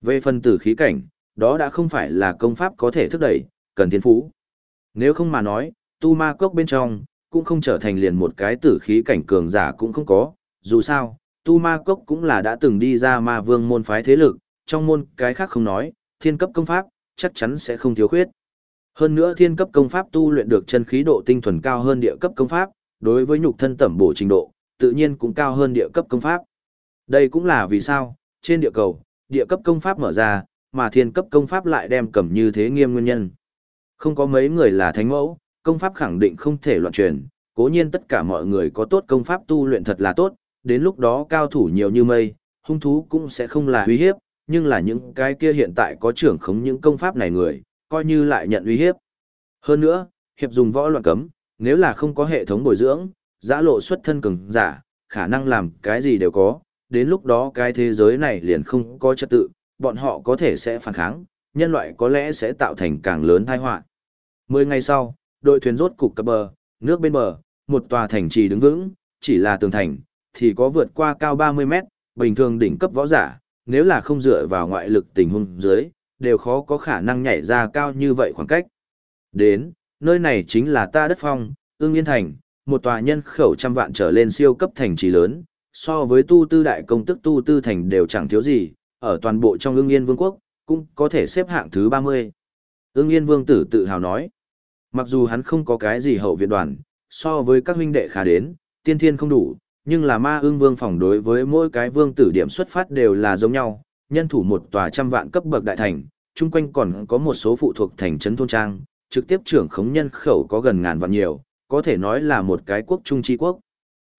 Về phần tử khí cảnh, đó đã không phải là công pháp có thể thúc đẩy, cần thiên phú. Nếu không mà nói, tu ma cốc bên trong, cũng không trở thành liền một cái tử khí cảnh cường giả cũng không có, dù sao, tu ma cốc cũng là đã từng đi ra ma vương môn phái thế lực, trong môn cái khác không nói, thiên cấp công pháp, chắc chắn sẽ không thiếu khuyết. Hơn nữa thiên cấp công pháp tu luyện được chân khí độ tinh thuần cao hơn địa cấp công pháp, đối với nhục thân tẩm bổ trình độ, tự nhiên cũng cao hơn địa cấp công pháp. Đây cũng là vì sao, trên địa cầu, địa cấp công pháp mở ra, mà thiên cấp công pháp lại đem cầm như thế nghiêm nguyên nhân. Không có mấy người là thánh mẫu, công pháp khẳng định không thể loạn truyền, cố nhiên tất cả mọi người có tốt công pháp tu luyện thật là tốt, đến lúc đó cao thủ nhiều như mây, hung thú cũng sẽ không là uy hiếp, nhưng là những cái kia hiện tại có trưởng khống những công pháp này người, coi như lại nhận uy hiếp. Hơn nữa, hiệp dùng võ loạn cấm, nếu là không có hệ thống bồi dưỡng, giã lộ xuất thân cường giả, khả năng làm cái gì đều có, đến lúc đó cái thế giới này liền không có trật tự, bọn họ có thể sẽ phản kháng, nhân loại có lẽ sẽ tạo thành càng lớn tai họa. Mười ngày sau, đội thuyền rốt cục cập bờ, nước bên bờ, một tòa thành trì đứng vững, chỉ là tường thành, thì có vượt qua cao 30 mét, bình thường đỉnh cấp võ giả, nếu là không dựa vào ngoại lực tình huống dưới, đều khó có khả năng nhảy ra cao như vậy khoảng cách. Đến, nơi này chính là ta đất phong, ương yên thành, một tòa nhân khẩu trăm vạn trở lên siêu cấp thành trì lớn, so với tu tư đại công tức tu tư thành đều chẳng thiếu gì, ở toàn bộ trong ưng yên vương quốc, cũng có thể xếp hạng thứ 30. Ưng yên vương tử tự hào nói, mặc dù hắn không có cái gì hậu viện đoàn, so với các huynh đệ khá đến, tiên thiên không đủ, nhưng là ma ương vương phòng đối với mỗi cái vương tử điểm xuất phát đều là giống nhau, nhân thủ một tòa trăm vạn cấp bậc đại thành, chung quanh còn có một số phụ thuộc thành trấn thôn trang, trực tiếp trưởng khống nhân khẩu có gần ngàn vạn nhiều, có thể nói là một cái quốc trung chi quốc.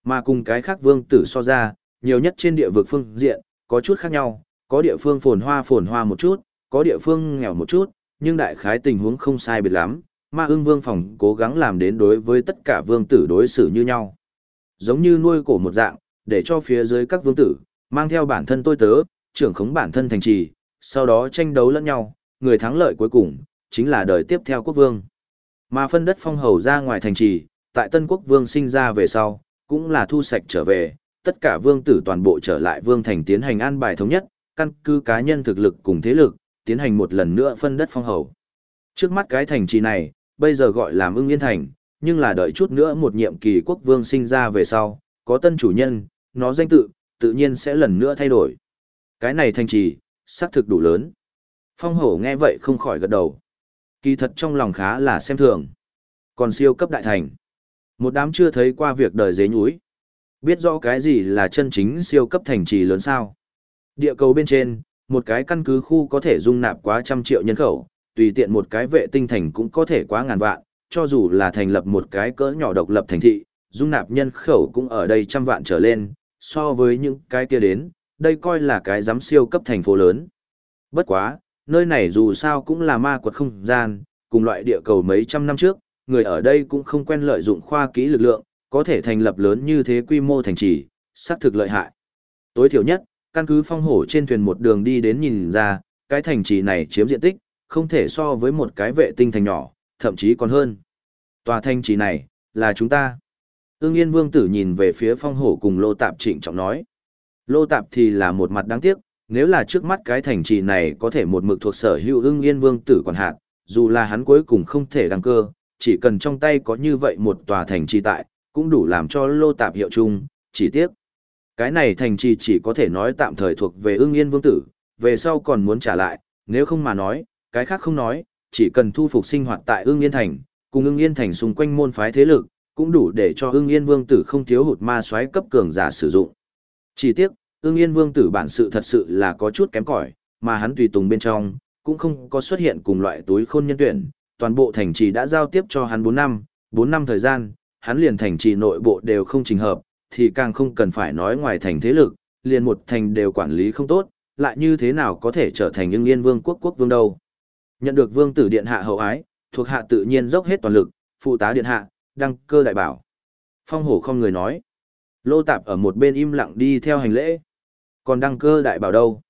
Mà cùng cái khác vương tử so ra, nhiều nhất trên địa vực phương diện, có chút khác nhau, có địa phương phồn hoa phồn hoa một chút, có địa phương nghèo một chút, nhưng đại khái tình huống không sai biệt lắm, ma ưng vương phòng cố gắng làm đến đối với tất cả vương tử đối xử như nhau. Giống như nuôi cổ một dạng, để cho phía dưới các vương tử, mang theo bản thân tôi tớ, trưởng khống bản thân thành trì, sau đó tranh đấu lẫn nhau, người thắng lợi cuối cùng, chính là đời tiếp theo quốc vương. Mà phân đất phong hầu ra ngoài thành trì, tại tân quốc vương sinh ra về sau, cũng là thu sạch trở về, tất cả vương tử toàn bộ trở lại vương thành tiến hành an bài thống nhất, căn cứ cá nhân thực lực cùng thế lực, tiến hành một lần nữa phân đất phong hầu. Trước mắt cái thành trì này, bây giờ gọi là ưng yên thành, nhưng là đợi chút nữa một nhiệm kỳ quốc vương sinh ra về sau, có tân chủ nhân, nó danh tự, tự nhiên sẽ lần nữa thay đổi. Cái này thành trì, xác thực đủ lớn. Phong hổ nghe vậy không khỏi gật đầu. Kỳ thật trong lòng khá là xem thường. Còn siêu cấp đại thành. Một đám chưa thấy qua việc đời dế nhúi. Biết rõ cái gì là chân chính siêu cấp thành trì lớn sao. Địa cầu bên trên, một cái căn cứ khu có thể dung nạp quá trăm triệu nhân khẩu, tùy tiện một cái vệ tinh thành cũng có thể quá ngàn vạn, cho dù là thành lập một cái cỡ nhỏ độc lập thành thị, dung nạp nhân khẩu cũng ở đây trăm vạn trở lên, so với những cái kia đến, đây coi là cái giám siêu cấp thành phố lớn. Bất quá, nơi này dù sao cũng là ma quật không gian, cùng loại địa cầu mấy trăm năm trước, người ở đây cũng không quen lợi dụng khoa kỹ lực lượng, có thể thành lập lớn như thế quy mô thành trì, xác thực lợi hại. Tối thiểu nhất, căn cứ phong hổ trên thuyền một đường đi đến nhìn ra, cái thành trì này chiếm diện tích, không thể so với một cái vệ tinh thành nhỏ, thậm chí còn hơn. Tòa thành trì này, là chúng ta. Ưng Yên Vương tử nhìn về phía phong hổ cùng Lô Tạp trịnh trọng nói. Lô Tạp thì là một mặt đáng tiếc, nếu là trước mắt cái thành trì này có thể một mực thuộc sở hữu ưng Yên Vương tử còn hạt, dù là hắn cuối cùng không thể đăng cơ, chỉ cần trong tay có như vậy một tòa thành trì tại, cũng đủ làm cho Lô Tạp hiệu chung, chỉ tiếc. Cái này thành trì chỉ có thể nói tạm thời thuộc về ưng Yên Vương tử, về sau còn muốn trả lại, nếu không mà nói, cái khác không nói, chỉ cần thu phục sinh hoạt tại ưng Yên Thành, cùng ưng Yên Thành xung quanh môn phái thế lực, cũng đủ để cho ưng Yên Vương tử không thiếu hụt ma soái cấp cường giả sử dụng. Chỉ tiếc, ưng Yên Vương tử bản sự thật sự là có chút kém cỏi, mà hắn tùy tùng bên trong, cũng không có xuất hiện cùng loại túi khôn nhân tuyển, toàn bộ thành trì đã giao tiếp cho hắn 4 năm, 4 năm thời gian, hắn liền thành trì nội bộ đều không trình hợp, thì càng không cần phải nói ngoài thành thế lực, liền một thành đều quản lý không tốt, lại như thế nào có thể trở thành những Yên Vương quốc quốc vương đâu. Nhận được vương tử điện hạ hậu ái, thuộc hạ tự nhiên dốc hết toàn lực, phụ tá điện hạ, đăng cơ đại bảo. Phong hổ không người nói. Lô tạp ở một bên im lặng đi theo hành lễ. Còn đăng cơ đại bảo đâu?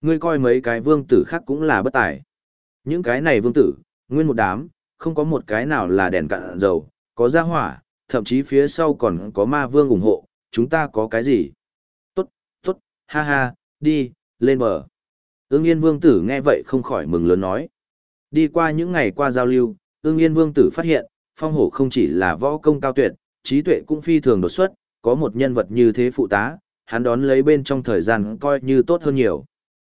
Ngươi coi mấy cái vương tử khác cũng là bất tài. Những cái này vương tử, nguyên một đám, không có một cái nào là đèn cạn dầu, có ra hỏa, thậm chí phía sau còn có ma vương ủng hộ, chúng ta có cái gì? Tốt, tốt, ha ha, đi, lên bờ. Ưng Yên Vương Tử nghe vậy không khỏi mừng lớn nói. Đi qua những ngày qua giao lưu, Ưng Yên Vương Tử phát hiện, phong hổ không chỉ là võ công cao tuyệt, trí tuệ cũng phi thường đột xuất, có một nhân vật như thế phụ tá, hắn đón lấy bên trong thời gian coi như tốt hơn nhiều.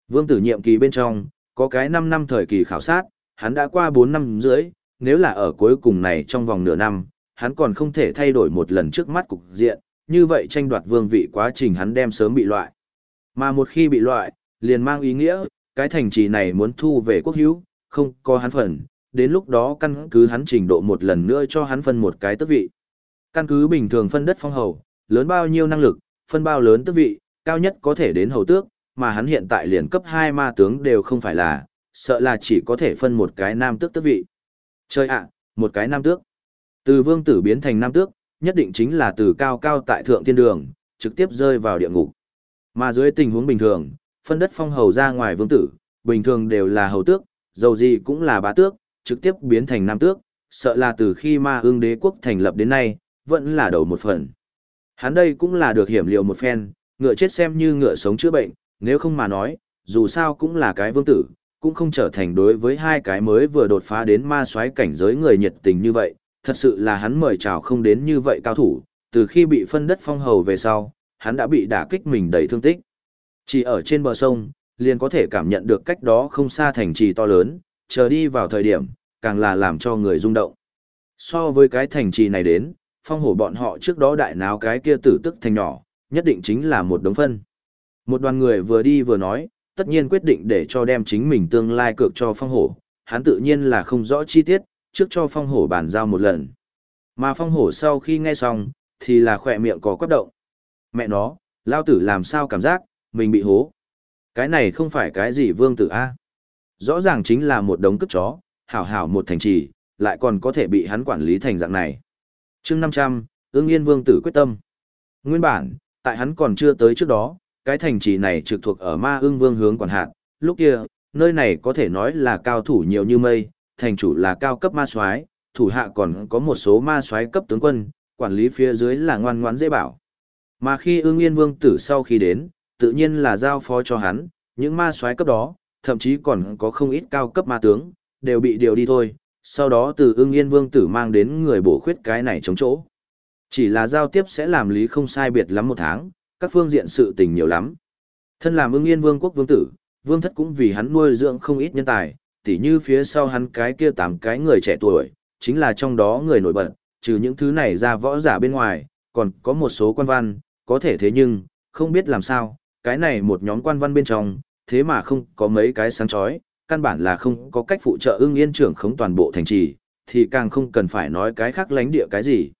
Vương Tử nhiệm kỳ bên trong, có cái 5 năm thời kỳ khảo sát, hắn đã qua 4 năm rưỡi, nếu là ở cuối cùng này trong vòng nửa năm, hắn còn không thể thay đổi một lần trước mắt cục diện, như vậy tranh đoạt vương vị quá trình hắn đem sớm bị loại. Mà một khi bị loại, liền mang ý nghĩa, cái thành trì này muốn thu về quốc hữu, không có hắn phần, đến lúc đó căn cứ hắn trình độ một lần nữa cho hắn phân một cái tước vị. Căn cứ bình thường phân đất phong hầu, lớn bao nhiêu năng lực, phân bao lớn tước vị, cao nhất có thể đến hầu tước, mà hắn hiện tại liền cấp 2 ma tướng đều không phải là, sợ là chỉ có thể phân một cái nam tước tước vị. Chơi ạ, một cái nam tước. Từ vương tử biến thành nam tước, nhất định chính là từ cao cao tại thượng thiên đường, trực tiếp rơi vào địa ngục. Mà dưới tình huống bình thường, phân đất phong hầu ra ngoài vương tử, bình thường đều là hầu tước, dầu gì cũng là bá tước, trực tiếp biến thành nam tước, sợ là từ khi ma ương đế quốc thành lập đến nay, vẫn là đầu một phần. Hắn đây cũng là được hiểm liệu một phen, ngựa chết xem như ngựa sống chữa bệnh, nếu không mà nói, dù sao cũng là cái vương tử, cũng không trở thành đối với hai cái mới vừa đột phá đến ma soái cảnh giới người nhiệt tình như vậy, thật sự là hắn mời chào không đến như vậy cao thủ, từ khi bị phân đất phong hầu về sau, hắn đã bị đả kích mình đầy thương tích. Chỉ ở trên bờ sông, liền có thể cảm nhận được cách đó không xa thành trì to lớn, chờ đi vào thời điểm, càng là làm cho người rung động. So với cái thành trì này đến, phong hổ bọn họ trước đó đại náo cái kia tử tức thành nhỏ, nhất định chính là một đống phân. Một đoàn người vừa đi vừa nói, tất nhiên quyết định để cho đem chính mình tương lai cược cho phong hổ, hắn tự nhiên là không rõ chi tiết, trước cho phong hổ bàn giao một lần. Mà phong hổ sau khi nghe xong, thì là khỏe miệng có quắp động. Mẹ nó, lao tử làm sao cảm giác, mình bị hố. Cái này không phải cái gì vương tử A. Rõ ràng chính là một đống cất chó, hảo hảo một thành trì, lại còn có thể bị hắn quản lý thành dạng này. chương 500, ương yên vương tử quyết tâm. Nguyên bản, tại hắn còn chưa tới trước đó, cái thành trì này trực thuộc ở ma ưng vương hướng quản hạt, lúc kia, nơi này có thể nói là cao thủ nhiều như mây, thành chủ là cao cấp ma soái, thủ hạ còn có một số ma soái cấp tướng quân, quản lý phía dưới là ngoan ngoãn dễ bảo. Mà khi ương yên vương tử sau khi đến, tự nhiên là giao phó cho hắn, những ma soái cấp đó, thậm chí còn có không ít cao cấp ma tướng, đều bị điều đi thôi, sau đó từ ưng yên vương tử mang đến người bổ khuyết cái này chống chỗ. Chỉ là giao tiếp sẽ làm lý không sai biệt lắm một tháng, các phương diện sự tình nhiều lắm. Thân làm ưng yên vương quốc vương tử, vương thất cũng vì hắn nuôi dưỡng không ít nhân tài, tỉ như phía sau hắn cái kia tám cái người trẻ tuổi, chính là trong đó người nổi bật, trừ những thứ này ra võ giả bên ngoài, còn có một số quan văn, có thể thế nhưng, không biết làm sao, cái này một nhóm quan văn bên trong, thế mà không có mấy cái sáng chói, căn bản là không có cách phụ trợ ưng yên trưởng khống toàn bộ thành trì, thì càng không cần phải nói cái khác lánh địa cái gì.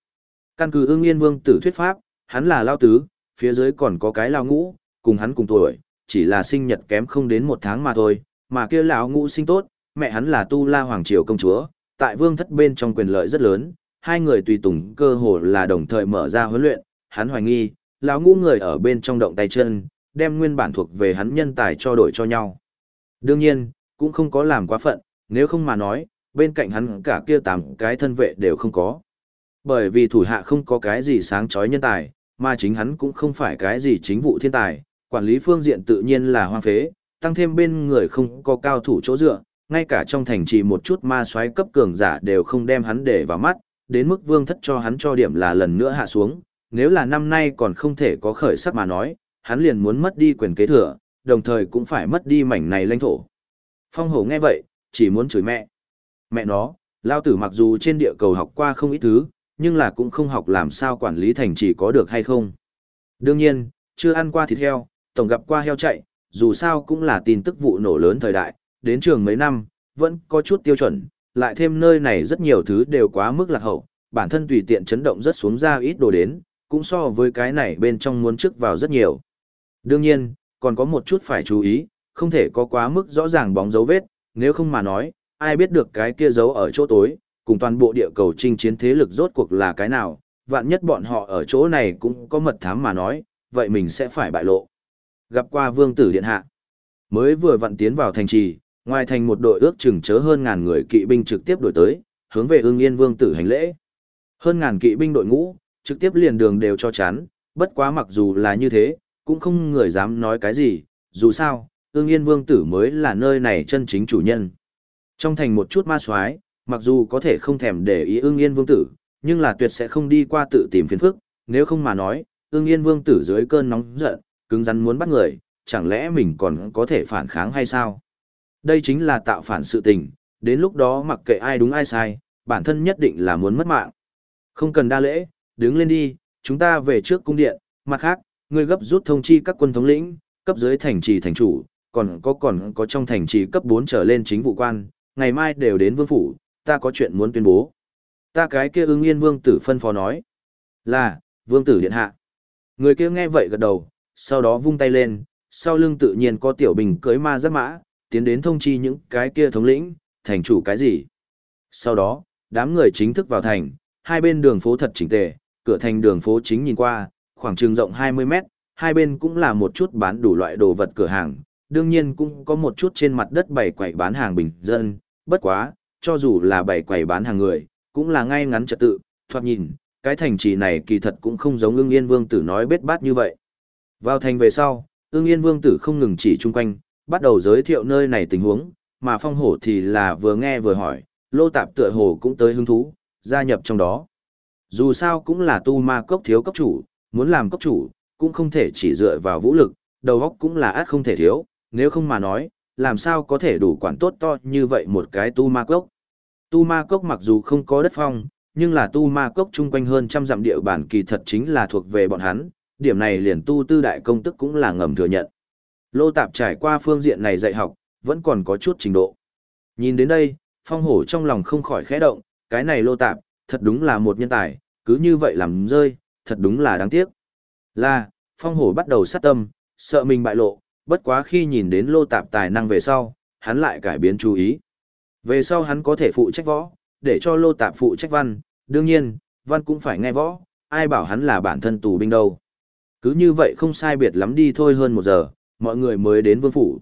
Căn cứ ưng yên vương tử thuyết pháp, hắn là lao tứ, phía dưới còn có cái lao ngũ, cùng hắn cùng tuổi, chỉ là sinh nhật kém không đến một tháng mà thôi, mà kia lão ngũ sinh tốt, mẹ hắn là tu la hoàng triều công chúa, tại vương thất bên trong quyền lợi rất lớn, hai người tùy tùng cơ hồ là đồng thời mở ra huấn luyện, hắn hoài nghi, lão ngũ người ở bên trong động tay chân, đem nguyên bản thuộc về hắn nhân tài cho đổi cho nhau. Đương nhiên, cũng không có làm quá phận, nếu không mà nói, bên cạnh hắn cả kia tám cái thân vệ đều không có. Bởi vì thủ hạ không có cái gì sáng chói nhân tài, mà chính hắn cũng không phải cái gì chính vụ thiên tài, quản lý phương diện tự nhiên là hoang phế, tăng thêm bên người không có cao thủ chỗ dựa, ngay cả trong thành trì một chút ma soái cấp cường giả đều không đem hắn để vào mắt, đến mức vương thất cho hắn cho điểm là lần nữa hạ xuống, nếu là năm nay còn không thể có khởi sắc mà nói, hắn liền muốn mất đi quyền kế thừa, đồng thời cũng phải mất đi mảnh này lãnh thổ. Phong hổ nghe vậy, chỉ muốn chửi mẹ. Mẹ nó, lao tử mặc dù trên địa cầu học qua không ít thứ, nhưng là cũng không học làm sao quản lý thành trì có được hay không. Đương nhiên, chưa ăn qua thịt heo, tổng gặp qua heo chạy, dù sao cũng là tin tức vụ nổ lớn thời đại, đến trường mấy năm, vẫn có chút tiêu chuẩn, lại thêm nơi này rất nhiều thứ đều quá mức lạc hậu, bản thân tùy tiện chấn động rất xuống ra ít đồ đến, cũng so với cái này bên trong muốn trước vào rất nhiều. Đương nhiên, còn có một chút phải chú ý, không thể có quá mức rõ ràng bóng dấu vết, nếu không mà nói, ai biết được cái kia dấu ở chỗ tối, cùng toàn bộ địa cầu chinh chiến thế lực rốt cuộc là cái nào, vạn nhất bọn họ ở chỗ này cũng có mật thám mà nói, vậy mình sẽ phải bại lộ. Gặp qua vương tử điện hạ, mới vừa vặn tiến vào thành trì, ngoài thành một đội ước chừng chớ hơn ngàn người kỵ binh trực tiếp đổi tới, hướng về ưng yên vương tử hành lễ. Hơn ngàn kỵ binh đội ngũ, trực tiếp liền đường đều cho chán, bất quá mặc dù là như thế, cũng không người dám nói cái gì, dù sao, ương yên vương tử mới là nơi này chân chính chủ nhân. Trong thành một chút ma soái mặc dù có thể không thèm để ý ưng yên vương tử, nhưng là tuyệt sẽ không đi qua tự tìm phiền phức, nếu không mà nói, ưng yên vương tử dưới cơn nóng giận, cứng rắn muốn bắt người, chẳng lẽ mình còn có thể phản kháng hay sao? Đây chính là tạo phản sự tình, đến lúc đó mặc kệ ai đúng ai sai, bản thân nhất định là muốn mất mạng. Không cần đa lễ, đứng lên đi, chúng ta về trước cung điện, mặt khác, ngươi gấp rút thông chi các quân thống lĩnh, cấp dưới thành trì thành chủ, còn có còn có trong thành trì cấp 4 trở lên chính vụ quan, ngày mai đều đến vương phủ, ta có chuyện muốn tuyên bố. Ta cái kia ưng yên vương tử phân phó nói. Là, vương tử điện hạ. Người kia nghe vậy gật đầu, sau đó vung tay lên, sau lưng tự nhiên có tiểu bình cưới ma giáp mã, tiến đến thông chi những cái kia thống lĩnh, thành chủ cái gì. Sau đó, đám người chính thức vào thành, hai bên đường phố thật chỉnh tề, cửa thành đường phố chính nhìn qua, khoảng trường rộng 20 mét, hai bên cũng là một chút bán đủ loại đồ vật cửa hàng, đương nhiên cũng có một chút trên mặt đất bày quẩy bán hàng bình dân, bất quá, cho dù là bày quầy bán hàng người, cũng là ngay ngắn trật tự, thoạt nhìn, cái thành trì này kỳ thật cũng không giống ưng yên vương tử nói bết bát như vậy. Vào thành về sau, ưng yên vương tử không ngừng chỉ chung quanh, bắt đầu giới thiệu nơi này tình huống, mà phong hổ thì là vừa nghe vừa hỏi, lô tạp tựa hồ cũng tới hứng thú, gia nhập trong đó. Dù sao cũng là tu ma cốc thiếu cấp chủ, muốn làm cấp chủ, cũng không thể chỉ dựa vào vũ lực, đầu óc cũng là át không thể thiếu, nếu không mà nói, làm sao có thể đủ quản tốt to như vậy một cái tu ma cốc. Tu ma cốc mặc dù không có đất phong, nhưng là tu ma cốc chung quanh hơn trăm dặm địa bản kỳ thật chính là thuộc về bọn hắn, điểm này liền tu tư đại công tức cũng là ngầm thừa nhận. Lô tạp trải qua phương diện này dạy học, vẫn còn có chút trình độ. Nhìn đến đây, phong hổ trong lòng không khỏi khẽ động, cái này lô tạp, thật đúng là một nhân tài, cứ như vậy làm rơi, thật đúng là đáng tiếc. Là, phong hổ bắt đầu sát tâm, sợ mình bại lộ, bất quá khi nhìn đến lô tạp tài năng về sau, hắn lại cải biến chú ý. Về sau hắn có thể phụ trách võ, để cho lô tạp phụ trách văn, đương nhiên, văn cũng phải nghe võ, ai bảo hắn là bản thân tù binh đâu. Cứ như vậy không sai biệt lắm đi thôi hơn một giờ, mọi người mới đến vương phủ.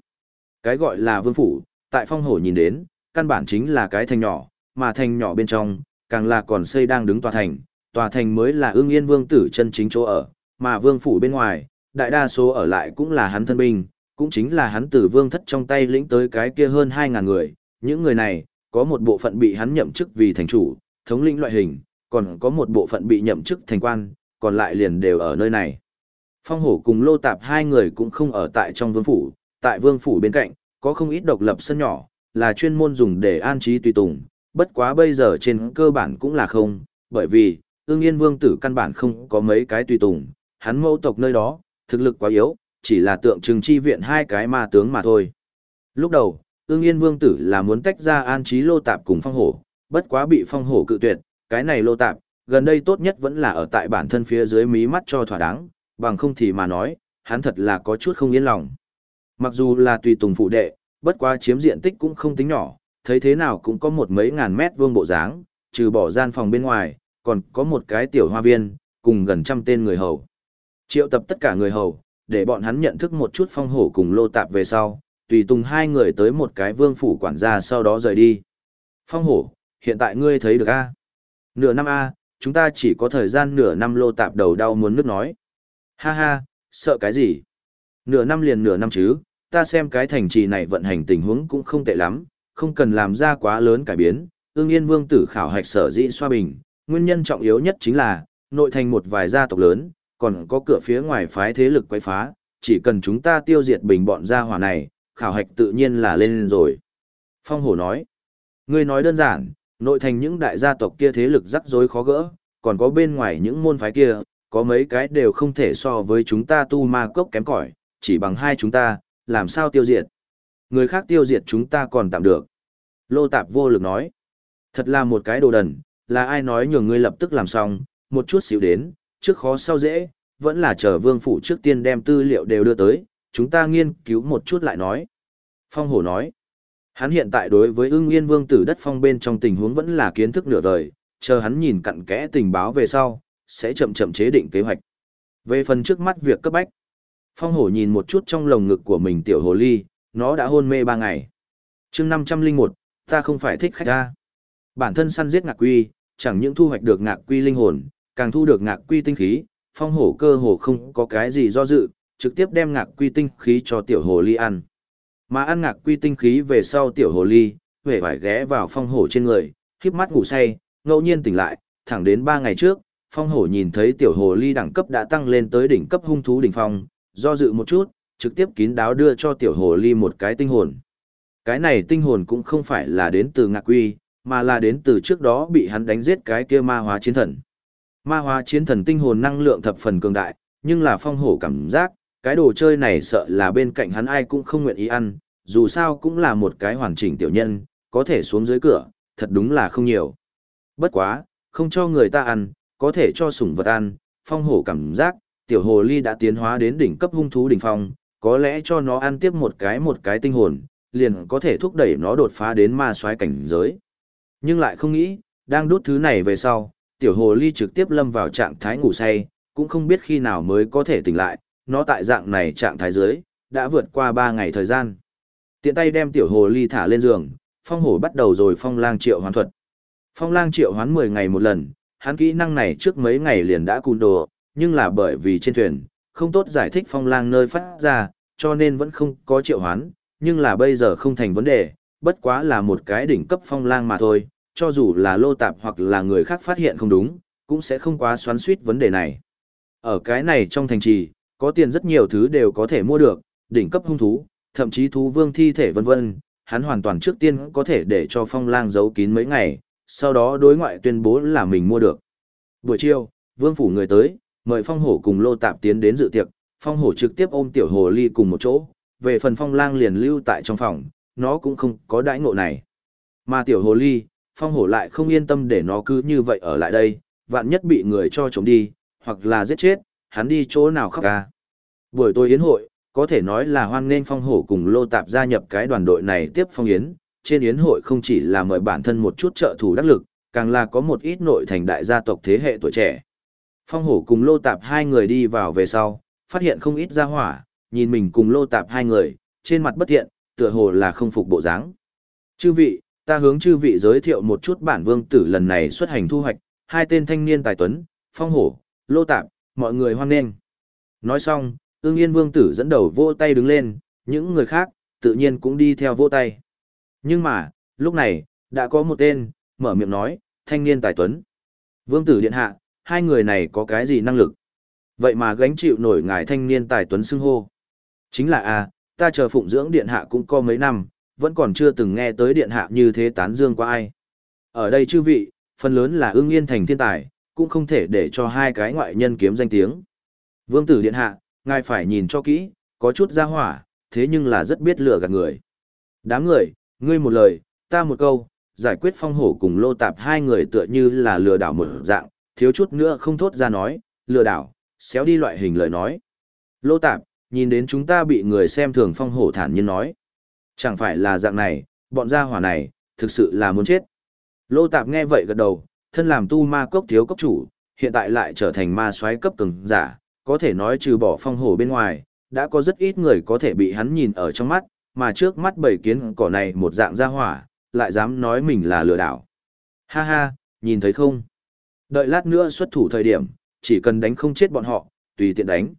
Cái gọi là vương phủ, tại phong hổ nhìn đến, căn bản chính là cái thành nhỏ, mà thành nhỏ bên trong, càng là còn xây đang đứng tòa thành, tòa thành mới là ương yên vương tử chân chính chỗ ở, mà vương phủ bên ngoài, đại đa số ở lại cũng là hắn thân binh, cũng chính là hắn từ vương thất trong tay lĩnh tới cái kia hơn 2.000 người, những người này, có một bộ phận bị hắn nhậm chức vì thành chủ, thống lĩnh loại hình, còn có một bộ phận bị nhậm chức thành quan, còn lại liền đều ở nơi này. Phong hổ cùng lô tạp hai người cũng không ở tại trong vương phủ, tại vương phủ bên cạnh, có không ít độc lập sân nhỏ, là chuyên môn dùng để an trí tùy tùng, bất quá bây giờ trên cơ bản cũng là không, bởi vì, ương yên vương tử căn bản không có mấy cái tùy tùng, hắn mẫu tộc nơi đó, thực lực quá yếu, chỉ là tượng trưng chi viện hai cái ma tướng mà thôi. Lúc đầu, ương yên vương tử là muốn tách ra an trí lô tạp cùng phong hổ, bất quá bị phong hổ cự tuyệt, cái này lô tạp, gần đây tốt nhất vẫn là ở tại bản thân phía dưới mí mắt cho thỏa đáng, bằng không thì mà nói, hắn thật là có chút không yên lòng. Mặc dù là tùy tùng phụ đệ, bất quá chiếm diện tích cũng không tính nhỏ, thấy thế nào cũng có một mấy ngàn mét vuông bộ dáng, trừ bỏ gian phòng bên ngoài, còn có một cái tiểu hoa viên, cùng gần trăm tên người hầu. Triệu tập tất cả người hầu, để bọn hắn nhận thức một chút phong hổ cùng lô tạp về sau, tùy tùng hai người tới một cái vương phủ quản gia sau đó rời đi. Phong hổ, hiện tại ngươi thấy được a? Nửa năm a, chúng ta chỉ có thời gian nửa năm lô tạp đầu đau muốn nước nói. Ha ha, sợ cái gì? Nửa năm liền nửa năm chứ, ta xem cái thành trì này vận hành tình huống cũng không tệ lắm, không cần làm ra quá lớn cải biến. Ương Yên Vương tử khảo hạch sở dĩ xoa bình, nguyên nhân trọng yếu nhất chính là, nội thành một vài gia tộc lớn, còn có cửa phía ngoài phái thế lực quay phá, chỉ cần chúng ta tiêu diệt bình bọn gia hỏa này, khảo hạch tự nhiên là lên rồi. Phong hổ nói, ngươi nói đơn giản, nội thành những đại gia tộc kia thế lực rắc rối khó gỡ, còn có bên ngoài những môn phái kia, có mấy cái đều không thể so với chúng ta tu ma cốc kém cỏi, chỉ bằng hai chúng ta, làm sao tiêu diệt. Người khác tiêu diệt chúng ta còn tạm được. Lô tạp vô lực nói, thật là một cái đồ đần, là ai nói nhường ngươi lập tức làm xong, một chút xíu đến, trước khó sau dễ, vẫn là chờ vương phủ trước tiên đem tư liệu đều đưa tới, chúng ta nghiên cứu một chút lại nói. Phong hổ nói, hắn hiện tại đối với ưng yên vương tử đất phong bên trong tình huống vẫn là kiến thức nửa đời, chờ hắn nhìn cặn kẽ tình báo về sau, sẽ chậm chậm chế định kế hoạch. Về phần trước mắt việc cấp bách, phong hổ nhìn một chút trong lồng ngực của mình tiểu hồ ly, nó đã hôn mê ba ngày. chương 501, ta không phải thích khách ta. Bản thân săn giết ngạc quy, chẳng những thu hoạch được ngạc quy linh hồn, càng thu được ngạc quy tinh khí, phong hổ cơ hồ không có cái gì do dự, trực tiếp đem ngạc quy tinh khí cho tiểu hồ ly ăn. Mà ăn ngạc quy tinh khí về sau tiểu hồ ly, vẻ vải ghé vào phong hổ trên người, khiếp mắt ngủ say, ngẫu nhiên tỉnh lại, thẳng đến ba ngày trước, phong hổ nhìn thấy tiểu hồ ly đẳng cấp đã tăng lên tới đỉnh cấp hung thú đỉnh phong, do dự một chút, trực tiếp kín đáo đưa cho tiểu hồ ly một cái tinh hồn. Cái này tinh hồn cũng không phải là đến từ ngạc quy, mà là đến từ trước đó bị hắn đánh giết cái kia ma hóa chiến thần. Ma hóa chiến thần tinh hồn năng lượng thập phần cường đại, nhưng là phong hổ cảm giác, cái đồ chơi này sợ là bên cạnh hắn ai cũng không nguyện ý ăn, dù sao cũng là một cái hoàn chỉnh tiểu nhân, có thể xuống dưới cửa, thật đúng là không nhiều. Bất quá, không cho người ta ăn, có thể cho sủng vật ăn, phong hổ cảm giác, tiểu hồ ly đã tiến hóa đến đỉnh cấp hung thú đỉnh phong, có lẽ cho nó ăn tiếp một cái một cái tinh hồn, liền có thể thúc đẩy nó đột phá đến ma soái cảnh giới. Nhưng lại không nghĩ, đang đút thứ này về sau, tiểu hồ ly trực tiếp lâm vào trạng thái ngủ say, cũng không biết khi nào mới có thể tỉnh lại, nó tại dạng này trạng thái dưới, đã vượt qua 3 ngày thời gian. Tiện tay đem tiểu hồ ly thả lên giường, phong hổ bắt đầu rồi phong lang triệu hoán thuật. Phong lang triệu hoán 10 ngày một lần, hắn kỹ năng này trước mấy ngày liền đã cùn đồ, nhưng là bởi vì trên thuyền, không tốt giải thích phong lang nơi phát ra, cho nên vẫn không có triệu hoán, nhưng là bây giờ không thành vấn đề, bất quá là một cái đỉnh cấp phong lang mà thôi, cho dù là lô tạp hoặc là người khác phát hiện không đúng, cũng sẽ không quá xoắn suýt vấn đề này. Ở cái này trong thành trì, có tiền rất nhiều thứ đều có thể mua được, đỉnh cấp hung thú, thậm chí thú vương thi thể vân vân, hắn hoàn toàn trước tiên có thể để cho phong lang giấu kín mấy ngày, sau đó đối ngoại tuyên bố là mình mua được. Buổi chiều, vương phủ người tới, mời phong hổ cùng lô tạp tiến đến dự tiệc, phong hổ trực tiếp ôm tiểu hồ ly cùng một chỗ, về phần phong lang liền lưu tại trong phòng, nó cũng không có đãi ngộ này. Mà tiểu hồ ly, phong hổ lại không yên tâm để nó cứ như vậy ở lại đây, vạn nhất bị người cho trộm đi, hoặc là giết chết, hắn đi chỗ nào khóc ca. Buổi tối yến hội, có thể nói là hoan nghênh phong hổ cùng lô tạp gia nhập cái đoàn đội này tiếp phong yến. Trên yến hội không chỉ là mời bản thân một chút trợ thủ đắc lực, càng là có một ít nội thành đại gia tộc thế hệ tuổi trẻ. Phong hổ cùng lô tạp hai người đi vào về sau, phát hiện không ít gia hỏa, nhìn mình cùng lô tạp hai người, trên mặt bất thiện, tựa hồ là không phục bộ dáng. Chư vị, ta hướng chư vị giới thiệu một chút bản vương tử lần này xuất hành thu hoạch, hai tên thanh niên tài tuấn, phong hổ, lô tạp, mọi người hoan nghênh. Nói xong, ương yên vương tử dẫn đầu vỗ tay đứng lên, những người khác, tự nhiên cũng đi theo vỗ tay. Nhưng mà, lúc này, đã có một tên, mở miệng nói, thanh niên tài tuấn. Vương tử điện hạ, hai người này có cái gì năng lực? Vậy mà gánh chịu nổi ngài thanh niên tài tuấn xưng hô. Chính là a, ta chờ phụng dưỡng điện hạ cũng có mấy năm, vẫn còn chưa từng nghe tới điện hạ như thế tán dương qua ai. Ở đây chư vị, phần lớn là ương yên thành thiên tài, cũng không thể để cho hai cái ngoại nhân kiếm danh tiếng. Vương tử điện hạ, ngài phải nhìn cho kỹ, có chút ra hỏa, thế nhưng là rất biết lừa gạt người. Đám người, ngươi một lời, ta một câu, giải quyết phong hổ cùng lô tạp hai người tựa như là lừa đảo một dạng, thiếu chút nữa không thốt ra nói, lừa đảo, xéo đi loại hình lời nói. Lô tạp, nhìn đến chúng ta bị người xem thường phong hổ thản nhiên nói. Chẳng phải là dạng này, bọn gia hỏa này, thực sự là muốn chết. Lô tạp nghe vậy gật đầu, thân làm tu ma cốc thiếu cốc chủ, hiện tại lại trở thành ma soái cấp cường giả, có thể nói trừ bỏ phong hổ bên ngoài, đã có rất ít người có thể bị hắn nhìn ở trong mắt, mà trước mắt bảy kiến cỏ này một dạng gia hỏa, lại dám nói mình là lừa đảo. Ha ha, nhìn thấy không? Đợi lát nữa xuất thủ thời điểm, chỉ cần đánh không chết bọn họ, tùy tiện đánh.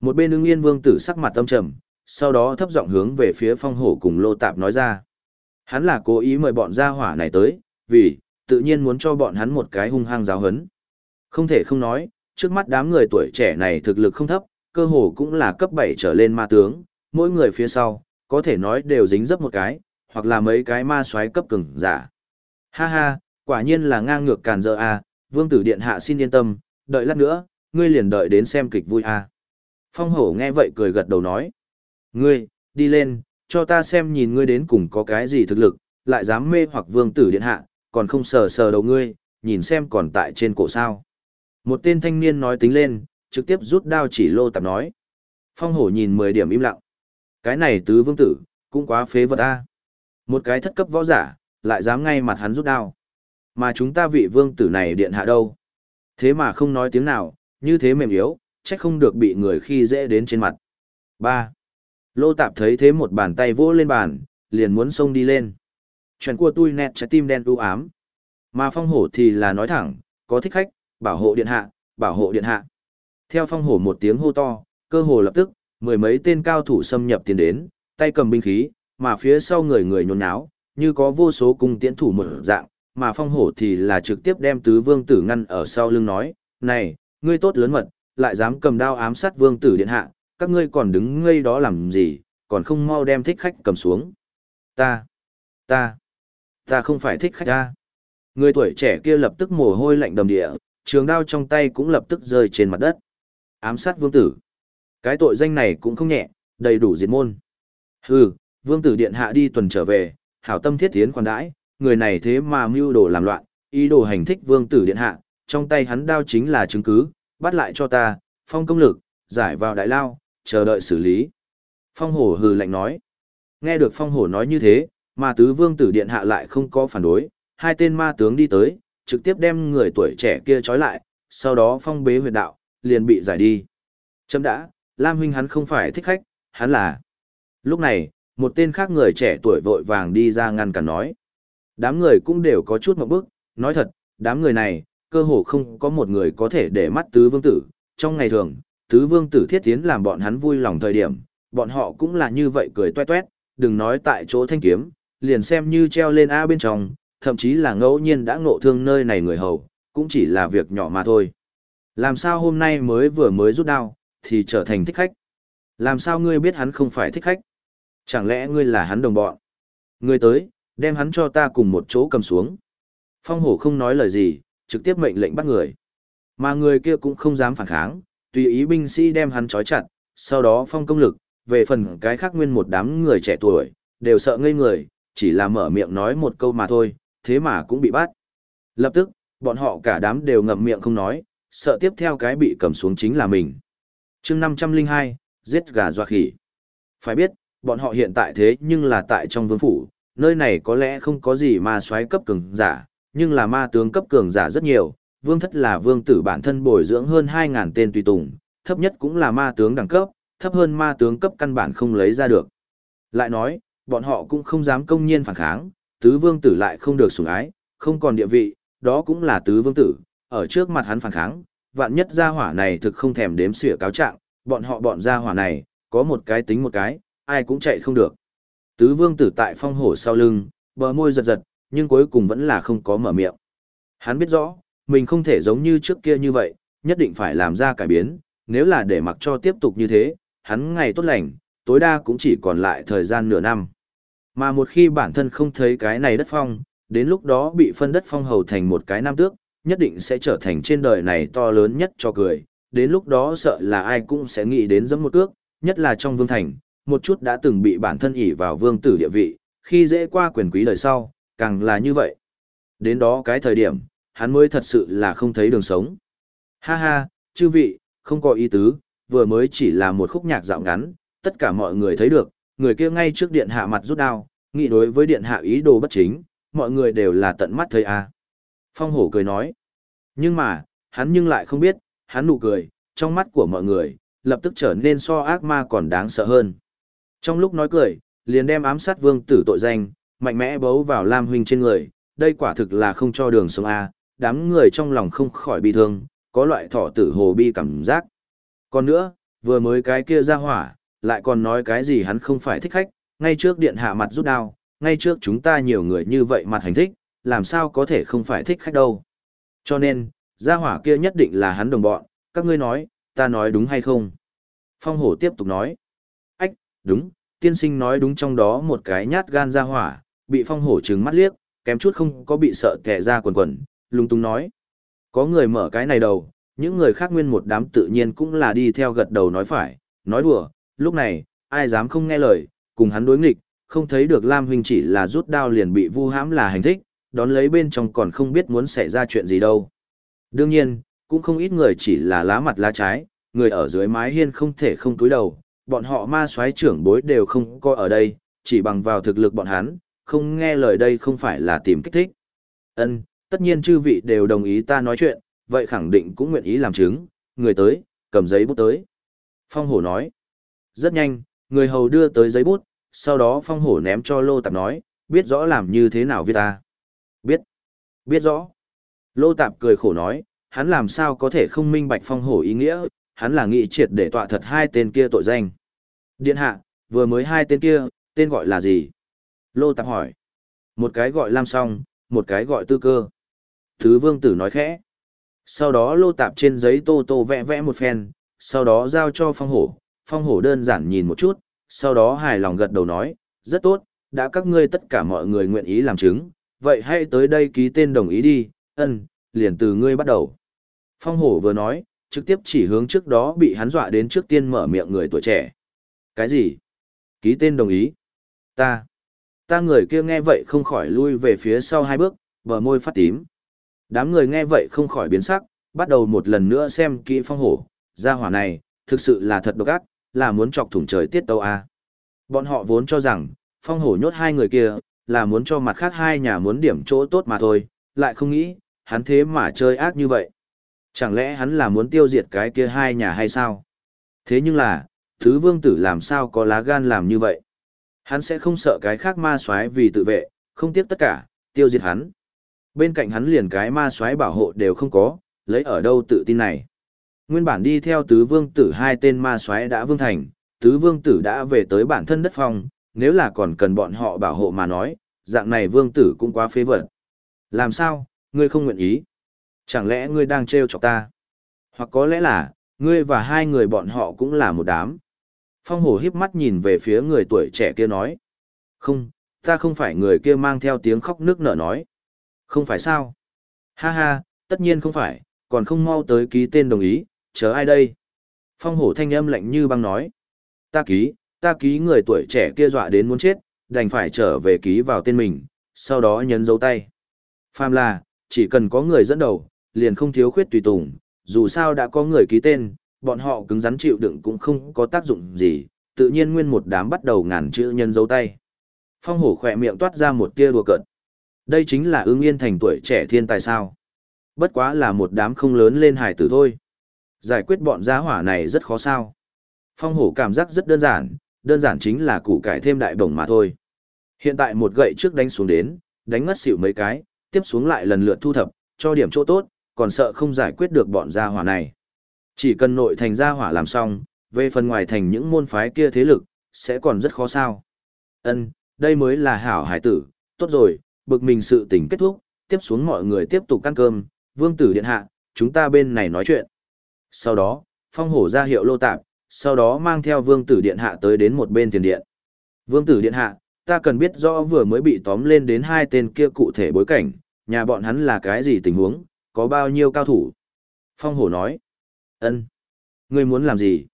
Một bên ưng yên vương tử sắc mặt tâm trầm, sau đó thấp giọng hướng về phía phong hổ cùng lô tạp nói ra. Hắn là cố ý mời bọn gia hỏa này tới, vì, tự nhiên muốn cho bọn hắn một cái hung hăng giáo hấn. Không thể không nói, trước mắt đám người tuổi trẻ này thực lực không thấp, cơ hồ cũng là cấp 7 trở lên ma tướng, mỗi người phía sau, có thể nói đều dính dấp một cái, hoặc là mấy cái ma xoáy cấp cường giả. Ha ha, quả nhiên là ngang ngược càn dơ a, à, vương tử điện hạ xin yên tâm, đợi lát nữa, ngươi liền đợi đến xem kịch vui a. Phong hổ nghe vậy cười gật đầu nói. Ngươi, đi lên, cho ta xem nhìn ngươi đến cùng có cái gì thực lực, lại dám mê hoặc vương tử điện hạ, còn không sờ sờ đầu ngươi, nhìn xem còn tại trên cổ sao. Một tên thanh niên nói tính lên, trực tiếp rút đao chỉ lô tạp nói. Phong hổ nhìn 10 điểm im lặng. Cái này tứ vương tử, cũng quá phế vật a. Một cái thất cấp võ giả, lại dám ngay mặt hắn rút đao. Mà chúng ta vị vương tử này điện hạ đâu. Thế mà không nói tiếng nào, như thế mềm yếu, chắc không được bị người khi dễ đến trên mặt. 3. Lô tạp thấy thế một bàn tay vỗ lên bàn, liền muốn xông đi lên. Chuyện của tôi nẹt trái tim đen u ám. Mà phong hổ thì là nói thẳng, có thích khách, bảo hộ điện hạ, bảo hộ điện hạ. Theo phong hổ một tiếng hô to, cơ hồ lập tức, mười mấy tên cao thủ xâm nhập tiến đến, tay cầm binh khí, mà phía sau người người nhốn nháo, như có vô số cung tiễn thủ một dạng, mà phong hổ thì là trực tiếp đem tứ vương tử ngăn ở sau lưng nói, này, ngươi tốt lớn mật, lại dám cầm đao ám sát vương tử điện hạ, các ngươi còn đứng ngây đó làm gì, còn không mau đem thích khách cầm xuống. Ta, ta, ta không phải thích khách ta. Người tuổi trẻ kia lập tức mồ hôi lạnh đầm địa, trường đao trong tay cũng lập tức rơi trên mặt đất. Ám sát vương tử. Cái tội danh này cũng không nhẹ, đầy đủ diệt môn. Hừ, vương tử điện hạ đi tuần trở về, hảo tâm thiết tiến khoản đãi, người này thế mà mưu đồ làm loạn, ý đồ hành thích vương tử điện hạ, trong tay hắn đao chính là chứng cứ, bắt lại cho ta, phong công lực, giải vào đại lao, chờ đợi xử lý. Phong hổ hừ lạnh nói. Nghe được phong hổ nói như thế, mà tứ vương tử điện hạ lại không có phản đối, hai tên ma tướng đi tới, trực tiếp đem người tuổi trẻ kia trói lại, sau đó phong bế huyệt đạo, liền bị giải đi. Chấm đã, Lam huynh hắn không phải thích khách, hắn là. Lúc này, một tên khác người trẻ tuổi vội vàng đi ra ngăn cản nói. Đám người cũng đều có chút một bức, nói thật, đám người này, cơ hồ không có một người có thể để mắt tứ vương tử. Trong ngày thường, tứ vương tử thiết tiến làm bọn hắn vui lòng thời điểm, bọn họ cũng là như vậy cười toe toét, đừng nói tại chỗ thanh kiếm, liền xem như treo lên A bên trong, thậm chí là ngẫu nhiên đã ngộ thương nơi này người hầu, cũng chỉ là việc nhỏ mà thôi. Làm sao hôm nay mới vừa mới rút đao, thì trở thành thích khách? Làm sao ngươi biết hắn không phải thích khách? Chẳng lẽ ngươi là hắn đồng bọn? Ngươi tới, đem hắn cho ta cùng một chỗ cầm xuống. Phong hổ không nói lời gì, trực tiếp mệnh lệnh bắt người. Mà người kia cũng không dám phản kháng, tùy ý binh sĩ đem hắn trói chặt, sau đó phong công lực, về phần cái khác nguyên một đám người trẻ tuổi, đều sợ ngây người, chỉ là mở miệng nói một câu mà thôi, thế mà cũng bị bắt. Lập tức, bọn họ cả đám đều ngậm miệng không nói, sợ tiếp theo cái bị cầm xuống chính là mình. chương 502, giết gà doa khỉ. Phải biết, bọn họ hiện tại thế nhưng là tại trong vương phủ, nơi này có lẽ không có gì ma xoáy cấp cường giả, nhưng là ma tướng cấp cường giả rất nhiều, vương thất là vương tử bản thân bồi dưỡng hơn 2.000 tên tùy tùng, thấp nhất cũng là ma tướng đẳng cấp, thấp hơn ma tướng cấp căn bản không lấy ra được. Lại nói, bọn họ cũng không dám công nhiên phản kháng, tứ vương tử lại không được sủng ái, không còn địa vị, đó cũng là tứ vương tử, ở trước mặt hắn phản kháng, vạn nhất gia hỏa này thực không thèm đếm xỉa cáo trạng, bọn họ bọn gia hỏa này, có một cái tính một cái, ai cũng chạy không được. Tứ vương tử tại phong hổ sau lưng, bờ môi giật giật, nhưng cuối cùng vẫn là không có mở miệng. Hắn biết rõ, mình không thể giống như trước kia như vậy, nhất định phải làm ra cải biến, nếu là để mặc cho tiếp tục như thế, hắn ngày tốt lành, tối đa cũng chỉ còn lại thời gian nửa năm. Mà một khi bản thân không thấy cái này đất phong, đến lúc đó bị phân đất phong hầu thành một cái nam tước, nhất định sẽ trở thành trên đời này to lớn nhất cho cười, đến lúc đó sợ là ai cũng sẽ nghĩ đến giẫm một cước, nhất là trong vương thành, một chút đã từng bị bản thân ỷ vào vương tử địa vị, khi dễ qua quyền quý đời sau, càng là như vậy. Đến đó cái thời điểm, hắn mới thật sự là không thấy đường sống. Ha ha, chư vị, không có ý tứ, vừa mới chỉ là một khúc nhạc dạo ngắn, tất cả mọi người thấy được, người kia ngay trước điện hạ mặt rút đao, nghĩ đối với điện hạ ý đồ bất chính, mọi người đều là tận mắt thấy à. Phong hổ cười nói, nhưng mà, hắn nhưng lại không biết, hắn nụ cười, trong mắt của mọi người, lập tức trở nên so ác ma còn đáng sợ hơn. Trong lúc nói cười, liền đem ám sát vương tử tội danh, mạnh mẽ bấu vào Lam Huynh trên người, đây quả thực là không cho đường sống A, đám người trong lòng không khỏi bi thương, có loại thọ tử hồ bi cảm giác. Còn nữa, vừa mới cái kia ra hỏa, lại còn nói cái gì hắn không phải thích khách, ngay trước điện hạ mặt rút đao, ngay trước chúng ta nhiều người như vậy mặt hành thích, làm sao có thể không phải thích khách đâu. Cho nên, gia hỏa kia nhất định là hắn đồng bọn, các ngươi nói, ta nói đúng hay không? Phong hổ tiếp tục nói, ách, đúng, tiên sinh nói đúng trong đó một cái nhát gan gia hỏa, bị phong hổ trừng mắt liếc, kém chút không có bị sợ kẻ ra quần quần, lung tung nói. Có người mở cái này đầu, những người khác nguyên một đám tự nhiên cũng là đi theo gật đầu nói phải, nói đùa, lúc này, ai dám không nghe lời, cùng hắn đối nghịch, không thấy được Lam huynh chỉ là rút đao liền bị vu hãm là hành thích, đón lấy bên trong còn không biết muốn xảy ra chuyện gì đâu. Đương nhiên, cũng không ít người chỉ là lá mặt lá trái, người ở dưới mái hiên không thể không túi đầu, bọn họ ma soái trưởng bối đều không có ở đây, chỉ bằng vào thực lực bọn hắn, không nghe lời đây không phải là tìm kích thích. Ân, tất nhiên chư vị đều đồng ý ta nói chuyện, vậy khẳng định cũng nguyện ý làm chứng, người tới, cầm giấy bút tới. Phong hổ nói, rất nhanh, người hầu đưa tới giấy bút, sau đó phong hổ ném cho lô tạp nói, biết rõ làm như thế nào viết ta. Biết, biết rõ. Lô tạp cười khổ nói, hắn làm sao có thể không minh bạch phong hổ ý nghĩa, hắn là nghị triệt để tọa thật hai tên kia tội danh. Điện hạ, vừa mới hai tên kia, Tên gọi là gì? Lô Tạp hỏi. Một cái gọi Lam Song, một cái gọi Tư Cơ. Thứ vương tử nói khẽ. Sau đó Lô Tạp trên giấy tô tô vẽ vẽ một phen, sau đó giao cho phong hổ. Phong hổ đơn giản nhìn một chút, sau đó hài lòng gật đầu nói, rất tốt, đã các ngươi tất cả mọi người nguyện ý làm chứng, vậy hãy tới đây ký tên đồng ý đi, ân, liền từ ngươi bắt đầu. Phong hổ vừa nói, trực tiếp chỉ hướng trước đó bị hắn dọa đến trước tiên mở miệng người tuổi trẻ. Cái gì? Ký tên đồng ý. Ta. Ta người kia nghe vậy không khỏi lui về phía sau hai bước, bờ môi phát tím. Đám người nghe vậy không khỏi biến sắc, bắt đầu một lần nữa xem kỹ phong hổ. Gia hỏa này, thực sự là thật độc ác, là muốn chọc thủng trời tiết tâu à? Bọn họ vốn cho rằng, phong hổ nhốt hai người kia, là muốn cho mặt khác hai nhà muốn điểm chỗ tốt mà thôi, lại không nghĩ, hắn thế mà chơi ác như vậy. Chẳng lẽ hắn là muốn tiêu diệt cái kia hai nhà hay sao? Thế nhưng là, thứ vương tử làm sao có lá gan làm như vậy? Hắn sẽ không sợ cái khác ma soái vì tự vệ, không tiếc tất cả, tiêu diệt hắn. Bên cạnh hắn liền cái ma soái bảo hộ đều không có, lấy ở đâu tự tin này. Nguyên bản đi theo tứ vương tử hai tên ma soái đã vương thành, tứ vương tử đã về tới bản thân đất phong, nếu là còn cần bọn họ bảo hộ mà nói, dạng này vương tử cũng quá phế vật. Làm sao, ngươi không nguyện ý? Chẳng lẽ ngươi đang trêu chọc ta? Hoặc có lẽ là, ngươi và hai người bọn họ cũng là một đám. Phong hổ híp mắt nhìn về phía người tuổi trẻ kia nói. Không, ta không phải người kia mang theo tiếng khóc nước nở nói. Không phải sao? Ha ha, tất nhiên không phải, còn không mau tới ký tên đồng ý, chờ ai đây? Phong hổ thanh âm lạnh như băng nói. Ta ký, ta ký người tuổi trẻ kia dọa đến muốn chết, đành phải trở về ký vào tên mình, sau đó nhấn dấu tay. Phàm là, chỉ cần có người dẫn đầu, liền không thiếu khuyết tùy tùng, dù sao đã có người ký tên, bọn họ cứng rắn chịu đựng cũng không có tác dụng gì, tự nhiên nguyên một đám bắt đầu ngàn chữ nhân dấu tay. Phong hổ khỏe miệng toát ra một tia đùa cợt. Đây chính là ương yên thành tuổi trẻ thiên tài sao. Bất quá là một đám không lớn lên hải tử thôi. Giải quyết bọn gia hỏa này rất khó sao. Phong hổ cảm giác rất đơn giản, đơn giản chính là củ cải thêm đại bổng mà thôi. Hiện tại một gậy trước đánh xuống đến, đánh ngất xỉu mấy cái, tiếp xuống lại lần lượt thu thập, cho điểm chỗ tốt, còn sợ không giải quyết được bọn gia hỏa này. Chỉ cần nội thành gia hỏa làm xong, về phần ngoài thành những môn phái kia thế lực, sẽ còn rất khó sao. Ân, đây mới là hảo hải tử, tốt rồi, bực mình sự tình kết thúc, tiếp xuống mọi người tiếp tục ăn cơm, vương tử điện hạ, chúng ta bên này nói chuyện. Sau đó, phong hổ ra hiệu lô tạp, sau đó mang theo vương tử điện hạ tới đến một bên tiền điện. Vương tử điện hạ, ta cần biết rõ vừa mới bị tóm lên đến hai tên kia cụ thể bối cảnh, nhà bọn hắn là cái gì tình huống, có bao nhiêu cao thủ. Phong hổ nói, ân, ngươi muốn làm gì?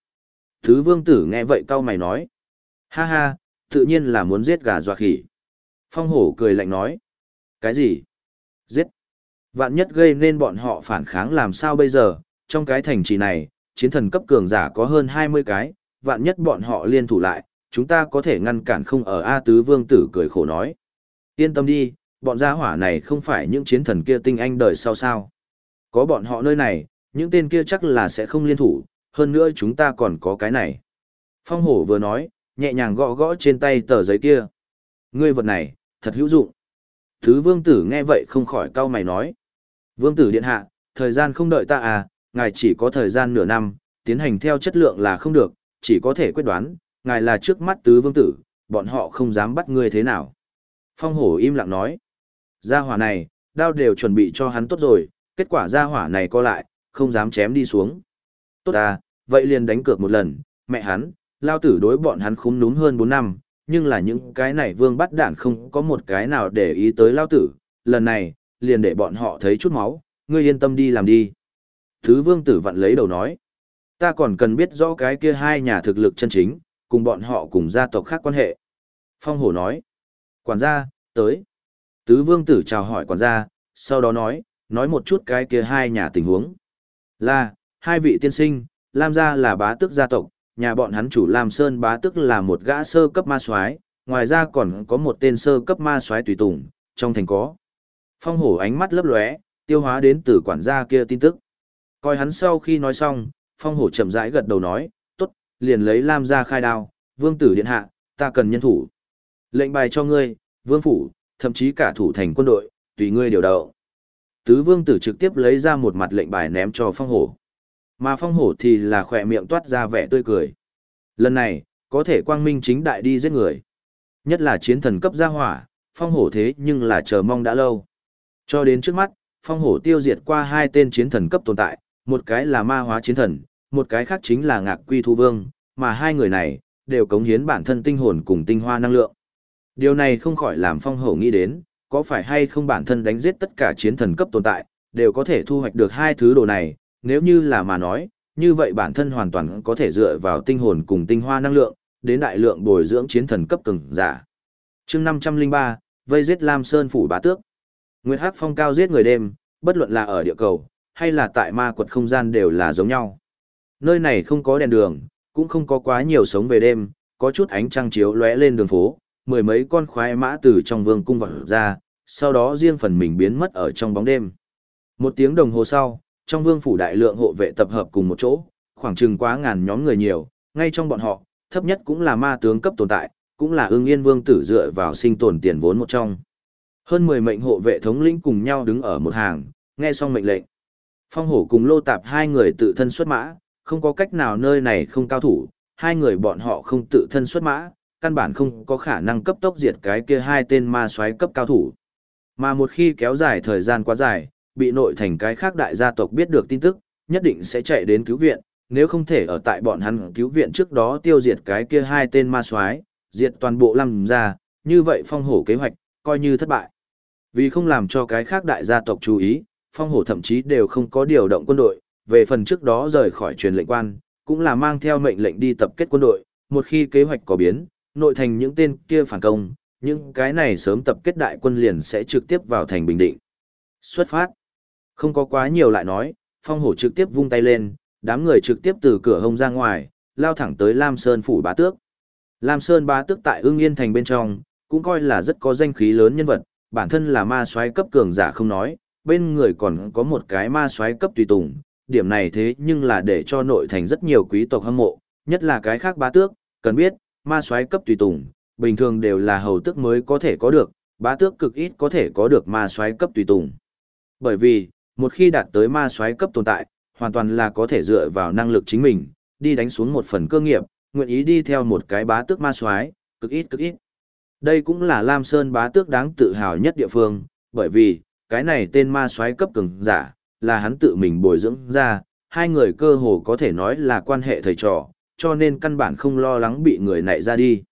Thứ vương tử nghe vậy cau mày nói, ha ha, tự nhiên là muốn giết gà dọa khỉ. Phong hổ cười lạnh nói, cái gì? Giết. Vạn nhất gây nên bọn họ phản kháng làm sao bây giờ, trong cái thành trì này, chiến thần cấp cường giả có hơn 20 cái, vạn nhất bọn họ liên thủ lại, chúng ta có thể ngăn cản không ở A Tứ Vương Tử cười khổ nói. Yên tâm đi, bọn gia hỏa này không phải những chiến thần kia tinh anh đời sau sao. Có bọn họ nơi này, những tên kia chắc là sẽ không liên thủ, hơn nữa chúng ta còn có cái này. Phong hổ vừa nói, nhẹ nhàng gõ gõ trên tay tờ giấy kia. Ngươi vật này, thật hữu dụng. Thứ vương tử nghe vậy không khỏi cau mày nói. Vương tử điện hạ, thời gian không đợi ta à, ngài chỉ có thời gian nửa năm, tiến hành theo chất lượng là không được, chỉ có thể quyết đoán, ngài là trước mắt tứ vương tử, bọn họ không dám bắt ngươi thế nào. Phong hổ im lặng nói, gia hỏa này, đao đều chuẩn bị cho hắn tốt rồi, kết quả gia hỏa này co lại, không dám chém đi xuống. Tốt à, vậy liền đánh cược một lần, mẹ hắn, lao tử đối bọn hắn khúm núm hơn 4 năm, nhưng là những cái này vương bắt đạn không có một cái nào để ý tới lao tử, lần này, liền để bọn họ thấy chút máu, ngươi yên tâm đi làm đi. Thứ vương tử vặn lấy đầu nói. Ta còn cần biết rõ cái kia hai nhà thực lực chân chính, cùng bọn họ cùng gia tộc khác quan hệ. Phong hổ nói. Quản gia, tới. Tứ vương tử chào hỏi quản gia, sau đó nói, nói một chút cái kia hai nhà tình huống. Là, hai vị tiên sinh, Lam gia là bá tước gia tộc, nhà bọn hắn chủ Lam Sơn bá tức là một gã sơ cấp ma soái, ngoài ra còn có một tên sơ cấp ma soái tùy tùng, trong thành có. Phong hổ ánh mắt lấp lóe, tiêu hóa đến từ quản gia kia tin tức. Coi hắn sau khi nói xong, phong hổ chậm rãi gật đầu nói, tốt, liền lấy Lam ra khai đao, vương tử điện hạ, ta cần nhân thủ. Lệnh bài cho ngươi, vương phủ, thậm chí cả thủ thành quân đội, tùy ngươi điều động. Tứ vương tử trực tiếp lấy ra một mặt lệnh bài ném cho phong hổ. Mà phong hổ thì là khỏe miệng toát ra vẻ tươi cười. Lần này, có thể quang minh chính đại đi giết người. Nhất là chiến thần cấp gia hỏa, phong hổ thế nhưng là chờ mong đã lâu. Cho đến trước mắt, phong hổ tiêu diệt qua hai tên chiến thần cấp tồn tại, một cái là ma hóa chiến thần, một cái khác chính là ngạc quy thu vương, mà hai người này, đều cống hiến bản thân tinh hồn cùng tinh hoa năng lượng. Điều này không khỏi làm phong hổ nghĩ đến, có phải hay không bản thân đánh giết tất cả chiến thần cấp tồn tại, đều có thể thu hoạch được hai thứ đồ này, nếu như là mà nói, như vậy bản thân hoàn toàn có thể dựa vào tinh hồn cùng tinh hoa năng lượng, đến đại lượng bồi dưỡng chiến thần cấp cường giả. Chương 503, vây giết Lam Sơn phủ bá tước. Nguyệt Hắc Phong cao giết người đêm, bất luận là ở địa cầu hay là tại ma quật không gian đều là giống nhau. Nơi này không có đèn đường, cũng không có quá nhiều sống về đêm, có chút ánh trăng chiếu lóe lên đường phố, mười mấy con khoái mã từ trong vương cung vọt ra, sau đó riêng phần mình biến mất ở trong bóng đêm. Một tiếng đồng hồ sau, trong vương phủ đại lượng hộ vệ tập hợp cùng một chỗ, khoảng chừng quá ngàn nhóm người nhiều, ngay trong bọn họ, thấp nhất cũng là ma tướng cấp tồn tại, cũng là ưng yên vương tử dựa vào sinh tồn tiền vốn một trong. Hơn 10 mệnh hộ vệ thống lĩnh cùng nhau đứng ở một hàng, nghe xong mệnh lệnh. Phong hổ cùng lô tạp hai người tự thân xuất mã, không có cách nào nơi này không cao thủ, hai người bọn họ không tự thân xuất mã, căn bản không có khả năng cấp tốc diệt cái kia hai tên ma soái cấp cao thủ. Mà một khi kéo dài thời gian quá dài, bị nội thành cái khác đại gia tộc biết được tin tức, nhất định sẽ chạy đến cứu viện, nếu không thể ở tại bọn hắn cứu viện trước đó tiêu diệt cái kia hai tên ma soái, diệt toàn bộ lăng ra, như vậy phong hổ kế hoạch, coi như thất bại. Vì không làm cho cái khác đại gia tộc chú ý, phong hổ thậm chí đều không có điều động quân đội, về phần trước đó rời khỏi truyền lệnh quan, cũng là mang theo mệnh lệnh đi tập kết quân đội, một khi kế hoạch có biến, nội thành những tên kia phản công, những cái này sớm tập kết đại quân liền sẽ trực tiếp vào thành Bình Định. Xuất phát. Không có quá nhiều lại nói, phong hổ trực tiếp vung tay lên, đám người trực tiếp từ cửa hông ra ngoài, lao thẳng tới Lam Sơn phủ bá tước. Lam Sơn bá tước tại ương yên thành bên trong, cũng coi là rất có danh khí lớn nhân vật, bản thân là ma soái cấp cường giả không nói, bên người còn có một cái ma soái cấp tùy tùng, điểm này thế nhưng là để cho nội thành rất nhiều quý tộc hâm mộ, nhất là cái khác bá tước, cần biết, ma soái cấp tùy tùng, bình thường đều là hầu tước mới có thể có được, bá tước cực ít có thể có được ma soái cấp tùy tùng. Bởi vì, một khi đạt tới ma soái cấp tồn tại, hoàn toàn là có thể dựa vào năng lực chính mình, đi đánh xuống một phần cơ nghiệp, nguyện ý đi theo một cái bá tước ma soái, cực ít cực ít. Đây cũng là Lam Sơn bá tước đáng tự hào nhất địa phương, bởi vì, cái này tên ma soái cấp cường giả, là hắn tự mình bồi dưỡng ra, hai người cơ hồ có thể nói là quan hệ thầy trò, cho nên căn bản không lo lắng bị người nảy ra đi.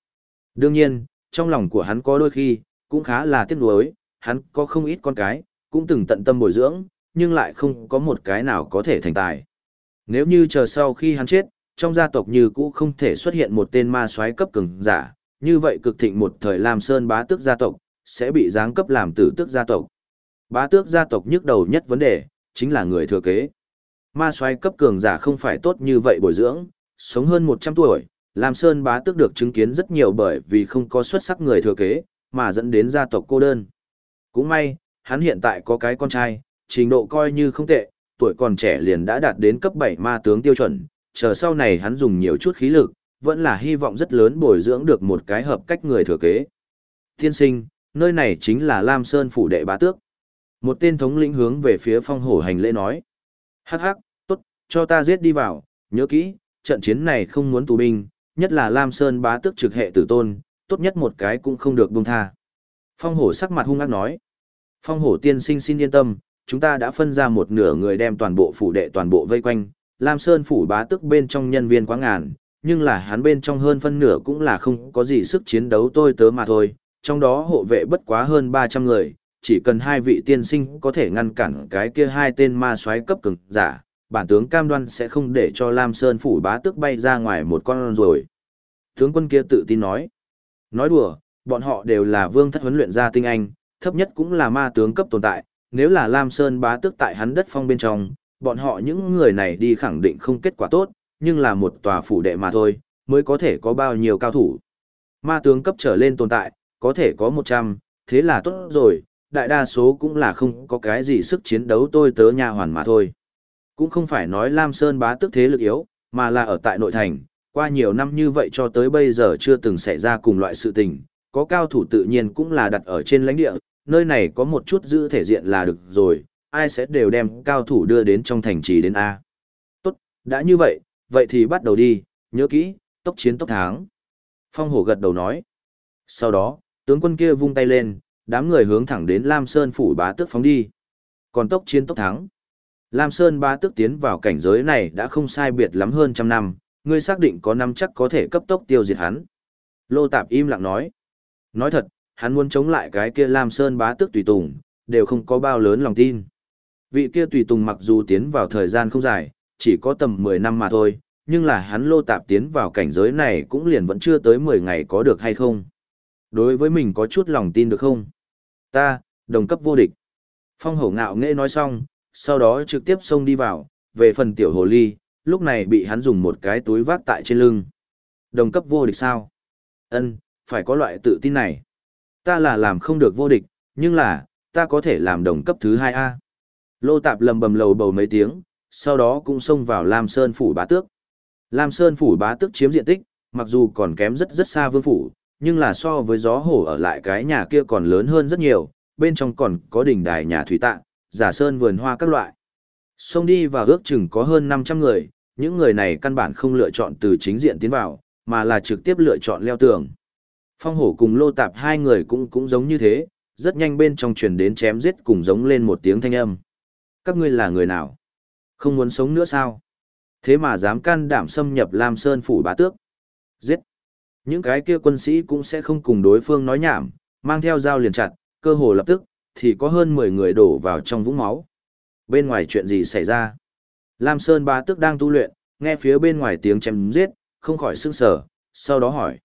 Đương nhiên, trong lòng của hắn có đôi khi, cũng khá là tiếc nuối, hắn có không ít con cái, cũng từng tận tâm bồi dưỡng, nhưng lại không có một cái nào có thể thành tài. Nếu như chờ sau khi hắn chết, trong gia tộc như cũ không thể xuất hiện một tên ma soái cấp cường giả, như vậy cực thịnh một thời Lam Sơn bá tước gia tộc, sẽ bị giáng cấp làm tử tước gia tộc. Bá tước gia tộc nhức đầu nhất vấn đề, chính là người thừa kế. Ma soái cấp cường giả không phải tốt như vậy bồi dưỡng, sống hơn 100 tuổi, Lam Sơn bá tước được chứng kiến rất nhiều bởi vì không có xuất sắc người thừa kế, mà dẫn đến gia tộc cô đơn. Cũng may, hắn hiện tại có cái con trai, trình độ coi như không tệ, tuổi còn trẻ liền đã đạt đến cấp 7 ma tướng tiêu chuẩn, chờ sau này hắn dùng nhiều chút khí lực, vẫn là hy vọng rất lớn bồi dưỡng được một cái hợp cách người thừa kế. Tiên sinh, nơi này chính là Lam Sơn phủ đệ bá tước. Một tên thống lĩnh hướng về phía phong hổ hành lễ nói. Hắc hắc, tốt, cho ta giết đi vào, nhớ kỹ, trận chiến này không muốn tù binh, nhất là Lam Sơn bá tước trực hệ tử tôn, tốt nhất một cái cũng không được buông tha. Phong hổ sắc mặt hung ác nói. Phong hổ tiên sinh xin yên tâm, chúng ta đã phân ra một nửa người đem toàn bộ phủ đệ toàn bộ vây quanh, Lam Sơn phủ bá tước bên trong nhân viên quá ngàn, nhưng là hắn bên trong hơn phân nửa cũng là không có gì sức chiến đấu tôi tớ mà thôi, trong đó hộ vệ bất quá hơn 300 người, chỉ cần hai vị tiên sinh có thể ngăn cản cái kia hai tên ma soái cấp cường giả, bản tướng cam đoan sẽ không để cho Lam Sơn phủ bá tước bay ra ngoài một con rồi. Tướng quân kia tự tin nói. Nói đùa, bọn họ đều là vương thất huấn luyện gia tinh anh, thấp nhất cũng là ma tướng cấp tồn tại, nếu là Lam Sơn bá tước tại hắn đất phong bên trong, bọn họ những người này đi khẳng định không kết quả tốt, nhưng là một tòa phủ đệ mà thôi, mới có thể có bao nhiêu cao thủ. Ma tướng cấp trở lên tồn tại, có thể có 100, thế là tốt rồi, đại đa số cũng là không có cái gì sức chiến đấu tôi tớ nhà hoàn mà thôi. Cũng không phải nói Lam Sơn bá tước thế lực yếu, mà là ở tại nội thành, qua nhiều năm như vậy cho tới bây giờ chưa từng xảy ra cùng loại sự tình, có cao thủ tự nhiên cũng là đặt ở trên lãnh địa, nơi này có một chút giữ thể diện là được rồi, ai sẽ đều đem cao thủ đưa đến trong thành trì đến A. Tốt, đã như vậy, vậy thì bắt đầu đi, nhớ kỹ, tốc chiến tốc thắng. Phong hổ gật đầu nói. Sau đó, tướng quân kia vung tay lên, đám người hướng thẳng đến Lam Sơn phủ bá tước phóng đi. Còn tốc chiến tốc thắng. Lam Sơn bá tước tiến vào cảnh giới này đã không sai biệt lắm hơn trăm năm, ngươi xác định có năm chắc có thể cấp tốc tiêu diệt hắn. Lô Tạp im lặng nói. Nói thật, hắn muốn chống lại cái kia Lam Sơn bá tước tùy tùng, đều không có bao lớn lòng tin. Vị kia tùy tùng mặc dù tiến vào thời gian không dài, chỉ có tầm 10 năm mà thôi, nhưng là hắn Lô Tạp tiến vào cảnh giới này cũng liền vẫn chưa tới 10 ngày có được hay không. Đối với mình có chút lòng tin được không? Ta, đồng cấp vô địch. Phong hổ ngạo nghệ nói xong, sau đó trực tiếp xông đi vào, về phần tiểu hồ ly, lúc này bị hắn dùng một cái túi vác tại trên lưng. Đồng cấp vô địch sao? Ân, phải có loại tự tin này. Ta là làm không được vô địch, nhưng là, ta có thể làm đồng cấp thứ hai a Lô tạp lầm bầm lầu bầu mấy tiếng, sau đó cũng xông vào Lam Sơn phủ bá tước. Lam Sơn phủ bá tước chiếm diện tích, mặc dù còn kém rất rất xa vương phủ, nhưng là so với gió hổ ở lại cái nhà kia còn lớn hơn rất nhiều, bên trong còn có đỉnh đài nhà thủy tạng, giả sơn vườn hoa các loại. Xông đi và ước chừng có hơn 500 người, những người này căn bản không lựa chọn từ chính diện tiến vào, mà là trực tiếp lựa chọn leo tường. Phong hổ cùng lô tạp hai người cũng cũng giống như thế, rất nhanh bên trong truyền đến chém giết cùng giống lên một tiếng thanh âm. Các ngươi là người nào? Không muốn sống nữa sao? Thế mà dám can đảm xâm nhập Lam Sơn phủ bá tước. Giết! Những cái kia quân sĩ cũng sẽ không cùng đối phương nói nhảm, mang theo dao liền chặt, cơ hồ lập tức, thì có hơn 10 người đổ vào trong vũng máu. Bên ngoài chuyện gì xảy ra? Lam Sơn bá tước đang tu luyện, nghe phía bên ngoài tiếng chém giết, không khỏi sững sờ, sau đó hỏi.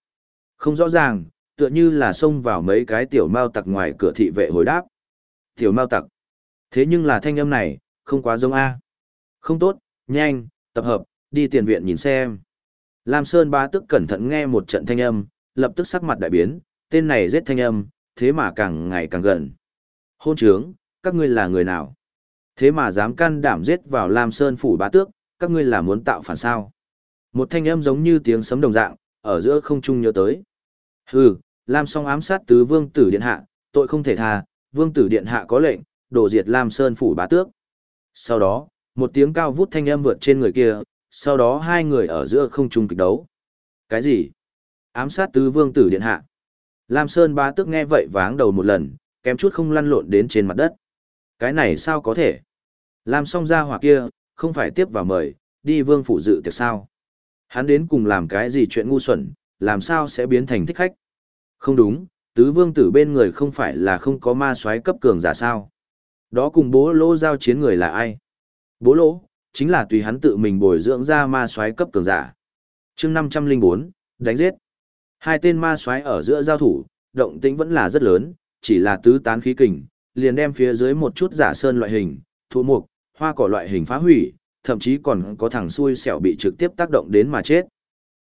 Không rõ ràng, tựa như là xông vào mấy cái tiểu mao tặc ngoài cửa thị vệ hồi đáp. Tiểu mao tặc. Thế nhưng là thanh âm này, không quá giống A. Không tốt, nhanh, tập hợp, đi tiền viện nhìn xem. Lam Sơn ba tức cẩn thận nghe một trận thanh âm, lập tức sắc mặt đại biến, tên này giết thanh âm, thế mà càng ngày càng gần. Hôn trướng, các ngươi là người nào? Thế mà dám can đảm giết vào Lam Sơn phủ bá tước, các ngươi là muốn tạo phản sao? Một thanh âm giống như tiếng sấm đồng dạng, ở giữa không trung nhớ tới. Hừ, Lam song ám sát tứ vương tử điện hạ, tội không thể tha, vương tử điện hạ có lệnh, đổ diệt Lam Sơn phủ bá tước. Sau đó, một tiếng cao vút thanh âm vượt trên người kia, sau đó hai người ở giữa không trung kịch đấu. Cái gì? Ám sát tứ vương tử điện hạ. Lam Sơn bá tước nghe vậy váng đầu một lần, kém chút không lăn lộn đến trên mặt đất. Cái này sao có thể? Lam song ra hỏa kia, không phải tiếp vào mời, đi vương phủ dự tiệc sao? Hắn đến cùng làm cái gì chuyện ngu xuẩn, làm sao sẽ biến thành thích khách? Không đúng, tứ vương tử bên người không phải là không có ma soái cấp cường giả sao? Đó cùng bố lỗ giao chiến người là ai? Bố lỗ, chính là tùy hắn tự mình bồi dưỡng ra ma soái cấp cường giả. chương 504, đánh giết. Hai tên ma soái ở giữa giao thủ, động tĩnh vẫn là rất lớn, chỉ là tứ tán khí kình, liền đem phía dưới một chút giả sơn loại hình, thụ mục, hoa cỏ loại hình phá hủy, thậm chí còn có thằng xui xẻo bị trực tiếp tác động đến mà chết.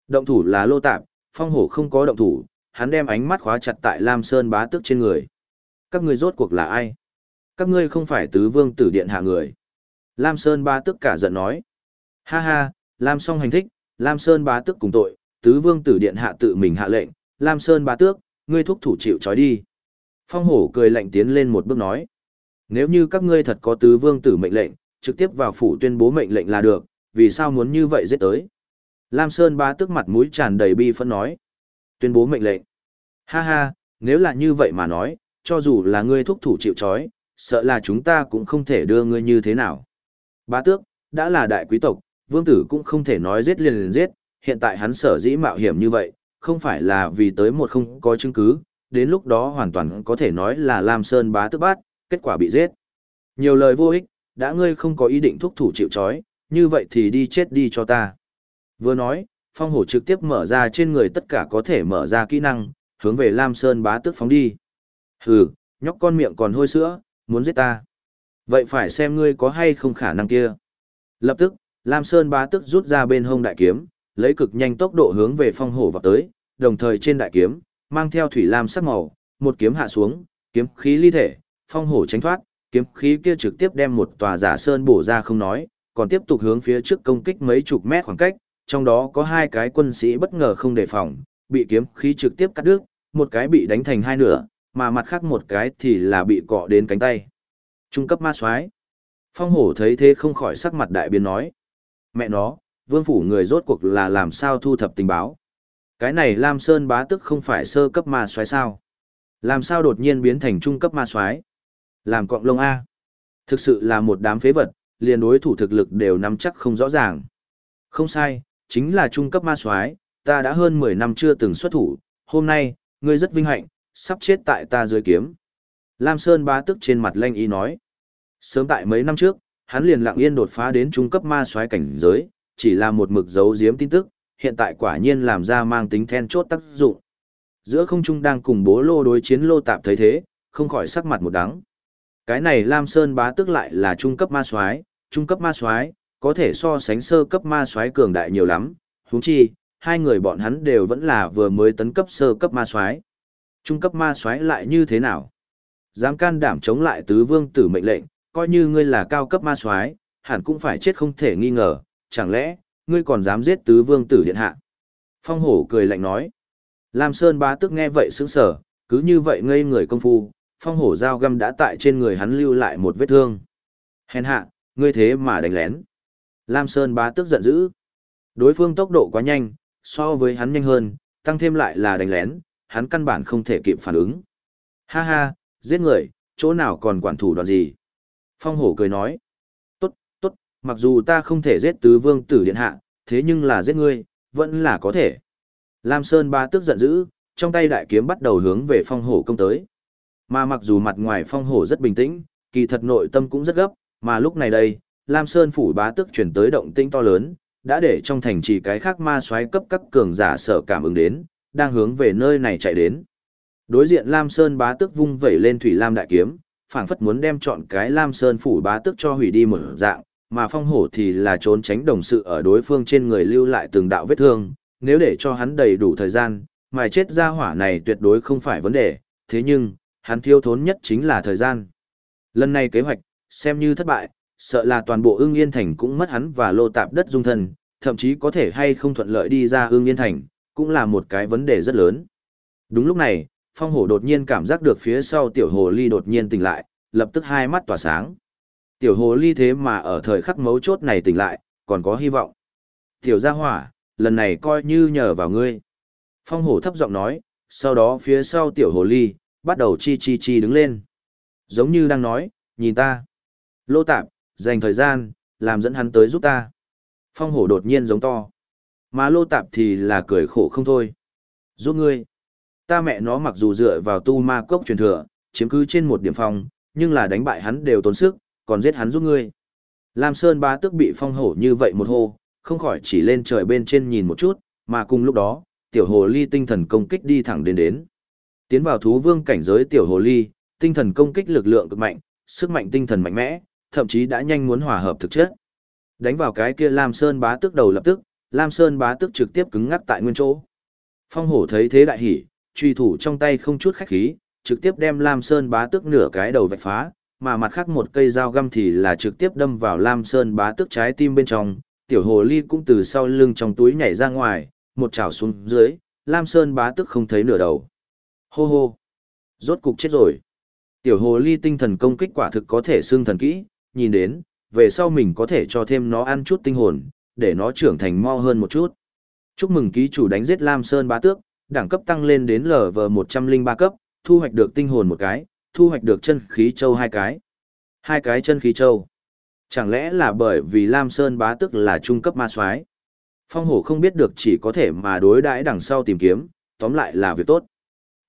Động thủ là lô tạp, phong hổ không có động thủ, hắn đem ánh mắt khóa chặt tại Lam Sơn bá tức trên người. Các ngươi rốt cuộc là ai? Các ngươi không phải tứ vương tử điện hạ người. Lam Sơn bá tức cả giận nói. Ha ha, Lam song hành thích, Lam Sơn bá tức cùng tội, tứ vương tử điện hạ tự mình hạ lệnh, Lam Sơn bá tước, ngươi thúc thủ chịu trói đi. Phong hổ cười lạnh tiến lên một bước nói. Nếu như các ngươi thật có tứ vương tử mệnh lệnh, trực tiếp vào phủ tuyên bố mệnh lệnh là được, vì sao muốn như vậy giết tới? Lam Sơn bá tức mặt mũi tràn đầy bi phẫn nói. Tuyên bố mệnh lệnh. Ha ha, nếu là như vậy mà nói, cho dù là ngươi thúc thủ chịu trói, sợ là chúng ta cũng không thể đưa ngươi như thế nào. Bá tước, đã là đại quý tộc, vương tử cũng không thể nói giết liền liền giết, hiện tại hắn sở dĩ mạo hiểm như vậy, không phải là vì tới một không có chứng cứ, đến lúc đó hoàn toàn có thể nói là Lam Sơn bá tước bát, kết quả bị giết. Nhiều lời vô ích, đã ngươi không có ý định thúc thủ chịu trói, như vậy thì đi chết đi cho ta. Vừa nói, phong hổ trực tiếp mở ra trên người tất cả có thể mở ra kỹ năng, hướng về Lam Sơn bá tước phóng đi. Hừ, nhóc con miệng còn hôi sữa, muốn giết ta. Vậy phải xem ngươi có hay không khả năng kia. Lập tức, Lam Sơn bá tước rút ra bên hông đại kiếm, lấy cực nhanh tốc độ hướng về phong hổ vào tới, đồng thời trên đại kiếm, mang theo thủy lam sắc màu, một kiếm hạ xuống, kiếm khí ly thể, phong hổ tránh thoát, kiếm khí kia trực tiếp đem một tòa giả sơn bổ ra không nói, còn tiếp tục hướng phía trước công kích mấy chục mét khoảng cách, trong đó có hai cái quân sĩ bất ngờ không đề phòng, bị kiếm khí trực tiếp cắt đứt, một cái bị đánh thành hai nửa, mà mặt khác một cái thì là bị cọ đến cánh tay. Trung cấp ma soái. Phong hổ thấy thế không khỏi sắc mặt đại biến nói. Mẹ nó, vương phủ người rốt cuộc là làm sao thu thập tình báo. Cái này Lam Sơn bá tức không phải sơ cấp ma soái sao? Làm sao đột nhiên biến thành trung cấp ma soái? Làm cọng lông A. Thực sự là một đám phế vật, liền đối thủ thực lực đều nắm chắc không rõ ràng. Không sai, chính là trung cấp ma soái, ta đã hơn 10 năm chưa từng xuất thủ, hôm nay, ngươi rất vinh hạnh, sắp chết tại ta dưới kiếm. Lam Sơn bá tức trên mặt lanh ý nói. Sớm tại mấy năm trước, hắn liền lặng yên đột phá đến trung cấp ma soái cảnh giới, chỉ là một mực giấu giếm tin tức, hiện tại quả nhiên làm ra mang tính then chốt tác dụng. Giữa không trung đang cùng bố lô đối chiến lô tạp thấy thế, không khỏi sắc mặt một đắng. Cái này Lam Sơn bá tức lại là trung cấp ma soái, trung cấp ma soái có thể so sánh sơ cấp ma soái cường đại nhiều lắm, huống chi, hai người bọn hắn đều vẫn là vừa mới tấn cấp sơ cấp ma soái. Trung cấp ma soái lại như thế nào? Dám can đảm chống lại tứ vương tử mệnh lệnh, coi như ngươi là cao cấp ma soái, hẳn cũng phải chết không thể nghi ngờ, chẳng lẽ ngươi còn dám giết tứ vương tử điện hạ? Phong hổ cười lạnh nói. Lam Sơn bá tức nghe vậy sững sờ, cứ như vậy ngây người công phu, phong hổ dao găm đã tại trên người hắn lưu lại một vết thương. Hèn hạ, ngươi thế mà đánh lén. Lam Sơn bá tức giận dữ. Đối phương tốc độ quá nhanh, so với hắn nhanh hơn, tăng thêm lại là đánh lén, hắn căn bản không thể kịp phản ứng. Ha ha, giết người, chỗ nào còn quản thủ đoạn gì? Phong hổ cười nói. Tốt, tốt, mặc dù ta không thể giết tứ vương tử điện hạ, thế nhưng là giết ngươi, vẫn là có thể. Lam Sơn ba tức giận dữ, trong tay đại kiếm bắt đầu hướng về phong hổ công tới. Mà mặc dù mặt ngoài phong hổ rất bình tĩnh, kỳ thật nội tâm cũng rất gấp, mà lúc này đây, Lam Sơn phủ bá tức chuyển tới động tĩnh to lớn, đã để trong thành trì cái khác ma soái cấp các cường giả sở cảm ứng đến, đang hướng về nơi này chạy đến. Đối diện Lam Sơn bá tức vung vẩy lên thủy lam đại kiếm, phảng phất muốn đem chọn cái Lam Sơn phủ bá tức cho hủy đi một dạng, mà phong hổ thì là trốn tránh đồng sự ở đối phương trên người lưu lại từng đạo vết thương, nếu để cho hắn đầy đủ thời gian, mài chết ra hỏa này tuyệt đối không phải vấn đề, thế nhưng, hắn thiêu thốn nhất chính là thời gian. Lần này kế hoạch, xem như thất bại, sợ là toàn bộ ương yên thành cũng mất hắn và lô tạp đất dung thân, thậm chí có thể hay không thuận lợi đi ra ương yên thành, cũng là một cái vấn đề rất lớn. Đúng lúc này, phong hổ đột nhiên cảm giác được phía sau tiểu hồ ly đột nhiên tỉnh lại, lập tức hai mắt tỏa sáng. Tiểu hồ ly thế mà ở thời khắc mấu chốt này tỉnh lại, còn có hy vọng. Tiểu gia hỏa, lần này coi như nhờ vào ngươi. Phong hổ thấp giọng nói, sau đó phía sau tiểu hồ ly, bắt đầu chi chi chi đứng lên. Giống như đang nói, nhìn ta. Lô tạp, dành thời gian, làm dẫn hắn tới giúp ta. Phong hổ đột nhiên giống to. Mà lô tạp thì là cười khổ không thôi. Giúp ngươi. Ta mẹ nó mặc dù dựa vào tu ma cốc truyền thừa, chiếm cứ trên một điểm phòng, nhưng là đánh bại hắn đều tốn sức, còn giết hắn giúp ngươi. Lam Sơn ba tức bị phong hổ như vậy một hô, không khỏi chỉ lên trời bên trên nhìn một chút, mà cùng lúc đó, tiểu hồ ly tinh thần công kích đi thẳng đến đến. Tiến vào thú vương cảnh giới tiểu hồ ly, tinh thần công kích lực lượng cực mạnh, sức mạnh tinh thần mạnh mẽ, thậm chí đã nhanh muốn hòa hợp thực chất. Đánh vào cái kia Lam Sơn bá tức đầu lập tức, Lam Sơn bá tức trực tiếp cứng ngắc tại nguyên chỗ. Phong hổ thấy thế đại hỉ, truy thủ trong tay không chút khách khí, trực tiếp đem Lam Sơn bá tức nửa cái đầu vạch phá, mà mặt khác một cây dao găm thì là trực tiếp đâm vào Lam Sơn bá tức trái tim bên trong, tiểu hồ ly cũng từ sau lưng trong túi nhảy ra ngoài, một chảo xuống dưới, Lam Sơn bá tức không thấy nửa đầu. Hô hô! Rốt cục chết rồi. Tiểu hồ ly tinh thần công kích quả thực có thể xương thần kỹ, nhìn đến, về sau mình có thể cho thêm nó ăn chút tinh hồn, để nó trưởng thành mo hơn một chút. Chúc mừng ký chủ đánh giết Lam Sơn bá tước, đẳng cấp tăng lên đến LV103 cấp, thu hoạch được tinh hồn một cái, thu hoạch được chân khí châu hai cái. Hai cái chân khí châu. Chẳng lẽ là bởi vì Lam Sơn bá tước là trung cấp ma soái? Phong hổ không biết được chỉ có thể mà đối đãi đằng sau tìm kiếm, tóm lại là việc tốt.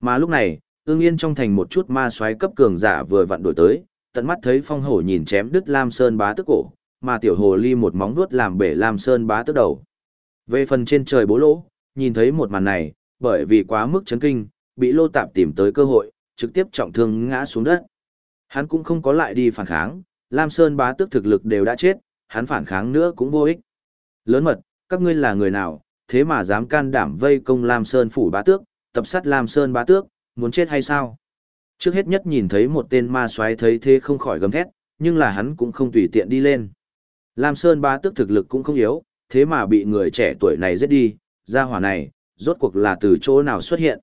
Mà lúc này, ương yên trong thành một chút ma xoáy cấp cường giả vừa vặn đổi tới, tận mắt thấy phong hổ nhìn chém đứt Lam Sơn bá tức cổ, mà tiểu hồ ly một móng vuốt làm bể Lam Sơn bá tức đầu. Về phần trên trời bố lỗ, nhìn thấy một màn này, bởi vì quá mức chấn kinh, bị lô tạp tìm tới cơ hội, trực tiếp trọng thương ngã xuống đất. Hắn cũng không có lại đi phản kháng, Lam Sơn bá tức thực lực đều đã chết, hắn phản kháng nữa cũng vô ích. Lớn mật, các ngươi là người nào, thế mà dám can đảm vây công Lam Sơn phủ bá tước, tập sát Lam Sơn bá tước, muốn chết hay sao? Trước hết nhất nhìn thấy một tên ma soái thấy thế không khỏi gầm thét, nhưng là hắn cũng không tùy tiện đi lên. Lam Sơn Bá tước thực lực cũng không yếu, thế mà bị người trẻ tuổi này giết đi, ra hỏa này, rốt cuộc là từ chỗ nào xuất hiện.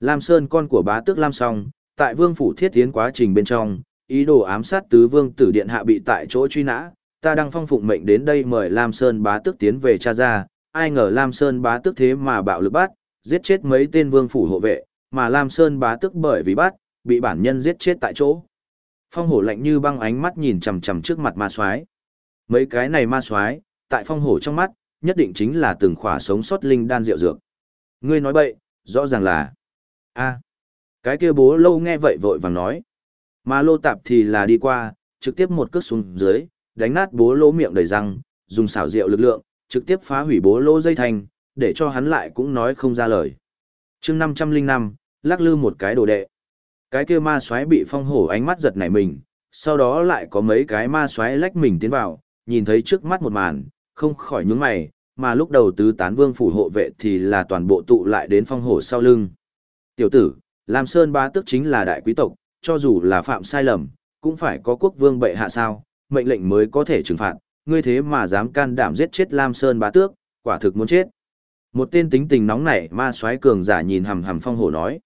Lam Sơn con của bá tước Lam Song, tại vương phủ thiết tiến quá trình bên trong, ý đồ ám sát tứ vương tử điện hạ bị tại chỗ truy nã, ta đang phong phụng mệnh đến đây mời Lam Sơn bá tước tiến về cha ra, ai ngờ Lam Sơn bá tước thế mà bạo lực bắt, giết chết mấy tên vương phủ hộ vệ, mà Lam Sơn bá tức bởi vì bắt, bị bản nhân giết chết tại chỗ. Phong hổ lạnh như băng ánh mắt nhìn chằm chằm trước mặt ma soái. Mấy cái này ma soái, tại phong hổ trong mắt, nhất định chính là từng khỏa sống sót linh đan rượu dược. Ngươi nói bậy, rõ ràng là a cái kia bố lâu nghe vậy vội vàng nói mà lô tạp thì là đi qua trực tiếp một cước xuống dưới đánh nát bố lỗ miệng đầy răng dùng xảo diệu lực lượng trực tiếp phá hủy bố lỗ dây thành để cho hắn lại cũng nói không ra lời chương năm trăm linh năm lắc lư một cái đồ đệ cái kia ma xoáy bị phong hổ ánh mắt giật nảy mình sau đó lại có mấy cái ma xoáy lách mình tiến vào nhìn thấy trước mắt một màn không khỏi nhướng mày mà lúc đầu tứ tán vương phủ hộ vệ thì là toàn bộ tụ lại đến phong hổ sau lưng. Tiểu tử, Lam Sơn ba tước chính là đại quý tộc, cho dù là phạm sai lầm, cũng phải có quốc vương bệ hạ sao, mệnh lệnh mới có thể trừng phạt, ngươi thế mà dám can đảm giết chết Lam Sơn bá tước, quả thực muốn chết. Một tên tính tình nóng nảy ma soái cường giả nhìn hầm hầm phong hổ nói.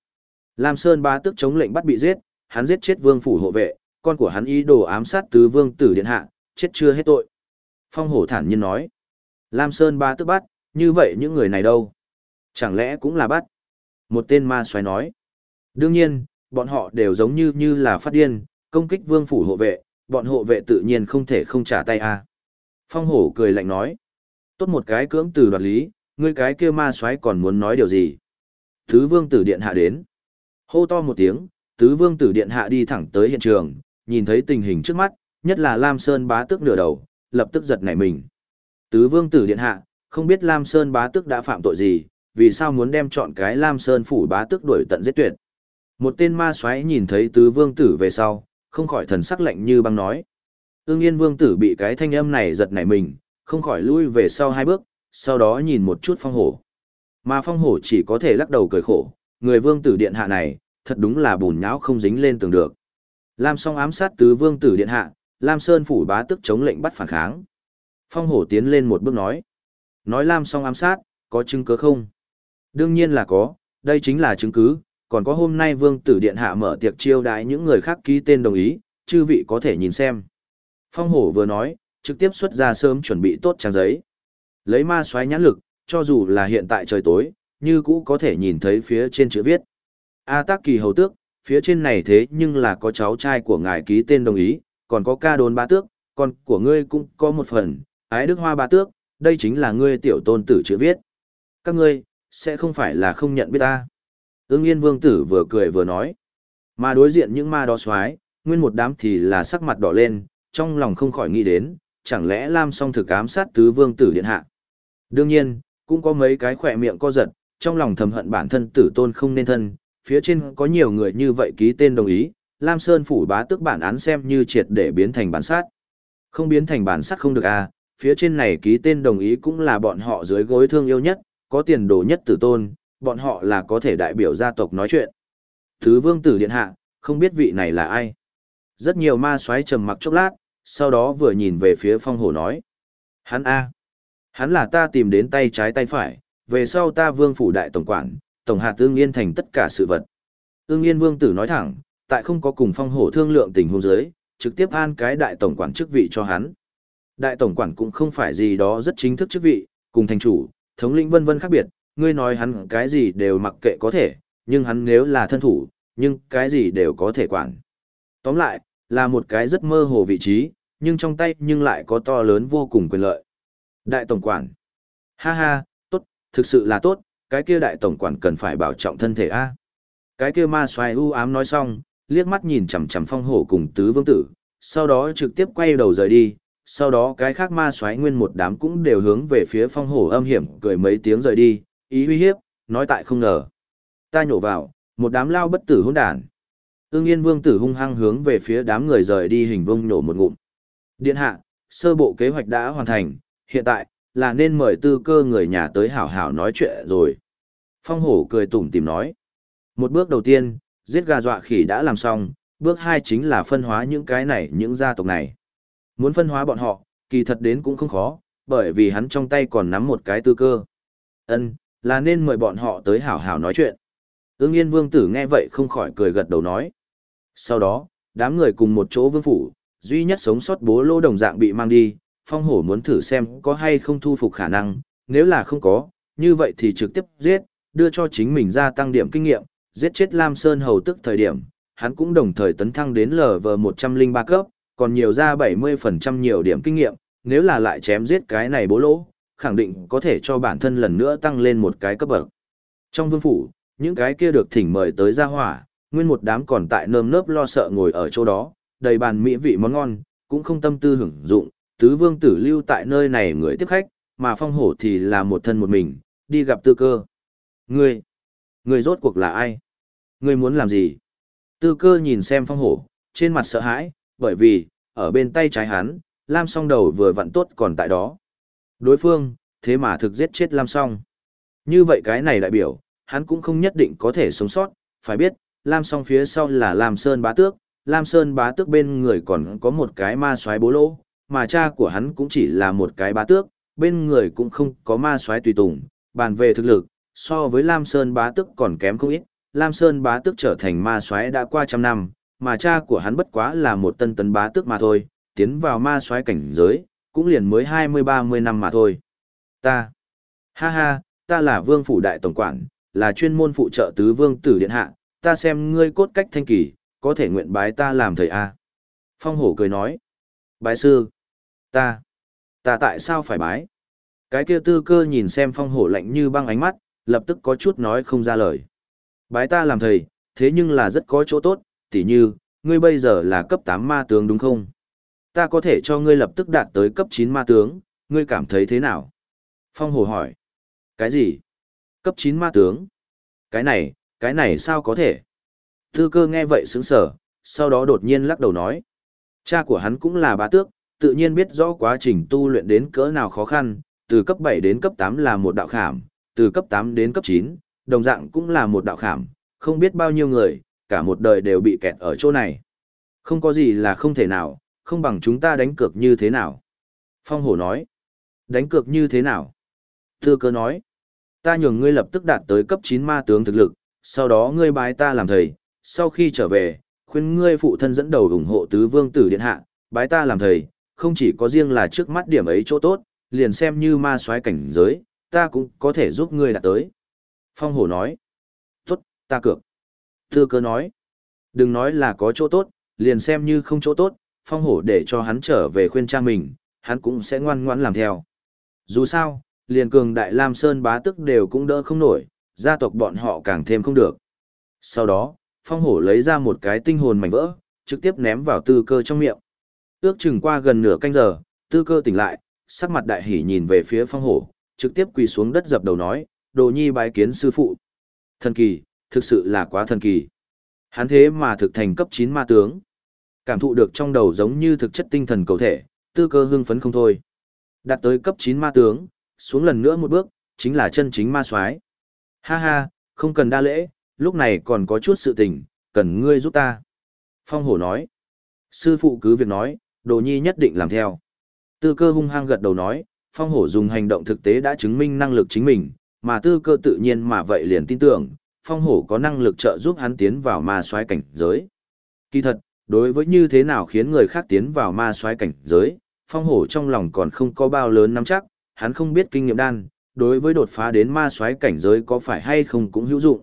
Lam Sơn ba tước chống lệnh bắt bị giết, hắn giết chết vương phủ hộ vệ, con của hắn ý đồ ám sát tứ vương tử điện hạ, chết chưa hết tội. Phong hổ thản nhiên nói. Lam Sơn ba tức bắt, như vậy những người này đâu? Chẳng lẽ cũng là bắt? Một tên ma xoáy nói. Đương nhiên, bọn họ đều giống như như là phát điên, công kích vương phủ hộ vệ, bọn hộ vệ tự nhiên không thể không trả tay a. Phong hổ cười lạnh nói. Tốt một cái cưỡng từ đoạt lý, ngươi cái kia ma soái còn muốn nói điều gì? Thứ vương tử điện hạ đến. Hô to một tiếng, tứ vương tử điện hạ đi thẳng tới hiện trường, nhìn thấy tình hình trước mắt, nhất là Lam Sơn bá Tước nửa đầu, lập tức giật nảy mình. Tứ vương tử điện hạ, không biết Lam Sơn bá tước đã phạm tội gì, vì sao muốn đem chọn cái Lam Sơn phủ bá tước đuổi tận giết tuyệt. Một tên ma soái nhìn thấy tứ vương tử về sau, không khỏi thần sắc lạnh như băng nói. Ương yên vương tử bị cái thanh âm này giật nảy mình, không khỏi lui về sau hai bước, sau đó nhìn một chút phong hổ. Mà phong hổ chỉ có thể lắc đầu cười khổ, người vương tử điện hạ này, thật đúng là bùn nhão không dính lên tường được. Lam song ám sát tứ vương tử điện hạ, Lam Sơn phủ bá tức chống lệnh bắt phản kháng. Phong hổ tiến lên một bước nói. Nói Lam song ám sát, có chứng cứ không? Đương nhiên là có, đây chính là chứng cứ, còn có hôm nay vương tử điện hạ mở tiệc chiêu đãi những người khác ký tên đồng ý, chư vị có thể nhìn xem. Phong hổ vừa nói, trực tiếp xuất ra sớm chuẩn bị tốt trang giấy. Lấy ma xoáy nhãn lực, cho dù là hiện tại trời tối, như cũ có thể nhìn thấy phía trên chữ viết. A tác kỳ hầu tước, phía trên này thế nhưng là có cháu trai của ngài ký tên đồng ý, còn có ca đồn ba tước, còn của ngươi cũng có một phần, ái đức hoa ba tước, đây chính là ngươi tiểu tôn tử chữ viết. Các ngươi, sẽ không phải là không nhận biết ta. Ưng yên vương tử vừa cười vừa nói. Mà đối diện những ma đó xoái, nguyên một đám thì là sắc mặt đỏ lên, trong lòng không khỏi nghĩ đến, chẳng lẽ Lam song thực ám sát tứ vương tử điện hạ. Đương nhiên, cũng có mấy cái khỏe miệng co giật, trong lòng thầm hận bản thân tử tôn không nên thân, phía trên có nhiều người như vậy ký tên đồng ý, Lam Sơn phủ bá tức bản án xem như triệt để biến thành bản sát. Không biến thành bản sát không được à, phía trên này ký tên đồng ý cũng là bọn họ dưới gối thương yêu nhất, có tiền đồ nhất tử tôn, bọn họ là có thể đại biểu gia tộc nói chuyện. Thứ vương tử điện hạ, không biết vị này là ai. Rất nhiều ma xoáy trầm mặc chốc lát, sau đó vừa nhìn về phía phong hổ nói. Hắn A. Hắn là ta tìm đến tay trái tay phải, về sau ta vương phủ đại tổng quản, tổng hạt ương yên thành tất cả sự vật. Ương yên vương tử nói thẳng, tại không có cùng phong hổ thương lượng tình huống giới, trực tiếp an cái đại tổng quản chức vị cho hắn. Đại tổng quản cũng không phải gì đó rất chính thức chức vị, cùng thành chủ, thống lĩnh vân vân khác biệt, ngươi nói hắn cái gì đều mặc kệ có thể, nhưng hắn nếu là thân thủ, nhưng cái gì đều có thể quản. Tóm lại, là một cái rất mơ hồ vị trí, nhưng trong tay nhưng lại có to lớn vô cùng quyền lợi. Đại tổng quản. Ha ha, tốt, thực sự là tốt, cái kia đại tổng quản cần phải bảo trọng thân thể a. Cái kia ma xoài u ám nói xong, liếc mắt nhìn chằm chằm phong hổ cùng tứ vương tử, sau đó trực tiếp quay đầu rời đi, sau đó cái khác ma xoáy nguyên một đám cũng đều hướng về phía phong hổ âm hiểm cười mấy tiếng rời đi, ý uy hiếp, nói tại không ngờ. Ta nhổ vào, một đám lao bất tử hỗn đản. Ưng Yên Vương tử hung hăng hướng về phía đám người rời đi hình vông nhổ một ngụm. Điện hạ, sơ bộ kế hoạch đã hoàn thành, hiện tại là nên mời tư cơ người nhà tới hảo hảo nói chuyện rồi. Phong hổ cười tủm tìm nói. Một bước đầu tiên, giết gà dọa khỉ đã làm xong, bước hai chính là phân hóa những cái này những gia tộc này. Muốn phân hóa bọn họ, kỳ thật đến cũng không khó, bởi vì hắn trong tay còn nắm một cái tư cơ. Ân, là nên mời bọn họ tới hảo hảo nói chuyện. Ưng Yên Vương tử nghe vậy không khỏi cười gật đầu nói. Sau đó, đám người cùng một chỗ vương phủ, duy nhất sống sót bố lô đồng dạng bị mang đi, phong hổ muốn thử xem có hay không thu phục khả năng, nếu là không có, như vậy thì trực tiếp giết, đưa cho chính mình gia tăng điểm kinh nghiệm, giết chết Lam Sơn hầu tức thời điểm, hắn cũng đồng thời tấn thăng đến LV103 cấp, còn nhiều ra 70% nhiều điểm kinh nghiệm, nếu là lại chém giết cái này bố lỗ, khẳng định có thể cho bản thân lần nữa tăng lên một cái cấp bậc. Trong vương phủ, những cái kia được thỉnh mời tới gia hỏa, nguyên một đám còn tại nơm nớp lo sợ ngồi ở chỗ đó, đầy bàn mỹ vị món ngon, cũng không tâm tư hưởng dụng, tứ vương tử lưu tại nơi này người tiếp khách, mà phong hổ thì là một thân một mình, đi gặp tư cơ. Ngươi, ngươi rốt cuộc là ai? Ngươi muốn làm gì? Tư cơ nhìn xem phong hổ, trên mặt sợ hãi, bởi vì, ở bên tay trái hắn, Lam song đầu vừa vặn tốt còn tại đó. Đối phương, thế mà thực giết chết Lam song. Như vậy cái này đại biểu, hắn cũng không nhất định có thể sống sót, phải biết, Lam song phía sau là Lam Sơn bá tước, Lam Sơn bá tước bên người còn có một cái ma soái bố lỗ, mà cha của hắn cũng chỉ là một cái bá tước, bên người cũng không có ma soái tùy tùng, bàn về thực lực, so với Lam Sơn bá tước còn kém không ít, Lam Sơn bá tước trở thành ma soái đã qua trăm năm, mà cha của hắn bất quá là một tân tấn bá tước mà thôi, tiến vào ma soái cảnh giới, cũng liền mới 20-30 năm mà thôi. Ta, ha ha, ta là vương phủ đại tổng quản, là chuyên môn phụ trợ tứ vương tử điện hạ, ta xem ngươi cốt cách thanh kỳ, có thể nguyện bái ta làm thầy A. Phong hổ cười nói, bái sư, ta, ta tại sao phải bái? Cái kia tư cơ nhìn xem phong hổ lạnh như băng ánh mắt, lập tức có chút nói không ra lời. Bái ta làm thầy, thế nhưng là rất có chỗ tốt, tỉ như, ngươi bây giờ là cấp 8 ma tướng đúng không? Ta có thể cho ngươi lập tức đạt tới cấp 9 ma tướng, ngươi cảm thấy thế nào? Phong hồ hỏi. Cái gì? Cấp 9 ma tướng? Cái này, cái này sao có thể? Tư cơ nghe vậy sững sở, sau đó đột nhiên lắc đầu nói. Cha của hắn cũng là bá tước, tự nhiên biết rõ quá trình tu luyện đến cỡ nào khó khăn, từ cấp 7 đến cấp 8 là một đạo khảm, từ cấp 8 đến cấp 9, đồng dạng cũng là một đạo khảm, không biết bao nhiêu người, cả một đời đều bị kẹt ở chỗ này. Không có gì là không thể nào, không bằng chúng ta đánh cược như thế nào. Phong hổ nói, đánh cược như thế nào? Tư cơ nói, ta nhường ngươi lập tức đạt tới cấp 9 ma tướng thực lực, sau đó ngươi bái ta làm thầy, sau khi trở về, khuyên ngươi phụ thân dẫn đầu ủng hộ tứ vương tử điện hạ, bái ta làm thầy, không chỉ có riêng là trước mắt điểm ấy chỗ tốt, liền xem như ma soái cảnh giới, ta cũng có thể giúp ngươi đạt tới. Phong hổ nói, tốt, ta cược. Tư cơ nói, đừng nói là có chỗ tốt, liền xem như không chỗ tốt, phong hổ để cho hắn trở về khuyên cha mình, hắn cũng sẽ ngoan ngoãn làm theo. Dù sao, liền cường đại Lam Sơn bá tức đều cũng đỡ không nổi, gia tộc bọn họ càng thêm không được. Sau đó, phong hổ lấy ra một cái tinh hồn mảnh vỡ, trực tiếp ném vào tư cơ trong miệng. Ước chừng qua gần nửa canh giờ, tư cơ tỉnh lại, sắc mặt đại hỉ nhìn về phía phong hổ, trực tiếp quỳ xuống đất dập đầu nói, đồ nhi bái kiến sư phụ. Thần kỳ, thực sự là quá thần kỳ. Hắn thế mà thực thành cấp 9 ma tướng. Cảm thụ được trong đầu giống như thực chất tinh thần cầu thể, tư cơ hưng phấn không thôi. Đạt tới cấp 9 ma tướng, xuống lần nữa một bước, chính là chân chính ma soái. Ha ha, không cần đa lễ, lúc này còn có chút sự tình, cần ngươi giúp ta. Phong hổ nói. Sư phụ cứ việc nói, đồ nhi nhất định làm theo. Tư cơ hung hăng gật đầu nói, phong hổ dùng hành động thực tế đã chứng minh năng lực chính mình, mà tư cơ tự nhiên mà vậy liền tin tưởng, phong hổ có năng lực trợ giúp hắn tiến vào ma soái cảnh giới. Kỳ thật, đối với như thế nào khiến người khác tiến vào ma soái cảnh giới, phong hổ trong lòng còn không có bao lớn nắm chắc, hắn không biết kinh nghiệm đan, đối với đột phá đến ma soái cảnh giới có phải hay không cũng hữu dụng.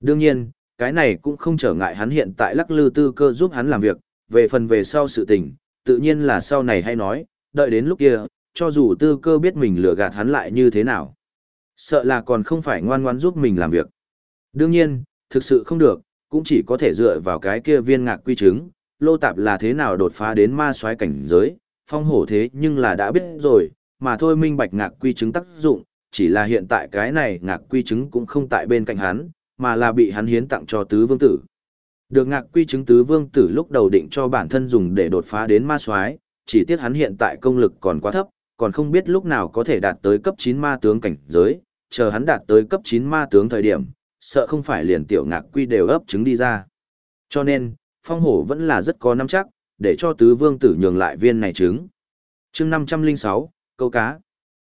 Đương nhiên, cái này cũng không trở ngại hắn hiện tại lắc lư tư cơ giúp hắn làm việc, về phần về sau sự tình, tự nhiên là sau này hay nói, đợi đến lúc kia, cho dù tư cơ biết mình lừa gạt hắn lại như thế nào. Sợ là còn không phải ngoan ngoan giúp mình làm việc. Đương nhiên, thực sự không được, cũng chỉ có thể dựa vào cái kia viên ngạc quy chứng, lô tạp là thế nào đột phá đến ma soái cảnh giới, phong hổ thế nhưng là đã biết rồi, mà thôi minh bạch ngạc quy chứng tác dụng, chỉ là hiện tại cái này ngạc quy chứng cũng không tại bên cạnh hắn, mà là bị hắn hiến tặng cho tứ vương tử. Được ngạc quy chứng tứ vương tử lúc đầu định cho bản thân dùng để đột phá đến ma soái, chỉ tiếc hắn hiện tại công lực còn quá thấp, còn không biết lúc nào có thể đạt tới cấp 9 ma tướng cảnh giới, chờ hắn đạt tới cấp 9 ma tướng thời điểm, sợ không phải liền tiểu ngạc quy đều ấp trứng đi ra. Cho nên, phong hổ vẫn là rất có nắm chắc, để cho tứ vương tử nhường lại viên này trứng. chương 506, câu cá.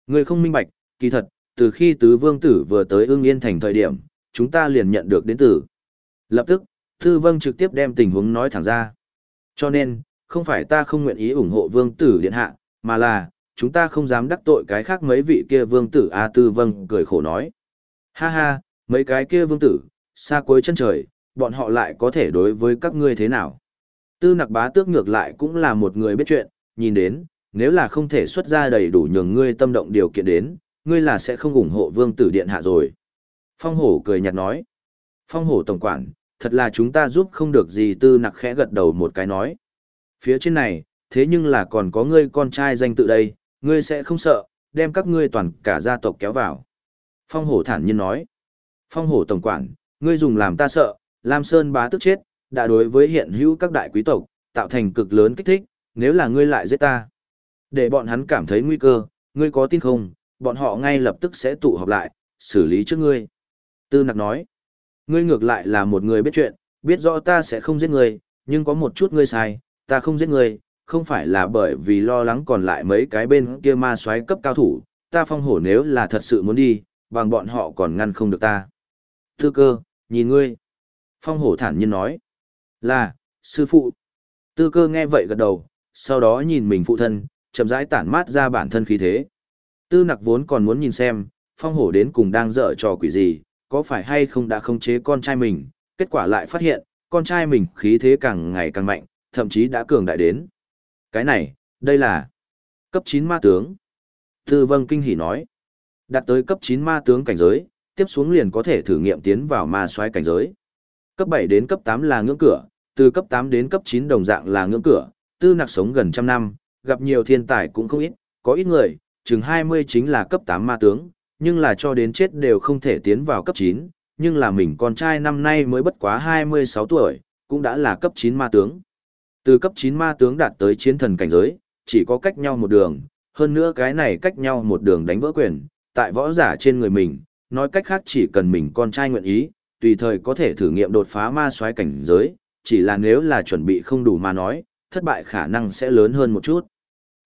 Người không minh bạch, kỳ thật, từ khi tứ vương tử vừa tới ương yên thành thời điểm, chúng ta liền nhận được đến từ. Lập tức, Thư Vâng trực tiếp đem tình huống nói thẳng ra. Cho nên, không phải ta không nguyện ý ủng hộ vương tử điện hạ, mà là, chúng ta không dám đắc tội cái khác mấy vị kia vương tử A Tư Vâng cười khổ nói. Ha ha, mấy cái kia vương tử, xa cuối chân trời, bọn họ lại có thể đối với các ngươi thế nào. Tư nặc bá tước ngược lại cũng là một người biết chuyện, nhìn đến, nếu là không thể xuất ra đầy đủ nhường ngươi tâm động điều kiện đến, ngươi là sẽ không ủng hộ vương tử điện hạ rồi. Phong hổ cười nhạt nói. Phong hổ tổng quản, thật là chúng ta giúp không được gì tư nặc khẽ gật đầu một cái nói. Phía trên này, thế nhưng là còn có ngươi con trai danh tự đây, ngươi sẽ không sợ, đem các ngươi toàn cả gia tộc kéo vào. Phong hổ thản nhiên nói. Phong hổ tổng quản, ngươi dùng làm ta sợ, Lam Sơn bá tức chết, đã đối với hiện hữu các đại quý tộc, tạo thành cực lớn kích thích, nếu là ngươi lại giết ta. Để bọn hắn cảm thấy nguy cơ, ngươi có tin không, bọn họ ngay lập tức sẽ tụ họp lại, xử lý trước ngươi. Tư nặc nói, ngươi ngược lại là một người biết chuyện, biết rõ ta sẽ không giết ngươi, nhưng có một chút ngươi sai, ta không giết ngươi, không phải là bởi vì lo lắng còn lại mấy cái bên kia ma soái cấp cao thủ, ta phong hổ nếu là thật sự muốn đi, bằng bọn họ còn ngăn không được ta. Tư cơ, nhìn ngươi. Phong hổ thản nhiên nói, là, sư phụ. Tư cơ nghe vậy gật đầu, sau đó nhìn mình phụ thân, chậm rãi tản mát ra bản thân khí thế. Tư nặc vốn còn muốn nhìn xem, phong hổ đến cùng đang dở trò quỷ gì, có phải hay không đã khống chế con trai mình, kết quả lại phát hiện, con trai mình khí thế càng ngày càng mạnh, thậm chí đã cường đại đến. Cái này, đây là cấp 9 ma tướng. Tư vâng kinh hỉ nói, đạt tới cấp 9 ma tướng cảnh giới, tiếp xuống liền có thể thử nghiệm tiến vào ma xoáy cảnh giới. Cấp 7 đến cấp 8 là ngưỡng cửa, từ cấp 8 đến cấp 9 đồng dạng là ngưỡng cửa, tư nặc sống gần trăm năm, gặp nhiều thiên tài cũng không ít, có ít người, chừng 20 chính là cấp 8 ma tướng, nhưng là cho đến chết đều không thể tiến vào cấp 9, nhưng là mình con trai năm nay mới bất quá 26 tuổi, cũng đã là cấp 9 ma tướng. Từ cấp 9 ma tướng đạt tới chiến thần cảnh giới, chỉ có cách nhau một đường, hơn nữa cái này cách nhau một đường đánh vỡ quyền, tại võ giả trên người mình, nói cách khác chỉ cần mình con trai nguyện ý, tùy thời có thể thử nghiệm đột phá ma soái cảnh giới, chỉ là nếu là chuẩn bị không đủ mà nói, thất bại khả năng sẽ lớn hơn một chút.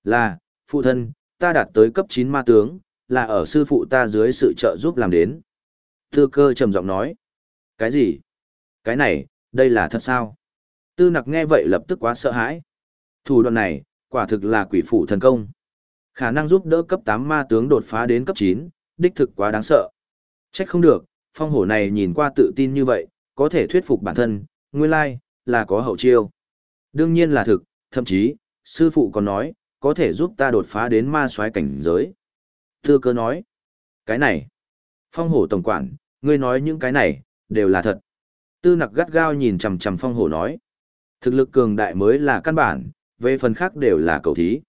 Là, phụ thân, ta đạt tới cấp 9 ma tướng, là ở sư phụ ta dưới sự trợ giúp làm đến. Tư cơ trầm giọng nói. Cái gì? Cái này, đây là thật sao? Tư nặc nghe vậy lập tức quá sợ hãi. Thủ đoạn này, quả thực là quỷ phụ thần công. Khả năng giúp đỡ cấp 8 ma tướng đột phá đến cấp 9, đích thực quá đáng sợ. Trách không được, phong hổ này nhìn qua tự tin như vậy, có thể thuyết phục bản thân, nguyên lai, là có hậu chiêu. Đương nhiên là thực, thậm chí, sư phụ còn nói, có thể giúp ta đột phá đến ma soái cảnh giới. Tư cơ nói, cái này, phong hổ tổng quản, ngươi nói những cái này, đều là thật. Tư nặc gắt gao nhìn chằm chằm phong hổ nói, thực lực cường đại mới là căn bản, về phần khác đều là cầu thí.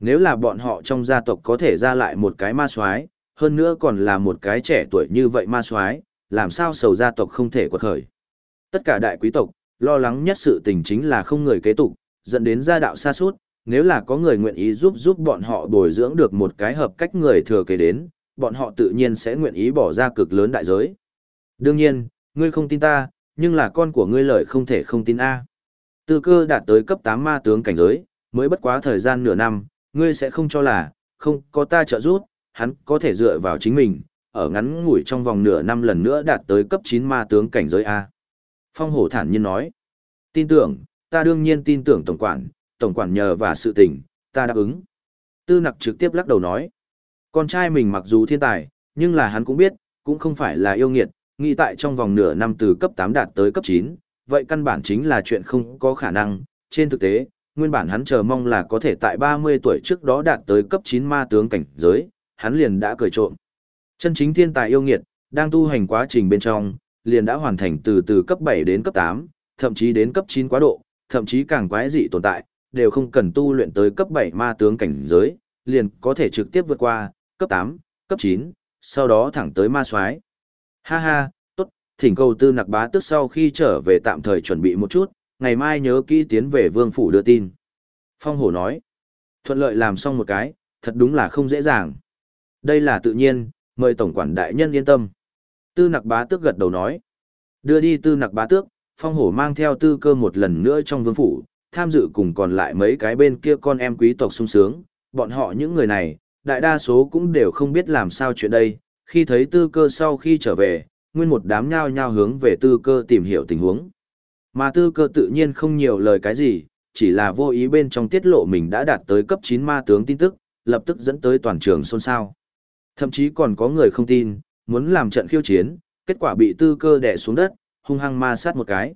Nếu là bọn họ trong gia tộc có thể ra lại một cái ma soái, hơn nữa còn là một cái trẻ tuổi như vậy ma soái, làm sao sầu gia tộc không thể quật khởi. Tất cả đại quý tộc, lo lắng nhất sự tình chính là không người kế tục, dẫn đến gia đạo xa suốt, nếu là có người nguyện ý giúp giúp bọn họ bồi dưỡng được một cái hợp cách người thừa kế đến, bọn họ tự nhiên sẽ nguyện ý bỏ ra cực lớn đại giới. Đương nhiên, ngươi không tin ta, nhưng là con của ngươi lời không thể không tin A. Tư cơ đạt tới cấp 8 ma tướng cảnh giới, mới bất quá thời gian nửa năm, ngươi sẽ không cho là, không có ta trợ giúp, hắn có thể dựa vào chính mình, ở ngắn ngủi trong vòng nửa năm lần nữa đạt tới cấp 9 ma tướng cảnh giới A. Phong hổ thản nhiên nói, tin tưởng, ta đương nhiên tin tưởng tổng quản, tổng quản nhờ và sự tình, ta đáp ứng. Tư nặc trực tiếp lắc đầu nói, con trai mình mặc dù thiên tài, nhưng là hắn cũng biết, cũng không phải là yêu nghiệt, nghĩ tại trong vòng nửa năm từ cấp 8 đạt tới cấp 9, vậy căn bản chính là chuyện không có khả năng, trên thực tế, nguyên bản hắn chờ mong là có thể tại 30 tuổi trước đó đạt tới cấp 9 ma tướng cảnh giới, hắn liền đã cười trộm. Chân chính thiên tài yêu nghiệt, đang tu hành quá trình bên trong, liền đã hoàn thành từ từ cấp 7 đến cấp 8, thậm chí đến cấp 9 quá độ, thậm chí càng quái dị tồn tại, đều không cần tu luyện tới cấp 7 ma tướng cảnh giới, liền có thể trực tiếp vượt qua cấp 8, cấp 9, sau đó thẳng tới ma soái. Ha ha, tốt, thỉnh cầu tư nặc bá tức sau khi trở về tạm thời chuẩn bị một chút, ngày mai nhớ kỹ tiến về vương phủ đưa tin. Phong hổ nói, thuận lợi làm xong một cái, thật đúng là không dễ dàng. Đây là tự nhiên, mời tổng quản đại nhân yên tâm. Tư nặc bá tước gật đầu nói. Đưa đi tư nặc bá tước, phong hổ mang theo tư cơ một lần nữa trong vương phủ, tham dự cùng còn lại mấy cái bên kia con em quý tộc sung sướng. Bọn họ những người này, đại đa số cũng đều không biết làm sao chuyện đây. Khi thấy tư cơ sau khi trở về, nguyên một đám nhao nhao hướng về tư cơ tìm hiểu tình huống. Mà tư cơ tự nhiên không nhiều lời cái gì, chỉ là vô ý bên trong tiết lộ mình đã đạt tới cấp 9 ma tướng tin tức, lập tức dẫn tới toàn trường xôn xao. Thậm chí còn có người không tin, muốn làm trận khiêu chiến, kết quả bị tư cơ đè xuống đất, hung hăng ma sát một cái.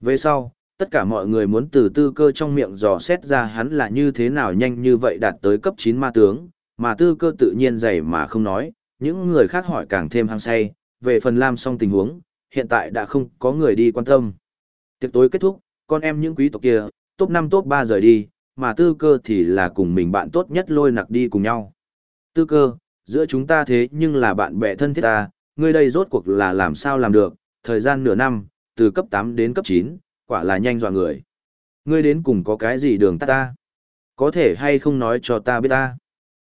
Về sau, tất cả mọi người muốn từ tư cơ trong miệng dò xét ra hắn là như thế nào nhanh như vậy đạt tới cấp 9 ma tướng, mà tư cơ tự nhiên dày mà không nói, những người khác hỏi càng thêm hăng say, về phần Lam song tình huống, hiện tại đã không có người đi quan tâm. Tiệc tối kết thúc, con em những quý tộc kia, top 5 top 3 rời đi, mà tư cơ thì là cùng mình bạn tốt nhất lôi nặc đi cùng nhau. Tư cơ, giữa chúng ta thế nhưng là bạn bè thân thiết ta, ngươi đây rốt cuộc là làm sao làm được, thời gian nửa năm, từ cấp 8 đến cấp 9, quả là nhanh dọa người. Ngươi đến cùng có cái gì đường ta ta? Có thể hay không nói cho ta biết ta?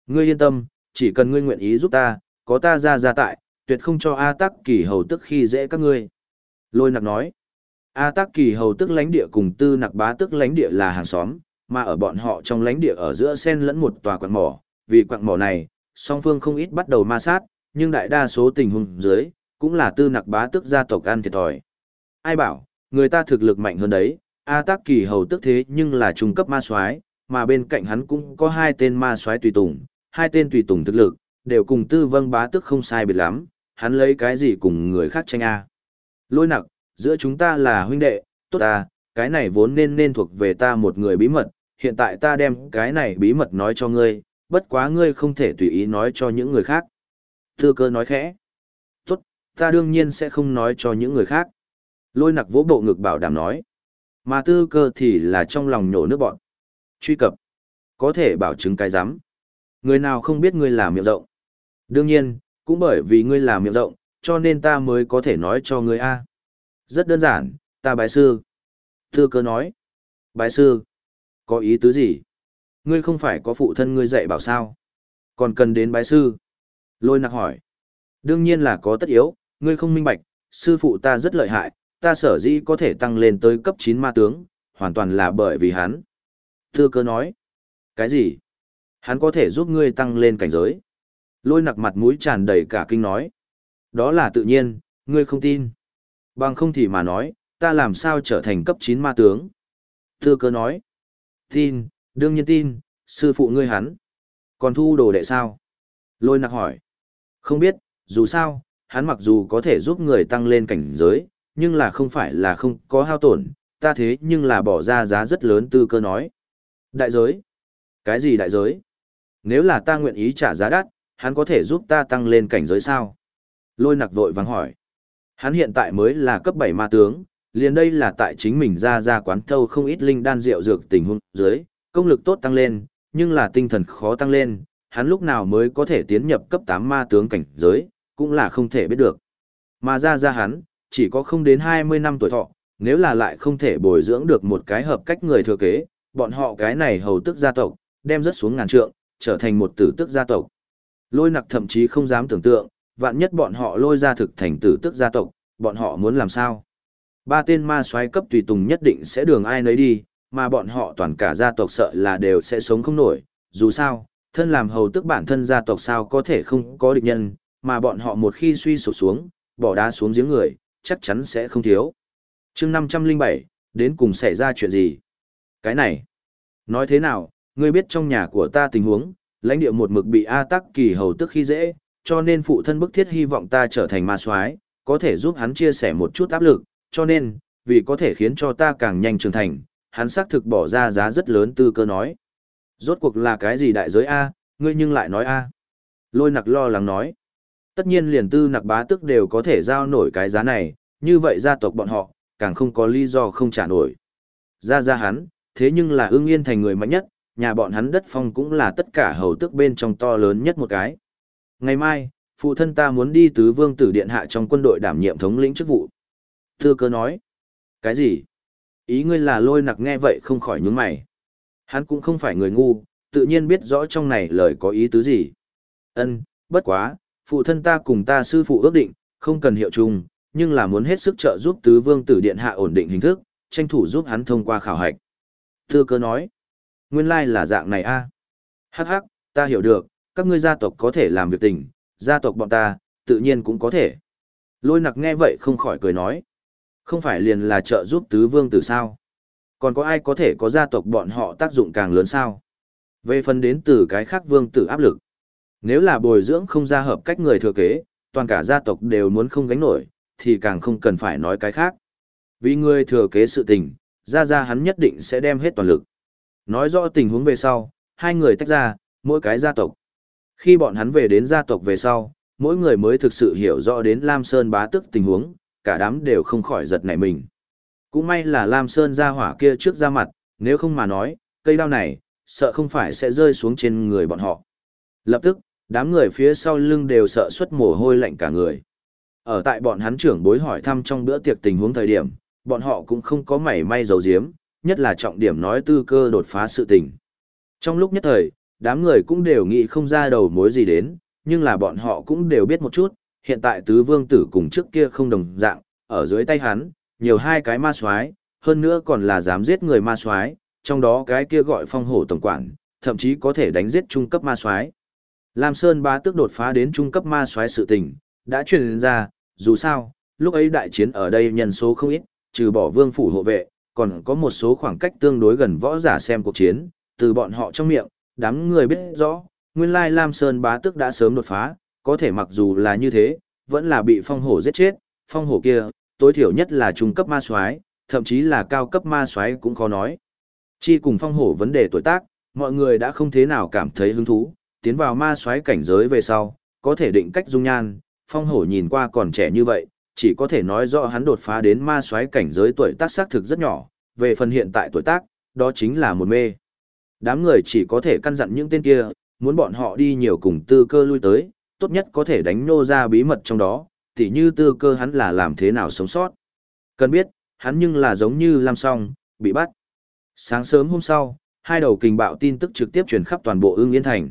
Ngươi yên tâm, chỉ cần ngươi nguyện ý giúp ta, có ta ra ra tại, tuyệt không cho A Tắc Kỳ hầu tức khi dễ các ngươi. Lôi nặc nói, A Tắc Kỳ hầu tức lãnh địa cùng tư nặc bá tức lãnh địa là hàng xóm, mà ở bọn họ trong lãnh địa ở giữa xen lẫn một tòa quạng mỏ, vì quạng mỏ này, song phương không ít bắt đầu ma sát, nhưng đại đa số tình huống dưới, cũng là tư nặc bá tức gia tộc ăn thiệt thòi. Ai bảo, người ta thực lực mạnh hơn đấy, A Tắc Kỳ hầu tức thế nhưng là trung cấp ma soái, mà bên cạnh hắn cũng có hai tên ma soái tùy tùng, hai tên tùy tùng thực lực, đều cùng tư vâng bá tức không sai biệt lắm, hắn lấy cái gì cùng người khác tranh A. Lôi nặc, giữa chúng ta là huynh đệ, tốt ta, cái này vốn nên nên thuộc về ta một người bí mật, hiện tại ta đem cái này bí mật nói cho ngươi, bất quá ngươi không thể tùy ý nói cho những người khác. Tư cơ nói khẽ. Tốt, ta đương nhiên sẽ không nói cho những người khác. Lôi nặc vỗ bộ ngực bảo đảm nói. Mà tư cơ thì là trong lòng nhổ nước bọn. Truy cập. Có thể bảo chứng cái rắm Người nào không biết ngươi là miệng rộng. Đương nhiên, cũng bởi vì ngươi là miệng rộng, cho nên ta mới có thể nói cho ngươi a. Rất đơn giản, ta bái sư. Tư cơ nói. Bái sư? Có ý tứ gì? Ngươi không phải có phụ thân ngươi dạy bảo sao? Còn cần đến bái sư? Lôi nặc hỏi. Đương nhiên là có tất yếu, ngươi không minh bạch, sư phụ ta rất lợi hại, ta sở dĩ có thể tăng lên tới cấp 9 ma tướng, hoàn toàn là bởi vì hắn. Thư cơ nói. Cái gì? Hắn có thể giúp ngươi tăng lên cảnh giới. Lôi nặc mặt mũi tràn đầy cả kinh nói. Đó là tự nhiên, ngươi không tin. Bằng không thì mà nói, ta làm sao trở thành cấp 9 ma tướng. Thư cơ nói. Tin, đương nhiên tin, sư phụ ngươi hắn. Còn thu đồ đệ sao? Lôi nặc hỏi. Không biết, dù sao, hắn mặc dù có thể giúp người tăng lên cảnh giới, nhưng là không phải là không có hao tổn, ta thế nhưng là bỏ ra giá rất lớn tư cơ nói. Đại giới? Cái gì đại giới? Nếu là ta nguyện ý trả giá đắt, hắn có thể giúp ta tăng lên cảnh giới sao? Lôi nặc vội vắng hỏi. Hắn hiện tại mới là cấp 7 ma tướng, liền đây là tại chính mình ra ra quán thâu không ít linh đan rượu dược tình huống dưới, công lực tốt tăng lên, nhưng là tinh thần khó tăng lên, hắn lúc nào mới có thể tiến nhập cấp 8 ma tướng cảnh giới, cũng là không thể biết được. Mà ra ra hắn, chỉ có không đến 20 năm tuổi thọ, nếu là lại không thể bồi dưỡng được một cái hợp cách người thừa kế, bọn họ cái này hầu tức gia tộc, đem rất xuống ngàn trượng, trở thành một tử tức gia tộc. Lôi nặc thậm chí không dám tưởng tượng, vạn nhất bọn họ lôi ra thực thành tử tức gia tộc, bọn họ muốn làm sao? Ba tên ma soái cấp tùy tùng nhất định sẽ đường ai nấy đi, mà bọn họ toàn cả gia tộc sợ là đều sẽ sống không nổi, dù sao, thân làm hầu tức bản thân gia tộc sao có thể không có địch nhân, mà bọn họ một khi suy sụp xuống, bỏ đá xuống giếng người, chắc chắn sẽ không thiếu. chương 507, đến cùng xảy ra chuyện gì? Cái này, nói thế nào, ngươi biết trong nhà của ta tình huống, lãnh địa một mực bị A tắc kỳ hầu tức khi dễ, cho nên phụ thân bức thiết hy vọng ta trở thành ma soái có thể giúp hắn chia sẻ một chút áp lực, cho nên, vì có thể khiến cho ta càng nhanh trưởng thành, hắn xác thực bỏ ra giá rất lớn tư cơ nói. Rốt cuộc là cái gì đại giới A, ngươi nhưng lại nói A. Lôi nặc lo lắng nói. Tất nhiên liền tư nặc bá tức đều có thể giao nổi cái giá này, như vậy gia tộc bọn họ, càng không có lý do không trả nổi. Ra ra hắn, thế nhưng là ương yên thành người mạnh nhất, nhà bọn hắn đất phong cũng là tất cả hầu tức bên trong to lớn nhất một cái. Ngày mai, phụ thân ta muốn đi tứ vương tử điện hạ trong quân đội đảm nhiệm thống lĩnh chức vụ. Tư cơ nói. Cái gì? Ý ngươi là lôi nặc nghe vậy không khỏi nhướng mày. Hắn cũng không phải người ngu, tự nhiên biết rõ trong này lời có ý tứ gì. Ân, bất quá, phụ thân ta cùng ta sư phụ ước định, không cần hiệu chung, nhưng là muốn hết sức trợ giúp tứ vương tử điện hạ ổn định hình thức, tranh thủ giúp hắn thông qua khảo hạch. Tư cơ nói, nguyên lai là dạng này a. Hắc hắc ta hiểu được các ngươi gia tộc có thể làm việc tình gia tộc bọn ta tự nhiên cũng có thể. Lôi nặc nghe vậy không khỏi cười nói không phải liền là trợ giúp tứ vương tử sao? Còn có ai có thể có gia tộc bọn họ tác dụng càng lớn sao? Về phần đến từ cái khác vương tử áp lực nếu là bồi dưỡng không ra hợp cách người thừa kế toàn cả gia tộc đều muốn không gánh nổi, thì càng không cần phải nói cái khác. Vì người thừa kế sự tình, ra ra hắn nhất định sẽ đem hết toàn lực. Nói rõ tình huống về sau, hai người tách ra, mỗi cái gia tộc. Khi bọn hắn về đến gia tộc về sau, mỗi người mới thực sự hiểu rõ đến Lam Sơn bá tức tình huống, cả đám đều không khỏi giật nảy mình. Cũng may là Lam Sơn ra hỏa kia trước ra mặt, nếu không mà nói, cây đao này, sợ không phải sẽ rơi xuống trên người bọn họ. Lập tức, đám người phía sau lưng đều sợ xuất mồ hôi lạnh cả người. Ở tại bọn hắn trưởng bối hỏi thăm trong bữa tiệc tình huống thời điểm, bọn họ cũng không có mảy may giấu diếm, nhất là trọng điểm nói tư cơ đột phá sự tình. Trong lúc nhất thời, đám người cũng đều nghĩ không ra đầu mối gì đến, nhưng là bọn họ cũng đều biết một chút, hiện tại tứ vương tử cùng trước kia không đồng dạng, ở dưới tay hắn, nhiều hai cái ma soái, hơn nữa còn là dám giết người ma soái, trong đó cái kia gọi phong hổ tổng quản, thậm chí có thể đánh giết trung cấp ma soái. Lam Sơn bá tước đột phá đến trung cấp ma soái sự tình, đã truyền ra, dù sao, lúc ấy đại chiến ở đây nhân số không ít, trừ bỏ vương phủ hộ vệ, còn có một số khoảng cách tương đối gần võ giả xem cuộc chiến, từ bọn họ trong miệng, đám người biết rõ, nguyên lai Lam Sơn bá tước đã sớm đột phá, có thể mặc dù là như thế, vẫn là bị phong hổ giết chết, phong hổ kia, tối thiểu nhất là trung cấp ma soái, thậm chí là cao cấp ma soái cũng khó nói. Chi cùng phong hổ vấn đề tuổi tác, mọi người đã không thế nào cảm thấy hứng thú, tiến vào ma soái cảnh giới về sau, có thể định cách dung nhan, phong hổ nhìn qua còn trẻ như vậy, chỉ có thể nói rõ hắn đột phá đến ma soái cảnh giới tuổi tác xác thực rất nhỏ, về phần hiện tại tuổi tác, đó chính là một mê. Đám người chỉ có thể căn dặn những tên kia, muốn bọn họ đi nhiều cùng tư cơ lui tới, tốt nhất có thể đánh nô ra bí mật trong đó, tỉ như tư cơ hắn là làm thế nào sống sót. Cần biết, hắn nhưng là giống như làm Song, bị bắt. Sáng sớm hôm sau, hai đầu kình bạo tin tức trực tiếp truyền khắp toàn bộ ương yên thành.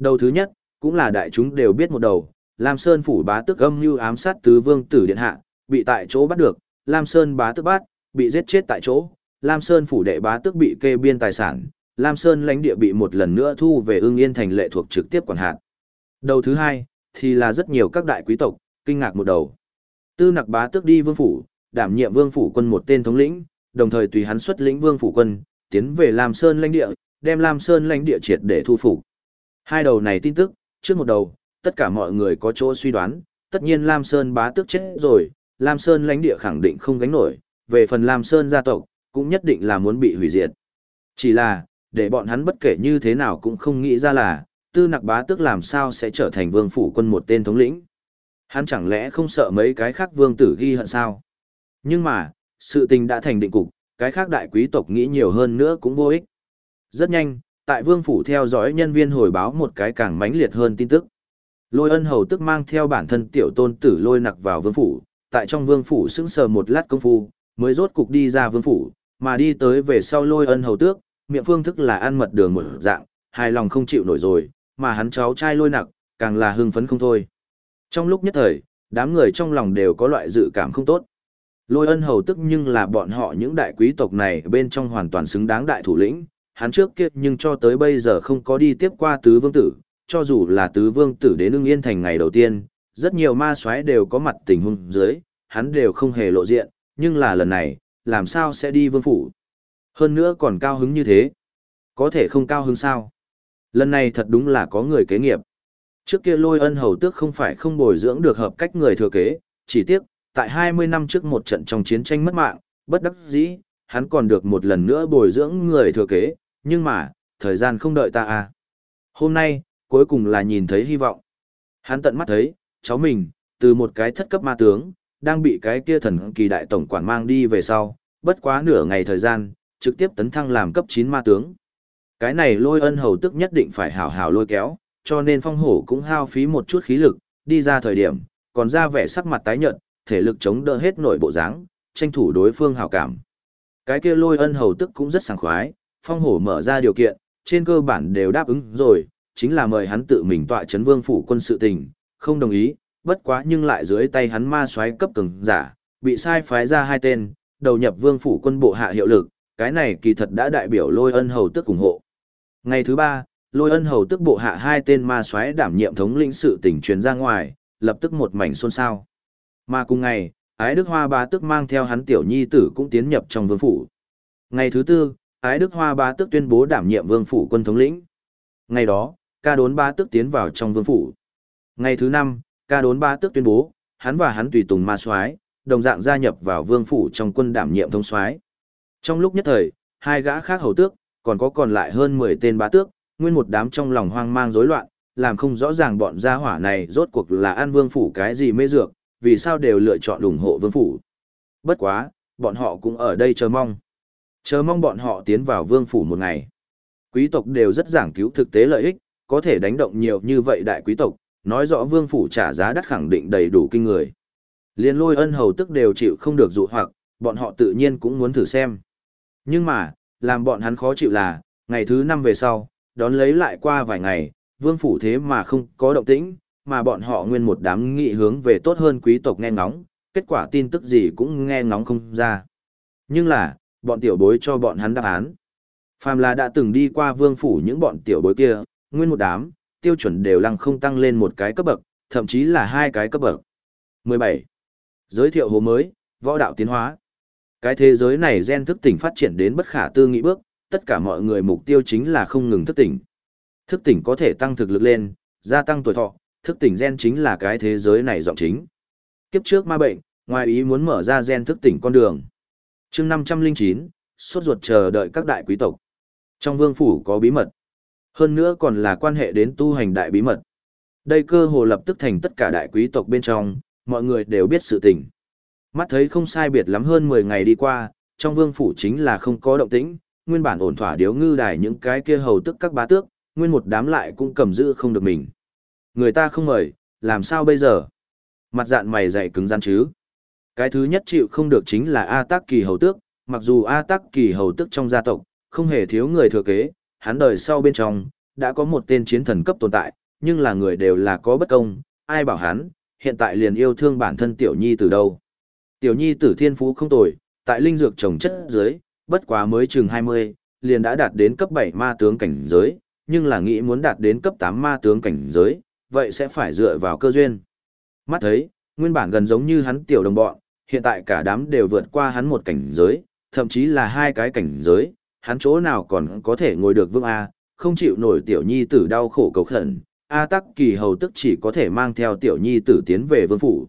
Đầu thứ nhất, cũng là đại chúng đều biết một đầu, Lam Sơn phủ bá tức âm như ám sát tứ vương tử điện hạ, bị tại chỗ bắt được, Lam Sơn bá tức bắt, bị giết chết tại chỗ, Lam Sơn phủ đệ bá tức bị kê biên tài sản, Lam Sơn lãnh địa bị một lần nữa thu về ương yên thành lệ thuộc trực tiếp quản hạt. Đầu thứ hai, thì là rất nhiều các đại quý tộc, kinh ngạc một đầu. Tư nặc bá tức đi vương phủ, đảm nhiệm vương phủ quân một tên thống lĩnh, đồng thời tùy hắn xuất lĩnh vương phủ quân, tiến về Lam Sơn lãnh địa, đem Lam Sơn lãnh địa triệt để thu phục. Hai đầu này tin tức, trước một đầu, tất cả mọi người có chỗ suy đoán, tất nhiên Lam Sơn bá tước chết rồi, Lam Sơn lãnh địa khẳng định không gánh nổi, về phần Lam Sơn gia tộc, cũng nhất định là muốn bị hủy diệt. Chỉ là, để bọn hắn bất kể như thế nào cũng không nghĩ ra là, tư nặc bá tước làm sao sẽ trở thành vương phủ quân một tên thống lĩnh. Hắn chẳng lẽ không sợ mấy cái khác vương tử ghi hận sao? Nhưng mà, sự tình đã thành định cục, cái khác đại quý tộc nghĩ nhiều hơn nữa cũng vô ích. Rất nhanh, tại vương phủ theo dõi nhân viên hồi báo một cái càng mãnh liệt hơn tin tức. Lôi ân hầu tức mang theo bản thân tiểu tôn tử lôi nặc vào vương phủ, tại trong vương phủ sững sờ một lát công phu, mới rốt cục đi ra vương phủ, mà đi tới về sau lôi ân hầu tước, miệng phương thức là ăn mật đường một dạng, hài lòng không chịu nổi rồi, mà hắn cháu trai lôi nặc, càng là hưng phấn không thôi. Trong lúc nhất thời, đám người trong lòng đều có loại dự cảm không tốt. Lôi ân hầu tức nhưng là bọn họ những đại quý tộc này bên trong hoàn toàn xứng đáng đại thủ lĩnh, hắn trước kia nhưng cho tới bây giờ không có đi tiếp qua tứ vương tử, cho dù là tứ vương tử đến ưng yên thành ngày đầu tiên, rất nhiều ma soái đều có mặt tình huống dưới, hắn đều không hề lộ diện, nhưng là lần này, làm sao sẽ đi vương phủ. Hơn nữa còn cao hứng như thế. Có thể không cao hứng sao? Lần này thật đúng là có người kế nghiệp. Trước kia lôi ân hầu tước không phải không bồi dưỡng được hợp cách người thừa kế, chỉ tiếc, tại 20 năm trước một trận trong chiến tranh mất mạng, bất đắc dĩ, hắn còn được một lần nữa bồi dưỡng người thừa kế, nhưng mà, thời gian không đợi ta à. Hôm nay, cuối cùng là nhìn thấy hy vọng. Hắn tận mắt thấy, cháu mình, từ một cái thất cấp ma tướng, đang bị cái kia thần kỳ đại tổng quản mang đi về sau, bất quá nửa ngày thời gian, trực tiếp tấn thăng làm cấp 9 ma tướng. Cái này lôi ân hầu tức nhất định phải hảo hảo lôi kéo, cho nên phong hổ cũng hao phí một chút khí lực, đi ra thời điểm, còn ra vẻ sắc mặt tái nhợt, thể lực chống đỡ hết nội bộ dáng, tranh thủ đối phương hảo cảm. Cái kia lôi ân hầu tức cũng rất sảng khoái, phong hổ mở ra điều kiện, trên cơ bản đều đáp ứng rồi, chính là mời hắn tự mình tọa chấn vương phủ quân sự tình, không đồng ý, bất quá nhưng lại dưới tay hắn ma soái cấp cường giả, bị sai phái ra hai tên, đầu nhập vương phủ quân bộ hạ hiệu lực, cái này kỳ thật đã đại biểu lôi ân hầu tức ủng hộ. Ngày thứ ba, lôi ân hầu tức bộ hạ hai tên ma soái đảm nhiệm thống lĩnh sự tình truyền ra ngoài, lập tức một mảnh xôn xao. Mà cùng ngày, ái đức hoa ba tức mang theo hắn tiểu nhi tử cũng tiến nhập trong vương phủ. Ngày thứ tư, ái đức hoa ba tức tuyên bố đảm nhiệm vương phủ quân thống lĩnh. Ngày đó, ca đốn ba tức tiến vào trong vương phủ. Ngày thứ năm, ca đốn ba tước tuyên bố, hắn và hắn tùy tùng ma soái đồng dạng gia nhập vào vương phủ trong quân đảm nhiệm thống soái Trong lúc nhất thời, hai gã khác hầu tước, còn có còn lại hơn 10 tên bá tước, nguyên một đám trong lòng hoang mang rối loạn, làm không rõ ràng bọn gia hỏa này rốt cuộc là an vương phủ cái gì mê dược, vì sao đều lựa chọn ủng hộ vương phủ. Bất quá, bọn họ cũng ở đây chờ mong. Chờ mong bọn họ tiến vào vương phủ một ngày. Quý tộc đều rất giảng cứu thực tế lợi ích, có thể đánh động nhiều như vậy đại quý tộc, nói rõ vương phủ trả giá đắt khẳng định đầy đủ kinh người. Liên lôi ân hầu tức đều chịu không được dụ hoặc, bọn họ tự nhiên cũng muốn thử xem. Nhưng mà, làm bọn hắn khó chịu là, ngày thứ năm về sau, đón lấy lại qua vài ngày, vương phủ thế mà không có động tĩnh, mà bọn họ nguyên một đám nghị hướng về tốt hơn quý tộc nghe ngóng, kết quả tin tức gì cũng nghe ngóng không ra. Nhưng là, bọn tiểu bối cho bọn hắn đáp án. Phàm là đã từng đi qua vương phủ những bọn tiểu bối kia, nguyên một đám, tiêu chuẩn đều lăng không tăng lên một cái cấp bậc, thậm chí là hai cái cấp bậc. 17. Giới thiệu hồ mới, võ đạo tiến hóa. Cái thế giới này gen thức tỉnh phát triển đến bất khả tư nghị bước, tất cả mọi người mục tiêu chính là không ngừng thức tỉnh. Thức tỉnh có thể tăng thực lực lên, gia tăng tuổi thọ, thức tỉnh gen chính là cái thế giới này giọng chính. Kiếp trước ma bệnh, ngoài ý muốn mở ra gen thức tỉnh con đường chương 509, sốt ruột chờ đợi các đại quý tộc. Trong vương phủ có bí mật. Hơn nữa còn là quan hệ đến tu hành đại bí mật. Đây cơ hồ lập tức thành tất cả đại quý tộc bên trong, mọi người đều biết sự tình. Mắt thấy không sai biệt lắm hơn 10 ngày đi qua, trong vương phủ chính là không có động tĩnh, nguyên bản ổn thỏa điếu ngư đài những cái kia hầu tức các bá tước, nguyên một đám lại cũng cầm giữ không được mình. Người ta không mời, làm sao bây giờ? Mặt dạng mày dày cứng rắn chứ. Cái thứ nhất chịu không được chính là A Tắc Kỳ hầu tước, mặc dù A Tắc Kỳ hầu tước trong gia tộc, không hề thiếu người thừa kế, hắn đời sau bên trong, đã có một tên chiến thần cấp tồn tại, nhưng là người đều là có bất công, ai bảo hắn, hiện tại liền yêu thương bản thân tiểu nhi từ đâu. Tiểu nhi tử thiên phú không tồi, tại linh dược trồng chất dưới, bất quá mới chừng 20, liền đã đạt đến cấp 7 ma tướng cảnh giới, nhưng là nghĩ muốn đạt đến cấp 8 ma tướng cảnh giới, vậy sẽ phải dựa vào cơ duyên. Mắt thấy, nguyên bản gần giống như hắn tiểu đồng bọn, hiện tại cả đám đều vượt qua hắn một cảnh giới, thậm chí là hai cái cảnh giới, hắn chỗ nào còn có thể ngồi được vương A, không chịu nổi tiểu nhi tử đau khổ cầu khẩn, A tắc kỳ hầu tức chỉ có thể mang theo tiểu nhi tử tiến về vương phủ.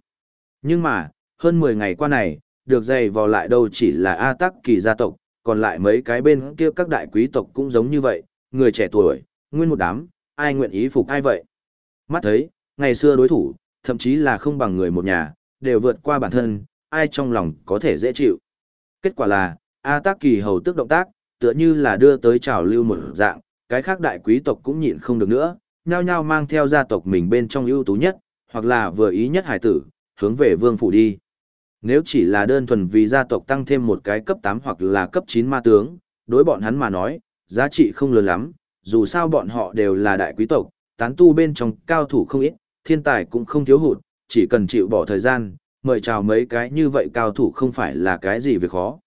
Nhưng mà, hơn 10 ngày qua này, được dày vào lại đâu chỉ là A tắc kỳ gia tộc, còn lại mấy cái bên kia các đại quý tộc cũng giống như vậy, người trẻ tuổi, nguyên một đám, ai nguyện ý phục ai vậy. Mắt thấy, ngày xưa đối thủ, thậm chí là không bằng người một nhà, đều vượt qua bản thân, ai trong lòng có thể dễ chịu. Kết quả là, A Tắc Kỳ hầu tức động tác, tựa như là đưa tới trào lưu một dạng, cái khác đại quý tộc cũng nhịn không được nữa, nhao nhao mang theo gia tộc mình bên trong ưu tú nhất, hoặc là vừa ý nhất hải tử, hướng về vương phủ đi. Nếu chỉ là đơn thuần vì gia tộc tăng thêm một cái cấp 8 hoặc là cấp 9 ma tướng, đối bọn hắn mà nói, giá trị không lớn lắm, dù sao bọn họ đều là đại quý tộc, tán tu bên trong cao thủ không ít, thiên tài cũng không thiếu hụt, chỉ cần chịu bỏ thời gian, mời chào mấy cái như vậy cao thủ không phải là cái gì việc khó.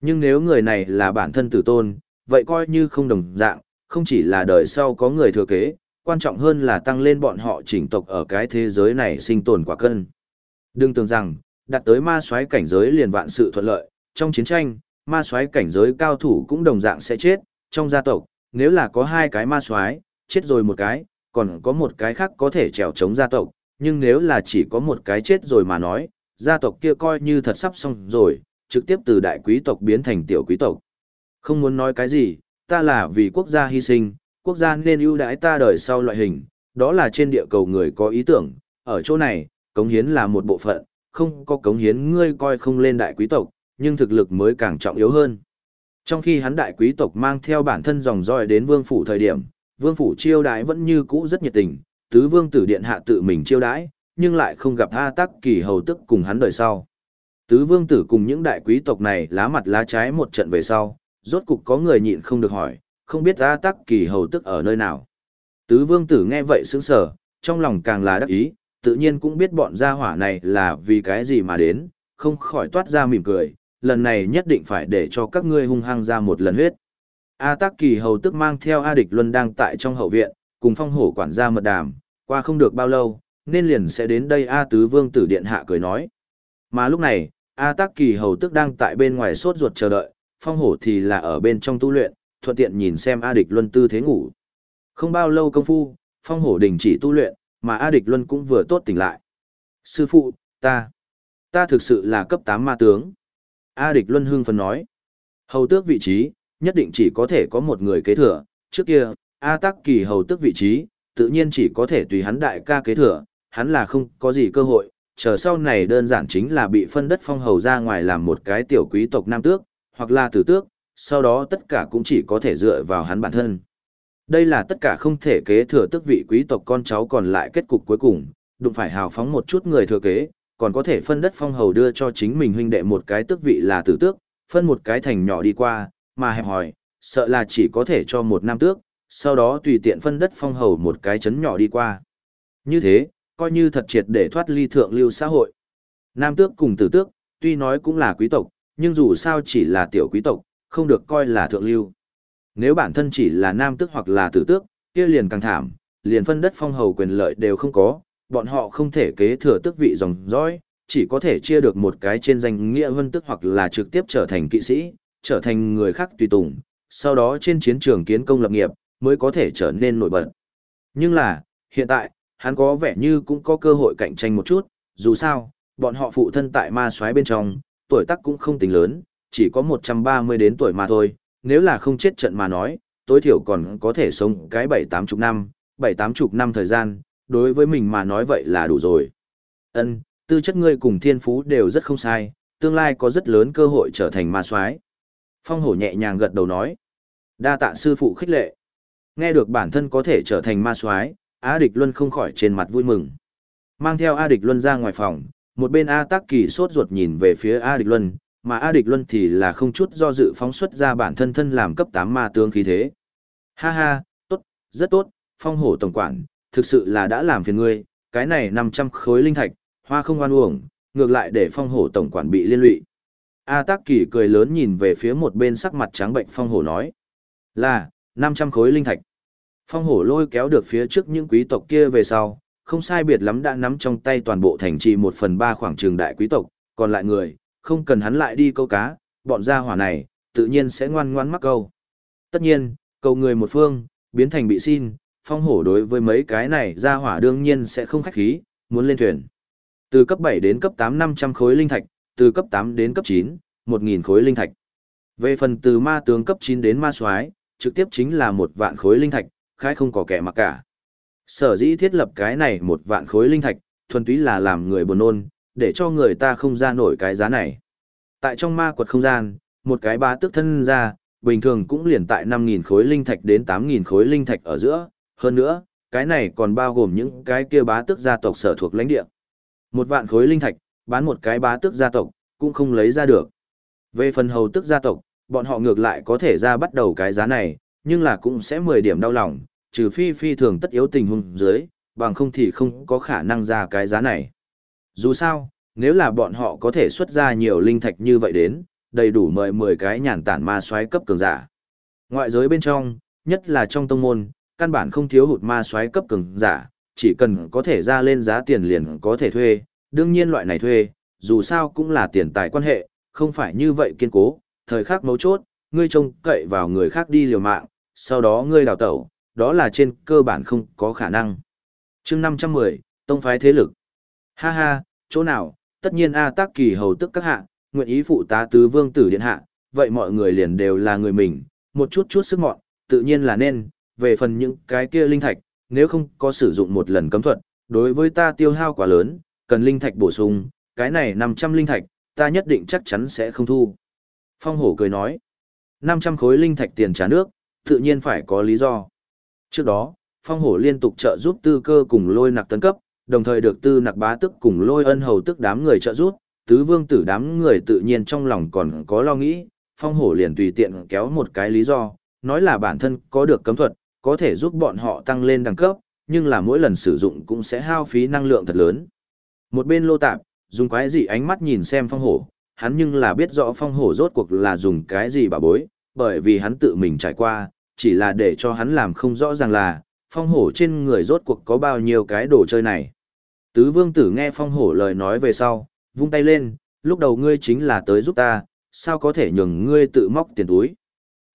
Nhưng nếu người này là bản thân tử tôn, vậy coi như không đồng dạng, không chỉ là đời sau có người thừa kế, quan trọng hơn là tăng lên bọn họ chỉnh tộc ở cái thế giới này sinh tồn quả cân. Đừng tưởng rằng, đặt tới ma soái cảnh giới liền vạn sự thuận lợi, trong chiến tranh, ma soái cảnh giới cao thủ cũng đồng dạng sẽ chết, trong gia tộc, nếu là có hai cái ma soái, chết rồi một cái, còn có một cái khác có thể trèo chống gia tộc, nhưng nếu là chỉ có một cái chết rồi mà nói, gia tộc kia coi như thật sắp xong rồi, trực tiếp từ đại quý tộc biến thành tiểu quý tộc. Không muốn nói cái gì, ta là vì quốc gia hy sinh, quốc gia nên ưu đãi ta đời sau loại hình, đó là trên địa cầu người có ý tưởng, ở chỗ này, cống hiến là một bộ phận, không có cống hiến ngươi coi không lên đại quý tộc, nhưng thực lực mới càng trọng yếu hơn. Trong khi hắn đại quý tộc mang theo bản thân dòng dõi đến vương phủ thời điểm, vương phủ chiêu đãi vẫn như cũ rất nhiệt tình, tứ vương tử điện hạ tự mình chiêu đãi, nhưng lại không gặp A Tắc Kỳ hầu tức cùng hắn đời sau. Tứ vương tử cùng những đại quý tộc này lá mặt lá trái một trận về sau, rốt cục có người nhịn không được hỏi, không biết A Tắc Kỳ hầu tức ở nơi nào. Tứ vương tử nghe vậy sững sờ, trong lòng càng là đắc ý, tự nhiên cũng biết bọn gia hỏa này là vì cái gì mà đến, không khỏi toát ra mỉm cười, lần này nhất định phải để cho các ngươi hung hăng ra một lần huyết. A Tắc Kỳ hầu tức mang theo A Địch Luân đang tại trong hậu viện, cùng phong hổ quản gia mật đàm, qua không được bao lâu, nên liền sẽ đến đây A Tứ Vương Tử Điện Hạ cười nói. Mà lúc này, A Tắc Kỳ hầu tức đang tại bên ngoài sốt ruột chờ đợi, phong hổ thì là ở bên trong tu luyện, thuận tiện nhìn xem A Địch Luân tư thế ngủ. Không bao lâu công phu, phong hổ đình chỉ tu luyện, mà A Địch Luân cũng vừa tốt tỉnh lại. Sư phụ, ta, ta thực sự là cấp 8 ma tướng. A địch luân hưng phấn nói. Hầu tước vị trí, nhất định chỉ có thể có một người kế thừa. Trước kia, A tắc kỳ hầu tước vị trí, tự nhiên chỉ có thể tùy hắn đại ca kế thừa, hắn là không có gì cơ hội, chờ sau này đơn giản chính là bị phân đất phong hầu ra ngoài làm một cái tiểu quý tộc nam tước, hoặc là tử tước, sau đó tất cả cũng chỉ có thể dựa vào hắn bản thân. Đây là tất cả không thể kế thừa tước vị quý tộc con cháu còn lại kết cục cuối cùng, đụng phải hào phóng một chút người thừa kế, còn có thể phân đất phong hầu đưa cho chính mình huynh đệ một cái tước vị là tử tước, phân một cái thành nhỏ đi qua, mà hẹp hỏi, sợ là chỉ có thể cho một nam tước, sau đó tùy tiện phân đất phong hầu một cái chấn nhỏ đi qua. Như thế, coi như thật triệt để thoát ly thượng lưu xã hội. Nam tước cùng tử tước, tuy nói cũng là quý tộc, nhưng dù sao chỉ là tiểu quý tộc, không được coi là thượng lưu. Nếu bản thân chỉ là nam tước hoặc là tử tước, kia liền càng thảm, liền phân đất phong hầu quyền lợi đều không có, bọn họ không thể kế thừa tước vị dòng dõi, chỉ có thể chia được một cái trên danh nghĩa vân tước hoặc là trực tiếp trở thành kỵ sĩ, trở thành người khác tùy tùng, sau đó trên chiến trường kiến công lập nghiệp, mới có thể trở nên nổi bật. Nhưng là, hiện tại, hắn có vẻ như cũng có cơ hội cạnh tranh một chút, dù sao, bọn họ phụ thân tại ma soái bên trong, tuổi tác cũng không tính lớn, chỉ có 130 đến tuổi mà thôi, nếu là không chết trận mà nói, tối thiểu còn có thể sống cái 7-8 chục năm, 7-8 chục năm thời gian, đối với mình mà nói vậy là đủ rồi. Ân, tư chất ngươi cùng thiên phú đều rất không sai, tương lai có rất lớn cơ hội trở thành ma soái. Phong hổ nhẹ nhàng gật đầu nói. Đa tạ sư phụ khích lệ. Nghe được bản thân có thể trở thành ma soái, A Địch Luân không khỏi trên mặt vui mừng. Mang theo A Địch Luân ra ngoài phòng, một bên A Tắc Kỳ sốt ruột nhìn về phía A Địch Luân, mà A Địch Luân thì là không chút do dự phóng xuất ra bản thân thân làm cấp 8 ma tướng khí thế. Ha ha, tốt, rất tốt, phong hổ tổng quản, thực sự là đã làm phiền ngươi, cái này 500 khối linh thạch, hoa không oan uổng, ngược lại để phong hổ tổng quản bị liên lụy. A Tắc Kỳ cười lớn nhìn về phía một bên sắc mặt trắng bệnh phong hổ nói. Là, 500 khối linh thạch. Phong hổ lôi kéo được phía trước những quý tộc kia về sau, không sai biệt lắm đã nắm trong tay toàn bộ thành trì một phần ba khoảng trường đại quý tộc, còn lại người, không cần hắn lại đi câu cá, bọn gia hỏa này, tự nhiên sẽ ngoan ngoan mắc câu. Tất nhiên, câu người một phương, biến thành bị xin, phong hổ đối với mấy cái này gia hỏa đương nhiên sẽ không khách khí, muốn lên thuyền. Từ cấp 7 đến cấp 8 500 khối linh thạch, từ cấp 8 đến cấp 9, 1000 khối linh thạch. Về phần từ ma tướng cấp 9 đến ma soái, trực tiếp chính là một vạn khối linh thạch, khai không có kẻ mặc cả. Sở dĩ thiết lập cái này một vạn khối linh thạch, thuần túy là làm người buồn nôn, để cho người ta không ra nổi cái giá này. Tại trong ma quật không gian, một cái bá tước thân ra, bình thường cũng liền tại 5.000 khối linh thạch đến 8.000 khối linh thạch ở giữa, hơn nữa, cái này còn bao gồm những cái kia bá tước gia tộc sở thuộc lãnh địa. Một vạn khối linh thạch, bán một cái bá tước gia tộc, cũng không lấy ra được. Về phần hầu tước gia tộc, bọn họ ngược lại có thể ra bắt đầu cái giá này, nhưng là cũng sẽ 10 điểm đau lòng, trừ phi phi thường tất yếu tình huống dưới, bằng không thì không có khả năng ra cái giá này. Dù sao, nếu là bọn họ có thể xuất ra nhiều linh thạch như vậy đến, đầy đủ mời 10 cái nhàn tản ma xoáy cấp cường giả. Ngoại giới bên trong, nhất là trong tông môn, căn bản không thiếu hụt ma xoáy cấp cường giả, chỉ cần có thể ra lên giá tiền liền có thể thuê, đương nhiên loại này thuê, dù sao cũng là tiền tài quan hệ, không phải như vậy kiên cố, thời khắc mấu chốt, ngươi trông cậy vào người khác đi liều mạng, sau đó ngươi đào tẩu, đó là trên cơ bản không có khả năng. chương 510, Tông phái thế lực. Ha ha, chỗ nào, tất nhiên A Tác Kỳ hầu tức các hạ, nguyện ý phụ tá tứ vương tử điện hạ, vậy mọi người liền đều là người mình, một chút chút sức mọn, tự nhiên là nên, về phần những cái kia linh thạch, nếu không có sử dụng một lần cấm thuật, đối với ta tiêu hao quá lớn, cần linh thạch bổ sung, cái này 500 linh thạch, ta nhất định chắc chắn sẽ không thu. Phong hổ cười nói, 500 khối linh thạch tiền trả nước, tự nhiên phải có lý do. Trước đó, phong hổ liên tục trợ giúp tư cơ cùng lôi nặc tấn cấp, đồng thời được tư nặc bá tức cùng lôi ân hầu tức đám người trợ giúp, tứ vương tử đám người tự nhiên trong lòng còn có lo nghĩ, phong hổ liền tùy tiện kéo một cái lý do, nói là bản thân có được cấm thuật, có thể giúp bọn họ tăng lên đẳng cấp, nhưng là mỗi lần sử dụng cũng sẽ hao phí năng lượng thật lớn. Một bên lô tạp, dùng quái gì ánh mắt nhìn xem phong hổ, hắn nhưng là biết rõ phong hổ rốt cuộc là dùng cái gì bà bối, bởi vì hắn tự mình trải qua, chỉ là để cho hắn làm không rõ ràng là, phong hổ trên người rốt cuộc có bao nhiêu cái đồ chơi này. Tứ vương tử nghe phong hổ lời nói về sau, vung tay lên, lúc đầu ngươi chính là tới giúp ta, sao có thể nhường ngươi tự móc tiền túi.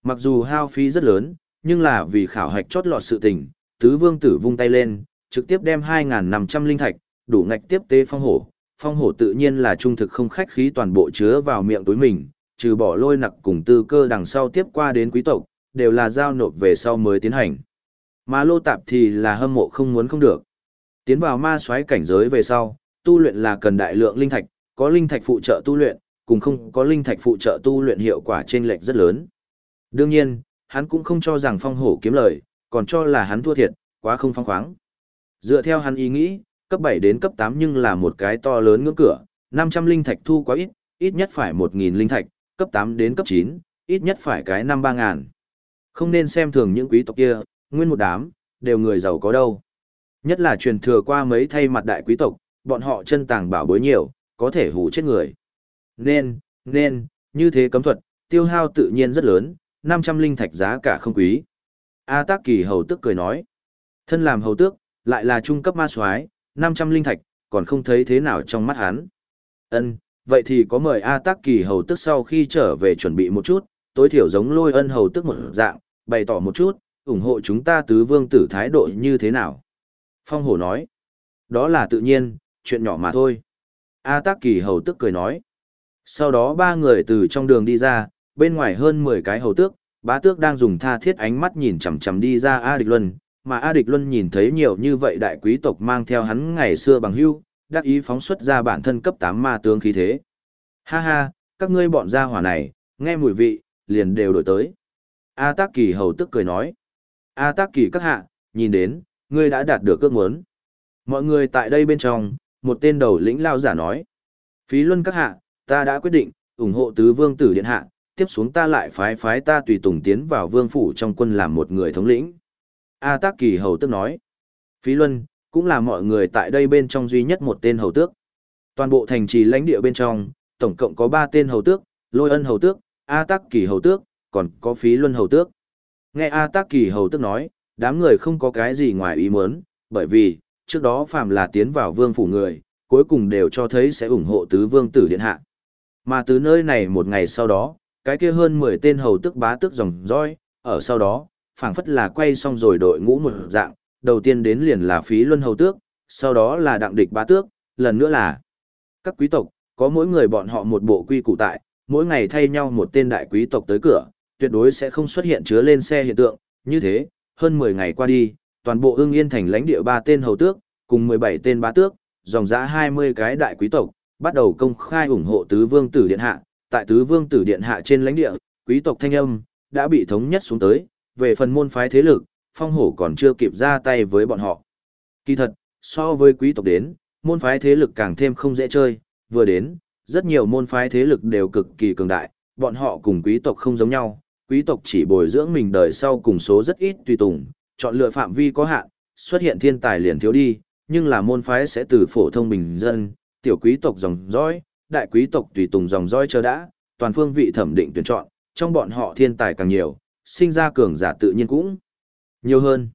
Mặc dù hao phí rất lớn, nhưng là vì khảo hạch chót lọt sự tình, tứ vương tử vung tay lên, trực tiếp đem 2.500 linh thạch, đủ ngạch tiếp tế phong hổ. Phong hổ tự nhiên là trung thực không khách khí toàn bộ chứa vào miệng túi mình, trừ bỏ lôi nặc cùng tư cơ đằng sau tiếp qua đến quý tộc, đều là giao nộp về sau mới tiến hành. Mà lô tạp thì là hâm mộ không muốn không được. Tiến vào ma xoáy cảnh giới về sau, tu luyện là cần đại lượng linh thạch, có linh thạch phụ trợ tu luyện, cùng không có linh thạch phụ trợ tu luyện hiệu quả trên lệch rất lớn. Đương nhiên, hắn cũng không cho rằng phong hổ kiếm lời, còn cho là hắn thua thiệt, quá không phong khoáng. Dựa theo hắn ý nghĩ, cấp 7 đến cấp 8 nhưng là một cái to lớn ngưỡng cửa, 500 linh thạch thu quá ít, ít nhất phải 1.000 linh thạch, cấp 8 đến cấp 9, ít nhất phải cái năm 3.000. Không nên xem thường những quý tộc kia, nguyên một đám, đều người giàu có đâu. Nhất là truyền thừa qua mấy thay mặt đại quý tộc, bọn họ chân tàng bảo bối nhiều, có thể hù chết người. Nên, nên, như thế cấm thuật, tiêu hao tự nhiên rất lớn, 500 linh thạch giá cả không quý. A Tác Kỳ hầu tức cười nói, thân làm hầu tước, lại là trung cấp ma soái, 500 linh thạch, còn không thấy thế nào trong mắt hắn. Ân, vậy thì có mời A Tác Kỳ hầu tước sau khi trở về chuẩn bị một chút, tối thiểu giống lôi ân hầu tước một dạng, bày tỏ một chút, ủng hộ chúng ta tứ vương tử thái độ như thế nào. Phong hổ nói, đó là tự nhiên, chuyện nhỏ mà thôi. A Tác Kỳ hầu tước cười nói. Sau đó ba người từ trong đường đi ra, bên ngoài hơn 10 cái hầu tước, bá tước đang dùng tha thiết ánh mắt nhìn chằm chằm đi ra A Địch Luân, mà A Địch Luân nhìn thấy nhiều như vậy đại quý tộc mang theo hắn ngày xưa bằng hưu, đắc ý phóng xuất ra bản thân cấp 8 ma tướng khí thế. Ha ha, các ngươi bọn gia hỏa này, nghe mùi vị, liền đều đổi tới. A Tác Kỳ hầu tức cười nói. A Tác Kỳ các hạ, nhìn đến, ngươi đã đạt được ước muốn. Mọi người tại đây bên trong, một tên đầu lĩnh lao giả nói. Phí luân các hạ, ta đã quyết định, ủng hộ tứ vương tử điện hạ, tiếp xuống ta lại phái phái ta tùy tùng tiến vào vương phủ trong quân làm một người thống lĩnh. A Tác Kỳ hầu Tước nói. Phí luân, cũng là mọi người tại đây bên trong duy nhất một tên hầu tước. Toàn bộ thành trì lãnh địa bên trong, tổng cộng có ba tên hầu tước, lôi ân hầu tước, A Tác Kỳ hầu tước, còn có phí luân hầu tước. Nghe A Tác Kỳ hầu tước nói, đám người không có cái gì ngoài ý muốn, bởi vì, trước đó phàm là tiến vào vương phủ người, cuối cùng đều cho thấy sẽ ủng hộ tứ vương tử điện hạ. Mà từ nơi này một ngày sau đó, cái kia hơn 10 tên hầu tước bá tước dòng roi, ở sau đó, phảng phất là quay xong rồi đội ngũ một dạng, đầu tiên đến liền là phí luân hầu tước, sau đó là đặng địch bá tước, lần nữa là các quý tộc, có mỗi người bọn họ một bộ quy củ tại, mỗi ngày thay nhau một tên đại quý tộc tới cửa, tuyệt đối sẽ không xuất hiện chứa lên xe hiện tượng, như thế, hơn 10 ngày qua đi, toàn bộ ương yên thành lãnh địa ba tên hầu tước, cùng 17 tên bá tước, dòng dã 20 cái đại quý tộc, bắt đầu công khai ủng hộ tứ vương tử điện hạ, tại tứ vương tử điện hạ trên lãnh địa, quý tộc thanh âm, đã bị thống nhất xuống tới, về phần môn phái thế lực, phong hổ còn chưa kịp ra tay với bọn họ. Kỳ thật, so với quý tộc đến, môn phái thế lực càng thêm không dễ chơi, vừa đến, rất nhiều môn phái thế lực đều cực kỳ cường đại, bọn họ cùng quý tộc không giống nhau, quý tộc chỉ bồi dưỡng mình đời sau cùng số rất ít tùy tùng, chọn lựa phạm vi có hạn, xuất hiện thiên tài liền thiếu đi, nhưng là môn phái sẽ từ phổ thông bình dân, tiểu quý tộc dòng dõi, đại quý tộc tùy tùng dòng dõi chờ đã, toàn phương vị thẩm định tuyển chọn, trong bọn họ thiên tài càng nhiều, sinh ra cường giả tự nhiên cũng nhiều hơn.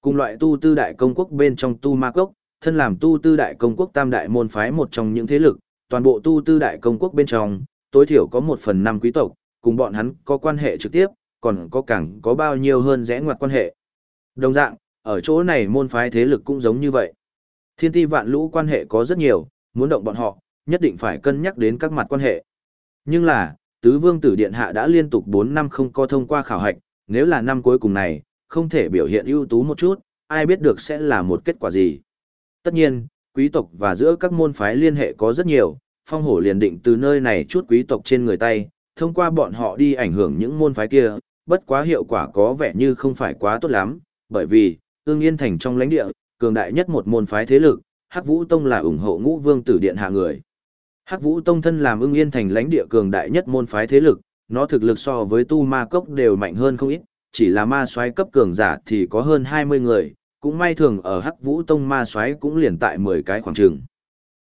Cùng loại tu tư đại công quốc bên trong tu ma cốc, thân làm tu tư đại công quốc tam đại môn phái một trong những thế lực, toàn bộ tu tư đại công quốc bên trong, tối thiểu có một phần năm quý tộc, cùng bọn hắn có quan hệ trực tiếp, còn có càng có bao nhiêu hơn rẽ ngoặt quan hệ. Đồng dạng, ở chỗ này môn phái thế lực cũng giống như vậy. Thiên ti vạn lũ quan hệ có rất nhiều, muốn động bọn họ, nhất định phải cân nhắc đến các mặt quan hệ. Nhưng là, tứ vương tử điện hạ đã liên tục 4 năm không có thông qua khảo hạch, nếu là năm cuối cùng này, không thể biểu hiện ưu tú một chút, ai biết được sẽ là một kết quả gì. Tất nhiên, quý tộc và giữa các môn phái liên hệ có rất nhiều, phong hổ liền định từ nơi này chút quý tộc trên người tay, thông qua bọn họ đi ảnh hưởng những môn phái kia, bất quá hiệu quả có vẻ như không phải quá tốt lắm, bởi vì, ương yên thành trong lãnh địa, cường đại nhất một môn phái thế lực, Hắc Vũ Tông là ủng hộ ngũ vương tử điện hạ người. Hắc Vũ Tông thân làm ưng yên thành lãnh địa cường đại nhất môn phái thế lực, nó thực lực so với tu ma cốc đều mạnh hơn không ít, chỉ là ma soái cấp cường giả thì có hơn 20 người, cũng may thường ở Hắc Vũ Tông ma soái cũng liền tại 10 cái khoảng trường.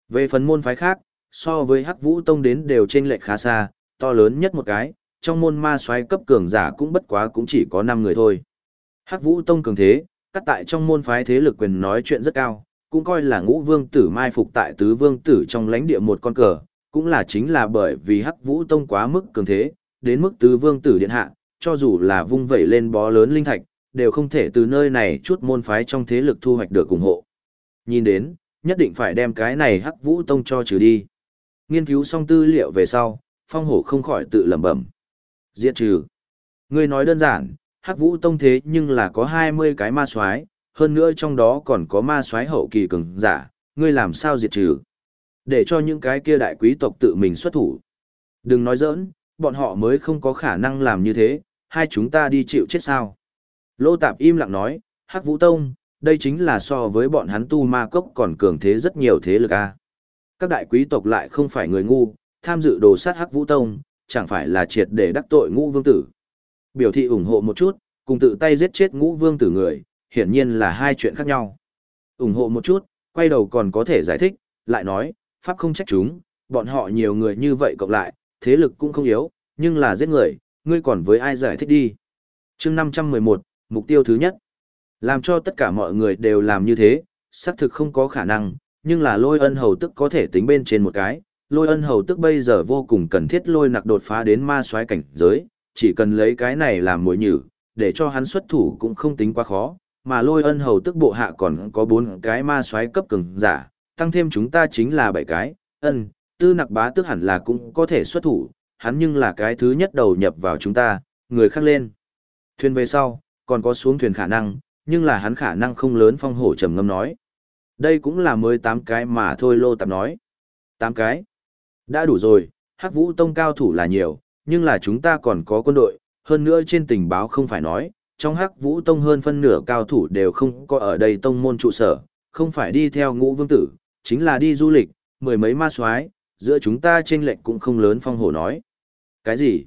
Về phần môn phái khác, so với Hắc Vũ Tông đến đều trên lệch khá xa, to lớn nhất một cái, trong môn ma soái cấp cường giả cũng bất quá cũng chỉ có 5 người thôi. Hắc Vũ Tông cường thế, cắt tại trong môn phái thế lực quyền nói chuyện rất cao, cũng coi là ngũ vương tử mai phục tại tứ vương tử trong lãnh địa một con cờ, cũng là chính là bởi vì Hắc Vũ Tông quá mức cường thế, đến mức tứ vương tử điện hạ, cho dù là vung vẩy lên bó lớn linh thạch, đều không thể từ nơi này chút môn phái trong thế lực thu hoạch được ủng hộ. Nhìn đến, nhất định phải đem cái này hắc vũ tông cho trừ đi. Nghiên cứu xong tư liệu về sau, phong hổ không khỏi tự lẩm bẩm. Diệt trừ. Ngươi nói đơn giản, hắc vũ tông thế nhưng là có 20 cái ma soái hơn nữa trong đó còn có ma soái hậu kỳ cường giả, ngươi làm sao diệt trừ. Để cho những cái kia đại quý tộc tự mình xuất thủ. Đừng nói giỡn, bọn họ mới không có khả năng làm như thế, hai chúng ta đi chịu chết sao. Lô Tạp im lặng nói, Hắc Vũ Tông, đây chính là so với bọn hắn tu ma cốc còn cường thế rất nhiều thế lực a. Các đại quý tộc lại không phải người ngu, tham dự đồ sát Hắc Vũ Tông, chẳng phải là triệt để đắc tội ngũ vương tử. Biểu thị ủng hộ một chút, cùng tự tay giết chết ngũ vương tử người, hiển nhiên là hai chuyện khác nhau. ủng hộ một chút, quay đầu còn có thể giải thích, lại nói, Pháp không trách chúng, bọn họ nhiều người như vậy cộng lại, thế lực cũng không yếu, nhưng là giết người, ngươi còn với ai giải thích đi. chương 511, mục tiêu thứ nhất. Làm cho tất cả mọi người đều làm như thế, xác thực không có khả năng, nhưng là lôi ân hầu tức có thể tính bên trên một cái. Lôi ân hầu tức bây giờ vô cùng cần thiết lôi nặc đột phá đến ma soái cảnh giới, chỉ cần lấy cái này làm mối nhử, để cho hắn xuất thủ cũng không tính quá khó, mà lôi ân hầu tức bộ hạ còn có bốn cái ma soái cấp cường giả, tăng thêm chúng ta chính là bảy cái, ân, tư nặc bá tức hẳn là cũng có thể xuất thủ, hắn nhưng là cái thứ nhất đầu nhập vào chúng ta, người khác lên. Thuyền về sau, còn có xuống thuyền khả năng, nhưng là hắn khả năng không lớn phong hổ trầm ngâm nói. Đây cũng là mới tám cái mà thôi lô tạp nói. tám cái. Đã đủ rồi, hắc vũ tông cao thủ là nhiều, nhưng là chúng ta còn có quân đội, hơn nữa trên tình báo không phải nói, trong hắc vũ tông hơn phân nửa cao thủ đều không có ở đây tông môn trụ sở, không phải đi theo ngũ vương tử, chính là đi du lịch, mười mấy ma soái giữa chúng ta trên lệnh cũng không lớn phong hổ nói. Cái gì?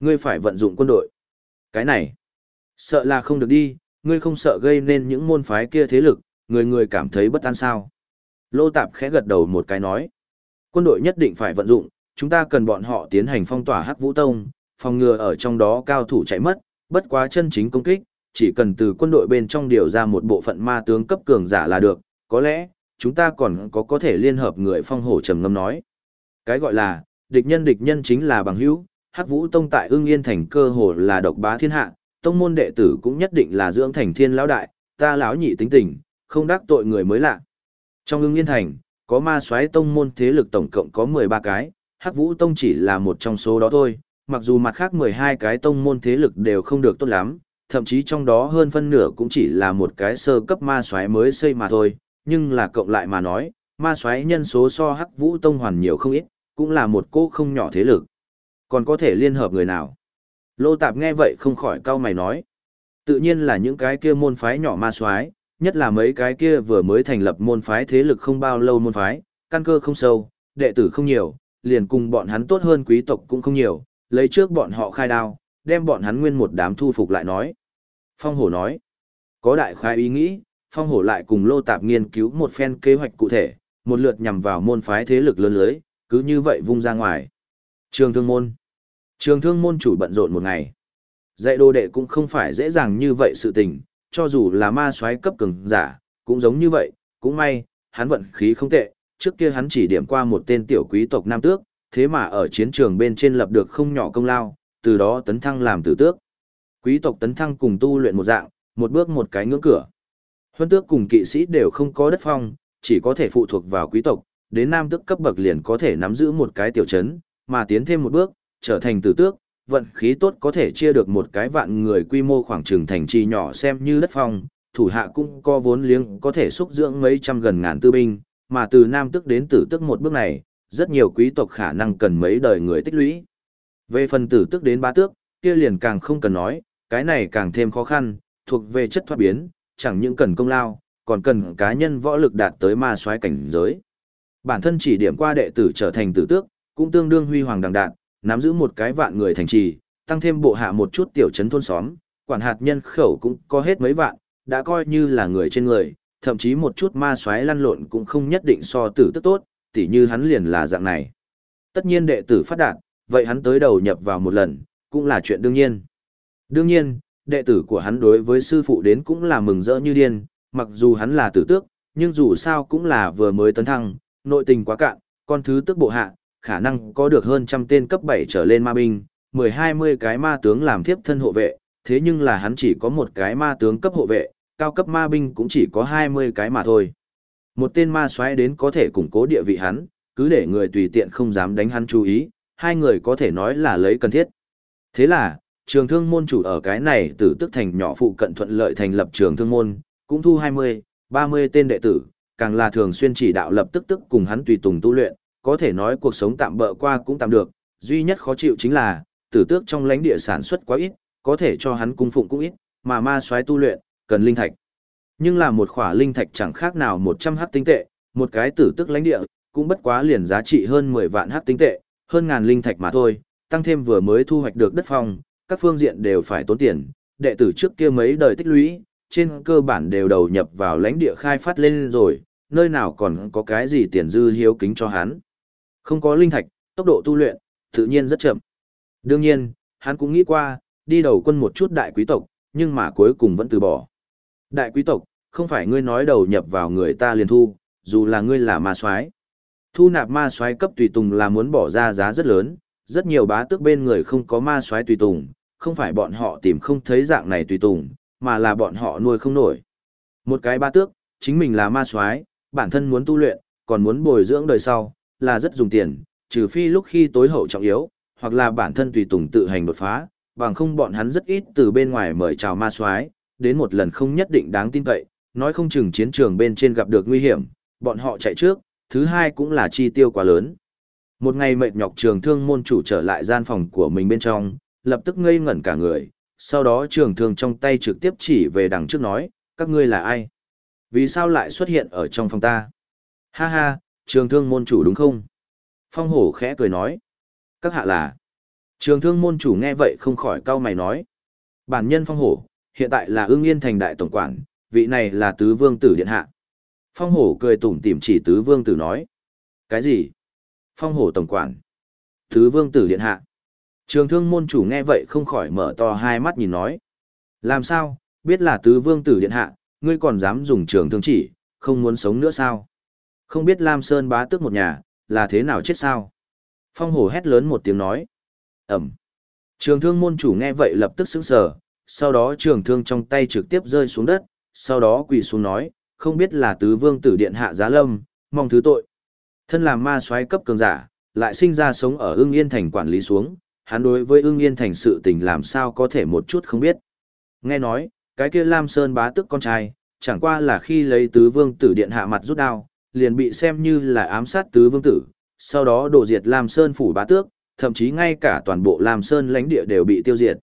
Ngươi phải vận dụng quân đội. Cái này, sợ là không được đi, ngươi không sợ gây nên những môn phái kia thế lực, người người cảm thấy bất an sao. Lô Tạp khẽ gật đầu một cái nói. Quân đội nhất định phải vận dụng, chúng ta cần bọn họ tiến hành phong tỏa hắc vũ tông, phòng ngừa ở trong đó cao thủ chạy mất, bất quá chân chính công kích, chỉ cần từ quân đội bên trong điều ra một bộ phận ma tướng cấp cường giả là được, có lẽ, chúng ta còn có có thể liên hợp người phong hổ trầm ngâm nói. Cái gọi là, địch nhân địch nhân chính là bằng hữu, Hắc Vũ Tông tại Ưng Yên thành cơ hồ là độc bá thiên hạ, tông môn đệ tử cũng nhất định là dưỡng thành thiên lão đại, ta lão nhị tính tình, không đắc tội người mới lạ. Trong Ưng Yên thành, có ma soái tông môn thế lực tổng cộng có 13 cái, Hắc Vũ Tông chỉ là một trong số đó thôi, mặc dù mặt khác 12 cái tông môn thế lực đều không được tốt lắm, thậm chí trong đó hơn phân nửa cũng chỉ là một cái sơ cấp ma soái mới xây mà thôi, nhưng là cộng lại mà nói, ma soái nhân số so Hắc Vũ Tông hoàn nhiều không ít, cũng là một cô không nhỏ thế lực. Còn có thể liên hợp người nào? Lô Tạp nghe vậy không khỏi cau mày nói. Tự nhiên là những cái kia môn phái nhỏ ma soái, nhất là mấy cái kia vừa mới thành lập môn phái thế lực không bao lâu môn phái, căn cơ không sâu, đệ tử không nhiều, liền cùng bọn hắn tốt hơn quý tộc cũng không nhiều, lấy trước bọn họ khai đao, đem bọn hắn nguyên một đám thu phục lại nói. Phong hổ nói, có đại khai ý nghĩ, phong hổ lại cùng lô tạp nghiên cứu một phen kế hoạch cụ thể, một lượt nhằm vào môn phái thế lực lớn lưới, cứ như vậy vung ra ngoài. Trường thương môn. Trường thương môn chủ bận rộn một ngày. Dạy đồ đệ cũng không phải dễ dàng như vậy sự tình, cho dù là ma soái cấp cường giả, cũng giống như vậy, cũng may, hắn vận khí không tệ, trước kia hắn chỉ điểm qua một tên tiểu quý tộc nam tước, thế mà ở chiến trường bên trên lập được không nhỏ công lao, từ đó tấn thăng làm tử tước. Quý tộc tấn thăng cùng tu luyện một dạng, một bước một cái ngưỡng cửa. Huân tước cùng kỵ sĩ đều không có đất phong, chỉ có thể phụ thuộc vào quý tộc, đến nam tước cấp bậc liền có thể nắm giữ một cái tiểu trấn, mà tiến thêm một bước, trở thành tử tước, vận khí tốt có thể chia được một cái vạn người quy mô khoảng trường thành trì nhỏ xem như đất phong, thủ hạ cũng có vốn liếng có thể xúc dưỡng mấy trăm gần ngàn tư binh, mà từ nam tước đến tử tước một bước này, rất nhiều quý tộc khả năng cần mấy đời người tích lũy. Về phần tử tước đến ba tước, kia liền càng không cần nói, cái này càng thêm khó khăn, thuộc về chất thoát biến, chẳng những cần công lao, còn cần cá nhân võ lực đạt tới ma soái cảnh giới. Bản thân chỉ điểm qua đệ tử trở thành tử tước, cũng tương đương huy hoàng đằng đạn, nắm giữ một cái vạn người thành trì, tăng thêm bộ hạ một chút tiểu trấn thôn xóm, quản hạt nhân khẩu cũng có hết mấy vạn, đã coi như là người trên người, thậm chí một chút ma soái lăn lộn cũng không nhất định so tử tức tốt, tỉ như hắn liền là dạng này. Tất nhiên đệ tử phát đạt, vậy hắn tới đầu nhập vào một lần, cũng là chuyện đương nhiên. Đương nhiên, đệ tử của hắn đối với sư phụ đến cũng là mừng rỡ như điên, mặc dù hắn là tử tước, nhưng dù sao cũng là vừa mới tấn thăng, nội tình quá cạn, con thứ tức bộ hạ, khả năng có được hơn trăm tên cấp 7 trở lên ma binh, 10-20 cái ma tướng làm thiếp thân hộ vệ, thế nhưng là hắn chỉ có một cái ma tướng cấp hộ vệ, cao cấp ma binh cũng chỉ có 20 cái mà thôi. Một tên ma soái đến có thể củng cố địa vị hắn, cứ để người tùy tiện không dám đánh hắn chú ý, hai người có thể nói là lấy cần thiết. Thế là, trường thương môn chủ ở cái này từ tức thành nhỏ phụ cận thuận lợi thành lập trường thương môn, cũng thu 20, 30 tên đệ tử, càng là thường xuyên chỉ đạo lập tức tức cùng hắn tùy tùng tu luyện, có thể nói cuộc sống tạm bỡ qua cũng tạm được, duy nhất khó chịu chính là, tử tước trong lãnh địa sản xuất quá ít, có thể cho hắn cung phụng cũng ít, mà ma soái tu luyện, cần linh thạch. Nhưng là một khỏa linh thạch chẳng khác nào 100 hắc tinh tệ, một cái tử tước lãnh địa, cũng bất quá liền giá trị hơn 10 vạn hắc tinh tệ, hơn ngàn linh thạch mà thôi, tăng thêm vừa mới thu hoạch được đất phong, các phương diện đều phải tốn tiền, đệ tử trước kia mấy đời tích lũy, trên cơ bản đều đầu nhập vào lãnh địa khai phát lên rồi, nơi nào còn có cái gì tiền dư hiếu kính cho hắn. Không có linh thạch, tốc độ tu luyện, tự nhiên rất chậm. Đương nhiên, hắn cũng nghĩ qua, đi đầu quân một chút đại quý tộc, nhưng mà cuối cùng vẫn từ bỏ. Đại quý tộc, không phải ngươi nói đầu nhập vào người ta liền thu, dù là ngươi là ma soái. Thu nạp ma soái cấp tùy tùng là muốn bỏ ra giá rất lớn, rất nhiều bá tước bên người không có ma soái tùy tùng, không phải bọn họ tìm không thấy dạng này tùy tùng, mà là bọn họ nuôi không nổi. Một cái bá tước, chính mình là ma soái, bản thân muốn tu luyện, còn muốn bồi dưỡng đời sau, là rất dùng tiền, trừ phi lúc khi tối hậu trọng yếu, hoặc là bản thân tùy tùng tự hành đột phá, bằng không bọn hắn rất ít từ bên ngoài mời chào ma soái, đến một lần không nhất định đáng tin cậy, nói không chừng chiến trường bên trên gặp được nguy hiểm, bọn họ chạy trước, thứ hai cũng là chi tiêu quá lớn. Một ngày mệt nhọc trường thương môn chủ trở lại gian phòng của mình bên trong, lập tức ngây ngẩn cả người, sau đó trường thương trong tay trực tiếp chỉ về đằng trước nói, các ngươi là ai? Vì sao lại xuất hiện ở trong phòng ta? Ha ha, trường thương môn chủ đúng không? Phong hổ khẽ cười nói. Các hạ là. Trường thương môn chủ nghe vậy không khỏi cau mày nói. Bản nhân phong hổ, hiện tại là ương yên thành đại tổng quản, vị này là tứ vương tử điện hạ. Phong hổ cười tủm tỉm chỉ tứ vương tử nói. Cái gì? Phong hổ tổng quản. Tứ vương tử điện hạ. Trường thương môn chủ nghe vậy không khỏi mở to hai mắt nhìn nói. Làm sao, biết là tứ vương tử điện hạ, ngươi còn dám dùng trường thương chỉ, không muốn sống nữa sao? Không biết Lam Sơn bá tước một nhà, là thế nào chết sao? Phong hổ hét lớn một tiếng nói. Ẩm. Trường thương môn chủ nghe vậy lập tức sững sờ, sau đó trường thương trong tay trực tiếp rơi xuống đất, sau đó quỳ xuống nói, không biết là tứ vương tử điện hạ giá lâm, mong thứ tội. Thân làm ma soái cấp cường giả, lại sinh ra sống ở ưng yên thành quản lý xuống, hắn đối với ưng yên thành sự tình làm sao có thể một chút không biết. Nghe nói, cái kia Lam Sơn bá tức con trai, chẳng qua là khi lấy tứ vương tử điện hạ mặt rút đao, liền bị xem như là ám sát tứ vương tử, sau đó đổ diệt Lam Sơn phủ bá tước, thậm chí ngay cả toàn bộ Lam Sơn lãnh địa đều bị tiêu diệt.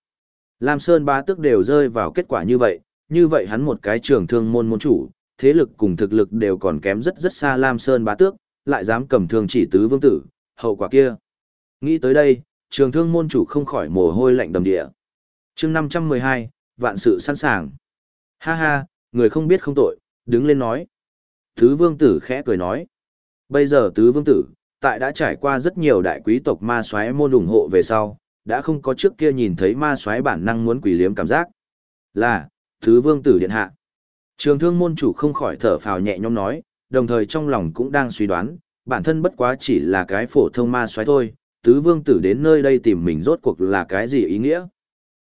Lam Sơn bá tước đều rơi vào kết quả như vậy, như vậy hắn một cái trường thương môn môn chủ, thế lực cùng thực lực đều còn kém rất rất xa Lam Sơn bá tước, lại dám cầm thương chỉ tứ vương tử, hậu quả kia. Nghĩ tới đây, trường thương môn chủ không khỏi mồ hôi lạnh đầm địa. chương 512, vạn sự sẵn sàng. Ha ha, người không biết không tội, đứng lên nói. Tứ vương tử khẽ cười nói. Bây giờ tứ vương tử, tại đã trải qua rất nhiều đại quý tộc ma soái môn ủng hộ về sau, đã không có trước kia nhìn thấy ma soái bản năng muốn quỷ liếm cảm giác. Là, tứ vương tử điện hạ. Trường thương môn chủ không khỏi thở phào nhẹ nhõm nói, đồng thời trong lòng cũng đang suy đoán, bản thân bất quá chỉ là cái phổ thông ma soái thôi, tứ vương tử đến nơi đây tìm mình rốt cuộc là cái gì ý nghĩa.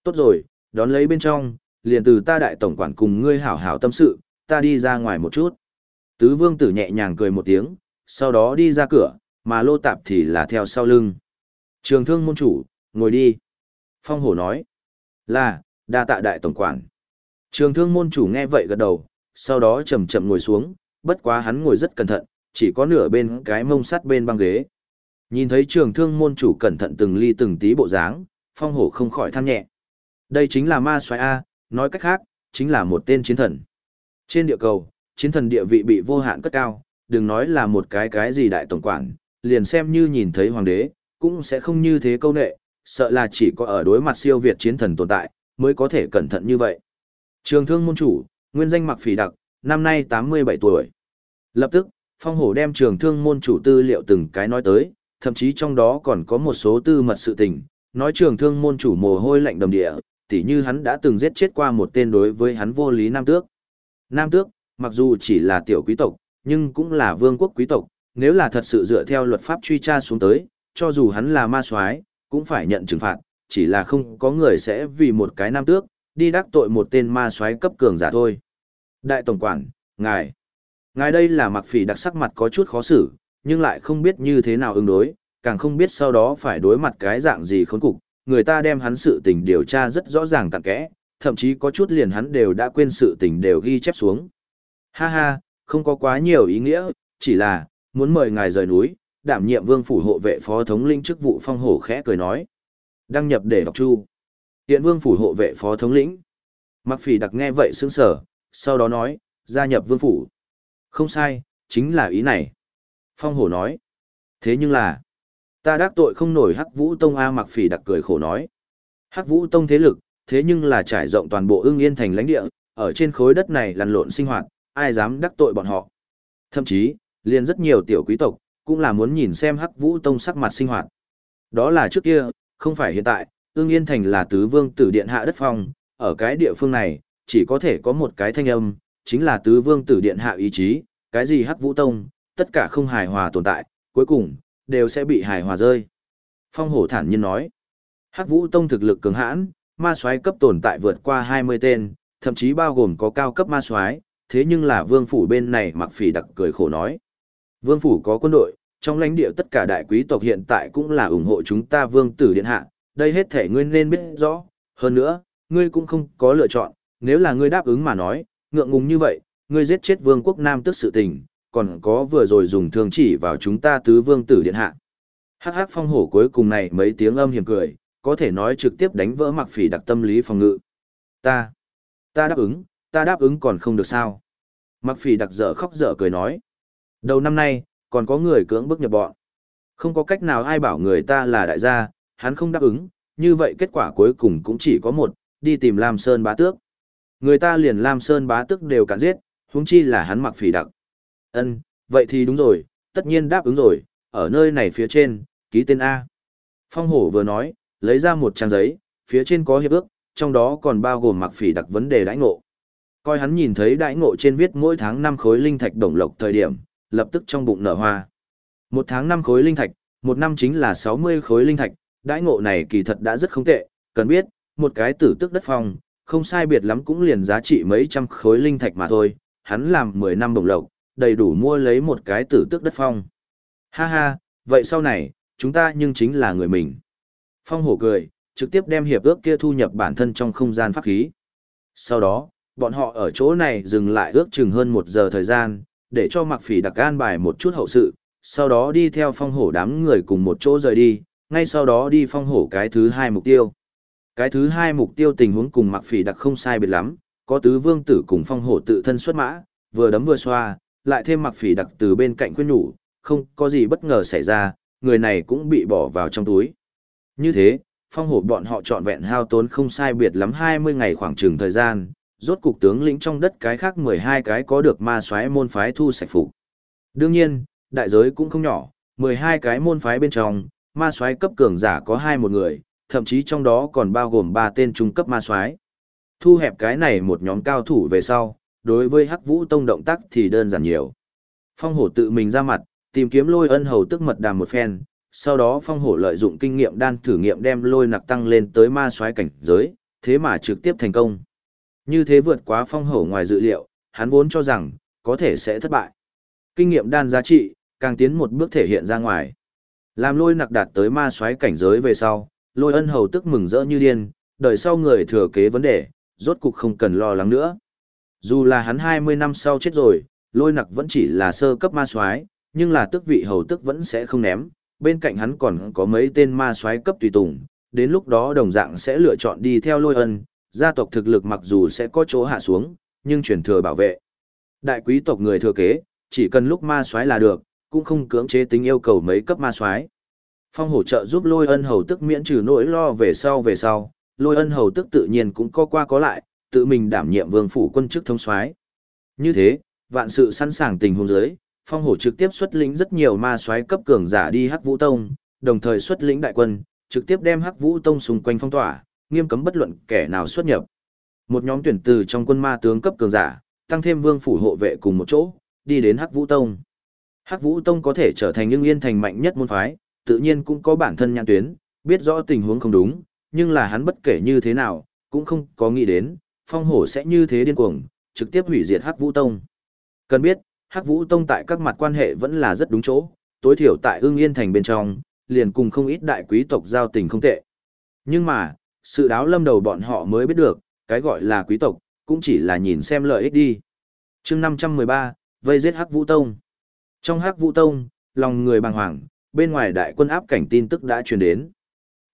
Tốt rồi, đón lấy bên trong, liền từ ta đại tổng quản cùng ngươi hảo hảo tâm sự, ta đi ra ngoài một chút. Tứ vương tử nhẹ nhàng cười một tiếng, sau đó đi ra cửa, mà lô tạp thì là theo sau lưng. Trường thương môn chủ, ngồi đi. Phong hổ nói, là, đa tạ đại tổng quản. Trường thương môn chủ nghe vậy gật đầu, sau đó chậm chậm ngồi xuống, bất quá hắn ngồi rất cẩn thận, chỉ có nửa bên cái mông sắt bên băng ghế. Nhìn thấy trường thương môn chủ cẩn thận từng ly từng tí bộ dáng, phong hổ không khỏi than nhẹ. Đây chính là ma xoáy A, nói cách khác, chính là một tên chiến thần. Trên địa cầu, chiến thần địa vị bị vô hạn cất cao, đừng nói là một cái cái gì đại tổng quản, liền xem như nhìn thấy hoàng đế, cũng sẽ không như thế câu nệ, sợ là chỉ có ở đối mặt siêu việt chiến thần tồn tại, mới có thể cẩn thận như vậy. Trường thương môn chủ, nguyên danh mặc phỉ đặc, năm nay 87 tuổi. Lập tức, phong hổ đem trường thương môn chủ tư liệu từng cái nói tới, thậm chí trong đó còn có một số tư mật sự tình, nói trường thương môn chủ mồ hôi lạnh đầm địa, tỉ như hắn đã từng giết chết qua một tên đối với hắn vô lý nam tước. Nam tước, mặc dù chỉ là tiểu quý tộc, nhưng cũng là vương quốc quý tộc, nếu là thật sự dựa theo luật pháp truy tra xuống tới, cho dù hắn là ma soái, cũng phải nhận trừng phạt, chỉ là không có người sẽ vì một cái nam tước, đi đắc tội một tên ma soái cấp cường giả thôi. Đại tổng quản, ngài, Ngài đây là mặc phỉ đặc sắc mặt có chút khó xử, nhưng lại không biết như thế nào ứng đối, càng không biết sau đó phải đối mặt cái dạng gì khốn cục, người ta đem hắn sự tình điều tra rất rõ ràng tận kẽ, thậm chí có chút liền hắn đều đã quên sự tình đều ghi chép xuống. Ha ha, không có quá nhiều ý nghĩa, chỉ là, muốn mời ngài rời núi, đảm nhiệm vương phủ hộ vệ phó thống lĩnh chức vụ phong hổ khẽ cười nói. Đăng nhập để đọc chu. Hiện vương phủ hộ vệ phó thống lĩnh. Mặc phỉ đặc nghe vậy sững sở, sau đó nói, gia nhập vương phủ. Không sai, chính là ý này. Phong hổ nói. Thế nhưng là, ta đắc tội không nổi hắc vũ tông A mặc phỉ đặc cười khổ nói. Hắc vũ tông thế lực, thế nhưng là trải rộng toàn bộ ưng yên thành lãnh địa, ở trên khối đất này lăn lộn sinh hoạt, ai dám đắc tội bọn họ. Thậm chí, liền rất nhiều tiểu quý tộc, cũng là muốn nhìn xem hắc vũ tông sắc mặt sinh hoạt. Đó là trước kia, không phải hiện tại, ương yên thành là tứ vương tử điện hạ đất phong, ở cái địa phương này, chỉ có thể có một cái thanh âm, chính là tứ vương tử điện hạ ý chí, cái gì hắc vũ tông, tất cả không hài hòa tồn tại, cuối cùng, đều sẽ bị hài hòa rơi. Phong hổ thản nhiên nói, hắc vũ tông thực lực cường hãn, ma soái cấp tồn tại vượt qua 20 tên, thậm chí bao gồm có cao cấp ma soái, thế nhưng là vương phủ bên này mặc phỉ đặc cười khổ nói. Vương phủ có quân đội, trong lãnh địa tất cả đại quý tộc hiện tại cũng là ủng hộ chúng ta vương tử điện hạ, đây hết thể ngươi nên biết rõ, hơn nữa, ngươi cũng không có lựa chọn, nếu là ngươi đáp ứng mà nói, ngượng ngùng như vậy, ngươi giết chết vương quốc nam tức sự tình, còn có vừa rồi dùng thương chỉ vào chúng ta tứ vương tử điện hạ. Hắc hắc phong hổ cuối cùng này mấy tiếng âm hiểm cười, có thể nói trực tiếp đánh vỡ mặc phỉ đặc tâm lý phòng ngự. Ta, ta đáp ứng, ta đáp ứng còn không được sao. Mặc phỉ đặc dở khóc dở cười nói. Đầu năm nay, còn có người cưỡng bức nhập bọn. Không có cách nào ai bảo người ta là đại gia, hắn không đáp ứng, như vậy kết quả cuối cùng cũng chỉ có một, đi tìm Lam Sơn bá tước. Người ta liền Lam Sơn bá tước đều cản giết, huống chi là hắn mặc phỉ đặc. Ân, vậy thì đúng rồi, tất nhiên đáp ứng rồi, ở nơi này phía trên, ký tên A. Phong hổ vừa nói, lấy ra một trang giấy, phía trên có hiệp ước, trong đó còn bao gồm mặc phỉ đặc vấn đề đãi ngộ. Coi hắn nhìn thấy đãi ngộ trên viết mỗi tháng 5 khối linh thạch đồng lộc thời điểm, lập tức trong bụng nở hoa. Một tháng 5 khối linh thạch, một năm chính là 60 khối linh thạch, đãi ngộ này kỳ thật đã rất không tệ, cần biết, một cái tử tức đất phong, không sai biệt lắm cũng liền giá trị mấy trăm khối linh thạch mà thôi, hắn làm 10 năm đồng lộc, đầy đủ mua lấy một cái tử tức đất phong. Ha ha, vậy sau này, chúng ta nhưng chính là người mình. Phong hổ cười, trực tiếp đem hiệp ước kia thu nhập bản thân trong không gian pháp khí. Sau đó, bọn họ ở chỗ này dừng lại ước chừng hơn một giờ thời gian, để cho mặc phỉ đặc an bài một chút hậu sự, sau đó đi theo phong hổ đám người cùng một chỗ rời đi, ngay sau đó đi phong hổ cái thứ hai mục tiêu. Cái thứ hai mục tiêu tình huống cùng mặc phỉ đặc không sai biệt lắm, có tứ vương tử cùng phong hổ tự thân xuất mã, vừa đấm vừa xoa, lại thêm mặc phỉ đặc từ bên cạnh khuyên nhủ, không có gì bất ngờ xảy ra, người này cũng bị bỏ vào trong túi. Như thế, phong hổ bọn họ trọn vẹn hao tốn không sai biệt lắm 20 ngày khoảng chừng thời gian, rốt cục tướng lĩnh trong đất cái khác 12 cái có được ma xoáy môn phái thu sạch phục. Đương nhiên, đại giới cũng không nhỏ, 12 cái môn phái bên trong, ma soái cấp cường giả có hai một người, thậm chí trong đó còn bao gồm ba tên trung cấp ma soái. Thu hẹp cái này một nhóm cao thủ về sau, đối với Hắc Vũ Tông động tác thì đơn giản nhiều. Phong hổ tự mình ra mặt, tìm kiếm lôi ân hầu tức mật đàm một phen, sau đó phong hổ lợi dụng kinh nghiệm đan thử nghiệm đem lôi nặc tăng lên tới ma soái cảnh giới, thế mà trực tiếp thành công. Như thế vượt quá phong hổ ngoài dự liệu, hắn vốn cho rằng, có thể sẽ thất bại. Kinh nghiệm đan giá trị, càng tiến một bước thể hiện ra ngoài. Làm lôi nặc đạt tới ma soái cảnh giới về sau, lôi ân hầu tức mừng rỡ như điên, đời sau người thừa kế vấn đề, rốt cục không cần lo lắng nữa. Dù là hắn 20 năm sau chết rồi, lôi nặc vẫn chỉ là sơ cấp ma soái nhưng là tước vị hầu tức vẫn sẽ không ném, bên cạnh hắn còn có mấy tên ma soái cấp tùy tùng, đến lúc đó đồng dạng sẽ lựa chọn đi theo lôi ân, gia tộc thực lực mặc dù sẽ có chỗ hạ xuống, nhưng truyền thừa bảo vệ. Đại quý tộc người thừa kế, chỉ cần lúc ma soái là được, cũng không cưỡng chế tính yêu cầu mấy cấp ma soái. Phong hổ trợ giúp lôi ân hầu tức miễn trừ nỗi lo về sau về sau, lôi ân hầu tức tự nhiên cũng có qua có lại, tự mình đảm nhiệm vương phủ quân chức thống soái. Như thế, vạn sự sẵn sàng tình huống dưới, phong hổ trực tiếp xuất lĩnh rất nhiều ma soái cấp cường giả đi hắc vũ tông, đồng thời xuất lĩnh đại quân, trực tiếp đem hắc vũ tông xung quanh phong tỏa, nghiêm cấm bất luận kẻ nào xuất nhập. Một nhóm tuyển từ trong quân ma tướng cấp cường giả, tăng thêm vương phủ hộ vệ cùng một chỗ, đi đến Hắc Vũ Tông. Hắc Vũ Tông có thể trở thành những yên thành mạnh nhất môn phái, tự nhiên cũng có bản thân nhãn tuyến, biết rõ tình huống không đúng, nhưng là hắn bất kể như thế nào, cũng không có nghĩ đến, phong hổ sẽ như thế điên cuồng, trực tiếp hủy diệt Hắc Vũ Tông. Cần biết, Hắc Vũ Tông tại các mặt quan hệ vẫn là rất đúng chỗ, tối thiểu tại ương yên thành bên trong, liền cùng không ít đại quý tộc giao tình không tệ. Nhưng mà, sự đáo lâm đầu bọn họ mới biết được, cái gọi là quý tộc, cũng chỉ là nhìn xem lợi ích đi. chương 513, vây giết Hắc Vũ Tông. Trong Hắc Vũ Tông, lòng người bàng hoàng, bên ngoài đại quân áp cảnh tin tức đã truyền đến.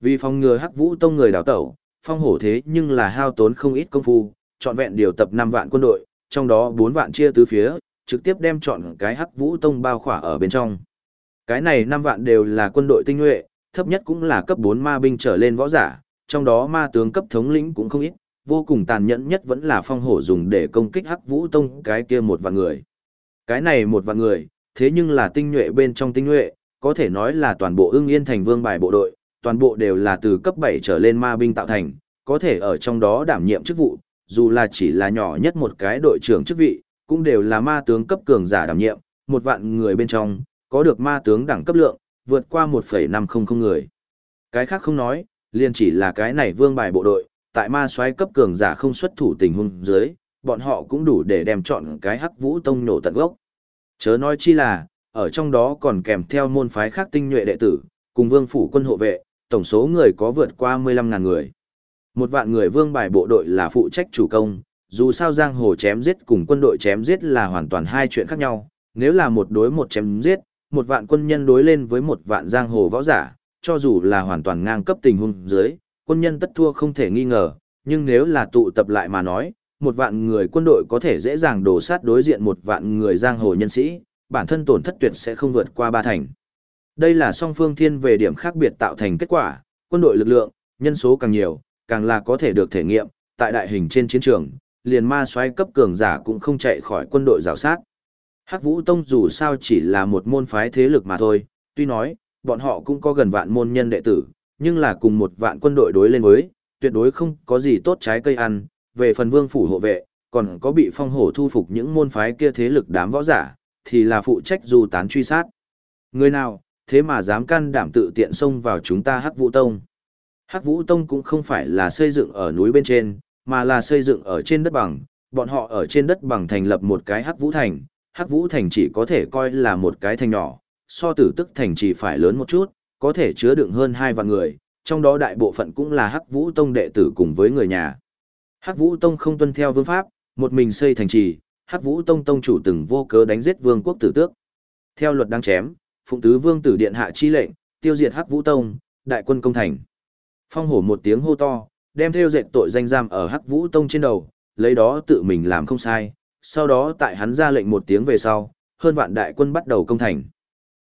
Vì phòng ngừa Hắc Vũ Tông người đào tẩu, phong hổ thế nhưng là hao tốn không ít công phu, chọn vẹn điều tập 5 vạn quân đội, trong đó 4 vạn chia tứ phía, trực tiếp đem chọn cái Hắc Vũ Tông bao khỏa ở bên trong. Cái này 5 vạn đều là quân đội tinh nhuệ, thấp nhất cũng là cấp 4 ma binh trở lên võ giả, trong đó ma tướng cấp thống lĩnh cũng không ít, vô cùng tàn nhẫn nhất vẫn là phong hổ dùng để công kích Hắc Vũ Tông cái kia một vạn người. Cái này một vạn người, thế nhưng là tinh nhuệ bên trong tinh nhuệ, có thể nói là toàn bộ ưng yên thành vương bài bộ đội, toàn bộ đều là từ cấp 7 trở lên ma binh tạo thành, có thể ở trong đó đảm nhiệm chức vụ, dù là chỉ là nhỏ nhất một cái đội trưởng chức vị, cũng đều là ma tướng cấp cường giả đảm nhiệm, một vạn người bên trong, có được ma tướng đẳng cấp lượng, vượt qua 1,500 người. Cái khác không nói, liền chỉ là cái này vương bài bộ đội, tại ma xoáy cấp cường giả không xuất thủ tình huống dưới, bọn họ cũng đủ để đem chọn cái hắc vũ tông nổ tận gốc. Chớ nói chi là, ở trong đó còn kèm theo môn phái khác tinh nhuệ đệ tử, cùng vương phủ quân hộ vệ, tổng số người có vượt qua 15.000 người. Một vạn người vương bài bộ đội là phụ trách chủ công, dù sao giang hồ chém giết cùng quân đội chém giết là hoàn toàn hai chuyện khác nhau, nếu là một đối một chém giết, một vạn quân nhân đối lên với một vạn giang hồ võ giả, cho dù là hoàn toàn ngang cấp tình huống dưới, quân nhân tất thua không thể nghi ngờ, nhưng nếu là tụ tập lại mà nói, một vạn người quân đội có thể dễ dàng đổ sát đối diện một vạn người giang hồ nhân sĩ, bản thân tổn thất tuyệt sẽ không vượt qua ba thành. Đây là song phương thiên về điểm khác biệt tạo thành kết quả, quân đội lực lượng, nhân số càng nhiều, càng là có thể được thể nghiệm, tại đại hình trên chiến trường, liền ma xoáy cấp cường giả cũng không chạy khỏi quân đội rào sát. Hắc Vũ Tông dù sao chỉ là một môn phái thế lực mà thôi, tuy nói, bọn họ cũng có gần vạn môn nhân đệ tử, nhưng là cùng một vạn quân đội đối lên với, tuyệt đối không có gì tốt trái cây ăn, về phần vương phủ hộ vệ, còn có bị phong hổ thu phục những môn phái kia thế lực đám võ giả, thì là phụ trách dù tán truy sát. Người nào, thế mà dám can đảm tự tiện xông vào chúng ta Hắc Vũ Tông. Hắc Vũ Tông cũng không phải là xây dựng ở núi bên trên, mà là xây dựng ở trên đất bằng, bọn họ ở trên đất bằng thành lập một cái Hắc Vũ Thành, Hắc Vũ Thành chỉ có thể coi là một cái thành nhỏ, so tử tức thành chỉ phải lớn một chút, có thể chứa đựng hơn hai vạn người, trong đó đại bộ phận cũng là Hắc Vũ Tông đệ tử cùng với người nhà. Hắc Vũ Tông không tuân theo vương pháp, một mình xây thành trì, Hắc Vũ Tông tông chủ từng vô cớ đánh giết vương quốc tử tước. Theo luật đang chém, phụng tứ vương tử điện hạ chi lệnh, tiêu diệt Hắc Vũ Tông, đại quân công thành. Phong hổ một tiếng hô to, đem theo dệt tội danh giam ở Hắc Vũ Tông trên đầu, lấy đó tự mình làm không sai, sau đó tại hắn ra lệnh một tiếng về sau, hơn vạn đại quân bắt đầu công thành.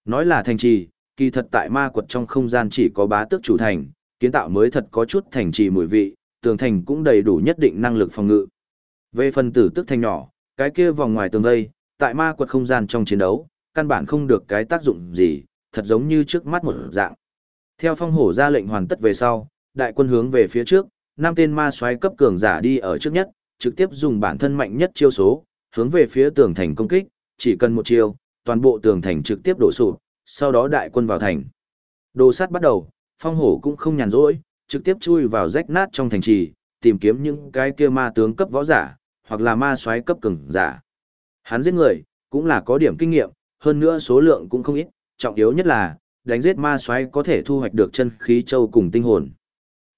Nói là thành trì, kỳ thật tại ma quật trong không gian chỉ có bá tước chủ thành, kiến tạo mới thật có chút thành trì mùi vị, tường thành cũng đầy đủ nhất định năng lực phòng ngự. Về phần tử tức thành nhỏ, cái kia vòng ngoài tường vây, tại ma quật không gian trong chiến đấu, căn bản không được cái tác dụng gì, thật giống như trước mắt một dạng. Theo phong hổ ra lệnh hoàn tất về sau, đại quân hướng về phía trước, năm tên ma xoáy cấp cường giả đi ở trước nhất, trực tiếp dùng bản thân mạnh nhất chiêu số, hướng về phía tường thành công kích, chỉ cần một chiêu, toàn bộ tường thành trực tiếp đổ sụp, sau đó đại quân vào thành. Đồ sát bắt đầu, phong hổ cũng không nhàn rỗi, trực tiếp chui vào rách nát trong thành trì, tìm kiếm những cái kia ma tướng cấp võ giả, hoặc là ma soái cấp cường giả. Hắn giết người, cũng là có điểm kinh nghiệm, hơn nữa số lượng cũng không ít, trọng yếu nhất là, đánh giết ma soái có thể thu hoạch được chân khí châu cùng tinh hồn.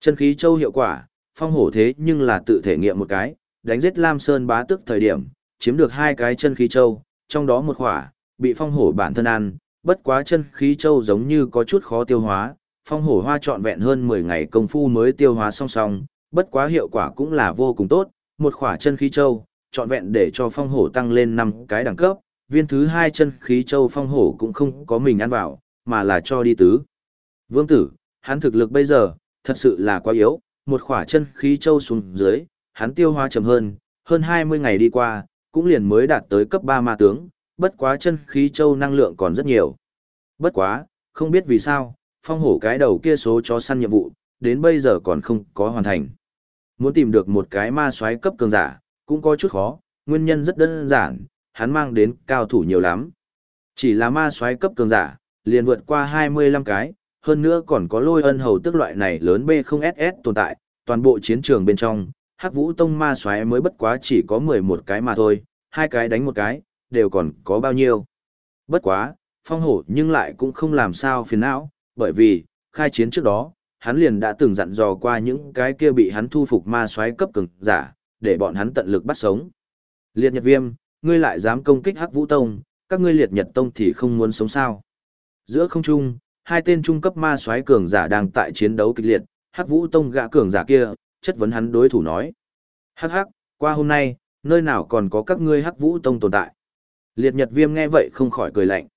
Chân khí châu hiệu quả, phong hổ thế nhưng là tự thể nghiệm một cái, đánh giết Lam Sơn bá tức thời điểm, chiếm được hai cái chân khí châu, trong đó một khỏa, bị phong hổ bản thân ăn, bất quá chân khí châu giống như có chút khó tiêu hóa, phong hổ hoa trọn vẹn hơn 10 ngày công phu mới tiêu hóa song song, bất quá hiệu quả cũng là vô cùng tốt, một khỏa chân khí châu, trọn vẹn để cho phong hổ tăng lên 5 cái đẳng cấp, viên thứ hai chân khí châu phong hổ cũng không có mình ăn vào, mà là cho đi tứ. Vương tử, hắn thực lực bây giờ, thật sự là quá yếu, một khỏa chân khí châu xuống dưới, hắn tiêu hóa chậm hơn, hơn 20 ngày đi qua, cũng liền mới đạt tới cấp 3 ma tướng, bất quá chân khí châu năng lượng còn rất nhiều. Bất quá, không biết vì sao, phong hổ cái đầu kia số chó săn nhiệm vụ, đến bây giờ còn không có hoàn thành. Muốn tìm được một cái ma soái cấp cường giả, cũng có chút khó, nguyên nhân rất đơn giản, hắn mang đến cao thủ nhiều lắm. Chỉ là ma soái cấp cường giả, liền vượt qua 25 cái, hơn nữa còn có lôi ân hầu tức loại này lớn B0SS tồn tại, toàn bộ chiến trường bên trong, Hắc Vũ Tông ma soái mới bất quá chỉ có 11 cái mà thôi, hai cái đánh một cái, đều còn có bao nhiêu. Bất quá, phong hổ nhưng lại cũng không làm sao phiền não, bởi vì, khai chiến trước đó, hắn liền đã từng dặn dò qua những cái kia bị hắn thu phục ma soái cấp cường giả, để bọn hắn tận lực bắt sống. Liệt Nhật Viêm, ngươi lại dám công kích Hắc Vũ Tông, các ngươi Liệt Nhật Tông thì không muốn sống sao? Giữa không trung, hai tên trung cấp ma soái cường giả đang tại chiến đấu kịch liệt, Hắc Vũ Tông gã cường giả kia, chất vấn hắn đối thủ nói: "Hắc hắc, qua hôm nay, nơi nào còn có các ngươi Hắc Vũ Tông tồn tại?" Liệt Nhật Viêm nghe vậy không khỏi cười lạnh.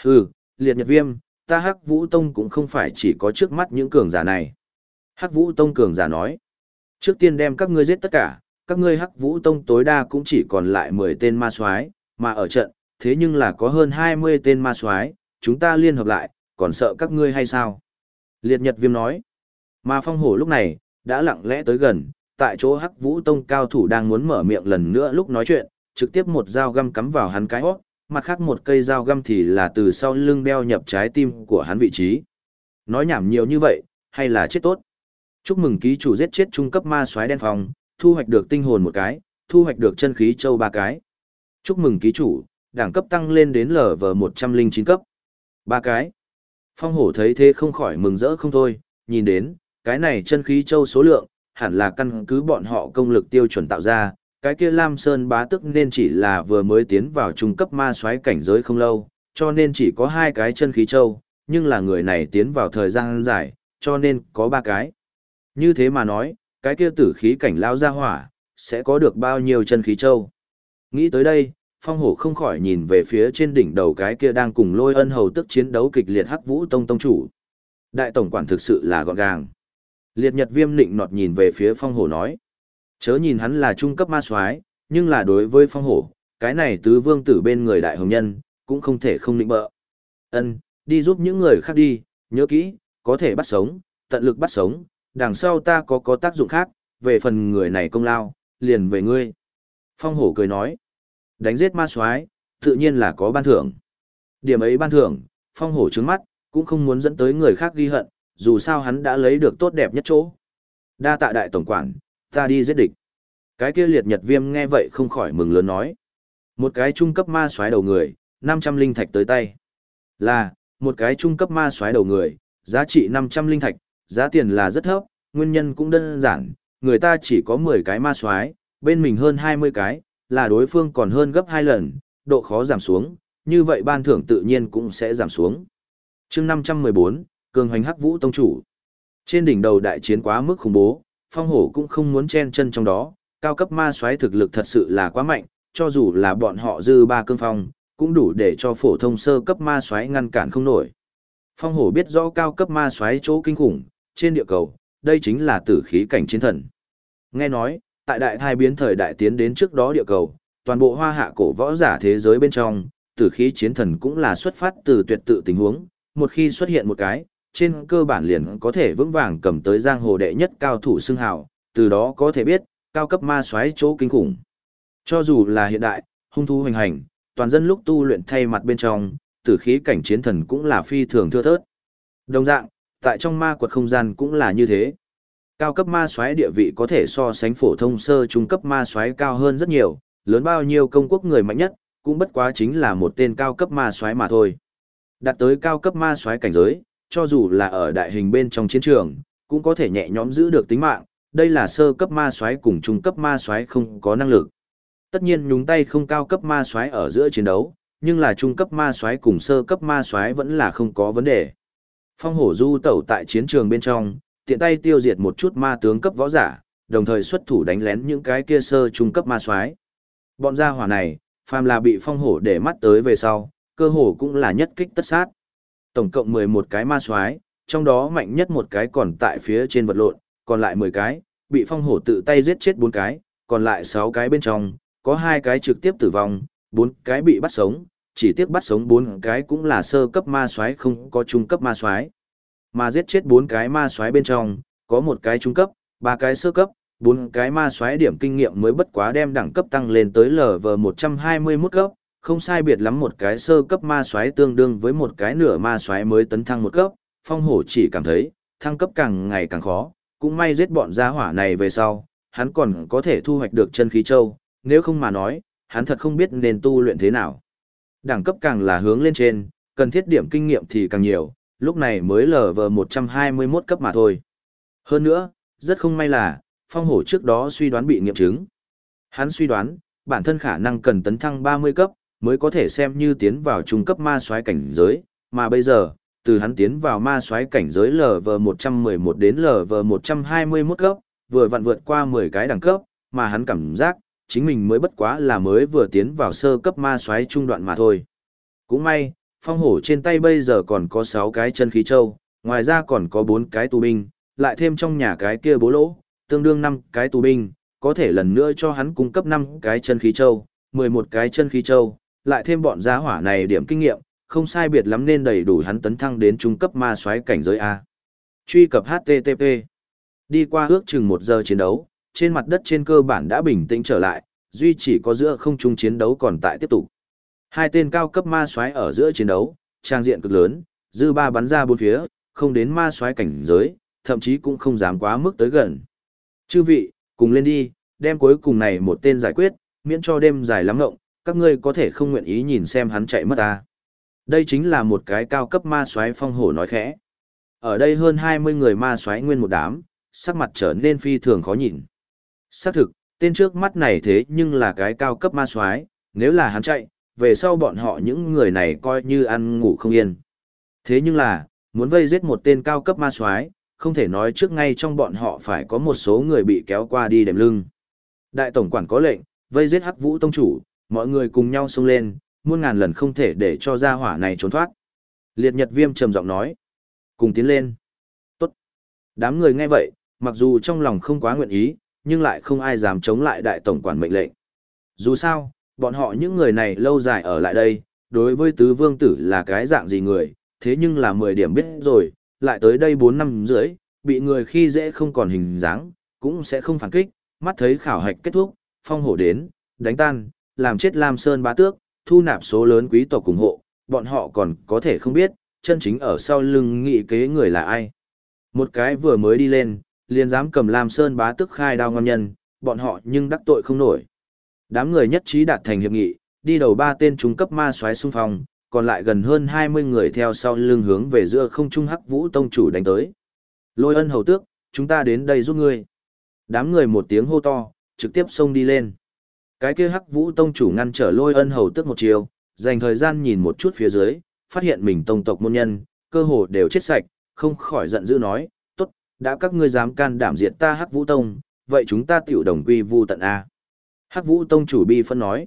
"Hừ, Liệt Nhật Viêm, ta Hắc Vũ Tông cũng không phải chỉ có trước mắt những cường giả này." Hắc Vũ Tông cường giả nói: "Trước tiên đem các ngươi giết tất cả, các ngươi Hắc Vũ Tông tối đa cũng chỉ còn lại 10 tên ma soái, mà ở trận, thế nhưng là có hơn 20 tên ma soái, chúng ta liên hợp lại, còn sợ các ngươi hay sao?" Liệt Nhật Viêm nói. Mà Phong Hổ lúc này, đã lặng lẽ tới gần, tại chỗ Hắc Vũ Tông cao thủ đang muốn mở miệng lần nữa lúc nói chuyện, trực tiếp một dao găm cắm vào hắn cái hót, mặt khác một cây dao găm thì là từ sau lưng đeo nhập trái tim của hắn vị trí. Nói nhảm nhiều như vậy, hay là chết tốt. Chúc mừng ký chủ giết chết trung cấp ma soái đen phòng, thu hoạch được tinh hồn một cái, thu hoạch được chân khí châu ba cái. Chúc mừng ký chủ, đẳng cấp tăng lên đến LV109 cấp. Ba cái. Phong hổ thấy thế không khỏi mừng rỡ không thôi, nhìn đến, cái này chân khí châu số lượng, hẳn là căn cứ bọn họ công lực tiêu chuẩn tạo ra, cái kia Lam Sơn bá tức nên chỉ là vừa mới tiến vào trung cấp ma soái cảnh giới không lâu, cho nên chỉ có hai cái chân khí châu, nhưng là người này tiến vào thời gian dài, cho nên có ba cái. Như thế mà nói, cái kia tử khí cảnh lao ra hỏa, sẽ có được bao nhiêu chân khí châu. Nghĩ tới đây, phong hổ không khỏi nhìn về phía trên đỉnh đầu cái kia đang cùng lôi ân hầu tức chiến đấu kịch liệt hắc vũ tông tông chủ. Đại tổng quản thực sự là gọn gàng. Liệt nhật viêm nịnh nọt nhìn về phía phong hổ nói. Chớ nhìn hắn là trung cấp ma soái nhưng là đối với phong hổ, cái này tứ vương tử bên người đại hồng nhân, cũng không thể không nịnh bợ. Ân, đi giúp những người khác đi, nhớ kỹ, có thể bắt sống, tận lực bắt sống, đằng sau ta có có tác dụng khác, về phần người này công lao, liền về ngươi. Phong hổ cười nói, đánh giết ma soái tự nhiên là có ban thưởng. Điểm ấy ban thưởng, phong hổ trứng mắt, cũng không muốn dẫn tới người khác ghi hận, dù sao hắn đã lấy được tốt đẹp nhất chỗ. Đa tạ đại tổng quản, ta đi giết địch. Cái kia liệt nhật viêm nghe vậy không khỏi mừng lớn nói. Một cái trung cấp ma xoáy đầu người, 500 linh thạch tới tay. Là, một cái trung cấp ma xoáy đầu người, giá trị 500 linh thạch, giá tiền là rất thấp, nguyên nhân cũng đơn giản, người ta chỉ có 10 cái ma xoáy, bên mình hơn 20 cái, là đối phương còn hơn gấp 2 lần, độ khó giảm xuống, như vậy ban thưởng tự nhiên cũng sẽ giảm xuống. chương 514, Cường Hoành Hắc Vũ Tông Chủ. Trên đỉnh đầu đại chiến quá mức khủng bố, phong hổ cũng không muốn chen chân trong đó, cao cấp ma soái thực lực thật sự là quá mạnh, cho dù là bọn họ dư ba cương phong, cũng đủ để cho phổ thông sơ cấp ma soái ngăn cản không nổi. Phong hổ biết rõ cao cấp ma soái chỗ kinh khủng, trên địa cầu, đây chính là tử khí cảnh chiến thần. Nghe nói, tại đại thai biến thời đại tiến đến trước đó địa cầu, toàn bộ hoa hạ cổ võ giả thế giới bên trong, tử khí chiến thần cũng là xuất phát từ tuyệt tự tình huống, một khi xuất hiện một cái, trên cơ bản liền có thể vững vàng cầm tới giang hồ đệ nhất cao thủ xưng hào, từ đó có thể biết, cao cấp ma xoáy chỗ kinh khủng. Cho dù là hiện đại, hung thú hoành hành, toàn dân lúc tu luyện thay mặt bên trong, tử khí cảnh chiến thần cũng là phi thường thưa thớt. Đồng dạng, tại trong ma quật không gian cũng là như thế. Cao cấp ma xoáy địa vị có thể so sánh phổ thông sơ trung cấp ma xoáy cao hơn rất nhiều, lớn bao nhiêu công quốc người mạnh nhất, cũng bất quá chính là một tên cao cấp ma xoáy mà thôi. Đạt tới cao cấp ma xoáy cảnh giới, cho dù là ở đại hình bên trong chiến trường, cũng có thể nhẹ nhõm giữ được tính mạng, đây là sơ cấp ma soái cùng trung cấp ma soái không có năng lực. Tất nhiên nhúng tay không cao cấp ma soái ở giữa chiến đấu, nhưng là trung cấp ma soái cùng sơ cấp ma soái vẫn là không có vấn đề. Phong hổ du tẩu tại chiến trường bên trong, tiện tay tiêu diệt một chút ma tướng cấp võ giả, đồng thời xuất thủ đánh lén những cái kia sơ trung cấp ma soái. Bọn gia hỏa này, phàm là bị phong hổ để mắt tới về sau, cơ hồ cũng là nhất kích tất sát. Tổng cộng 11 cái ma soái, trong đó mạnh nhất một cái còn tại phía trên vật lộn, còn lại 10 cái, bị phong hổ tự tay giết chết 4 cái, còn lại 6 cái bên trong, có 2 cái trực tiếp tử vong, 4 cái bị bắt sống, chỉ tiếc bắt sống 4 cái cũng là sơ cấp ma soái không có trung cấp ma soái. Mà giết chết 4 cái ma soái bên trong, có một cái trung cấp, 3 cái sơ cấp, 4 cái ma soái điểm kinh nghiệm mới bất quá đem đẳng cấp tăng lên tới LV121 cấp, không sai biệt lắm một cái sơ cấp ma soái tương đương với một cái nửa ma soái mới tấn thăng một cấp, phong hổ chỉ cảm thấy, thăng cấp càng ngày càng khó, cũng may giết bọn gia hỏa này về sau, hắn còn có thể thu hoạch được chân khí châu, nếu không mà nói, hắn thật không biết nên tu luyện thế nào. Đẳng cấp càng là hướng lên trên, cần thiết điểm kinh nghiệm thì càng nhiều, lúc này mới lờ vờ 121 cấp mà thôi. Hơn nữa, rất không may là, phong hổ trước đó suy đoán bị nghiệm chứng. Hắn suy đoán, bản thân khả năng cần tấn thăng 30 cấp, mới có thể xem như tiến vào trung cấp ma soái cảnh giới, mà bây giờ, từ hắn tiến vào ma soái cảnh giới LV111 đến LV121 cấp, vừa vặn vượt qua 10 cái đẳng cấp, mà hắn cảm giác, chính mình mới bất quá là mới vừa tiến vào sơ cấp ma soái trung đoạn mà thôi. Cũng may, phong hổ trên tay bây giờ còn có 6 cái chân khí châu, ngoài ra còn có 4 cái tù binh, lại thêm trong nhà cái kia bố lỗ, tương đương 5 cái tù binh, có thể lần nữa cho hắn cung cấp 5 cái chân khí châu, 11 cái chân khí châu, lại thêm bọn giá hỏa này điểm kinh nghiệm, không sai biệt lắm nên đầy đủ hắn tấn thăng đến trung cấp ma soái cảnh giới A. Truy cập HTTP. Đi qua ước chừng một giờ chiến đấu, trên mặt đất trên cơ bản đã bình tĩnh trở lại, duy chỉ có giữa không trung chiến đấu còn tại tiếp tục. Hai tên cao cấp ma soái ở giữa chiến đấu, trang diện cực lớn, dư ba bắn ra bốn phía, không đến ma soái cảnh giới, thậm chí cũng không dám quá mức tới gần. Chư vị, cùng lên đi, đem cuối cùng này một tên giải quyết, miễn cho đêm dài lắm ngộng, các ngươi có thể không nguyện ý nhìn xem hắn chạy mất ta. Đây chính là một cái cao cấp ma soái phong hổ nói khẽ. Ở đây hơn 20 người ma soái nguyên một đám, sắc mặt trở nên phi thường khó nhìn. Xác thực, tên trước mắt này thế nhưng là cái cao cấp ma soái, nếu là hắn chạy, về sau bọn họ những người này coi như ăn ngủ không yên. Thế nhưng là, muốn vây giết một tên cao cấp ma soái, không thể nói trước ngay trong bọn họ phải có một số người bị kéo qua đi đệm lưng. Đại tổng quản có lệnh, vây giết Hắc Vũ tông chủ, mọi người cùng nhau xông lên, muôn ngàn lần không thể để cho gia hỏa này trốn thoát. Liệt Nhật Viêm trầm giọng nói, cùng tiến lên. Tốt. Đám người nghe vậy, mặc dù trong lòng không quá nguyện ý, nhưng lại không ai dám chống lại đại tổng quản mệnh lệnh. Dù sao, bọn họ những người này lâu dài ở lại đây, đối với tứ vương tử là cái dạng gì người, thế nhưng là 10 điểm biết rồi, lại tới đây 4 năm rưỡi, bị người khi dễ không còn hình dáng, cũng sẽ không phản kích, mắt thấy khảo hạch kết thúc, phong hổ đến, đánh tan, làm chết Lam Sơn bá tước, thu nạp số lớn quý tộc ủng hộ, bọn họ còn có thể không biết, chân chính ở sau lưng nghị kế người là ai. Một cái vừa mới đi lên, liền dám cầm Lam Sơn bá tước khai đao ngon nhân, bọn họ nhưng đắc tội không nổi. Đám người nhất trí đạt thành hiệp nghị, đi đầu ba tên trung cấp ma soái xung phong, còn lại gần hơn 20 người theo sau lưng hướng về giữa không trung hắc vũ tông chủ đánh tới. Lôi ân hầu tước, chúng ta đến đây giúp ngươi. Đám người một tiếng hô to, trực tiếp xông đi lên. Cái kia hắc vũ tông chủ ngăn trở lôi ân hầu tức một chiều, dành thời gian nhìn một chút phía dưới, phát hiện mình tông tộc môn nhân, cơ hồ đều chết sạch, không khỏi giận dữ nói, tốt, đã các ngươi dám can đảm diệt ta hắc vũ tông, vậy chúng ta tiểu đồng quy vu tận A. Hắc vũ tông chủ bi phân nói.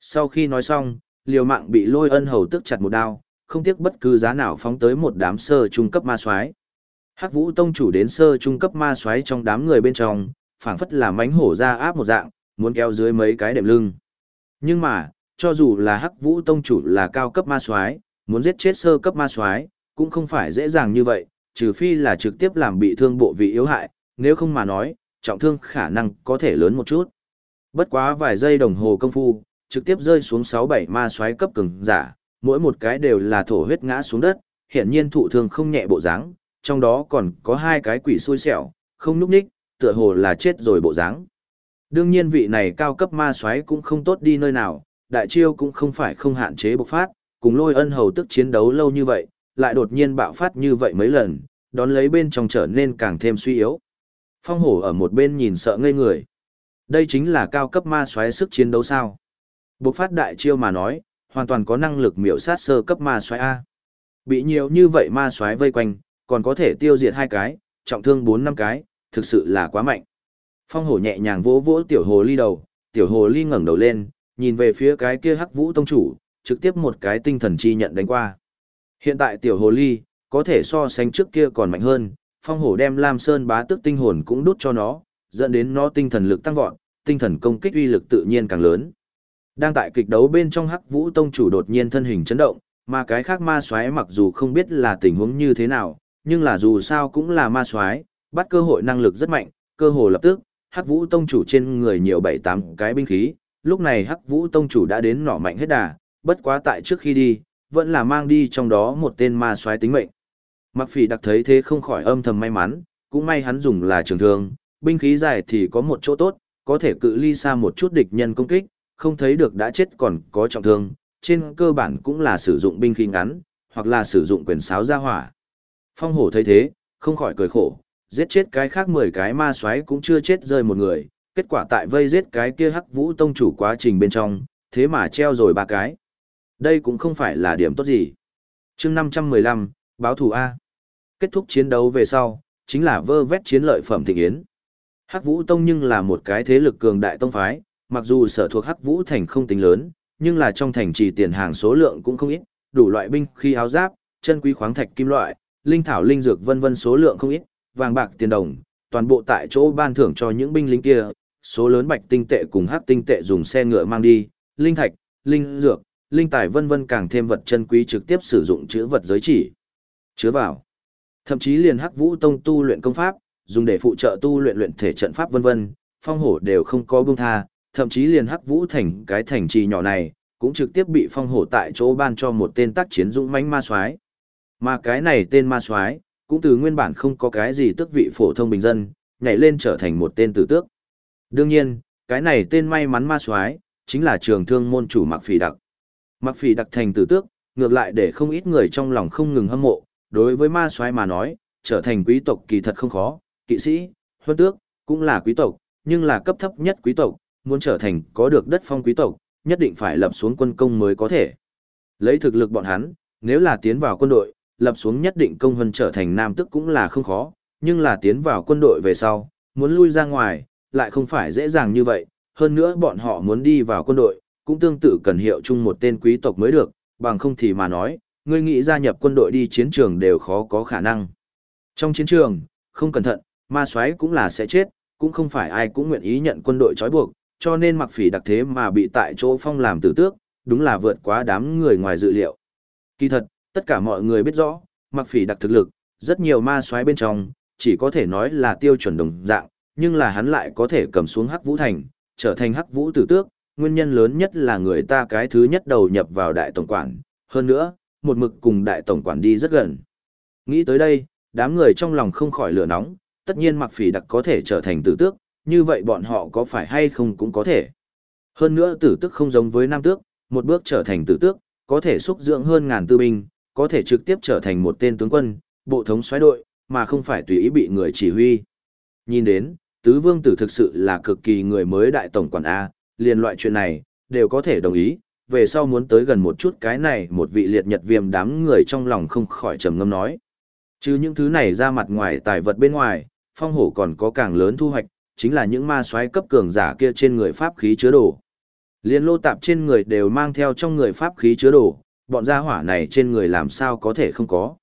Sau khi nói xong, liều mạng bị lôi ân hầu tức chặt một đao, không tiếc bất cứ giá nào phóng tới một đám sơ trung cấp ma soái. Hắc Vũ tông chủ đến sơ trung cấp ma soái trong đám người bên trong, phảng phất là mánh hổ ra áp một dạng, muốn kéo dưới mấy cái đệm lưng. Nhưng mà, cho dù là Hắc Vũ tông chủ là cao cấp ma soái, muốn giết chết sơ cấp ma soái, cũng không phải dễ dàng như vậy, trừ phi là trực tiếp làm bị thương bộ vị yếu hại, nếu không mà nói, trọng thương khả năng có thể lớn một chút. Bất quá vài giây đồng hồ công phu, trực tiếp rơi xuống 6-7 ma soái cấp cường giả, mỗi một cái đều là thổ huyết ngã xuống đất, hiển nhiên thụ thương không nhẹ bộ dáng, trong đó còn có hai cái quỷ xui xẻo, không núp ních, tựa hồ là chết rồi bộ dáng. Đương nhiên vị này cao cấp ma soái cũng không tốt đi nơi nào, đại chiêu cũng không phải không hạn chế bộc phát, cùng lôi ân hầu tức chiến đấu lâu như vậy, lại đột nhiên bạo phát như vậy mấy lần, đón lấy bên trong trở nên càng thêm suy yếu. Phong hổ ở một bên nhìn sợ ngây người. Đây chính là cao cấp ma soái sức chiến đấu sao? Bộc phát đại chiêu mà nói, hoàn toàn có năng lực miểu sát sơ cấp ma soái A. Bị nhiều như vậy ma soái vây quanh, còn có thể tiêu diệt hai cái, trọng thương bốn năm cái, thực sự là quá mạnh. Phong hổ nhẹ nhàng vỗ vỗ tiểu hồ ly đầu, tiểu hồ ly ngẩng đầu lên, nhìn về phía cái kia hắc vũ tông chủ, trực tiếp một cái tinh thần chi nhận đánh qua. Hiện tại tiểu hồ ly, có thể so sánh trước kia còn mạnh hơn, phong hổ đem Lam Sơn bá tức tinh hồn cũng đút cho nó, dẫn đến nó tinh thần lực tăng vọt, tinh thần công kích uy lực tự nhiên càng lớn. Đang tại kịch đấu bên trong Hắc Vũ Tông chủ đột nhiên thân hình chấn động, mà cái khác ma soái mặc dù không biết là tình huống như thế nào, nhưng là dù sao cũng là ma soái, bắt cơ hội năng lực rất mạnh, cơ hồ lập tức, Hắc Vũ Tông chủ trên người nhiều bảy tám cái binh khí, lúc này Hắc Vũ Tông chủ đã đến nỏ mạnh hết đà, bất quá tại trước khi đi, vẫn là mang đi trong đó một tên ma soái tính mệnh. Mặc Phỉ đặc thấy thế không khỏi âm thầm may mắn, cũng may hắn dùng là trường thương, binh khí dài thì có một chỗ tốt, có thể cự ly xa một chút địch nhân công kích, không thấy được đã chết còn có trọng thương, trên cơ bản cũng là sử dụng binh khí ngắn, hoặc là sử dụng quyền sáo ra hỏa. Phong hổ thấy thế, không khỏi cười khổ, giết chết cái khác 10 cái ma xoáy cũng chưa chết rơi một người, kết quả tại vây giết cái kia hắc vũ tông chủ quá trình bên trong, thế mà treo rồi ba cái. Đây cũng không phải là điểm tốt gì. chương 515, báo thủ A. Kết thúc chiến đấu về sau, chính là vơ vét chiến lợi phẩm thịnh yến. Hắc vũ tông nhưng là một cái thế lực cường đại tông phái, mặc dù sở thuộc Hắc vũ thành không tính lớn, nhưng là trong thành trì tiền hàng số lượng cũng không ít, đủ loại binh khi áo giáp, chân quý khoáng thạch kim loại, linh thảo linh dược vân vân số lượng không ít, vàng bạc tiền đồng, toàn bộ tại chỗ ban thưởng cho những binh lính kia, số lớn bạch tinh tệ cùng hắc tinh tệ dùng xe ngựa mang đi, linh thạch, linh dược, linh tài vân vân càng thêm vật chân quý trực tiếp sử dụng chữ vật giới chỉ. Chứa vào. Thậm chí liền hắc vũ tông tu luyện công pháp, dùng để phụ trợ tu luyện luyện thể trận pháp vân vân, phong hổ đều không có buông tha, thậm chí liền hắc vũ thành cái thành trì nhỏ này, cũng trực tiếp bị phong hổ tại chỗ ban cho một tên tác chiến dũng mãnh ma soái. Mà cái này tên ma soái cũng từ nguyên bản không có cái gì tước vị phổ thông bình dân, nhảy lên trở thành một tên tử tước. Đương nhiên, cái này tên may mắn ma soái chính là trường thương môn chủ Mạc Phỉ Đặc. Mạc Phỉ Đặc thành tử tước, ngược lại để không ít người trong lòng không ngừng hâm mộ, đối với ma soái mà nói, trở thành quý tộc kỳ thật không khó, kỵ sĩ, huân tước, cũng là quý tộc, nhưng là cấp thấp nhất quý tộc, muốn trở thành có được đất phong quý tộc, nhất định phải lập xuống quân công mới có thể. Lấy thực lực bọn hắn, nếu là tiến vào quân đội, lập xuống nhất định công hơn trở thành nam tức cũng là không khó, nhưng là tiến vào quân đội về sau, muốn lui ra ngoài, lại không phải dễ dàng như vậy, hơn nữa bọn họ muốn đi vào quân đội, cũng tương tự cần hiệu chung một tên quý tộc mới được, bằng không thì mà nói, người nghĩ gia nhập quân đội đi chiến trường đều khó có khả năng. Trong chiến trường, không cẩn thận, ma soái cũng là sẽ chết, cũng không phải ai cũng nguyện ý nhận quân đội trói buộc, cho nên mặc phỉ đặc thế mà bị tại chỗ phong làm tử tước, đúng là vượt quá đám người ngoài dự liệu. Kỳ thật, tất cả mọi người biết rõ, mặc phỉ đặc thực lực, rất nhiều ma soái bên trong, chỉ có thể nói là tiêu chuẩn đồng dạng, nhưng là hắn lại có thể cầm xuống hắc vũ thành, trở thành hắc vũ tử tước, nguyên nhân lớn nhất là người ta cái thứ nhất đầu nhập vào đại tổng quản, hơn nữa, một mực cùng đại tổng quản đi rất gần. Nghĩ tới đây, đám người trong lòng không khỏi lửa nóng, tất nhiên mặc phỉ đặc có thể trở thành tử tước, như vậy bọn họ có phải hay không cũng có thể. Hơn nữa tử tước không giống với nam tước, một bước trở thành tử tước, có thể xúc dưỡng hơn ngàn tư binh, có thể trực tiếp trở thành một tên tướng quân, bộ thống soái đội, mà không phải tùy ý bị người chỉ huy. Nhìn đến, tứ vương tử thực sự là cực kỳ người mới đại tổng quản A, liền loại chuyện này, đều có thể đồng ý, về sau muốn tới gần một chút cái này một vị liệt nhật viêm đám người trong lòng không khỏi trầm ngâm nói. Chứ những thứ này ra mặt ngoài tài vật bên ngoài, phong hổ còn có càng lớn thu hoạch, chính là những ma soái cấp cường giả kia trên người pháp khí chứa đồ. Liên lô tạp trên người đều mang theo trong người pháp khí chứa đồ, bọn gia hỏa này trên người làm sao có thể không có.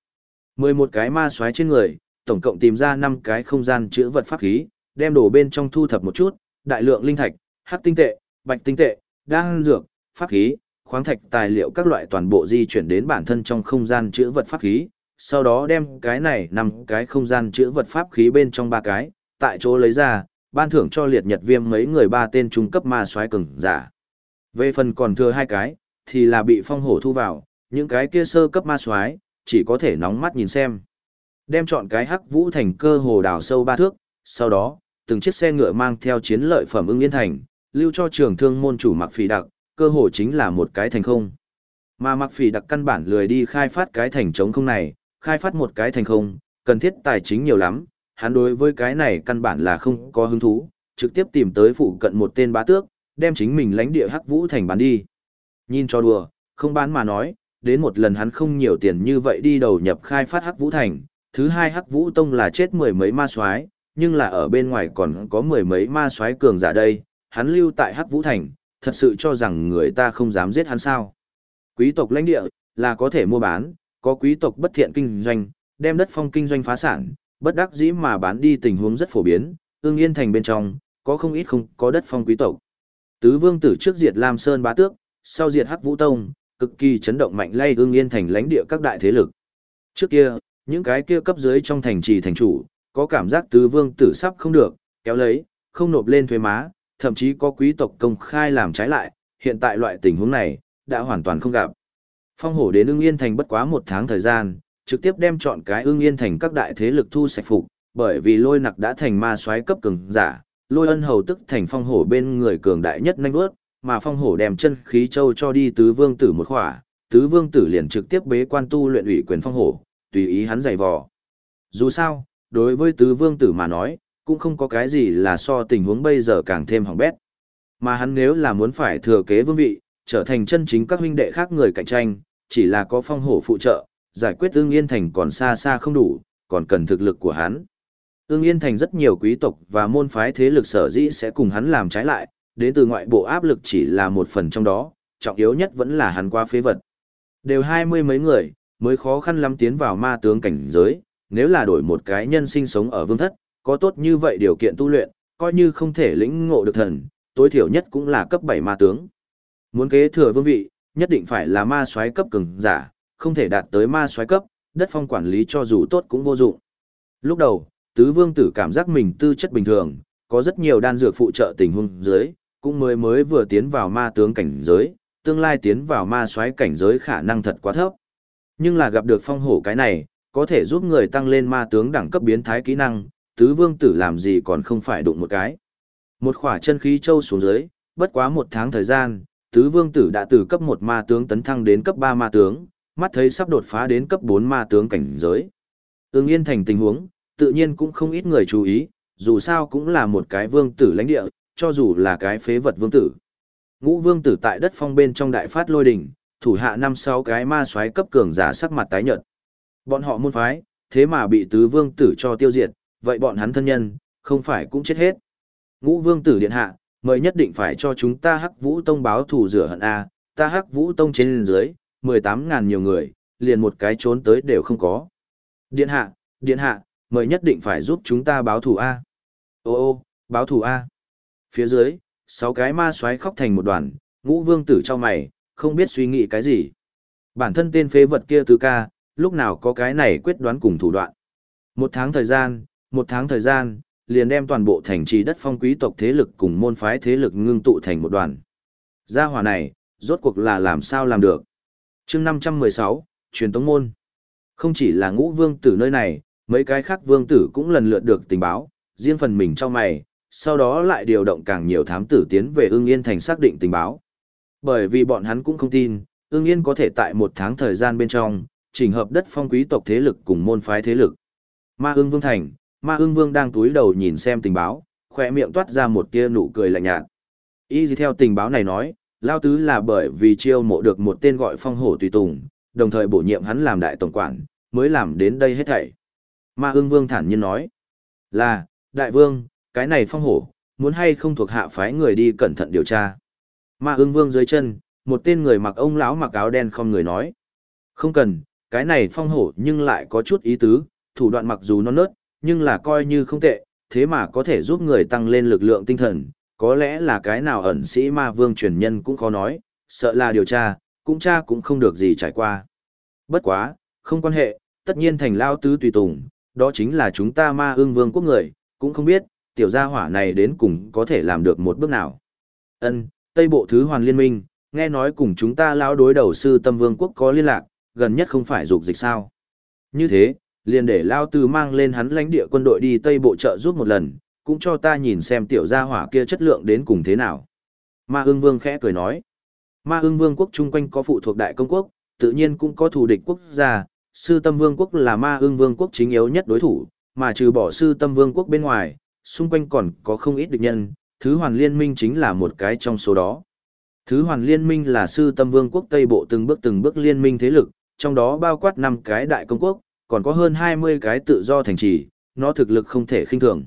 11 cái ma xoáy trên người, tổng cộng tìm ra 5 cái không gian chứa vật pháp khí, đem đồ bên trong thu thập một chút, đại lượng linh thạch, hắc tinh tệ, bạch tinh tệ, đan dược, pháp khí, khoáng thạch tài liệu các loại toàn bộ di chuyển đến bản thân trong không gian chứa vật pháp khí, sau đó đem cái này nằm cái không gian chứa vật pháp khí bên trong ba cái, tại chỗ lấy ra, ban thưởng cho liệt nhật viêm mấy người ba tên trung cấp ma soái cường giả. Về phần còn thừa hai cái, thì là bị phong hổ thu vào, những cái kia sơ cấp ma soái chỉ có thể nóng mắt nhìn xem. Đem chọn cái hắc vũ thành cơ hồ đào sâu ba thước, sau đó, từng chiếc xe ngựa mang theo chiến lợi phẩm ưng yên thành, lưu cho trường thương môn chủ mặc phỉ đặc, cơ hồ chính là một cái thành không. Mà mặc phỉ đặc căn bản lười đi khai phát cái thành trống không này, khai phát một cái thành không, cần thiết tài chính nhiều lắm, hắn đối với cái này căn bản là không có hứng thú, trực tiếp tìm tới phụ cận một tên bá tước, đem chính mình lãnh địa hắc vũ thành bán đi. Nhìn cho đùa, không bán mà nói, đến một lần hắn không nhiều tiền như vậy đi đầu nhập khai phát hắc vũ thành, thứ hai hắc vũ tông là chết mười mấy ma soái nhưng là ở bên ngoài còn có mười mấy ma soái cường giả đây, hắn lưu tại hắc vũ thành, thật sự cho rằng người ta không dám giết hắn sao. Quý tộc lãnh địa, là có thể mua bán, có quý tộc bất thiện kinh doanh, đem đất phong kinh doanh phá sản, bất đắc dĩ mà bán đi tình huống rất phổ biến, ương yên thành bên trong, có không ít không có đất phong quý tộc. Tứ vương tử trước diệt Lam Sơn bá tước, sau diệt Hắc Vũ Tông, cực kỳ chấn động mạnh lay ương yên thành lãnh địa các đại thế lực. Trước kia, những cái kia cấp dưới trong thành trì thành chủ, có cảm giác tứ vương tử sắp không được, kéo lấy, không nộp lên thuế má, thậm chí có quý tộc công khai làm trái lại, hiện tại loại tình huống này, đã hoàn toàn không gặp. Phong hổ đến ương yên thành bất quá một tháng thời gian, trực tiếp đem chọn cái ương yên thành các đại thế lực thu sạch phục, bởi vì lôi nặc đã thành ma soái cấp cường giả, lôi ân hầu tức thành phong hổ bên người cường đại nhất nhanh bước, mà phong hổ đem chân khí châu cho đi tứ vương tử một khỏa, tứ vương tử liền trực tiếp bế quan tu luyện ủy quyền phong hổ, tùy ý hắn giày vò. Dù sao, đối với tứ vương tử mà nói, cũng không có cái gì là so tình huống bây giờ càng thêm hỏng bét. Mà hắn nếu là muốn phải thừa kế vương vị, trở thành chân chính các huynh đệ khác người cạnh tranh, chỉ là có phong hổ phụ trợ, giải quyết ương yên thành còn xa xa không đủ, còn cần thực lực của hắn. Ương yên thành rất nhiều quý tộc và môn phái thế lực sở dĩ sẽ cùng hắn làm trái lại, đến từ ngoại bộ áp lực chỉ là một phần trong đó, trọng yếu nhất vẫn là hắn qua phế vật. Đều hai mươi mấy người, mới khó khăn lắm tiến vào ma tướng cảnh giới, nếu là đổi một cái nhân sinh sống ở vương thất, có tốt như vậy điều kiện tu luyện, coi như không thể lĩnh ngộ được thần, tối thiểu nhất cũng là cấp 7 ma tướng. Muốn kế thừa vương vị, nhất định phải là ma soái cấp cường giả, không thể đạt tới ma soái cấp, đất phong quản lý cho dù tốt cũng vô dụng. Lúc đầu, tứ vương tử cảm giác mình tư chất bình thường, có rất nhiều đan dược phụ trợ tình huống dưới, cũng mới mới vừa tiến vào ma tướng cảnh giới, tương lai tiến vào ma soái cảnh giới khả năng thật quá thấp. Nhưng là gặp được phong hổ cái này, có thể giúp người tăng lên ma tướng đẳng cấp biến thái kỹ năng, tứ vương tử làm gì còn không phải đụng một cái. Một khỏa chân khí châu xuống dưới, bất quá một tháng thời gian, tứ vương tử đã từ cấp một ma tướng tấn thăng đến cấp ba ma tướng, mắt thấy sắp đột phá đến cấp bốn ma tướng cảnh giới. Ưng yên thành tình huống, tự nhiên cũng không ít người chú ý, dù sao cũng là một cái vương tử lãnh địa, cho dù là cái phế vật vương tử. Ngũ vương tử tại đất phong bên trong đại phát lôi đỉnh, thủ hạ năm sáu cái ma soái cấp cường giả sắc mặt tái nhợt. Bọn họ môn phái, thế mà bị tứ vương tử cho tiêu diệt, vậy bọn hắn thân nhân, không phải cũng chết hết. Ngũ vương tử điện hạ, mời nhất định phải cho chúng ta hắc vũ tông báo thù rửa hận A, ta hắc vũ tông trên dưới, 18.000 nhiều người, liền một cái trốn tới đều không có. Điện hạ, điện hạ, mời nhất định phải giúp chúng ta báo thù A. Ô ô, báo thù A. Phía dưới, sáu cái ma xoáy khóc thành một đoàn, ngũ vương tử cho mày, không biết suy nghĩ cái gì. Bản thân tên phế vật kia tứ ca, lúc nào có cái này quyết đoán cùng thủ đoạn. Một tháng thời gian, một tháng thời gian, liền đem toàn bộ thành trì đất phong quý tộc thế lực cùng môn phái thế lực ngưng tụ thành một đoàn. Gia hỏa này, rốt cuộc là làm sao làm được. chương 516, truyền tống môn. Không chỉ là ngũ vương tử nơi này, mấy cái khác vương tử cũng lần lượt được tình báo, riêng phần mình cho mày, sau đó lại điều động càng nhiều thám tử tiến về ương yên thành xác định tình báo. Bởi vì bọn hắn cũng không tin, ương yên có thể tại một tháng thời gian bên trong, chỉnh hợp đất phong quý tộc thế lực cùng môn phái thế lực. Ma ương vương thành, ma ương vương đang túi đầu nhìn xem tình báo, khỏe miệng toát ra một tia nụ cười lạnh nhạt. Y gì theo tình báo này nói, Lao Tứ là bởi vì chiêu mộ được một tên gọi phong hổ tùy tùng, đồng thời bổ nhiệm hắn làm đại tổng quản, mới làm đến đây hết thảy. Ma ương vương thản nhiên nói, là, đại vương, cái này phong hổ, muốn hay không thuộc hạ phái người đi cẩn thận điều tra. Ma ương vương dưới chân, một tên người mặc ông lão mặc áo đen không người nói. Không cần, cái này phong hổ nhưng lại có chút ý tứ, thủ đoạn mặc dù non nớt, nhưng là coi như không tệ, thế mà có thể giúp người tăng lên lực lượng tinh thần, có lẽ là cái nào ẩn sĩ ma vương truyền nhân cũng khó nói, sợ là điều tra, cũng tra cũng không được gì trải qua. Bất quá, không quan hệ, tất nhiên thành lao tứ tùy tùng, đó chính là chúng ta ma ương vương quốc người, cũng không biết, tiểu gia hỏa này đến cùng có thể làm được một bước nào. Ân, Tây Bộ Thứ Hoàn Liên minh, nghe nói cùng chúng ta lão đối đầu sư tâm vương quốc có liên lạc, gần nhất không phải dục dịch sao. Như thế, liền để lao tư mang lên hắn lãnh địa quân đội đi Tây Bộ trợ giúp một lần, cũng cho ta nhìn xem tiểu gia hỏa kia chất lượng đến cùng thế nào. Ma ương vương khẽ cười nói. Ma ương vương quốc chung quanh có phụ thuộc đại công quốc, tự nhiên cũng có thù địch quốc gia, sư tâm vương quốc là ma ương vương quốc chính yếu nhất đối thủ, mà trừ bỏ sư tâm vương quốc bên ngoài, xung quanh còn có không ít địch nhân, thứ hoàn liên minh chính là một cái trong số đó. Thứ hoàn liên minh là sư tâm vương quốc Tây Bộ từng bước từng bước liên minh thế lực, trong đó bao quát 5 cái đại công quốc, còn có hơn 20 cái tự do thành trì, nó thực lực không thể khinh thường.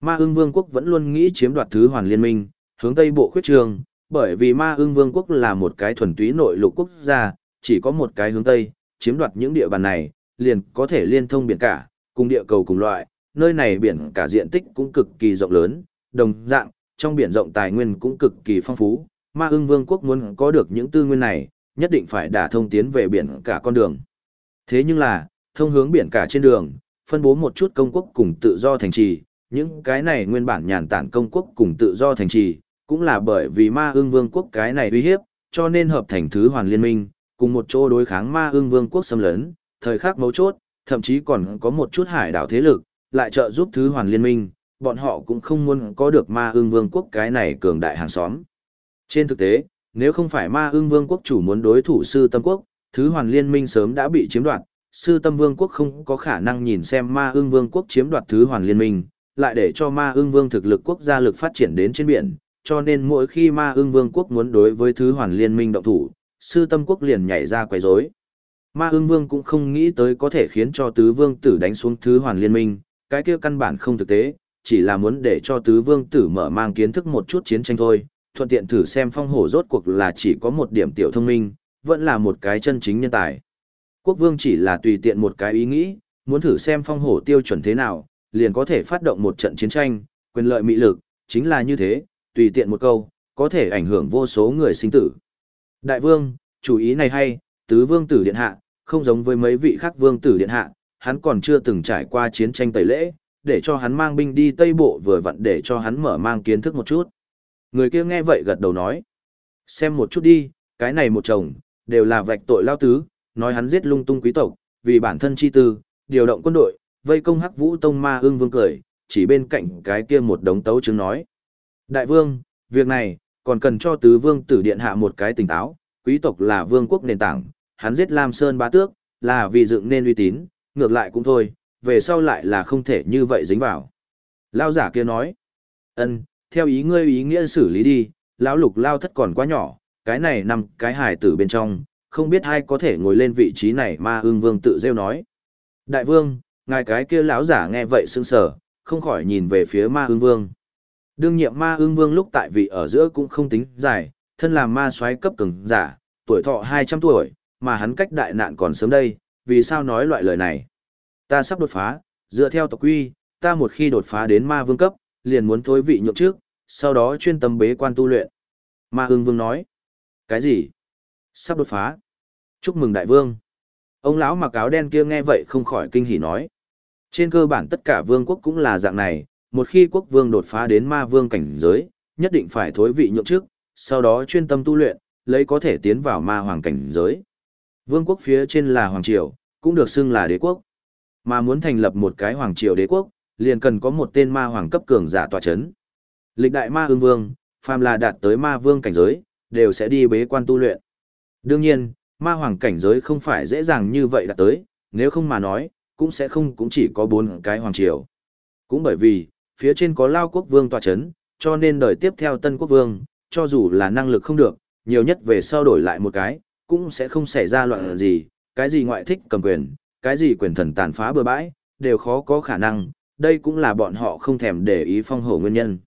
Ma ưng vương quốc vẫn luôn nghĩ chiếm đoạt thứ hoàn liên minh, hướng Tây Bộ khuyết trường, bởi vì ma ưng vương quốc là một cái thuần túy nội lục quốc gia, chỉ có một cái hướng Tây, chiếm đoạt những địa bàn này, liền có thể liên thông biển cả, cùng địa cầu cùng loại, nơi này biển cả diện tích cũng cực kỳ rộng lớn, đồng dạng, trong biển rộng tài nguyên cũng cực kỳ phong phú, ma ưng vương quốc muốn có được những tư nguyên này, nhất định phải đả thông tiến về biển cả con đường. Thế nhưng là, thông hướng biển cả trên đường, phân bố một chút công quốc cùng tự do thành trì, những cái này nguyên bản nhàn tản công quốc cùng tự do thành trì, cũng là bởi vì ma ưng vương quốc cái này uy hiếp, cho nên hợp thành thứ hoàn liên minh, cùng một chỗ đối kháng ma ưng vương quốc xâm lấn, thời khắc mấu chốt, thậm chí còn có một chút hải đảo thế lực, lại trợ giúp thứ hoàn liên minh, bọn họ cũng không muốn có được ma ưng vương quốc cái này cường đại hàng xóm. Trên thực tế, nếu không phải ma ưng vương quốc chủ muốn đối thủ sư tâm quốc, thứ hoàn liên minh sớm đã bị chiếm đoạt, sư tâm vương quốc không có khả năng nhìn xem ma ưng vương quốc chiếm đoạt thứ hoàn liên minh, lại để cho ma ưng vương thực lực quốc gia lực phát triển đến trên biển, cho nên mỗi khi ma ưng vương quốc muốn đối với thứ hoàn liên minh động thủ, sư tâm quốc liền nhảy ra quấy rối. Ma ưng vương cũng không nghĩ tới có thể khiến cho tứ vương tử đánh xuống thứ hoàn liên minh, cái kia căn bản không thực tế, chỉ là muốn để cho tứ vương tử mở mang kiến thức một chút chiến tranh thôi, thuận tiện thử xem phong hổ rốt cuộc là chỉ có một điểm tiểu thông minh, vẫn là một cái chân chính nhân tài. Quốc vương chỉ là tùy tiện một cái ý nghĩ, muốn thử xem phong hổ tiêu chuẩn thế nào, liền có thể phát động một trận chiến tranh, quyền lợi mỹ lực, chính là như thế, tùy tiện một câu, có thể ảnh hưởng vô số người sinh tử. Đại vương, chủ ý này hay, tứ vương tử điện hạ, không giống với mấy vị khác vương tử điện hạ, hắn còn chưa từng trải qua chiến tranh tẩy lễ, để cho hắn mang binh đi Tây Bộ vừa vặn để cho hắn mở mang kiến thức một chút. Người kia nghe vậy gật đầu nói, xem một chút đi, cái này một chồng, đều là vạch tội lao tứ, nói hắn giết lung tung quý tộc, vì bản thân chi tư, điều động quân đội, vây công hắc vũ tông ma ương vương cười, chỉ bên cạnh cái kia một đống tấu chứng nói. Đại vương, việc này, còn cần cho tứ vương tử điện hạ một cái tỉnh táo, quý tộc là vương quốc nền tảng, hắn giết Lam Sơn bá tước, là vì dựng nên uy tín, ngược lại cũng thôi, về sau lại là không thể như vậy dính vào. Lao giả kia nói, ân, theo ý ngươi ý nghĩa xử lý đi, lão lục lao thất còn quá nhỏ, cái này nằm cái hài tử bên trong, không biết ai có thể ngồi lên vị trí này ma ương vương tự rêu nói. Đại vương, ngài cái kia lão giả nghe vậy sững sờ, không khỏi nhìn về phía ma ương vương. Đương nhiệm ma ương vương lúc tại vị ở giữa cũng không tính dài, thân làm ma soái cấp cường giả, tuổi thọ 200 tuổi, mà hắn cách đại nạn còn sớm đây, vì sao nói loại lời này? Ta sắp đột phá, dựa theo tộc quy, ta một khi đột phá đến ma vương cấp, liền muốn thối vị nhượng trước, sau đó chuyên tâm bế quan tu luyện. Ma ưng vương nói. Cái gì? Sắp đột phá. Chúc mừng đại vương. Ông lão mặc áo đen kia nghe vậy không khỏi kinh hỉ nói. Trên cơ bản tất cả vương quốc cũng là dạng này, một khi quốc vương đột phá đến ma vương cảnh giới, nhất định phải thối vị nhượng trước, sau đó chuyên tâm tu luyện, lấy có thể tiến vào ma hoàng cảnh giới. Vương quốc phía trên là hoàng triều, cũng được xưng là đế quốc. Mà muốn thành lập một cái hoàng triều đế quốc, liền cần có một tên ma hoàng cấp cường giả tọa chấn. Lịch đại ma ương vương, phàm là đạt tới ma vương cảnh giới, đều sẽ đi bế quan tu luyện. Đương nhiên, ma hoàng cảnh giới không phải dễ dàng như vậy đạt tới, nếu không mà nói, cũng sẽ không cũng chỉ có bốn cái hoàng triều. Cũng bởi vì, phía trên có lao quốc vương tọa chấn, cho nên đời tiếp theo tân quốc vương, cho dù là năng lực không được, nhiều nhất về sau đổi lại một cái, cũng sẽ không xảy ra loạn gì, cái gì ngoại thích cầm quyền, cái gì quyền thần tàn phá bừa bãi, đều khó có khả năng, đây cũng là bọn họ không thèm để ý phong hổ nguyên nhân.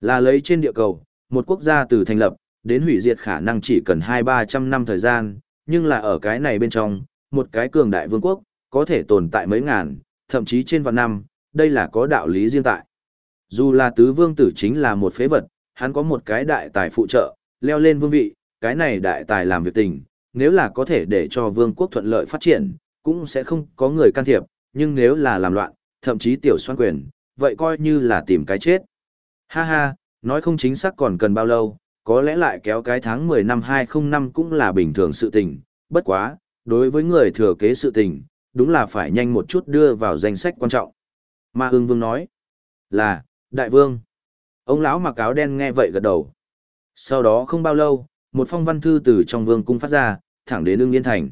Là lấy trên địa cầu, một quốc gia từ thành lập, đến hủy diệt khả năng chỉ cần 2-300 năm thời gian, nhưng là ở cái này bên trong, một cái cường đại vương quốc, có thể tồn tại mấy ngàn, thậm chí trên vạn năm, đây là có đạo lý riêng tại. Dù là tứ vương tử chính là một phế vật, hắn có một cái đại tài phụ trợ, leo lên vương vị, cái này đại tài làm việc tình, nếu là có thể để cho vương quốc thuận lợi phát triển, cũng sẽ không có người can thiệp, nhưng nếu là làm loạn, thậm chí tiểu xoan quyền, vậy coi như là tìm cái chết. Ha ha, nói không chính xác còn cần bao lâu, có lẽ lại kéo cái tháng 10 năm 2005 cũng là bình thường sự tình, bất quá, đối với người thừa kế sự tình, đúng là phải nhanh một chút đưa vào danh sách quan trọng. Ma ương vương nói, là, đại vương. Ông lão mặc áo đen nghe vậy gật đầu. Sau đó không bao lâu, một phong văn thư từ trong vương cung phát ra, thẳng đến ưng yên thành.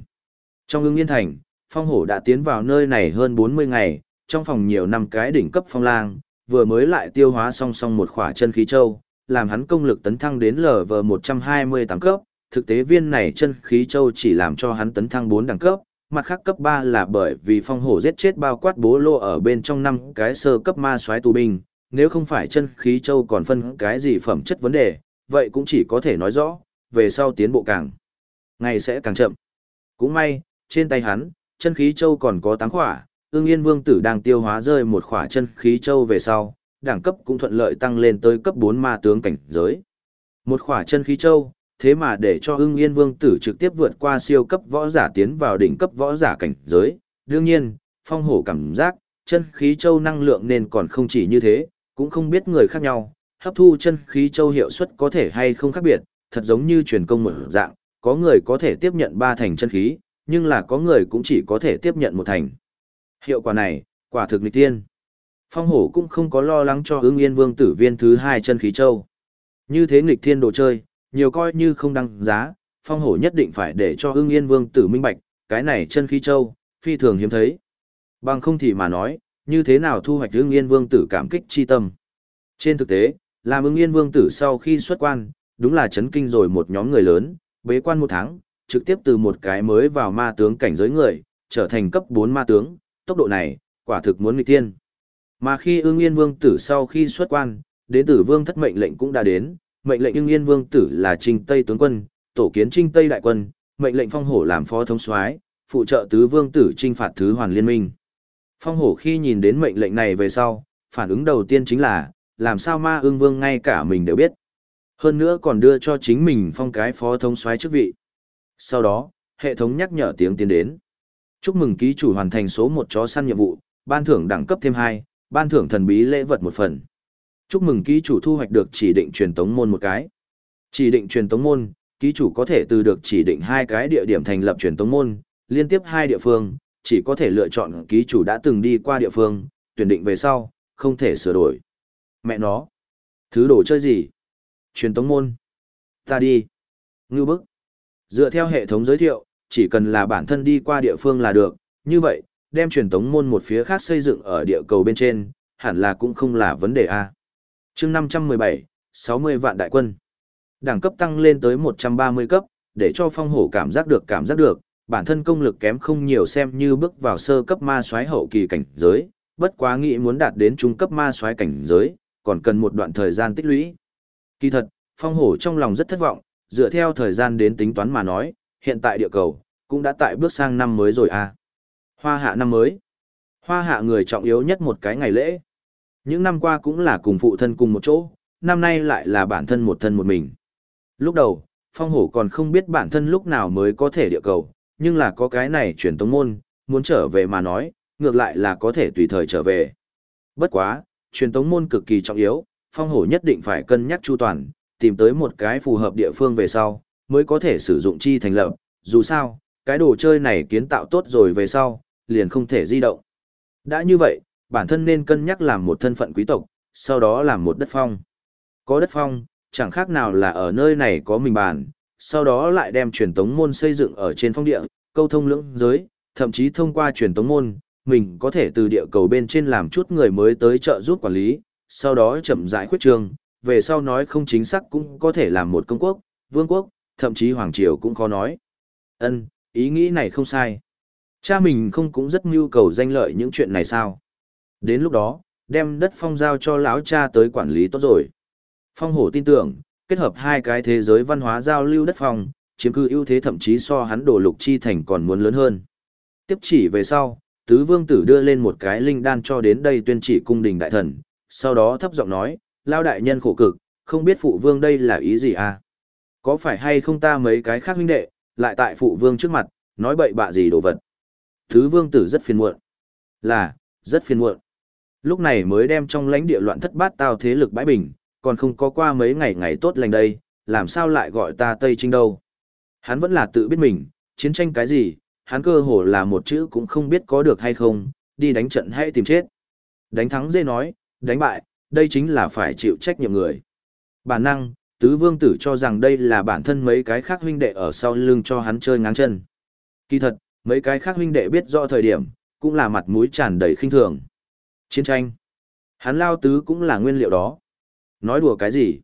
Trong ưng yên thành, phong hổ đã tiến vào nơi này hơn 40 ngày, trong phòng nhiều năm cái đỉnh cấp phong lang, vừa mới lại tiêu hóa song song một khỏa chân khí châu, làm hắn công lực tấn thăng đến lv 128 cấp, thực tế viên này chân khí châu chỉ làm cho hắn tấn thăng 4 đẳng cấp, mặt khác cấp 3 là bởi vì phong hổ giết chết bao quát bố lô ở bên trong năm cái sơ cấp ma soái tù binh, nếu không phải chân khí châu còn phân cái gì phẩm chất vấn đề, vậy cũng chỉ có thể nói rõ, về sau tiến bộ càng ngày sẽ càng chậm. Cũng may, trên tay hắn, chân khí châu còn có tám khỏa, ương yên vương tử đang tiêu hóa rơi một khỏa chân khí châu về sau, đẳng cấp cũng thuận lợi tăng lên tới cấp 4 ma tướng cảnh giới. Một khỏa chân khí châu, thế mà để cho ưng yên vương tử trực tiếp vượt qua siêu cấp võ giả tiến vào đỉnh cấp võ giả cảnh giới. Đương nhiên, phong hổ cảm giác, chân khí châu năng lượng nên còn không chỉ như thế, cũng không biết người khác nhau, hấp thu chân khí châu hiệu suất có thể hay không khác biệt, thật giống như truyền công một dạng, có người có thể tiếp nhận ba thành chân khí, nhưng là có người cũng chỉ có thể tiếp nhận một thành. Hiệu quả này, quả thực nghịch tiên. Phong hổ cũng không có lo lắng cho ứng yên vương tử viên thứ hai chân khí châu. Như thế nghịch thiên đồ chơi, Nhiều coi như không đăng giá, phong hổ nhất định phải để cho ưng yên vương tử minh bạch, cái này chân khí châu, phi thường hiếm thấy. Bằng không thì mà nói, như thế nào thu hoạch ưng yên vương tử cảm kích chi tâm. Trên thực tế, làm ưng yên vương tử sau khi xuất quan, đúng là chấn kinh rồi một nhóm người lớn, bế quan một tháng, trực tiếp từ một cái mới vào ma tướng cảnh giới người, trở thành cấp 4 ma tướng, tốc độ này, quả thực muốn nghịch tiên. Mà khi ưng yên vương tử sau khi xuất quan, đến tử vương thất mệnh lệnh cũng đã đến, mệnh lệnh ưng yên vương tử là trinh Tây tướng quân, tổ kiến trinh Tây đại quân, mệnh lệnh phong hổ làm phó thống soái phụ trợ tứ vương tử trinh phạt thứ hoàn liên minh. Phong hổ khi nhìn đến mệnh lệnh này về sau, phản ứng đầu tiên chính là, làm sao ma ưng vương ngay cả mình đều biết. Hơn nữa còn đưa cho chính mình phong cái phó thống soái chức vị. Sau đó, hệ thống nhắc nhở tiếng tiến đến. Chúc mừng ký chủ hoàn thành số một chó săn nhiệm vụ, ban thưởng đẳng cấp thêm hai, ban thưởng thần bí lễ vật một phần. Chúc mừng ký chủ thu hoạch được chỉ định truyền tống môn một cái. Chỉ định truyền tống môn, ký chủ có thể từ được chỉ định hai cái địa điểm thành lập truyền tống môn, liên tiếp hai địa phương, chỉ có thể lựa chọn ký chủ đã từng đi qua địa phương, tuyển định về sau, không thể sửa đổi. Mẹ nó, thứ đồ chơi gì? Truyền tống môn. Ta đi. Ngưu bức. Dựa theo hệ thống giới thiệu, chỉ cần là bản thân đi qua địa phương là được, như vậy, đem truyền tống môn một phía khác xây dựng ở địa cầu bên trên, hẳn là cũng không là vấn đề a. Chương 517, 60 vạn đại quân. Đẳng cấp tăng lên tới 130 cấp, để cho phong hổ cảm giác được cảm giác được, bản thân công lực kém không nhiều xem như bước vào sơ cấp ma soái hậu kỳ cảnh giới, bất quá nghĩ muốn đạt đến trung cấp ma soái cảnh giới, còn cần một đoạn thời gian tích lũy. Kỳ thật, phong hổ trong lòng rất thất vọng, dựa theo thời gian đến tính toán mà nói, hiện tại địa cầu, cũng đã tại bước sang năm mới rồi à. Hoa hạ năm mới. Hoa hạ người trọng yếu nhất một cái ngày lễ. Những năm qua cũng là cùng phụ thân cùng một chỗ, năm nay lại là bản thân một thân một mình. Lúc đầu, phong hổ còn không biết bản thân lúc nào mới có thể địa cầu, nhưng là có cái này chuyển tống môn, muốn trở về mà nói, ngược lại là có thể tùy thời trở về. Bất quá, truyền tống môn cực kỳ trọng yếu, phong hổ nhất định phải cân nhắc chu toàn, tìm tới một cái phù hợp địa phương về sau, mới có thể sử dụng chi thành lập, dù sao, cái đồ chơi này kiến tạo tốt rồi về sau, liền không thể di động. Đã như vậy, bản thân nên cân nhắc làm một thân phận quý tộc, sau đó làm một đất phong. Có đất phong, chẳng khác nào là ở nơi này có mình bàn, sau đó lại đem truyền tống môn xây dựng ở trên phong địa, câu thông lưỡng giới, thậm chí thông qua truyền tống môn, mình có thể từ địa cầu bên trên làm chút người mới tới trợ giúp quản lý, sau đó chậm rãi khuyết trường về sau nói không chính xác cũng có thể làm một công quốc, vương quốc, thậm chí hoàng triều cũng khó nói. Ân, ý nghĩ này không sai. Cha mình không cũng rất mưu cầu danh lợi những chuyện này sao? Đến lúc đó, đem đất phong giao cho lão cha tới quản lý tốt rồi. Phong hổ tin tưởng, kết hợp hai cái thế giới văn hóa giao lưu đất phong, chiếm cư ưu thế thậm chí so hắn đổ lục chi thành còn muốn lớn hơn. Tiếp chỉ về sau, tứ vương tử đưa lên một cái linh đan cho đến đây tuyên chỉ cung đình đại thần, sau đó thấp giọng nói, lao đại nhân khổ cực, không biết phụ vương đây là ý gì à? Có phải hay không ta mấy cái khác huynh đệ, lại tại phụ vương trước mặt, nói bậy bạ gì đồ vật? Thứ vương tử rất phiền muộn. Là, rất phiền muộn. Lúc này mới đem trong lãnh địa loạn thất bát tao thế lực bãi bình, còn không có qua mấy ngày ngày tốt lành đây, làm sao lại gọi ta Tây Trinh đâu. Hắn vẫn là tự biết mình, chiến tranh cái gì, hắn cơ hồ là một chữ cũng không biết có được hay không, đi đánh trận hay tìm chết. Đánh thắng dễ nói, đánh bại, đây chính là phải chịu trách nhiệm người. Bản năng, tứ vương tử cho rằng đây là bản thân mấy cái khác huynh đệ ở sau lưng cho hắn chơi ngáng chân. Kỳ thật, mấy cái khác huynh đệ biết rõ thời điểm, cũng là mặt mũi tràn đầy khinh thường. Chiến tranh. Hắn lao tứ cũng là nguyên liệu đó. Nói đùa cái gì?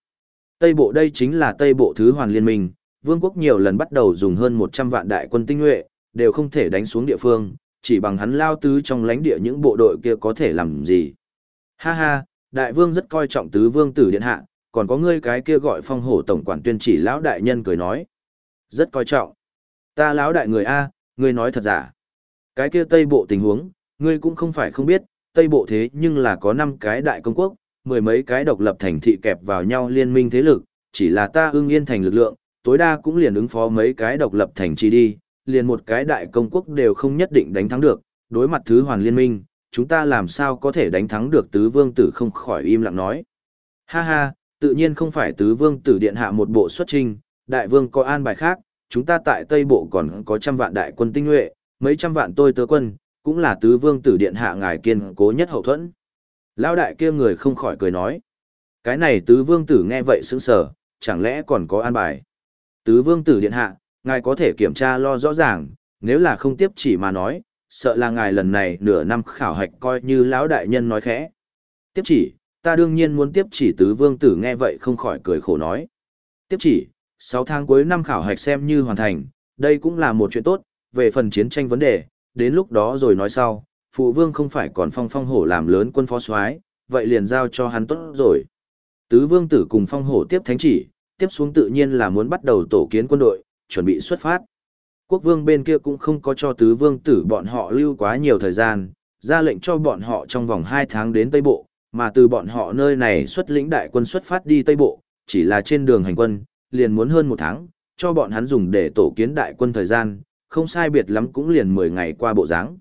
Tây bộ đây chính là Tây bộ thứ hoàn liên minh, vương quốc nhiều lần bắt đầu dùng hơn 100 vạn đại quân tinh nhuệ, đều không thể đánh xuống địa phương, chỉ bằng hắn lao tứ trong lãnh địa những bộ đội kia có thể làm gì. Ha ha, đại vương rất coi trọng tứ vương tử điện hạ, còn có ngươi cái kia gọi phong hổ tổng quản tuyên chỉ lão đại nhân cười nói. Rất coi trọng. Ta lão đại người A, ngươi nói thật giả. Cái kia tây bộ tình huống, ngươi cũng không phải không biết, tây bộ thế nhưng là có năm cái đại công quốc, mười mấy cái độc lập thành thị kẹp vào nhau liên minh thế lực, chỉ là ta ưng yên thành lực lượng, tối đa cũng liền ứng phó mấy cái độc lập thành trì đi, liền một cái đại công quốc đều không nhất định đánh thắng được, đối mặt thứ hoàn liên minh, chúng ta làm sao có thể đánh thắng được tứ vương tử không khỏi im lặng nói. Ha ha, tự nhiên không phải tứ vương tử điện hạ một bộ xuất trình, đại vương có an bài khác, chúng ta tại Tây Bộ còn có trăm vạn đại quân tinh nhuệ, mấy trăm vạn tôi tớ quân, cũng là tứ vương tử điện hạ ngài kiên cố nhất hậu thuẫn. Lão đại kia người không khỏi cười nói. Cái này tứ vương tử nghe vậy sững sờ, chẳng lẽ còn có an bài. Tứ vương tử điện hạ, ngài có thể kiểm tra lo rõ ràng, nếu là không tiếp chỉ mà nói, sợ là ngài lần này nửa năm khảo hạch coi như lão đại nhân nói khẽ. Tiếp chỉ, ta đương nhiên muốn tiếp chỉ tứ vương tử nghe vậy không khỏi cười khổ nói. Tiếp chỉ, 6 tháng cuối năm khảo hạch xem như hoàn thành, đây cũng là một chuyện tốt, về phần chiến tranh vấn đề, đến lúc đó rồi nói sau, phụ vương không phải còn phong phong hổ làm lớn quân phó soái vậy liền giao cho hắn tốt rồi. Tứ vương tử cùng phong hổ tiếp thánh chỉ, tiếp xuống tự nhiên là muốn bắt đầu tổ kiến quân đội, chuẩn bị xuất phát. Quốc vương bên kia cũng không có cho tứ vương tử bọn họ lưu quá nhiều thời gian, ra lệnh cho bọn họ trong vòng 2 tháng đến Tây Bộ, mà từ bọn họ nơi này xuất lĩnh đại quân xuất phát đi Tây Bộ, chỉ là trên đường hành quân, liền muốn hơn một tháng, cho bọn hắn dùng để tổ kiến đại quân thời gian, không sai biệt lắm cũng liền 10 ngày qua bộ dáng.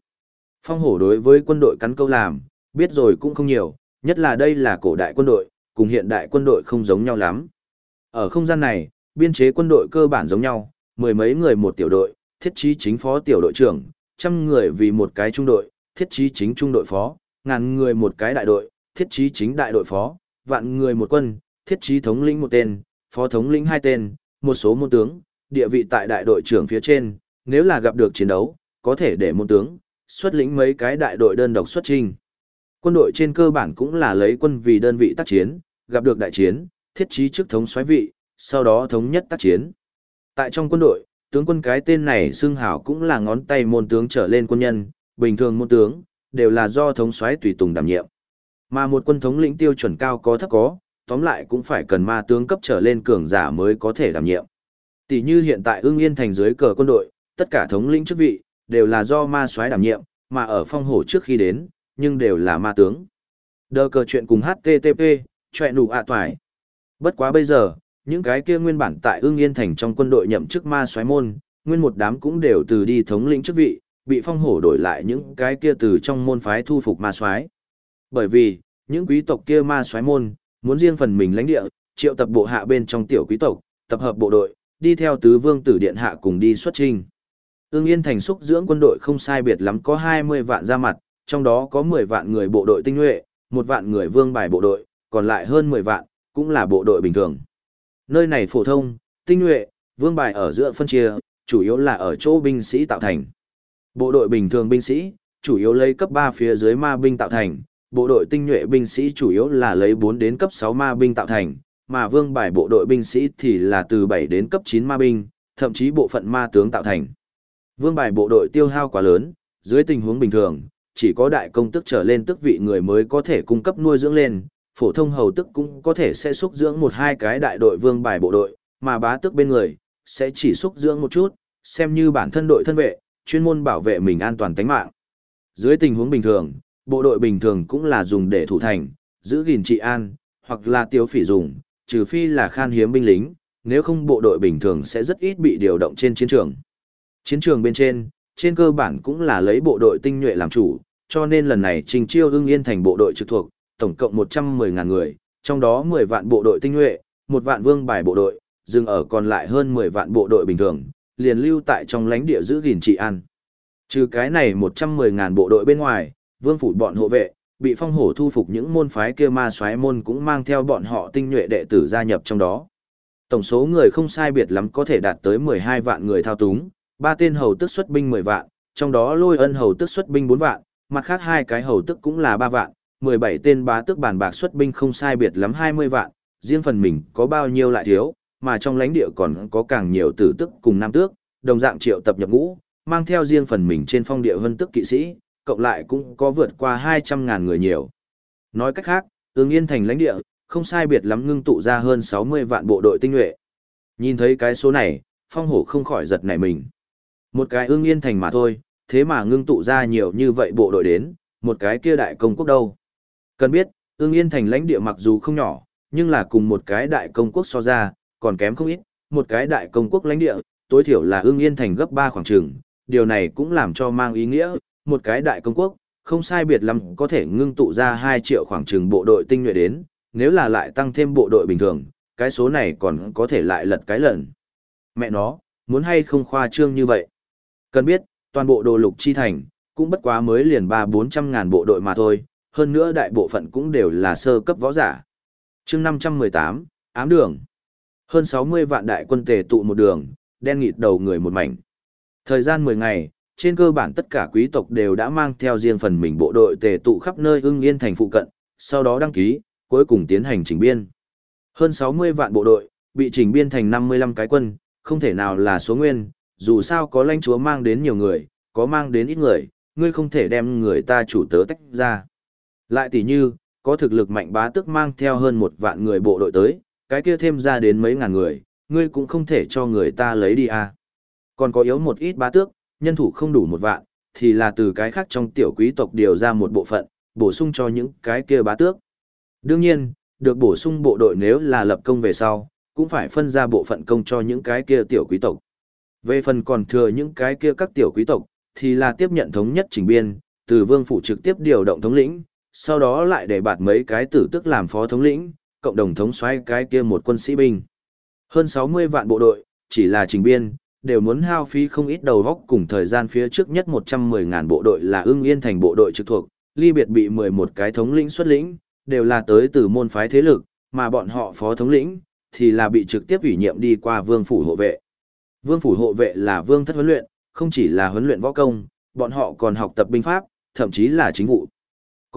Phong hổ đối với quân đội cắn câu làm, biết rồi cũng không nhiều, nhất là đây là cổ đại quân đội, cùng hiện đại quân đội không giống nhau lắm. Ở không gian này, biên chế quân đội cơ bản giống nhau, mười mấy người một tiểu đội, thiết trí chính phó tiểu đội trưởng, trăm người vì một cái trung đội, thiết trí chính trung đội phó, ngàn người một cái đại đội, thiết trí chính đại đội phó, vạn người một quân, thiết trí thống lĩnh một tên, phó thống lĩnh hai tên, một số môn tướng, địa vị tại đại đội trưởng phía trên, nếu là gặp được chiến đấu, có thể để môn tướng, xuất lĩnh mấy cái đại đội đơn độc xuất trình. Quân đội trên cơ bản cũng là lấy quân vì đơn vị tác chiến, gặp được đại chiến, thiết trí chức thống xoáy vị, sau đó thống nhất tác chiến. Tại trong quân đội, tướng quân cái tên này xưng hảo cũng là ngón tay môn tướng trở lên quân nhân, bình thường môn tướng, đều là do thống soái tùy tùng đảm nhiệm. Mà một quân thống lĩnh tiêu chuẩn cao có thấp có, tóm lại cũng phải cần ma tướng cấp trở lên cường giả mới có thể đảm nhiệm. Tỷ như hiện tại ưng yên thành dưới cờ quân đội, tất cả thống lĩnh chức vị, đều là do ma soái đảm nhiệm, mà ở phong hổ trước khi đến, nhưng đều là ma tướng. Đờ cờ chuyện cùng HTTP, chọe nụ ạ toài. Bất quá bây giờ, những cái kia nguyên bản tại ưng yên thành trong quân đội nhậm chức ma soái môn, nguyên một đám cũng đều từ đi thống lĩnh chức vị, bị phong hổ đổi lại những cái kia từ trong môn phái thu phục ma soái. Bởi vì, những quý tộc kia ma soái môn, muốn riêng phần mình lãnh địa, triệu tập bộ hạ bên trong tiểu quý tộc, tập hợp bộ đội, đi theo tứ vương tử điện hạ cùng đi xuất trình. Ưng Yên thành xúc dưỡng quân đội không sai biệt lắm có 20 vạn ra mặt, trong đó có 10 vạn người bộ đội tinh nhuệ, một vạn người vương bài bộ đội, còn lại hơn 10 vạn, cũng là bộ đội bình thường. Nơi này phổ thông, tinh nhuệ, vương bài ở giữa phân chia, chủ yếu là ở chỗ binh sĩ tạo thành. Bộ đội bình thường binh sĩ, chủ yếu lấy cấp 3 phía dưới ma binh tạo thành, bộ đội tinh nhuệ binh sĩ chủ yếu là lấy 4 đến cấp 6 ma binh tạo thành, mà vương bài bộ đội binh sĩ thì là từ 7 đến cấp 9 ma binh, thậm chí bộ phận ma tướng tạo thành. Vương bài bộ đội tiêu hao quá lớn, dưới tình huống bình thường, chỉ có đại công tức trở lên tức vị người mới có thể cung cấp nuôi dưỡng lên, phổ thông hầu tức cũng có thể sẽ xúc dưỡng một hai cái đại đội vương bài bộ đội, mà bá tước bên người, sẽ chỉ xúc dưỡng một chút, xem như bản thân đội thân vệ, chuyên môn bảo vệ mình an toàn tính mạng. Dưới tình huống bình thường, bộ đội bình thường cũng là dùng để thủ thành, giữ gìn trị an, hoặc là tiêu phỉ dùng, trừ phi là khan hiếm binh lính, nếu không bộ đội bình thường sẽ rất ít bị điều động trên chiến trường. Chiến trường bên trên, trên cơ bản cũng là lấy bộ đội tinh nhuệ làm chủ, cho nên lần này Trình Chiêu ưng yên thành bộ đội trực thuộc, tổng cộng 110.000 người, trong đó 10 vạn bộ đội tinh nhuệ, 1 vạn vương bài bộ đội, dừng ở còn lại hơn 10 vạn bộ đội bình thường, liền lưu tại trong lãnh địa giữ gìn trị an. Trừ cái này 110.000 bộ đội bên ngoài, vương phủ bọn hộ vệ, bị phong hổ thu phục những môn phái kia ma soái môn cũng mang theo bọn họ tinh nhuệ đệ tử gia nhập trong đó. Tổng số người không sai biệt lắm có thể đạt tới 12 vạn người thao túng, ba tên hầu tức xuất binh 10 vạn, trong đó lôi ân hầu tức xuất binh 4 vạn, mặt khác hai cái hầu tức cũng là 3 vạn, 17 tên bá tước bàn bạc xuất binh không sai biệt lắm 20 vạn, riêng phần mình có bao nhiêu lại thiếu, mà trong lãnh địa còn có càng nhiều tử tước cùng nam tước, đồng dạng triệu tập nhập ngũ, mang theo riêng phần mình trên phong địa vân tước kỵ sĩ, cộng lại cũng có vượt qua 200.000 người nhiều. Nói cách khác, ương yên thành lãnh địa, không sai biệt lắm ngưng tụ ra hơn 60 vạn bộ đội tinh nhuệ. Nhìn thấy cái số này, phong hổ không khỏi giật nảy mình. Một cái ương yên thành mà thôi, thế mà ngưng tụ ra nhiều như vậy bộ đội đến, một cái kia đại công quốc đâu. Cần biết, ương yên thành lãnh địa mặc dù không nhỏ, nhưng là cùng một cái đại công quốc so ra, còn kém không ít, một cái đại công quốc lãnh địa, tối thiểu là ương yên thành gấp 3 khoảng trường, điều này cũng làm cho mang ý nghĩa, một cái đại công quốc, không sai biệt lắm có thể ngưng tụ ra 2 triệu khoảng trường bộ đội tinh nhuệ đến, nếu là lại tăng thêm bộ đội bình thường, cái số này còn có thể lại lật cái lần. Mẹ nó, muốn hay không khoa trương như vậy. Cần biết, toàn bộ đồ lục chi thành, cũng bất quá mới liền 3-400 ngàn bộ đội mà thôi, hơn nữa đại bộ phận cũng đều là sơ cấp võ giả. chương 518, ám đường. Hơn 60 vạn đại quân tề tụ một đường, đen nghịt đầu người một mảnh. Thời gian 10 ngày, trên cơ bản tất cả quý tộc đều đã mang theo riêng phần mình bộ đội tề tụ khắp nơi ưng yên thành phụ cận, sau đó đăng ký, cuối cùng tiến hành chỉnh biên. Hơn 60 vạn bộ đội, bị chỉnh biên thành 55 cái quân, không thể nào là số nguyên, dù sao có lãnh chúa mang đến nhiều người, có mang đến ít người, ngươi không thể đem người ta chủ tớ tách ra. Lại tỷ như, có thực lực mạnh bá tức mang theo hơn một vạn người bộ đội tới, cái kia thêm ra đến mấy ngàn người, ngươi cũng không thể cho người ta lấy đi à. Còn có yếu một ít bá tước, nhân thủ không đủ một vạn, thì là từ cái khác trong tiểu quý tộc điều ra một bộ phận, bổ sung cho những cái kia bá tước. Đương nhiên, được bổ sung bộ đội nếu là lập công về sau, cũng phải phân ra bộ phận công cho những cái kia tiểu quý tộc. Về phần còn thừa những cái kia các tiểu quý tộc, thì là tiếp nhận thống nhất chỉnh biên, từ vương phủ trực tiếp điều động thống lĩnh, sau đó lại để bạt mấy cái tử tức làm phó thống lĩnh, cộng đồng thống xoay cái kia một quân sĩ binh. Hơn 60 vạn bộ đội, chỉ là trình biên, đều muốn hao phí không ít đầu góc cùng thời gian phía trước nhất 110 ngàn bộ đội là ưng yên thành bộ đội trực thuộc, ly biệt bị 11 cái thống lĩnh xuất lĩnh, đều là tới từ môn phái thế lực, mà bọn họ phó thống lĩnh, thì là bị trực tiếp ủy nhiệm đi qua vương phủ hộ vệ. Vương phủ hộ vệ là vương thất huấn luyện, không chỉ là huấn luyện võ công, bọn họ còn học tập binh pháp, thậm chí là chính vụ.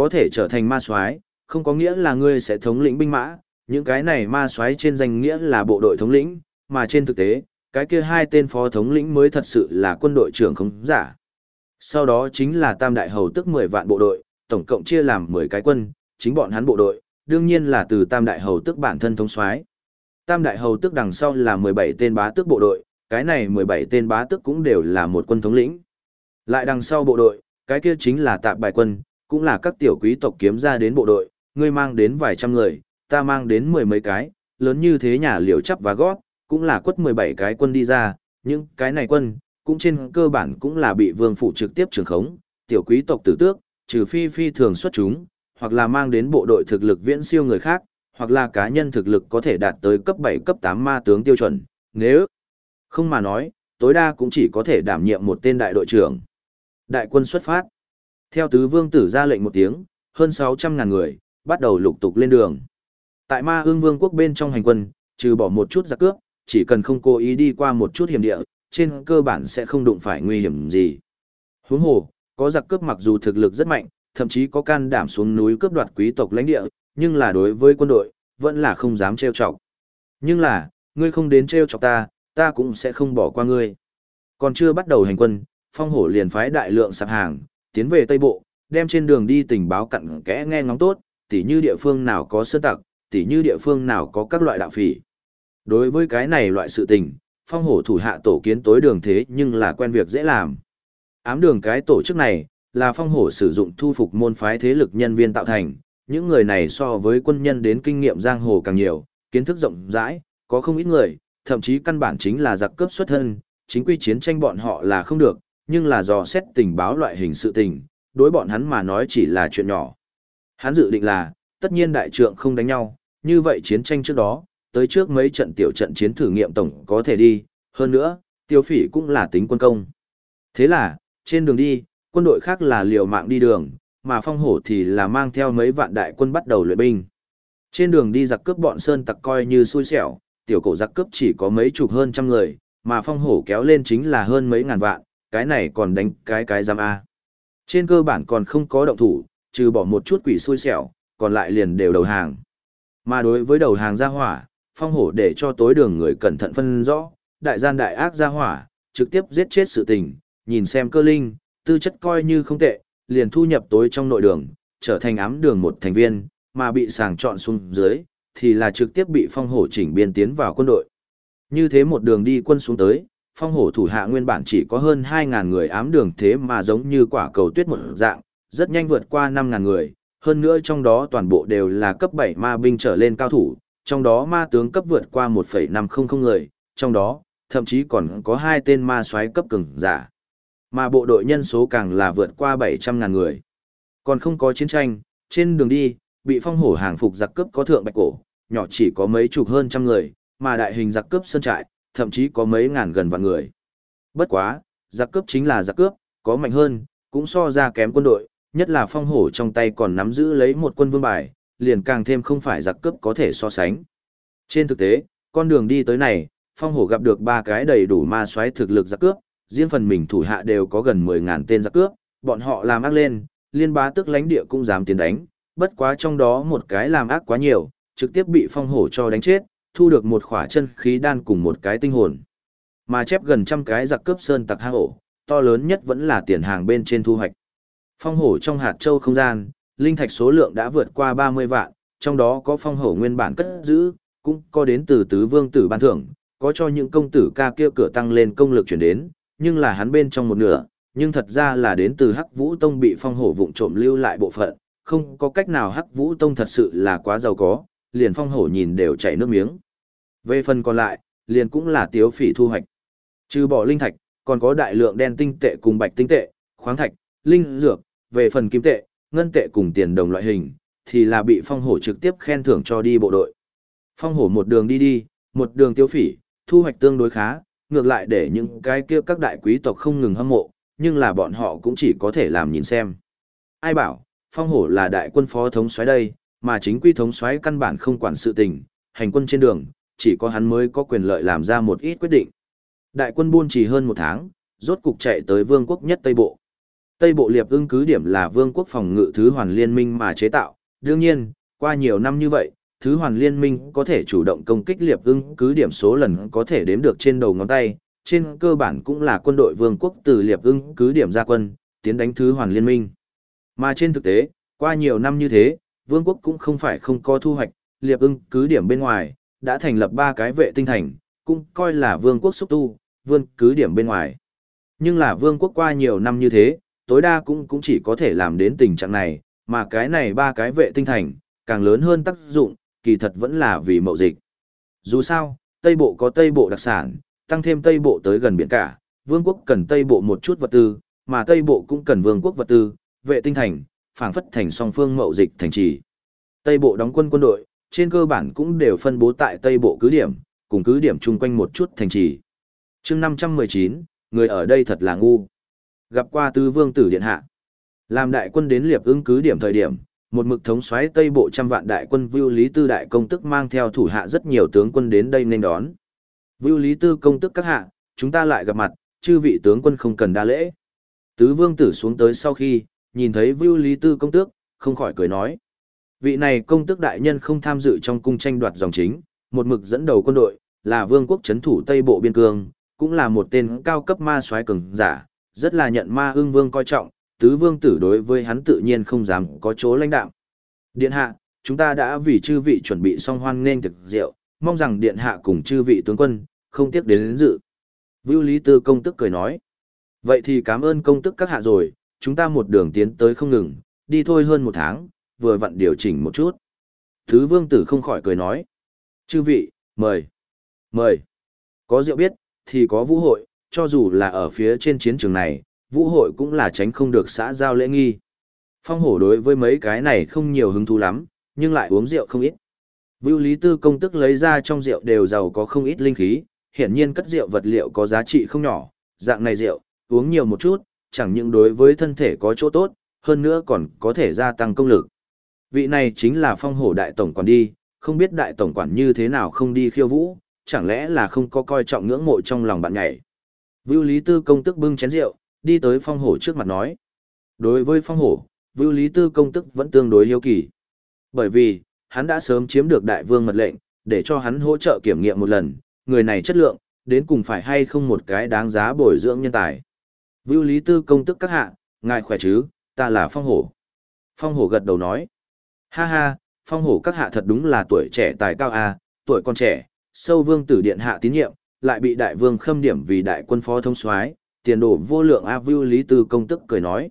Có thể trở thành ma soái, không có nghĩa là ngươi sẽ thống lĩnh binh mã, những cái này ma soái trên danh nghĩa là bộ đội thống lĩnh, mà trên thực tế, cái kia hai tên phó thống lĩnh mới thật sự là quân đội trưởng không giả. Sau đó chính là tam đại hầu tức 10 vạn bộ đội, tổng cộng chia làm 10 cái quân, chính bọn hắn bộ đội, đương nhiên là từ tam đại hầu tức bản thân thống soái. Tam đại hầu tức đằng sau là 17 tên bá tước bộ đội, cái này 17 tên bá tước cũng đều là một quân thống lĩnh. Lại đằng sau bộ đội, cái kia chính là tạp bài quân, cũng là các tiểu quý tộc kiếm ra đến bộ đội, ngươi mang đến vài trăm người, ta mang đến mười mấy cái, lớn như thế nhà liều chắp và gót, cũng là quất 17 cái quân đi ra, nhưng cái này quân, cũng trên cơ bản cũng là bị vương phủ trực tiếp trường khống, tiểu quý tộc tử tước, trừ phi phi thường xuất chúng, hoặc là mang đến bộ đội thực lực viễn siêu người khác, hoặc là cá nhân thực lực có thể đạt tới cấp 7 cấp 8 ma tướng tiêu chuẩn, nếu không mà nói, tối đa cũng chỉ có thể đảm nhiệm một tên đại đội trưởng. Đại quân xuất phát. Theo tứ vương tử ra lệnh một tiếng, hơn 600 ngàn người, bắt đầu lục tục lên đường. Tại ma ương vương quốc bên trong hành quân, trừ bỏ một chút giặc cướp, chỉ cần không cố ý đi qua một chút hiểm địa, trên cơ bản sẽ không đụng phải nguy hiểm gì. Huống hồ, có giặc cướp mặc dù thực lực rất mạnh, thậm chí có can đảm xuống núi cướp đoạt quý tộc lãnh địa, nhưng là đối với quân đội, vẫn là không dám trêu chọc. Nhưng là, ngươi không đến trêu chọc ta, ta cũng sẽ không bỏ qua ngươi. Còn chưa bắt đầu hành quân, phong hổ liền phái đại lượng sạp hàng, tiến về Tây Bộ, đem trên đường đi tình báo cặn kẽ nghe ngóng tốt, tỉ như địa phương nào có sơn tặc, tỉ như địa phương nào có các loại đạo phỉ. Đối với cái này loại sự tình, phong hổ thủ hạ tổ kiến tối đường thế nhưng là quen việc dễ làm. Ám đường cái tổ chức này, là phong hổ sử dụng thu phục môn phái thế lực nhân viên tạo thành, những người này so với quân nhân đến kinh nghiệm giang hồ càng nhiều, kiến thức rộng rãi, có không ít người, thậm chí căn bản chính là giặc cướp xuất thân, chính quy chiến tranh bọn họ là không được, nhưng là dò xét tình báo loại hình sự tình, đối bọn hắn mà nói chỉ là chuyện nhỏ. Hắn dự định là, tất nhiên đại trượng không đánh nhau, như vậy chiến tranh trước đó, tới trước mấy trận tiểu trận chiến thử nghiệm tổng có thể đi, hơn nữa, tiêu phỉ cũng là tính quân công. Thế là, trên đường đi, quân đội khác là liều mạng đi đường, mà phong hổ thì là mang theo mấy vạn đại quân bắt đầu luyện binh. Trên đường đi giặc cướp bọn sơn tặc coi như xui xẻo, tiểu cổ giặc cướp chỉ có mấy chục hơn trăm người, mà phong hổ kéo lên chính là hơn mấy ngàn vạn, cái này còn đánh cái cái giam A. Trên cơ bản còn không có động thủ, trừ bỏ một chút quỷ xui xẻo, còn lại liền đều đầu hàng. Mà đối với đầu hàng gia hỏa, phong hổ để cho tối đường người cẩn thận phân rõ, đại gian đại ác gia hỏa, trực tiếp giết chết sự tình, nhìn xem cơ linh, tư chất coi như không tệ, liền thu nhập tối trong nội đường, trở thành ám đường một thành viên, mà bị sàng chọn xuống dưới, thì là trực tiếp bị phong hổ chỉnh biên tiến vào quân đội. Như thế một đường đi quân xuống tới, phong hổ thủ hạ nguyên bản chỉ có hơn 2.000 người ám đường thế mà giống như quả cầu tuyết một dạng, rất nhanh vượt qua 5.000 người, hơn nữa trong đó toàn bộ đều là cấp 7 ma binh trở lên cao thủ, trong đó ma tướng cấp vượt qua 1,500 người, trong đó, thậm chí còn có hai tên ma soái cấp cường giả. Mà bộ đội nhân số càng là vượt qua 700.000 người. Còn không có chiến tranh, trên đường đi, bị phong hổ hàng phục giặc cướp có thượng bạch cổ, nhỏ chỉ có mấy chục hơn trăm người, mà đại hình giặc cướp sơn trại, thậm chí có mấy ngàn gần vạn người. Bất quá, giặc cướp chính là giặc cướp, có mạnh hơn, cũng so ra kém quân đội, nhất là phong hổ trong tay còn nắm giữ lấy một quân vương bài, liền càng thêm không phải giặc cướp có thể so sánh. Trên thực tế, con đường đi tới này, phong hổ gặp được ba cái đầy đủ ma xoáy thực lực giặc cướp, riêng phần mình thủ hạ đều có gần 10.000 tên giặc cướp, bọn họ làm ác lên, liên bá tức lãnh địa cũng dám tiến đánh, bất quá trong đó một cái làm ác quá nhiều, trực tiếp bị phong hổ cho đánh chết, thu được một khỏa chân khí đan cùng một cái tinh hồn. Mà chép gần trăm cái giặc cướp sơn tặc hang ổ, to lớn nhất vẫn là tiền hàng bên trên thu hoạch. Phong hổ trong hạt châu không gian, linh thạch số lượng đã vượt qua 30 vạn, trong đó có phong hổ nguyên bản cất giữ, cũng có đến từ tứ vương tử ban thưởng, có cho những công tử ca kia cửa tăng lên công lực chuyển đến, nhưng là hắn bên trong một nửa, nhưng thật ra là đến từ Hắc Vũ Tông bị phong hổ vụng trộm lưu lại bộ phận, không có cách nào Hắc Vũ Tông thật sự là quá giàu có, liền phong hổ nhìn đều chảy nước miếng. Về phần còn lại, liền cũng là tiếu phỉ thu hoạch. Trừ bỏ linh thạch, còn có đại lượng đen tinh tệ cùng bạch tinh tệ, khoáng thạch, linh dược, về phần kim tệ, ngân tệ cùng tiền đồng loại hình, thì là bị phong hổ trực tiếp khen thưởng cho đi bộ đội. Phong hổ một đường đi đi, một đường tiêu phỉ, thu hoạch tương đối khá, ngược lại để những cái kia các đại quý tộc không ngừng hâm mộ, nhưng là bọn họ cũng chỉ có thể làm nhìn xem. Ai bảo, phong hổ là đại quân phó thống soái đây, mà chính quy thống soái căn bản không quản sự tình, hành quân trên đường, chỉ có hắn mới có quyền lợi làm ra một ít quyết định. Đại quân buôn chỉ hơn một tháng, rốt cục chạy tới vương quốc nhất Tây Bộ. Tây Bộ liệp ưng cứ điểm là vương quốc phòng ngự thứ hoàn liên minh mà chế tạo, đương nhiên, qua nhiều năm như vậy, thứ hoàn liên minh có thể chủ động công kích liệp ưng cứ điểm số lần có thể đếm được trên đầu ngón tay, trên cơ bản cũng là quân đội vương quốc từ liệp ưng cứ điểm ra quân, tiến đánh thứ hoàn liên minh. Mà trên thực tế, qua nhiều năm như thế, vương quốc cũng không phải không có thu hoạch, liệp ưng cứ điểm bên ngoài, đã thành lập ba cái vệ tinh thành, cũng coi là vương quốc xúc tu, vương cứ điểm bên ngoài. Nhưng là vương quốc qua nhiều năm như thế, tối đa cũng cũng chỉ có thể làm đến tình trạng này, mà cái này ba cái vệ tinh thành, càng lớn hơn tác dụng, kỳ thật vẫn là vì mậu dịch. Dù sao, Tây Bộ có Tây Bộ đặc sản, tăng thêm Tây Bộ tới gần biển cả, vương quốc cần Tây Bộ một chút vật tư, mà Tây Bộ cũng cần vương quốc vật tư, vệ tinh thành, phảng phất thành song phương mậu dịch thành trì. Tây Bộ đóng quân quân đội, trên cơ bản cũng đều phân bố tại Tây Bộ cứ điểm, cùng cứ điểm chung quanh một chút thành trì. chương 519, người ở đây thật là ngu. Gặp qua tứ vương tử điện hạ. Làm đại quân đến liệp ứng cứ điểm thời điểm, một mực thống soái Tây Bộ trăm vạn đại quân Vưu Lý Tư đại công tức mang theo thủ hạ rất nhiều tướng quân đến đây nên đón. Vưu Lý Tư công tức các hạ, chúng ta lại gặp mặt, chư vị tướng quân không cần đa lễ. Tứ vương tử xuống tới sau khi, nhìn thấy Vưu Lý Tư công tước, không khỏi cười nói. Vị này công tước đại nhân không tham dự trong cung tranh đoạt dòng chính, một mực dẫn đầu quân đội, là vương quốc chấn thủ Tây Bộ biên cương, cũng là một tên cao cấp ma soái cường giả, rất là nhận ma ương vương coi trọng, tứ vương tử đối với hắn tự nhiên không dám có chỗ lãnh đạo. Điện hạ, chúng ta đã vì chư vị chuẩn bị xong hoan nghênh thực rượu, mong rằng điện hạ cùng chư vị tướng quân, không tiếc đến, đến dự. Vưu Lý Tư công tức cười nói. Vậy thì cảm ơn công tức các hạ rồi, chúng ta một đường tiến tới không ngừng, đi thôi hơn một tháng, vừa vặn điều chỉnh một chút. Thứ vương tử không khỏi cười nói. Chư vị, mời. Mời. Có rượu biết, thì có vũ hội, cho dù là ở phía trên chiến trường này, vũ hội cũng là tránh không được xã giao lễ nghi. Phong hổ đối với mấy cái này không nhiều hứng thú lắm, nhưng lại uống rượu không ít. Vưu Lý Tư công tức lấy ra trong rượu đều giàu có không ít linh khí, hiển nhiên cất rượu vật liệu có giá trị không nhỏ, dạng này rượu, uống nhiều một chút, chẳng những đối với thân thể có chỗ tốt, hơn nữa còn có thể gia tăng công lực. Vị này chính là phong hổ đại tổng quản đi, không biết đại tổng quản như thế nào không đi khiêu vũ, chẳng lẽ là không có coi trọng ngưỡng mộ trong lòng bạn nhảy. Vưu Lý Tư công tức bưng chén rượu, đi tới phong hổ trước mặt nói. Đối với phong hổ, Vưu Lý Tư công tức vẫn tương đối hiếu kỳ. Bởi vì, hắn đã sớm chiếm được đại vương mật lệnh, để cho hắn hỗ trợ kiểm nghiệm một lần, người này chất lượng, đến cùng phải hay không một cái đáng giá bồi dưỡng nhân tài. Vưu Lý Tư công tức các hạ, ngài khỏe chứ, ta là phong hổ. Phong hổ gật đầu nói. Ha ha, phong hổ các hạ thật đúng là tuổi trẻ tài cao à? tuổi còn trẻ, sâu vương tử điện hạ tín nhiệm, lại bị đại vương khâm điểm vì đại quân phó thông soái, tiền đồ vô lượng a Vưu Lý Tư công tức cười nói.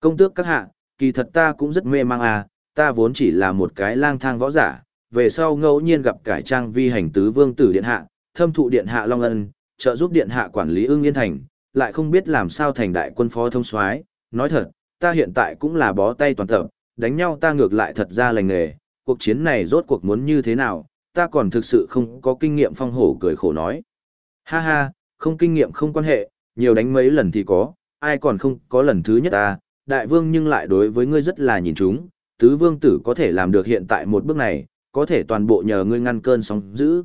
Công tước các hạ, kỳ thật ta cũng rất mê mang à? ta vốn chỉ là một cái lang thang võ giả, về sau ngẫu nhiên gặp cải trang vi hành tứ vương tử điện hạ, thâm thụ điện hạ long ân, trợ giúp điện hạ quản lý ương yên thành, lại không biết làm sao thành đại quân phó thông soái. nói thật, ta hiện tại cũng là bó tay toàn tập, đánh nhau ta ngược lại thật ra lành nghề, cuộc chiến này rốt cuộc muốn như thế nào, ta còn thực sự không có kinh nghiệm phong hổ cười khổ nói. Ha ha, không kinh nghiệm không quan hệ, nhiều đánh mấy lần thì có, ai còn không có lần thứ nhất ta, đại vương nhưng lại đối với ngươi rất là nhìn chúng, tứ vương tử có thể làm được hiện tại một bước này, có thể toàn bộ nhờ ngươi ngăn cơn sóng dữ.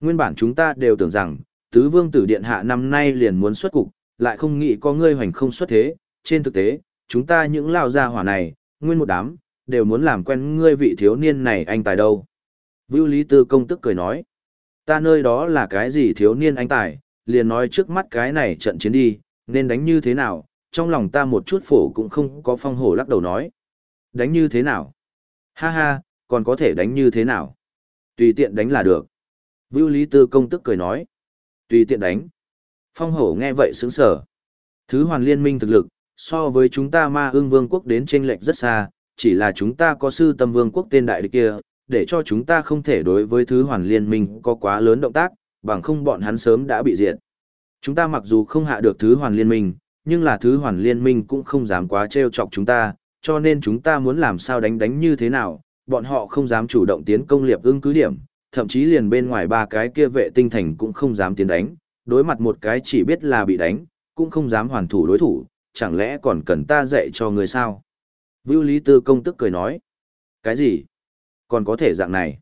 Nguyên bản chúng ta đều tưởng rằng, tứ vương tử điện hạ năm nay liền muốn xuất cục, lại không nghĩ có ngươi hoành không xuất thế, trên thực tế, chúng ta những lao gia hỏa này, nguyên một đám, đều muốn làm quen ngươi vị thiếu niên này anh tài đâu. Vưu Lý Tư công tức cười nói, ta nơi đó là cái gì thiếu niên anh tài, liền nói trước mắt cái này trận chiến đi, nên đánh như thế nào, trong lòng ta một chút phổ cũng không có phong hổ lắc đầu nói. Đánh như thế nào? Ha ha, còn có thể đánh như thế nào? Tùy tiện đánh là được. Vưu Lý Tư công tức cười nói. Tùy tiện đánh. Phong hổ nghe vậy sướng sở. Thứ hoàn liên minh thực lực, so với chúng ta ma ương vương quốc đến chênh lệch rất xa, chỉ là chúng ta có sư tâm vương quốc tên đại địch kia, để cho chúng ta không thể đối với thứ hoàn liên minh có quá lớn động tác, bằng không bọn hắn sớm đã bị diệt. Chúng ta mặc dù không hạ được thứ hoàn liên minh, nhưng là thứ hoàn liên minh cũng không dám quá trêu chọc chúng ta, cho nên chúng ta muốn làm sao đánh đánh như thế nào, bọn họ không dám chủ động tiến công liệp ưng cứ điểm, thậm chí liền bên ngoài ba cái kia vệ tinh thành cũng không dám tiến đánh, đối mặt một cái chỉ biết là bị đánh, cũng không dám hoàn thủ đối thủ, chẳng lẽ còn cần ta dạy cho người sao? Vưu Lý Tư công tức cười nói. Cái gì? Còn có thể dạng này?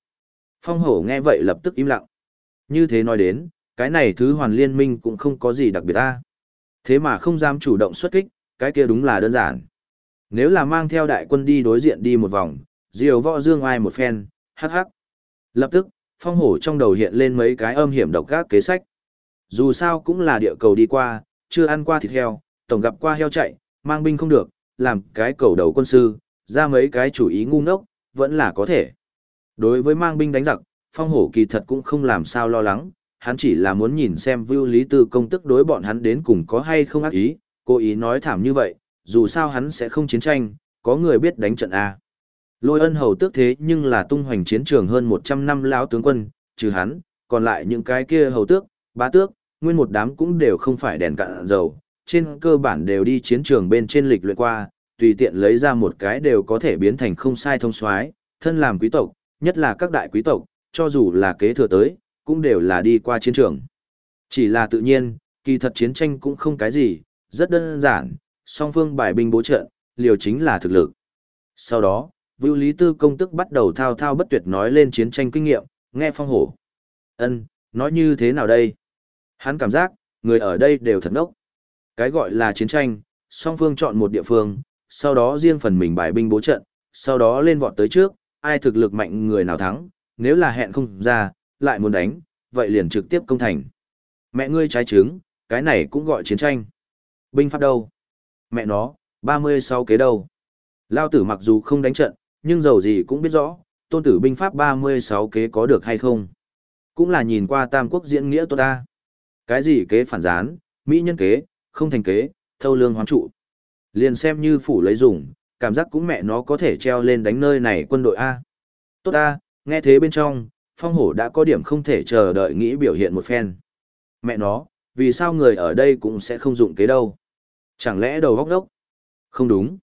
Phong hổ nghe vậy lập tức im lặng. Như thế nói đến, cái này thứ hoàn liên minh cũng không có gì đặc biệt ta. Thế mà không dám chủ động xuất kích, cái kia đúng là đơn giản. Nếu là mang theo đại quân đi đối diện đi một vòng, diều võ dương ai một phen, hắc hắc. Lập tức, phong hổ trong đầu hiện lên mấy cái âm hiểm độc các kế sách. Dù sao cũng là địa cầu đi qua, chưa ăn qua thịt heo, tổng gặp qua heo chạy, mang binh không được, làm cái cầu đầu quân sư, ra mấy cái chủ ý ngu ngốc, vẫn là có thể. Đối với mang binh đánh giặc, phong hổ kỳ thật cũng không làm sao lo lắng, hắn chỉ là muốn nhìn xem Vưu Lý Tư công tức đối bọn hắn đến cùng có hay không ác ý, cố ý nói thảm như vậy, dù sao hắn sẽ không chiến tranh, có người biết đánh trận A. Lôi ân hầu tước thế nhưng là tung hoành chiến trường hơn 100 năm lão tướng quân, trừ hắn, còn lại những cái kia hầu tước, bá tước, nguyên một đám cũng đều không phải đèn cạn dầu, trên cơ bản đều đi chiến trường bên trên lịch luyện qua, tùy tiện lấy ra một cái đều có thể biến thành không sai thông soái, thân làm quý tộc, nhất là các đại quý tộc, cho dù là kế thừa tới, cũng đều là đi qua chiến trường. Chỉ là tự nhiên, kỳ thật chiến tranh cũng không cái gì, rất đơn giản, song phương bài binh bố trận, liều chính là thực lực. Sau đó, Vưu Lý Tư công tức bắt đầu thao thao bất tuyệt nói lên chiến tranh kinh nghiệm, nghe phong hổ. Ân, nói như thế nào đây? Hắn cảm giác, người ở đây đều thật ốc. Cái gọi là chiến tranh, song phương chọn một địa phương, sau đó riêng phần mình bài binh bố trận, sau đó lên vọt tới trước, ai thực lực mạnh người nào thắng, nếu là hẹn không ra, lại muốn đánh, vậy liền trực tiếp công thành. Mẹ ngươi trái trứng, cái này cũng gọi chiến tranh. Binh pháp đâu? Mẹ nó, 36 kế đâu? Lao tử mặc dù không đánh trận, nhưng dầu gì cũng biết rõ, tôn tử binh pháp 36 kế có được hay không. Cũng là nhìn qua tam quốc diễn nghĩa tốt ta. Cái gì kế phản gián, mỹ nhân kế, không thành kế, thâu lương hoán trụ. Liền xem như phủ lấy dùng, cảm giác cũng mẹ nó có thể treo lên đánh nơi này quân đội A. Tốt A, nghe thế bên trong, phong hổ đã có điểm không thể chờ đợi nghĩ biểu hiện một phen. Mẹ nó, vì sao người ở đây cũng sẽ không dụng kế đâu? Chẳng lẽ đầu góc đốc? Không đúng.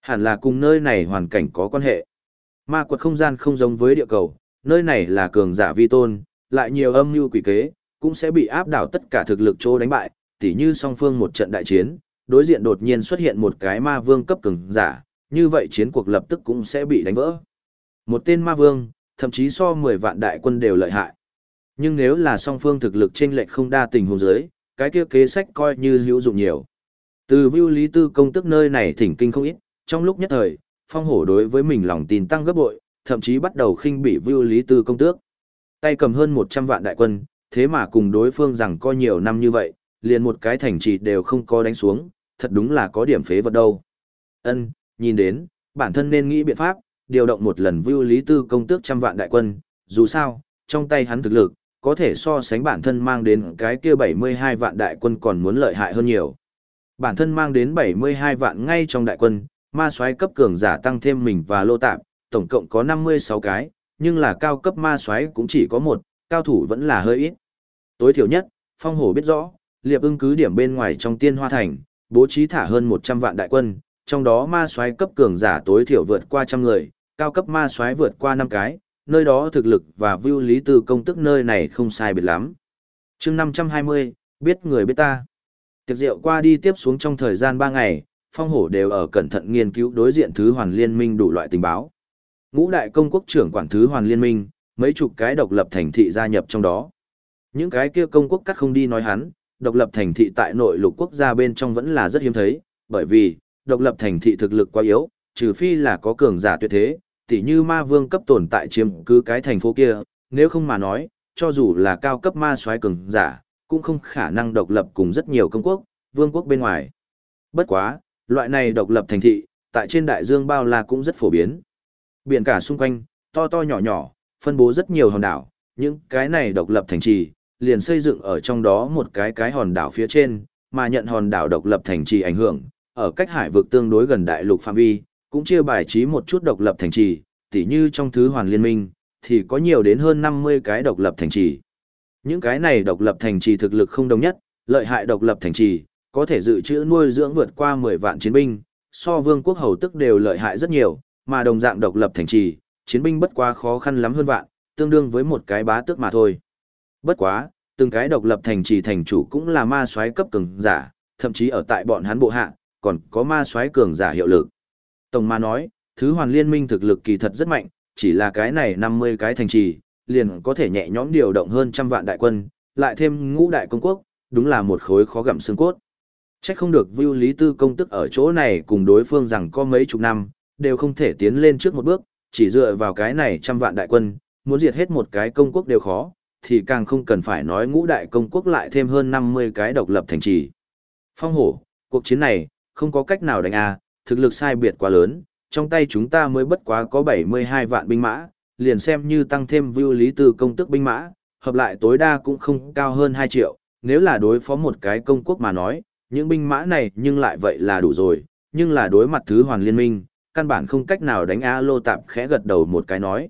Hẳn là cùng nơi này hoàn cảnh có quan hệ. Ma quật không gian không giống với địa cầu, nơi này là cường giả vi tôn, lại nhiều âm mưu quỷ kế, cũng sẽ bị áp đảo tất cả thực lực chỗ đánh bại, tỉ như song phương một trận đại chiến, đối diện đột nhiên xuất hiện một cái ma vương cấp cường giả, như vậy chiến cuộc lập tức cũng sẽ bị đánh vỡ. Một tên ma vương, thậm chí so 10 vạn đại quân đều lợi hại. Nhưng nếu là song phương thực lực chênh lệch không đa tình huống dưới, cái kia kế sách coi như hữu dụng nhiều. Từ view lý tư công tức nơi này thỉnh kinh không ít, trong lúc nhất thời, phong hổ đối với mình lòng tin tăng gấp bội, thậm chí bắt đầu khinh bị view lý tư công tước. Tay cầm hơn 100 vạn đại quân, thế mà cùng đối phương rằng coi nhiều năm như vậy, liền một cái thành trì đều không có đánh xuống, thật đúng là có điểm phế vật đâu. Ân, nhìn đến, bản thân nên nghĩ biện pháp, điều động một lần vưu lý tư công tước trăm vạn đại quân, dù sao, trong tay hắn thực lực, có thể so sánh bản thân mang đến cái kia 72 vạn đại quân còn muốn lợi hại hơn nhiều. Bản thân mang đến 72 vạn ngay trong đại quân, ma soái cấp cường giả tăng thêm mình và lô tạp, tổng cộng có 56 cái, nhưng là cao cấp ma soái cũng chỉ có một, cao thủ vẫn là hơi ít. Tối thiểu nhất, phong hổ biết rõ, liệp ưng cứ điểm bên ngoài trong tiên hoa thành, bố trí thả hơn 100 vạn đại quân, trong đó ma soái cấp cường giả tối thiểu vượt qua trăm người, cao cấp ma soái vượt qua năm cái, nơi đó thực lực và view lý từ công tức nơi này không sai biệt lắm. chương 520, biết người biết ta. Tiệc rượu qua đi tiếp xuống trong thời gian 3 ngày, phong hổ đều ở cẩn thận nghiên cứu đối diện thứ hoàn liên minh đủ loại tình báo. Ngũ đại công quốc trưởng quản thứ hoàn liên minh, mấy chục cái độc lập thành thị gia nhập trong đó. Những cái kia công quốc cắt không đi nói hắn, độc lập thành thị tại nội lục quốc gia bên trong vẫn là rất hiếm thấy, bởi vì, độc lập thành thị thực lực quá yếu, trừ phi là có cường giả tuyệt thế, tỉ như ma vương cấp tồn tại chiếm cứ cái thành phố kia, nếu không mà nói, cho dù là cao cấp ma soái cường giả, cũng không khả năng độc lập cùng rất nhiều công quốc, vương quốc bên ngoài. Bất quá, loại này độc lập thành thị, tại trên đại dương bao la cũng rất phổ biến. Biển cả xung quanh, to to nhỏ nhỏ, phân bố rất nhiều hòn đảo, những cái này độc lập thành trì, liền xây dựng ở trong đó một cái cái hòn đảo phía trên, mà nhận hòn đảo độc lập thành trì ảnh hưởng, ở cách hải vực tương đối gần đại lục phạm vi, cũng chia bài trí một chút độc lập thành trì, tỉ như trong thứ hoàn liên minh, thì có nhiều đến hơn 50 cái độc lập thành trì. Những cái này độc lập thành trì thực lực không đồng nhất, lợi hại độc lập thành trì, có thể dự trữ nuôi dưỡng vượt qua 10 vạn chiến binh, so vương quốc hầu tức đều lợi hại rất nhiều, mà đồng dạng độc lập thành trì, chiến binh bất quá khó khăn lắm hơn vạn, tương đương với một cái bá tước mà thôi. Bất quá, từng cái độc lập thành trì thành chủ cũng là ma soái cấp cường giả, thậm chí ở tại bọn hắn bộ hạ, còn có ma soái cường giả hiệu lực. Tổng ma nói, thứ hoàn liên minh thực lực kỳ thật rất mạnh, chỉ là cái này 50 cái thành trì, liền có thể nhẹ nhõm điều động hơn trăm vạn đại quân, lại thêm ngũ đại công quốc, đúng là một khối khó gặm xương cốt. Chắc không được Vưu Lý Tư công tức ở chỗ này cùng đối phương rằng có mấy chục năm, đều không thể tiến lên trước một bước, chỉ dựa vào cái này trăm vạn đại quân, muốn diệt hết một cái công quốc đều khó, thì càng không cần phải nói ngũ đại công quốc lại thêm hơn 50 cái độc lập thành trì. Phong hổ, cuộc chiến này, không có cách nào đánh a thực lực sai biệt quá lớn, trong tay chúng ta mới bất quá có 72 vạn binh mã, liền xem như tăng thêm vưu lý từ công tức binh mã, hợp lại tối đa cũng không cao hơn 2 triệu, nếu là đối phó một cái công quốc mà nói, những binh mã này nhưng lại vậy là đủ rồi, nhưng là đối mặt thứ hoàn liên minh, căn bản không cách nào đánh A lô tạp khẽ gật đầu một cái nói.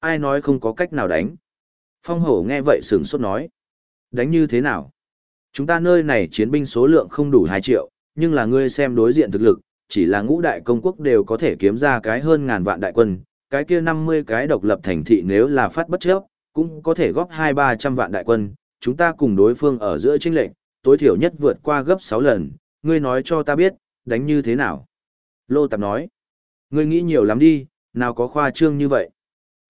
Ai nói không có cách nào đánh? Phong hổ nghe vậy sửng sốt nói. Đánh như thế nào? Chúng ta nơi này chiến binh số lượng không đủ 2 triệu, nhưng là ngươi xem đối diện thực lực, chỉ là ngũ đại công quốc đều có thể kiếm ra cái hơn ngàn vạn đại quân, cái kia 50 cái độc lập thành thị nếu là phát bất chấp, cũng có thể góp 2-300 vạn đại quân, chúng ta cùng đối phương ở giữa chênh lệnh, tối thiểu nhất vượt qua gấp 6 lần, ngươi nói cho ta biết, đánh như thế nào. Lô Tạp nói, ngươi nghĩ nhiều lắm đi, nào có khoa trương như vậy.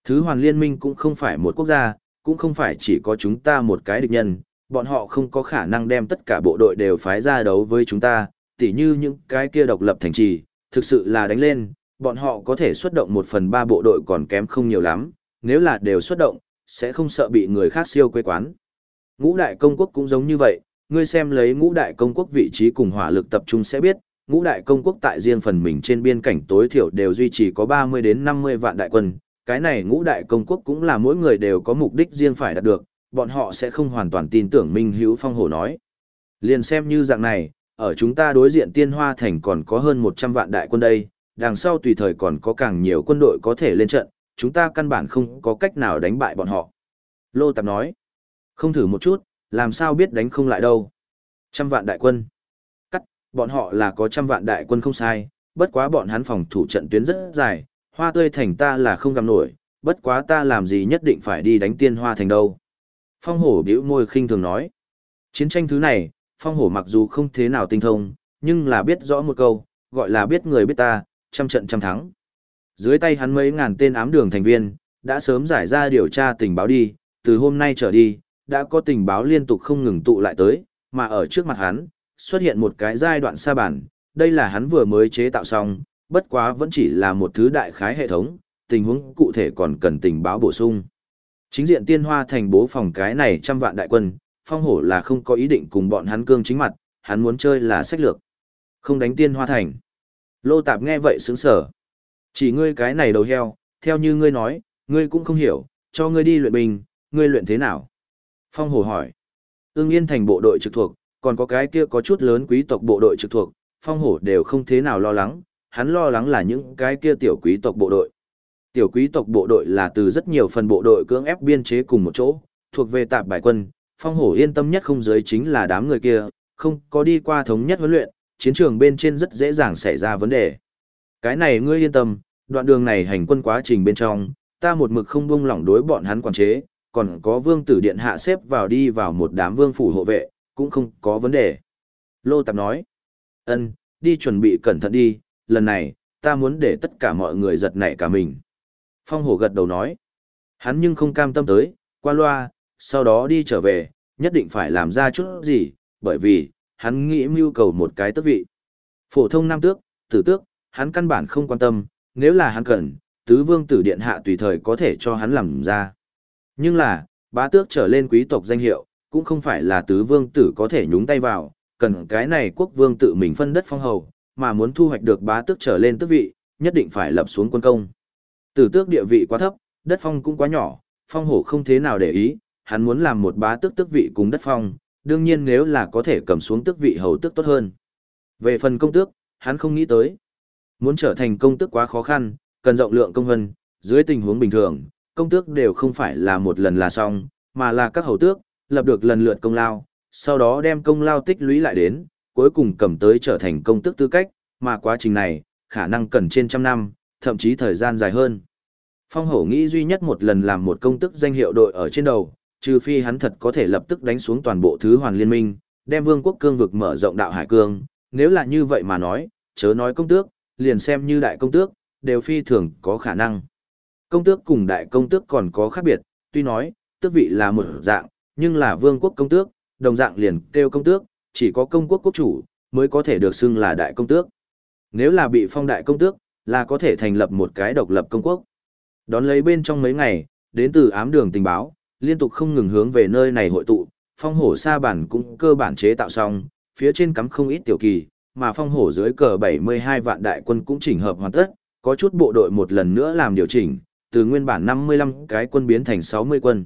Thứ hoàn liên minh cũng không phải một quốc gia, cũng không phải chỉ có chúng ta một cái địch nhân, bọn họ không có khả năng đem tất cả bộ đội đều phái ra đấu với chúng ta, tỉ như những cái kia độc lập thành trì, thực sự là đánh lên, bọn họ có thể xuất động một phần ba bộ đội còn kém không nhiều lắm, nếu là đều xuất động, sẽ không sợ bị người khác siêu quê quán. Ngũ đại công quốc cũng giống như vậy, ngươi xem lấy ngũ đại công quốc vị trí cùng hỏa lực tập trung sẽ biết, ngũ đại công quốc tại riêng phần mình trên biên cảnh tối thiểu đều duy trì có 30 đến 50 vạn đại quân, cái này ngũ đại công quốc cũng là mỗi người đều có mục đích riêng phải đạt được, bọn họ sẽ không hoàn toàn tin tưởng Minh Hữu Phong Hổ nói. Liền xem như dạng này, ở chúng ta đối diện tiên hoa thành còn có hơn 100 vạn đại quân đây, đằng sau tùy thời còn có càng nhiều quân đội có thể lên trận, chúng ta căn bản không có cách nào đánh bại bọn họ. Lô Tạp nói, không thử một chút, làm sao biết đánh không lại đâu. Trăm vạn đại quân. Bọn họ là có trăm vạn đại quân không sai, bất quá bọn hắn phòng thủ trận tuyến rất dài, hoa tươi thành ta là không gặm nổi, bất quá ta làm gì nhất định phải đi đánh tiên hoa thành đâu. Phong hổ biểu môi khinh thường nói. Chiến tranh thứ này, phong hổ mặc dù không thế nào tinh thông, nhưng là biết rõ một câu, gọi là biết người biết ta, trăm trận trăm thắng. Dưới tay hắn mấy ngàn tên ám đường thành viên, đã sớm giải ra điều tra tình báo đi, từ hôm nay trở đi, đã có tình báo liên tục không ngừng tụ lại tới, mà ở trước mặt hắn, xuất hiện một cái giai đoạn xa bản, đây là hắn vừa mới chế tạo xong, bất quá vẫn chỉ là một thứ đại khái hệ thống, tình huống cụ thể còn cần tình báo bổ sung. Chính diện tiên hoa thành bố phòng cái này trăm vạn đại quân, phong hổ là không có ý định cùng bọn hắn cương chính mặt, hắn muốn chơi là sách lược. Không đánh tiên hoa thành. Lô tạp nghe vậy sướng sở. Chỉ ngươi cái này đầu heo, theo như ngươi nói, ngươi cũng không hiểu, cho ngươi đi luyện bình, ngươi luyện thế nào? Phong hổ hỏi. Ưng yên thành bộ đội trực thuộc, còn có cái kia có chút lớn quý tộc bộ đội trực thuộc, phong hổ đều không thế nào lo lắng, hắn lo lắng là những cái kia tiểu quý tộc bộ đội. Tiểu quý tộc bộ đội là từ rất nhiều phần bộ đội cưỡng ép biên chế cùng một chỗ, thuộc về tạp bài quân, phong hổ yên tâm nhất không giới chính là đám người kia, không có đi qua thống nhất huấn luyện, chiến trường bên trên rất dễ dàng xảy ra vấn đề. Cái này ngươi yên tâm, đoạn đường này hành quân quá trình bên trong, ta một mực không buông lỏng đối bọn hắn quản chế, còn có vương tử điện hạ xếp vào đi vào một đám vương phủ hộ vệ, cũng không có vấn đề. Lô Tạp nói, ân, đi chuẩn bị cẩn thận đi, lần này, ta muốn để tất cả mọi người giật nảy cả mình. Phong hổ gật đầu nói, hắn nhưng không cam tâm tới, qua loa, sau đó đi trở về, nhất định phải làm ra chút gì, bởi vì, hắn nghĩ mưu cầu một cái tước vị. Phổ thông nam tước, tử tước, hắn căn bản không quan tâm, nếu là hắn cần, tứ vương tử điện hạ tùy thời có thể cho hắn làm ra. Nhưng là, bá tước trở lên quý tộc danh hiệu, cũng không phải là tứ vương tử có thể nhúng tay vào, cần cái này quốc vương tự mình phân đất phong hầu, mà muốn thu hoạch được bá tước trở lên tước vị, nhất định phải lập xuống quân công. Tử tước địa vị quá thấp, đất phong cũng quá nhỏ, phong hổ không thế nào để ý, hắn muốn làm một bá tước tước vị cùng đất phong, đương nhiên nếu là có thể cầm xuống tước vị hầu tước tốt hơn. Về phần công tước, hắn không nghĩ tới. Muốn trở thành công tước quá khó khăn, cần rộng lượng công hân, dưới tình huống bình thường, công tước đều không phải là một lần là xong, mà là các hầu tước, lập được lần lượt công lao, sau đó đem công lao tích lũy lại đến, cuối cùng cầm tới trở thành công tước tư cách, mà quá trình này, khả năng cần trên trăm năm, thậm chí thời gian dài hơn. Phong hổ nghĩ duy nhất một lần làm một công tức danh hiệu đội ở trên đầu, trừ phi hắn thật có thể lập tức đánh xuống toàn bộ thứ hoàn liên minh, đem vương quốc cương vực mở rộng đạo hải cương, nếu là như vậy mà nói, chớ nói công tước, liền xem như đại công tước, đều phi thường có khả năng. Công tước cùng đại công tước còn có khác biệt, tuy nói, tước vị là một dạng, nhưng là vương quốc công tước, đồng dạng liền kêu công tước, chỉ có công quốc quốc chủ, mới có thể được xưng là đại công tước. Nếu là bị phong đại công tước, là có thể thành lập một cái độc lập công quốc. Đón lấy bên trong mấy ngày, đến từ ám đường tình báo, liên tục không ngừng hướng về nơi này hội tụ, phong hổ sa bản cũng cơ bản chế tạo xong, phía trên cắm không ít tiểu kỳ, mà phong hổ dưới cờ 72 vạn đại quân cũng chỉnh hợp hoàn tất, có chút bộ đội một lần nữa làm điều chỉnh, từ nguyên bản 55 cái quân biến thành 60 quân.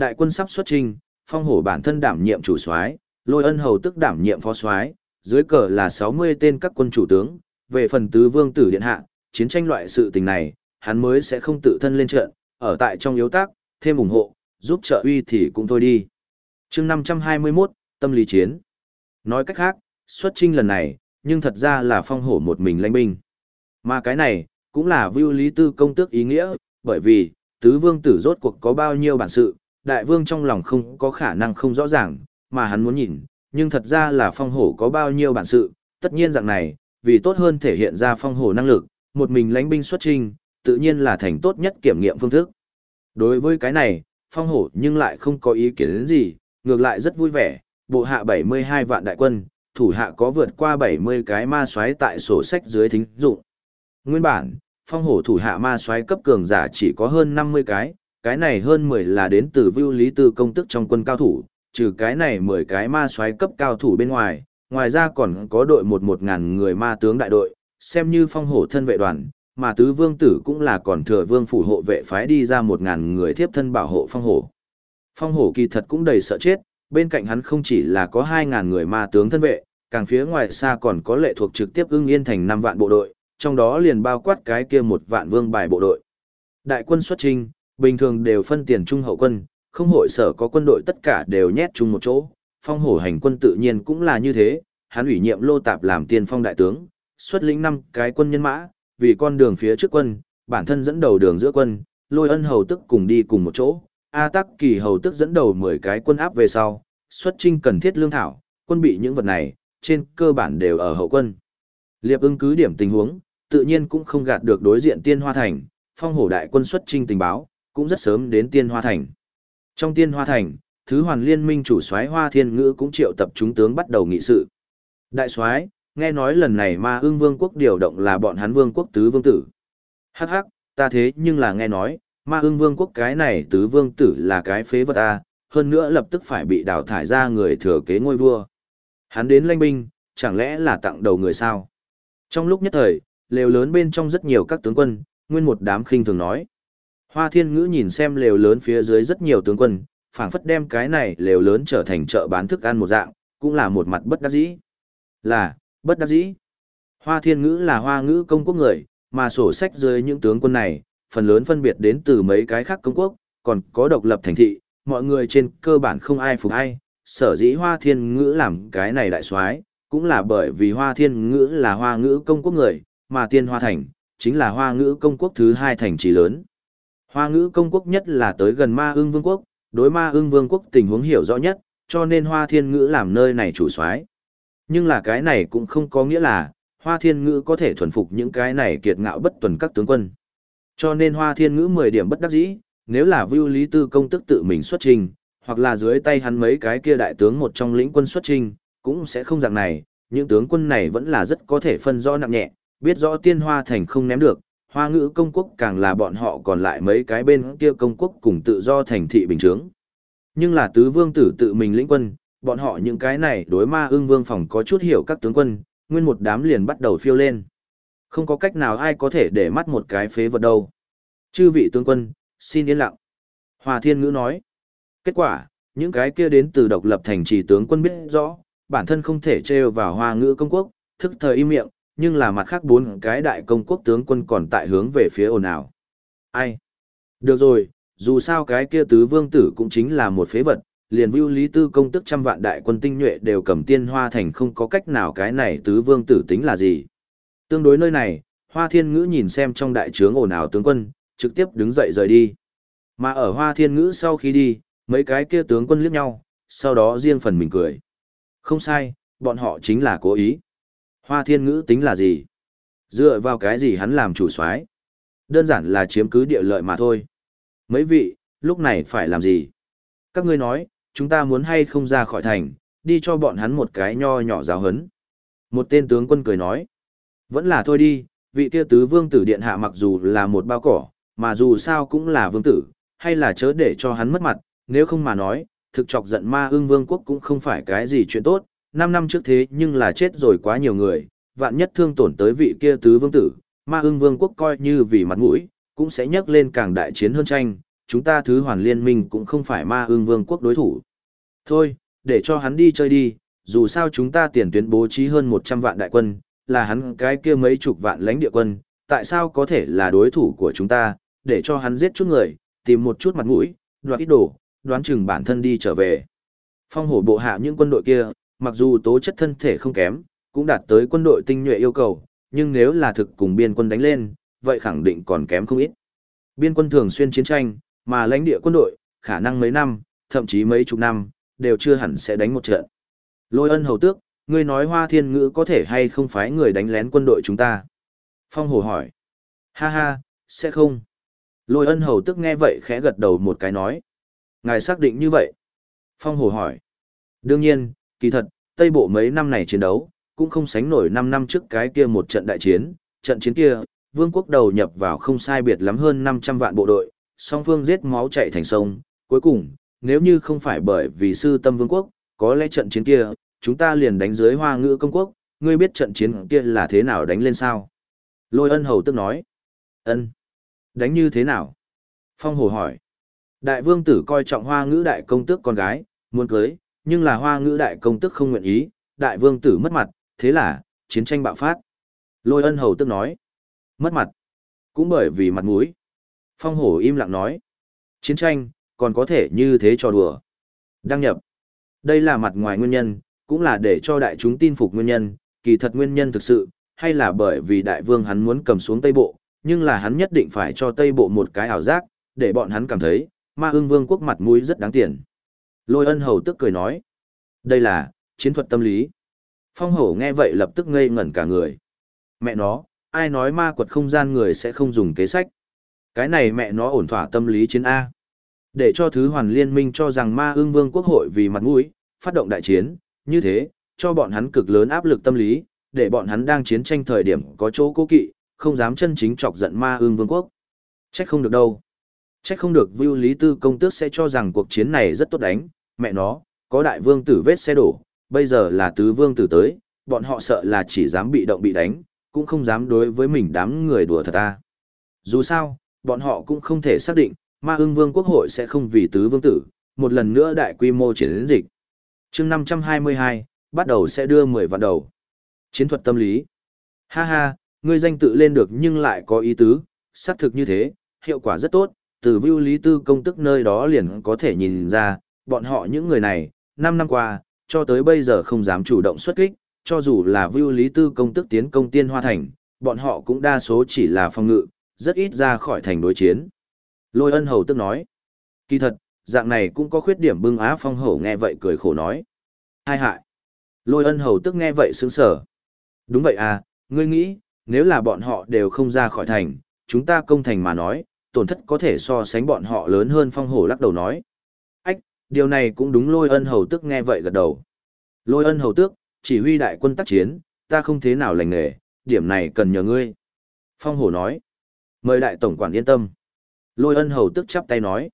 Đại quân sắp xuất trình, phong hổ bản thân đảm nhiệm chủ soái, lôi ân hầu tức đảm nhiệm phó soái, dưới cờ là 60 tên các quân chủ tướng, về phần tứ vương tử điện hạ, chiến tranh loại sự tình này, hắn mới sẽ không tự thân lên trận, ở tại trong yếu tác, thêm ủng hộ, giúp trợ uy thì cũng thôi đi. chương 521, tâm lý chiến. Nói cách khác, xuất trinh lần này, nhưng thật ra là phong hổ một mình lãnh binh. Mà cái này, cũng là vưu lý tư công tước ý nghĩa, bởi vì, tứ vương tử rốt cuộc có bao nhiêu bản sự, đại vương trong lòng không có khả năng không rõ ràng, mà hắn muốn nhìn, nhưng thật ra là phong hổ có bao nhiêu bản sự, tất nhiên dạng này, vì tốt hơn thể hiện ra phong hổ năng lực, một mình lãnh binh xuất trình, tự nhiên là thành tốt nhất kiểm nghiệm phương thức. Đối với cái này, phong hổ nhưng lại không có ý kiến gì, ngược lại rất vui vẻ, bộ hạ 72 vạn đại quân, thủ hạ có vượt qua 70 cái ma soái tại sổ sách dưới thính dụng. Nguyên bản, phong hổ thủ hạ ma soái cấp cường giả chỉ có hơn 50 cái, cái này hơn 10 là đến từ vưu lý tư công tức trong quân cao thủ, trừ cái này 10 cái ma soái cấp cao thủ bên ngoài, ngoài ra còn có đội một một ngàn người ma tướng đại đội, xem như phong hổ thân vệ đoàn, mà tứ vương tử cũng là còn thừa vương phủ hộ vệ phái đi ra một ngàn người thiếp thân bảo hộ phong hổ. Phong hổ kỳ thật cũng đầy sợ chết, bên cạnh hắn không chỉ là có hai ngàn người ma tướng thân vệ, càng phía ngoài xa còn có lệ thuộc trực tiếp ưng yên thành năm vạn bộ đội, trong đó liền bao quát cái kia một vạn vương bài bộ đội. Đại quân xuất trình, bình thường đều phân tiền trung hậu quân, không hội sở có quân đội tất cả đều nhét chung một chỗ, phong hổ hành quân tự nhiên cũng là như thế, hắn ủy nhiệm lô tạp làm tiên phong đại tướng, xuất lĩnh năm cái quân nhân mã, vì con đường phía trước quân, bản thân dẫn đầu đường giữa quân, lôi ân hầu tức cùng đi cùng một chỗ, A tắc kỳ hầu tức dẫn đầu 10 cái quân áp về sau, xuất trinh cần thiết lương thảo, quân bị những vật này, trên cơ bản đều ở hậu quân. Liệp ứng cứ điểm tình huống, tự nhiên cũng không gạt được đối diện tiên hoa thành, phong hổ đại quân xuất trinh tình báo, cũng rất sớm đến tiên hoa thành. Trong tiên hoa thành, thứ hoàn liên minh chủ soái hoa thiên ngữ cũng triệu tập chúng tướng bắt đầu nghị sự. Đại soái nghe nói lần này ma ưng vương quốc điều động là bọn hắn vương quốc tứ vương tử. Hắc hắc, ta thế nhưng là nghe nói, ma ưng vương quốc cái này tứ vương tử là cái phế vật a hơn nữa lập tức phải bị đào thải ra người thừa kế ngôi vua. Hắn đến lanh binh, chẳng lẽ là tặng đầu người sao? Trong lúc nhất thời, lều lớn bên trong rất nhiều các tướng quân, nguyên một đám khinh thường nói. Hoa thiên ngữ nhìn xem lều lớn phía dưới rất nhiều tướng quân, phảng phất đem cái này lều lớn trở thành chợ bán thức ăn một dạng, cũng là một mặt bất đắc dĩ. Là, bất đắc dĩ. Hoa thiên ngữ là hoa ngữ công quốc người, mà sổ sách dưới những tướng quân này, phần lớn phân biệt đến từ mấy cái khác công quốc, còn có độc lập thành thị, mọi người trên cơ bản không ai phục ai, sở dĩ hoa thiên ngữ làm cái này đại soái cũng là bởi vì hoa thiên ngữ là hoa ngữ công quốc người, mà tiên hoa thành, chính là hoa ngữ công quốc thứ hai thành trì lớn. Hoa ngữ công quốc nhất là tới gần ma ưng vương quốc, đối ma ưng vương quốc tình huống hiểu rõ nhất, cho nên hoa thiên ngữ làm nơi này chủ soái Nhưng là cái này cũng không có nghĩa là, hoa thiên ngữ có thể thuần phục những cái này kiệt ngạo bất tuần các tướng quân. Cho nên hoa thiên ngữ 10 điểm bất đắc dĩ, nếu là vưu lý tư công tức tự mình xuất trình, hoặc là dưới tay hắn mấy cái kia đại tướng một trong lĩnh quân xuất trình, cũng sẽ không dạng này, những tướng quân này vẫn là rất có thể phân rõ nặng nhẹ, biết rõ tiên hoa thành không ném được, hoa ngữ công quốc càng là bọn họ còn lại mấy cái bên kia công quốc cùng tự do thành thị bình chướng. Nhưng là tứ vương tử tự mình lĩnh quân, bọn họ những cái này đối ma ương vương phòng có chút hiểu các tướng quân, nguyên một đám liền bắt đầu phiêu lên. Không có cách nào ai có thể để mắt một cái phế vật đâu. Chư vị tướng quân, xin yên lặng. Hòa thiên ngữ nói. Kết quả, những cái kia đến từ độc lập thành trì tướng quân biết rõ, bản thân không thể trêu vào hoa ngữ công quốc, thức thời im miệng, nhưng là mặt khác bốn cái đại công quốc tướng quân còn tại hướng về phía ồn ào. Ai? Được rồi, dù sao cái kia tứ vương tử cũng chính là một phế vật, liền vưu lý tư công tức trăm vạn đại quân tinh nhuệ đều cầm tiên hoa thành không có cách nào cái này tứ vương tử tính là gì. Tương đối nơi này, hoa thiên ngữ nhìn xem trong đại trướng ồn ào tướng quân, trực tiếp đứng dậy rời đi. Mà ở hoa thiên ngữ sau khi đi, mấy cái kia tướng quân liếc nhau, sau đó riêng phần mình cười. Không sai, bọn họ chính là cố ý. Hoa thiên ngữ tính là gì? Dựa vào cái gì hắn làm chủ soái? Đơn giản là chiếm cứ địa lợi mà thôi. Mấy vị, lúc này phải làm gì? Các ngươi nói, chúng ta muốn hay không ra khỏi thành, đi cho bọn hắn một cái nho nhỏ giáo hấn. Một tên tướng quân cười nói. Vẫn là thôi đi, vị kia tứ vương tử điện hạ mặc dù là một bao cỏ, mà dù sao cũng là vương tử, hay là chớ để cho hắn mất mặt, nếu không mà nói, thực chọc giận ma ương vương quốc cũng không phải cái gì chuyện tốt, năm năm trước thế nhưng là chết rồi quá nhiều người, vạn nhất thương tổn tới vị kia tứ vương tử, ma ương vương quốc coi như vì mặt mũi, cũng sẽ nhắc lên càng đại chiến hơn tranh, chúng ta thứ hoàn liên minh cũng không phải ma ương vương quốc đối thủ. Thôi, để cho hắn đi chơi đi, dù sao chúng ta tiền tuyến bố trí hơn 100 vạn đại quân, là hắn cái kia mấy chục vạn lãnh địa quân, tại sao có thể là đối thủ của chúng ta, để cho hắn giết chút người, tìm một chút mặt mũi, đoạt ít đồ, đoán chừng bản thân đi trở về. Phong hổ bộ hạ những quân đội kia, mặc dù tố chất thân thể không kém, cũng đạt tới quân đội tinh nhuệ yêu cầu, nhưng nếu là thực cùng biên quân đánh lên, vậy khẳng định còn kém không ít. Biên quân thường xuyên chiến tranh, mà lãnh địa quân đội, khả năng mấy năm, thậm chí mấy chục năm, đều chưa hẳn sẽ đánh một trận. Lôi ân hầu tước, ngươi nói hoa thiên ngữ có thể hay không phái người đánh lén quân đội chúng ta? Phong hồ hỏi. Ha ha, sẽ không. Lôi ân hầu tức nghe vậy khẽ gật đầu một cái nói. Ngài xác định như vậy. Phong hồ hỏi. Đương nhiên, kỳ thật, Tây Bộ mấy năm này chiến đấu, cũng không sánh nổi 5 năm trước cái kia một trận đại chiến. Trận chiến kia, vương quốc đầu nhập vào không sai biệt lắm hơn 500 vạn bộ đội, song phương giết máu chạy thành sông. Cuối cùng, nếu như không phải bởi vì sư tâm vương quốc, có lẽ trận chiến kia, chúng ta liền đánh dưới hoa ngữ công quốc, ngươi biết trận chiến kia là thế nào đánh lên sao? Lôi ân hầu tức nói. ân Đánh như thế nào? Phong hồ hỏi. Đại vương tử coi trọng hoa ngữ đại công tước con gái, muốn cưới, nhưng là hoa ngữ đại công tước không nguyện ý, đại vương tử mất mặt, thế là, chiến tranh bạo phát. Lôi ân hầu tức nói. Mất mặt. Cũng bởi vì mặt mũi. Phong hổ im lặng nói. Chiến tranh, còn có thể như thế cho đùa. Đăng nhập. Đây là mặt ngoài nguyên nhân, cũng là để cho đại chúng tin phục nguyên nhân, kỳ thật nguyên nhân thực sự, hay là bởi vì đại vương hắn muốn cầm xuống Tây Bộ, nhưng là hắn nhất định phải cho Tây Bộ một cái ảo giác, để bọn hắn cảm thấy, ma ương vương quốc mặt mũi rất đáng tiền. Lôi ân hầu tức cười nói, đây là, chiến thuật tâm lý. Phong hổ nghe vậy lập tức ngây ngẩn cả người. Mẹ nó, ai nói ma quật không gian người sẽ không dùng kế sách. Cái này mẹ nó ổn thỏa tâm lý chiến A. Để cho thứ hoàn liên minh cho rằng ma ương vương quốc hội vì mặt mũi, phát động đại chiến, như thế, cho bọn hắn cực lớn áp lực tâm lý, để bọn hắn đang chiến tranh thời điểm có chỗ cố kỵ, không dám chân chính chọc giận ma ương vương quốc. Trách không được đâu. Trách không được Vưu Lý Tư công tước sẽ cho rằng cuộc chiến này rất tốt đánh, mẹ nó, có đại vương tử vết xe đổ, bây giờ là tứ vương tử tới, bọn họ sợ là chỉ dám bị động bị đánh, cũng không dám đối với mình đám người đùa thật ta. Dù sao, bọn họ cũng không thể xác định, ma ưng vương quốc hội sẽ không vì tứ vương tử, một lần nữa đại quy mô chiến dịch. chương 522, bắt đầu sẽ đưa 10 vạn đầu. Chiến thuật tâm lý. Ha ha, ngươi danh tự lên được nhưng lại có ý tứ, xác thực như thế, hiệu quả rất tốt, từ view lý tư công tức nơi đó liền có thể nhìn ra, bọn họ những người này, 5 năm qua, cho tới bây giờ không dám chủ động xuất kích, cho dù là Vưu lý tư công tức tiến công tiên hoa thành, bọn họ cũng đa số chỉ là phòng ngự, rất ít ra khỏi thành đối chiến. Lôi ân hầu tức nói, kỳ thật, dạng này cũng có khuyết điểm bưng á phong hầu nghe vậy cười khổ nói. Hai hại. Lôi ân hầu tức nghe vậy sướng sở. Đúng vậy à, ngươi nghĩ, nếu là bọn họ đều không ra khỏi thành, chúng ta công thành mà nói, tổn thất có thể so sánh bọn họ lớn hơn phong hổ lắc đầu nói. Điều này cũng đúng lôi ân hầu tức nghe vậy gật đầu. Lôi ân hầu tước, chỉ huy đại quân tác chiến, ta không thế nào lành nghề, điểm này cần nhờ ngươi. Phong hổ nói. Mời đại tổng quản yên tâm. Lôi ân hầu tức chắp tay nói.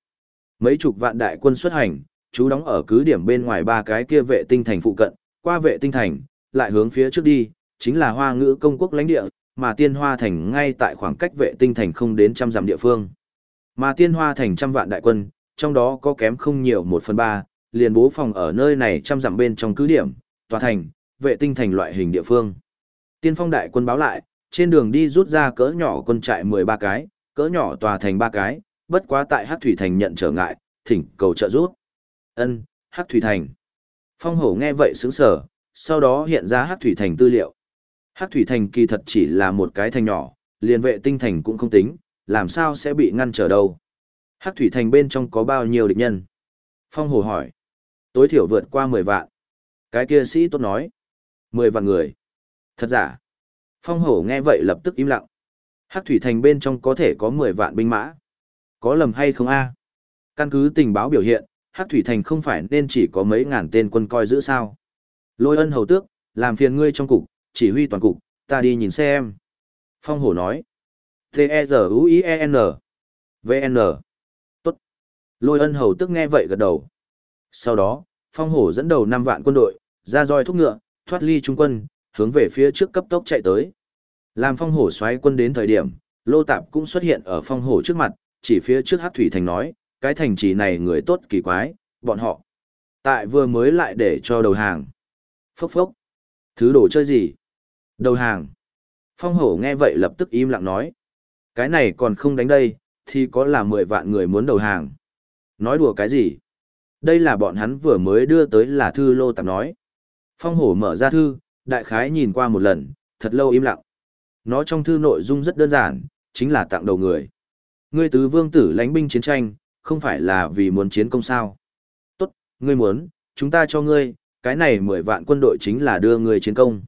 Mấy chục vạn đại quân xuất hành, chú đóng ở cứ điểm bên ngoài ba cái kia vệ tinh thành phụ cận, qua vệ tinh thành, lại hướng phía trước đi, chính là hoa ngữ công quốc lãnh địa, mà tiên hoa thành ngay tại khoảng cách vệ tinh thành không đến trăm dặm địa phương. Mà tiên hoa thành trăm vạn đại quân, trong đó có kém không nhiều một phần ba, liền bố phòng ở nơi này trăm dặm bên trong cứ điểm, tòa thành, vệ tinh thành loại hình địa phương. Tiên phong đại quân báo lại, trên đường đi rút ra cỡ nhỏ quân trại 13 cái, cỡ nhỏ tòa thành 3 cái, bất quá tại Hắc Thủy Thành nhận trở ngại, thỉnh cầu trợ rút Ân, Hắc Thủy Thành. Phong hổ nghe vậy sướng sở, sau đó hiện ra Hắc Thủy Thành tư liệu. Hắc Thủy Thành kỳ thật chỉ là một cái thành nhỏ, liền vệ tinh thành cũng không tính, làm sao sẽ bị ngăn trở đâu. Hắc Thủy Thành bên trong có bao nhiêu địch nhân? Phong hổ hỏi. Tối thiểu vượt qua 10 vạn. Cái kia sĩ tốt nói. 10 vạn người. Thật giả. Phong hổ nghe vậy lập tức im lặng. Hắc thủy thành bên trong có thể có 10 vạn binh mã. Có lầm hay không a? Căn cứ tình báo biểu hiện, Hắc thủy thành không phải nên chỉ có mấy ngàn tên quân coi giữ sao. Lôi ân hầu tước, làm phiền ngươi trong cục, chỉ huy toàn cục, ta đi nhìn xem. Phong hổ nói. T-E-Z-U-I-E-N. V-N. Lôi ân hầu tức nghe vậy gật đầu. Sau đó, phong hổ dẫn đầu năm vạn quân đội, ra roi thúc ngựa, thoát ly trung quân, hướng về phía trước cấp tốc chạy tới. Làm phong hổ xoáy quân đến thời điểm, lô tạp cũng xuất hiện ở phong hổ trước mặt, chỉ phía trước hát thủy thành nói, cái thành trì này người tốt kỳ quái, bọn họ. Tại vừa mới lại để cho đầu hàng. Phốc phốc. Thứ đồ chơi gì? Đầu hàng. Phong hổ nghe vậy lập tức im lặng nói. Cái này còn không đánh đây, thì có là 10 vạn người muốn đầu hàng. Nói đùa cái gì? Đây là bọn hắn vừa mới đưa tới là thư lô tạp nói. Phong hổ mở ra thư, đại khái nhìn qua một lần, thật lâu im lặng. Nó trong thư nội dung rất đơn giản, chính là tặng đầu người. Ngươi tứ vương tử lãnh binh chiến tranh, không phải là vì muốn chiến công sao. Tốt, ngươi muốn, chúng ta cho ngươi, cái này mười vạn quân đội chính là đưa ngươi chiến công.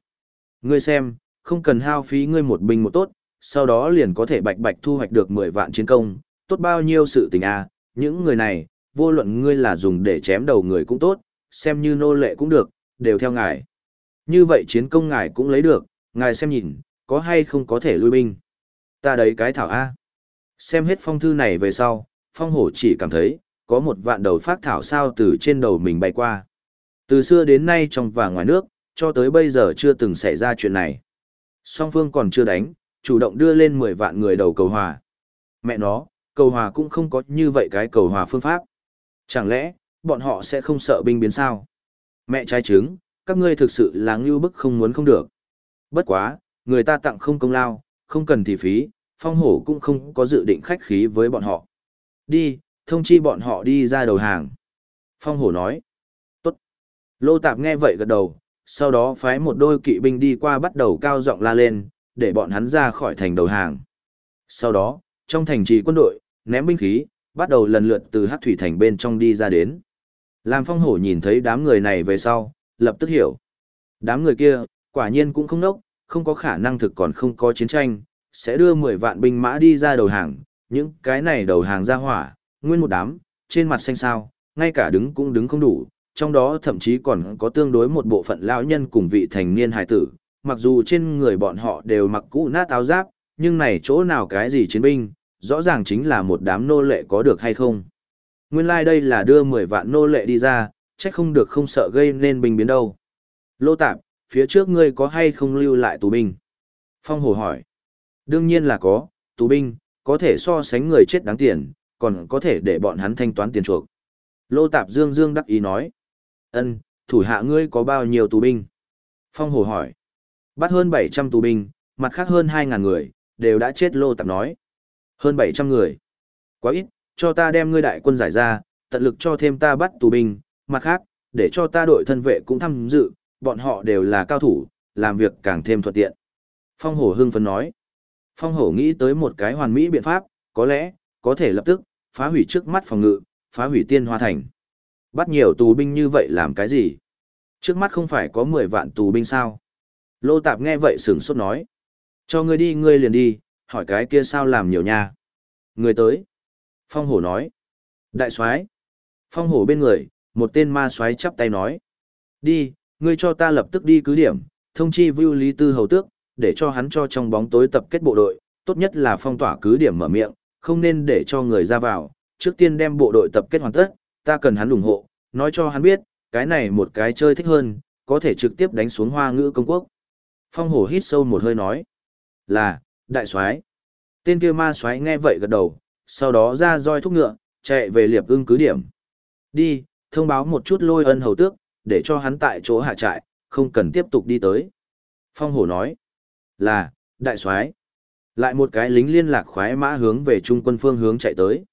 Ngươi xem, không cần hao phí ngươi một binh một tốt, sau đó liền có thể bạch bạch thu hoạch được mười vạn chiến công, tốt bao nhiêu sự tình à, những người này, vô luận ngươi là dùng để chém đầu người cũng tốt, xem như nô lệ cũng được, đều theo ngài. Như vậy chiến công ngài cũng lấy được, ngài xem nhìn, có hay không có thể lui binh. Ta đấy cái thảo A. Xem hết phong thư này về sau, phong hổ chỉ cảm thấy, có một vạn đầu phát thảo sao từ trên đầu mình bay qua. Từ xưa đến nay trong và ngoài nước, cho tới bây giờ chưa từng xảy ra chuyện này. Song phương còn chưa đánh, chủ động đưa lên 10 vạn người đầu cầu hòa. Mẹ nó, cầu hòa cũng không có như vậy cái cầu hòa phương pháp. Chẳng lẽ, bọn họ sẽ không sợ binh biến sao? Mẹ trai trứng, các ngươi thực sự là ngưu bức không muốn không được. Bất quá, người ta tặng không công lao, không cần thì phí, phong hổ cũng không có dự định khách khí với bọn họ. Đi, thông chi bọn họ đi ra đầu hàng. Phong hổ nói. Tốt. Lô tạp nghe vậy gật đầu, sau đó phái một đôi kỵ binh đi qua bắt đầu cao giọng la lên, để bọn hắn ra khỏi thành đầu hàng. Sau đó, trong thành trì quân đội, ném binh khí, bắt đầu lần lượt từ hát thủy thành bên trong đi ra đến. Làm phong hổ nhìn thấy đám người này về sau, lập tức hiểu. Đám người kia, quả nhiên cũng không nốc, không có khả năng thực còn không có chiến tranh, sẽ đưa 10 vạn binh mã đi ra đầu hàng, những cái này đầu hàng ra hỏa, nguyên một đám, trên mặt xanh sao, ngay cả đứng cũng đứng không đủ, trong đó thậm chí còn có tương đối một bộ phận lão nhân cùng vị thành niên hải tử, mặc dù trên người bọn họ đều mặc cũ nát áo giáp, nhưng này chỗ nào cái gì chiến binh, rõ ràng chính là một đám nô lệ có được hay không. Nguyên lai like đây là đưa 10 vạn nô lệ đi ra, trách không được không sợ gây nên binh biến đâu. Lô tạp, phía trước ngươi có hay không lưu lại tù binh? Phong hồ hỏi. Đương nhiên là có, tù binh, có thể so sánh người chết đáng tiền, còn có thể để bọn hắn thanh toán tiền chuộc. Lô tạp dương dương đắc ý nói. ân thủ hạ ngươi có bao nhiêu tù binh? Phong hồ hỏi. Bắt hơn 700 tù binh, mặt khác hơn 2.000 người, đều đã chết lô tạp nói. Hơn 700 người. Quá ít, cho ta đem ngươi đại quân giải ra, tận lực cho thêm ta bắt tù binh, mặt khác, để cho ta đội thân vệ cũng tham dự, bọn họ đều là cao thủ, làm việc càng thêm thuận tiện. Phong hổ hưng phấn nói. Phong hổ nghĩ tới một cái hoàn mỹ biện pháp, có lẽ, có thể lập tức, phá hủy trước mắt phòng ngự, phá hủy tiên hoa thành. Bắt nhiều tù binh như vậy làm cái gì? Trước mắt không phải có 10 vạn tù binh sao? Lô tạp nghe vậy sửng sốt nói. Cho ngươi đi ngươi liền đi, hỏi cái kia sao làm nhiều nha. Người tới. Phong hổ nói. Đại soái Phong hổ bên người, một tên ma soái chắp tay nói. Đi, ngươi cho ta lập tức đi cứ điểm, thông chi Vưu Lý Tư Hầu Tước, để cho hắn cho trong bóng tối tập kết bộ đội, tốt nhất là phong tỏa cứ điểm mở miệng, không nên để cho người ra vào, trước tiên đem bộ đội tập kết hoàn tất, ta cần hắn ủng hộ, nói cho hắn biết, cái này một cái chơi thích hơn, có thể trực tiếp đánh xuống hoa ngữ công quốc. Phong hổ hít sâu một hơi nói, là, đại soái Tên kia ma soái nghe vậy gật đầu, sau đó ra roi thúc ngựa, chạy về liệp ưng cứ điểm. Đi, thông báo một chút lôi ân hầu tước, để cho hắn tại chỗ hạ trại, không cần tiếp tục đi tới. Phong hổ nói, là, đại soái Lại một cái lính liên lạc khoái mã hướng về trung quân phương hướng chạy tới.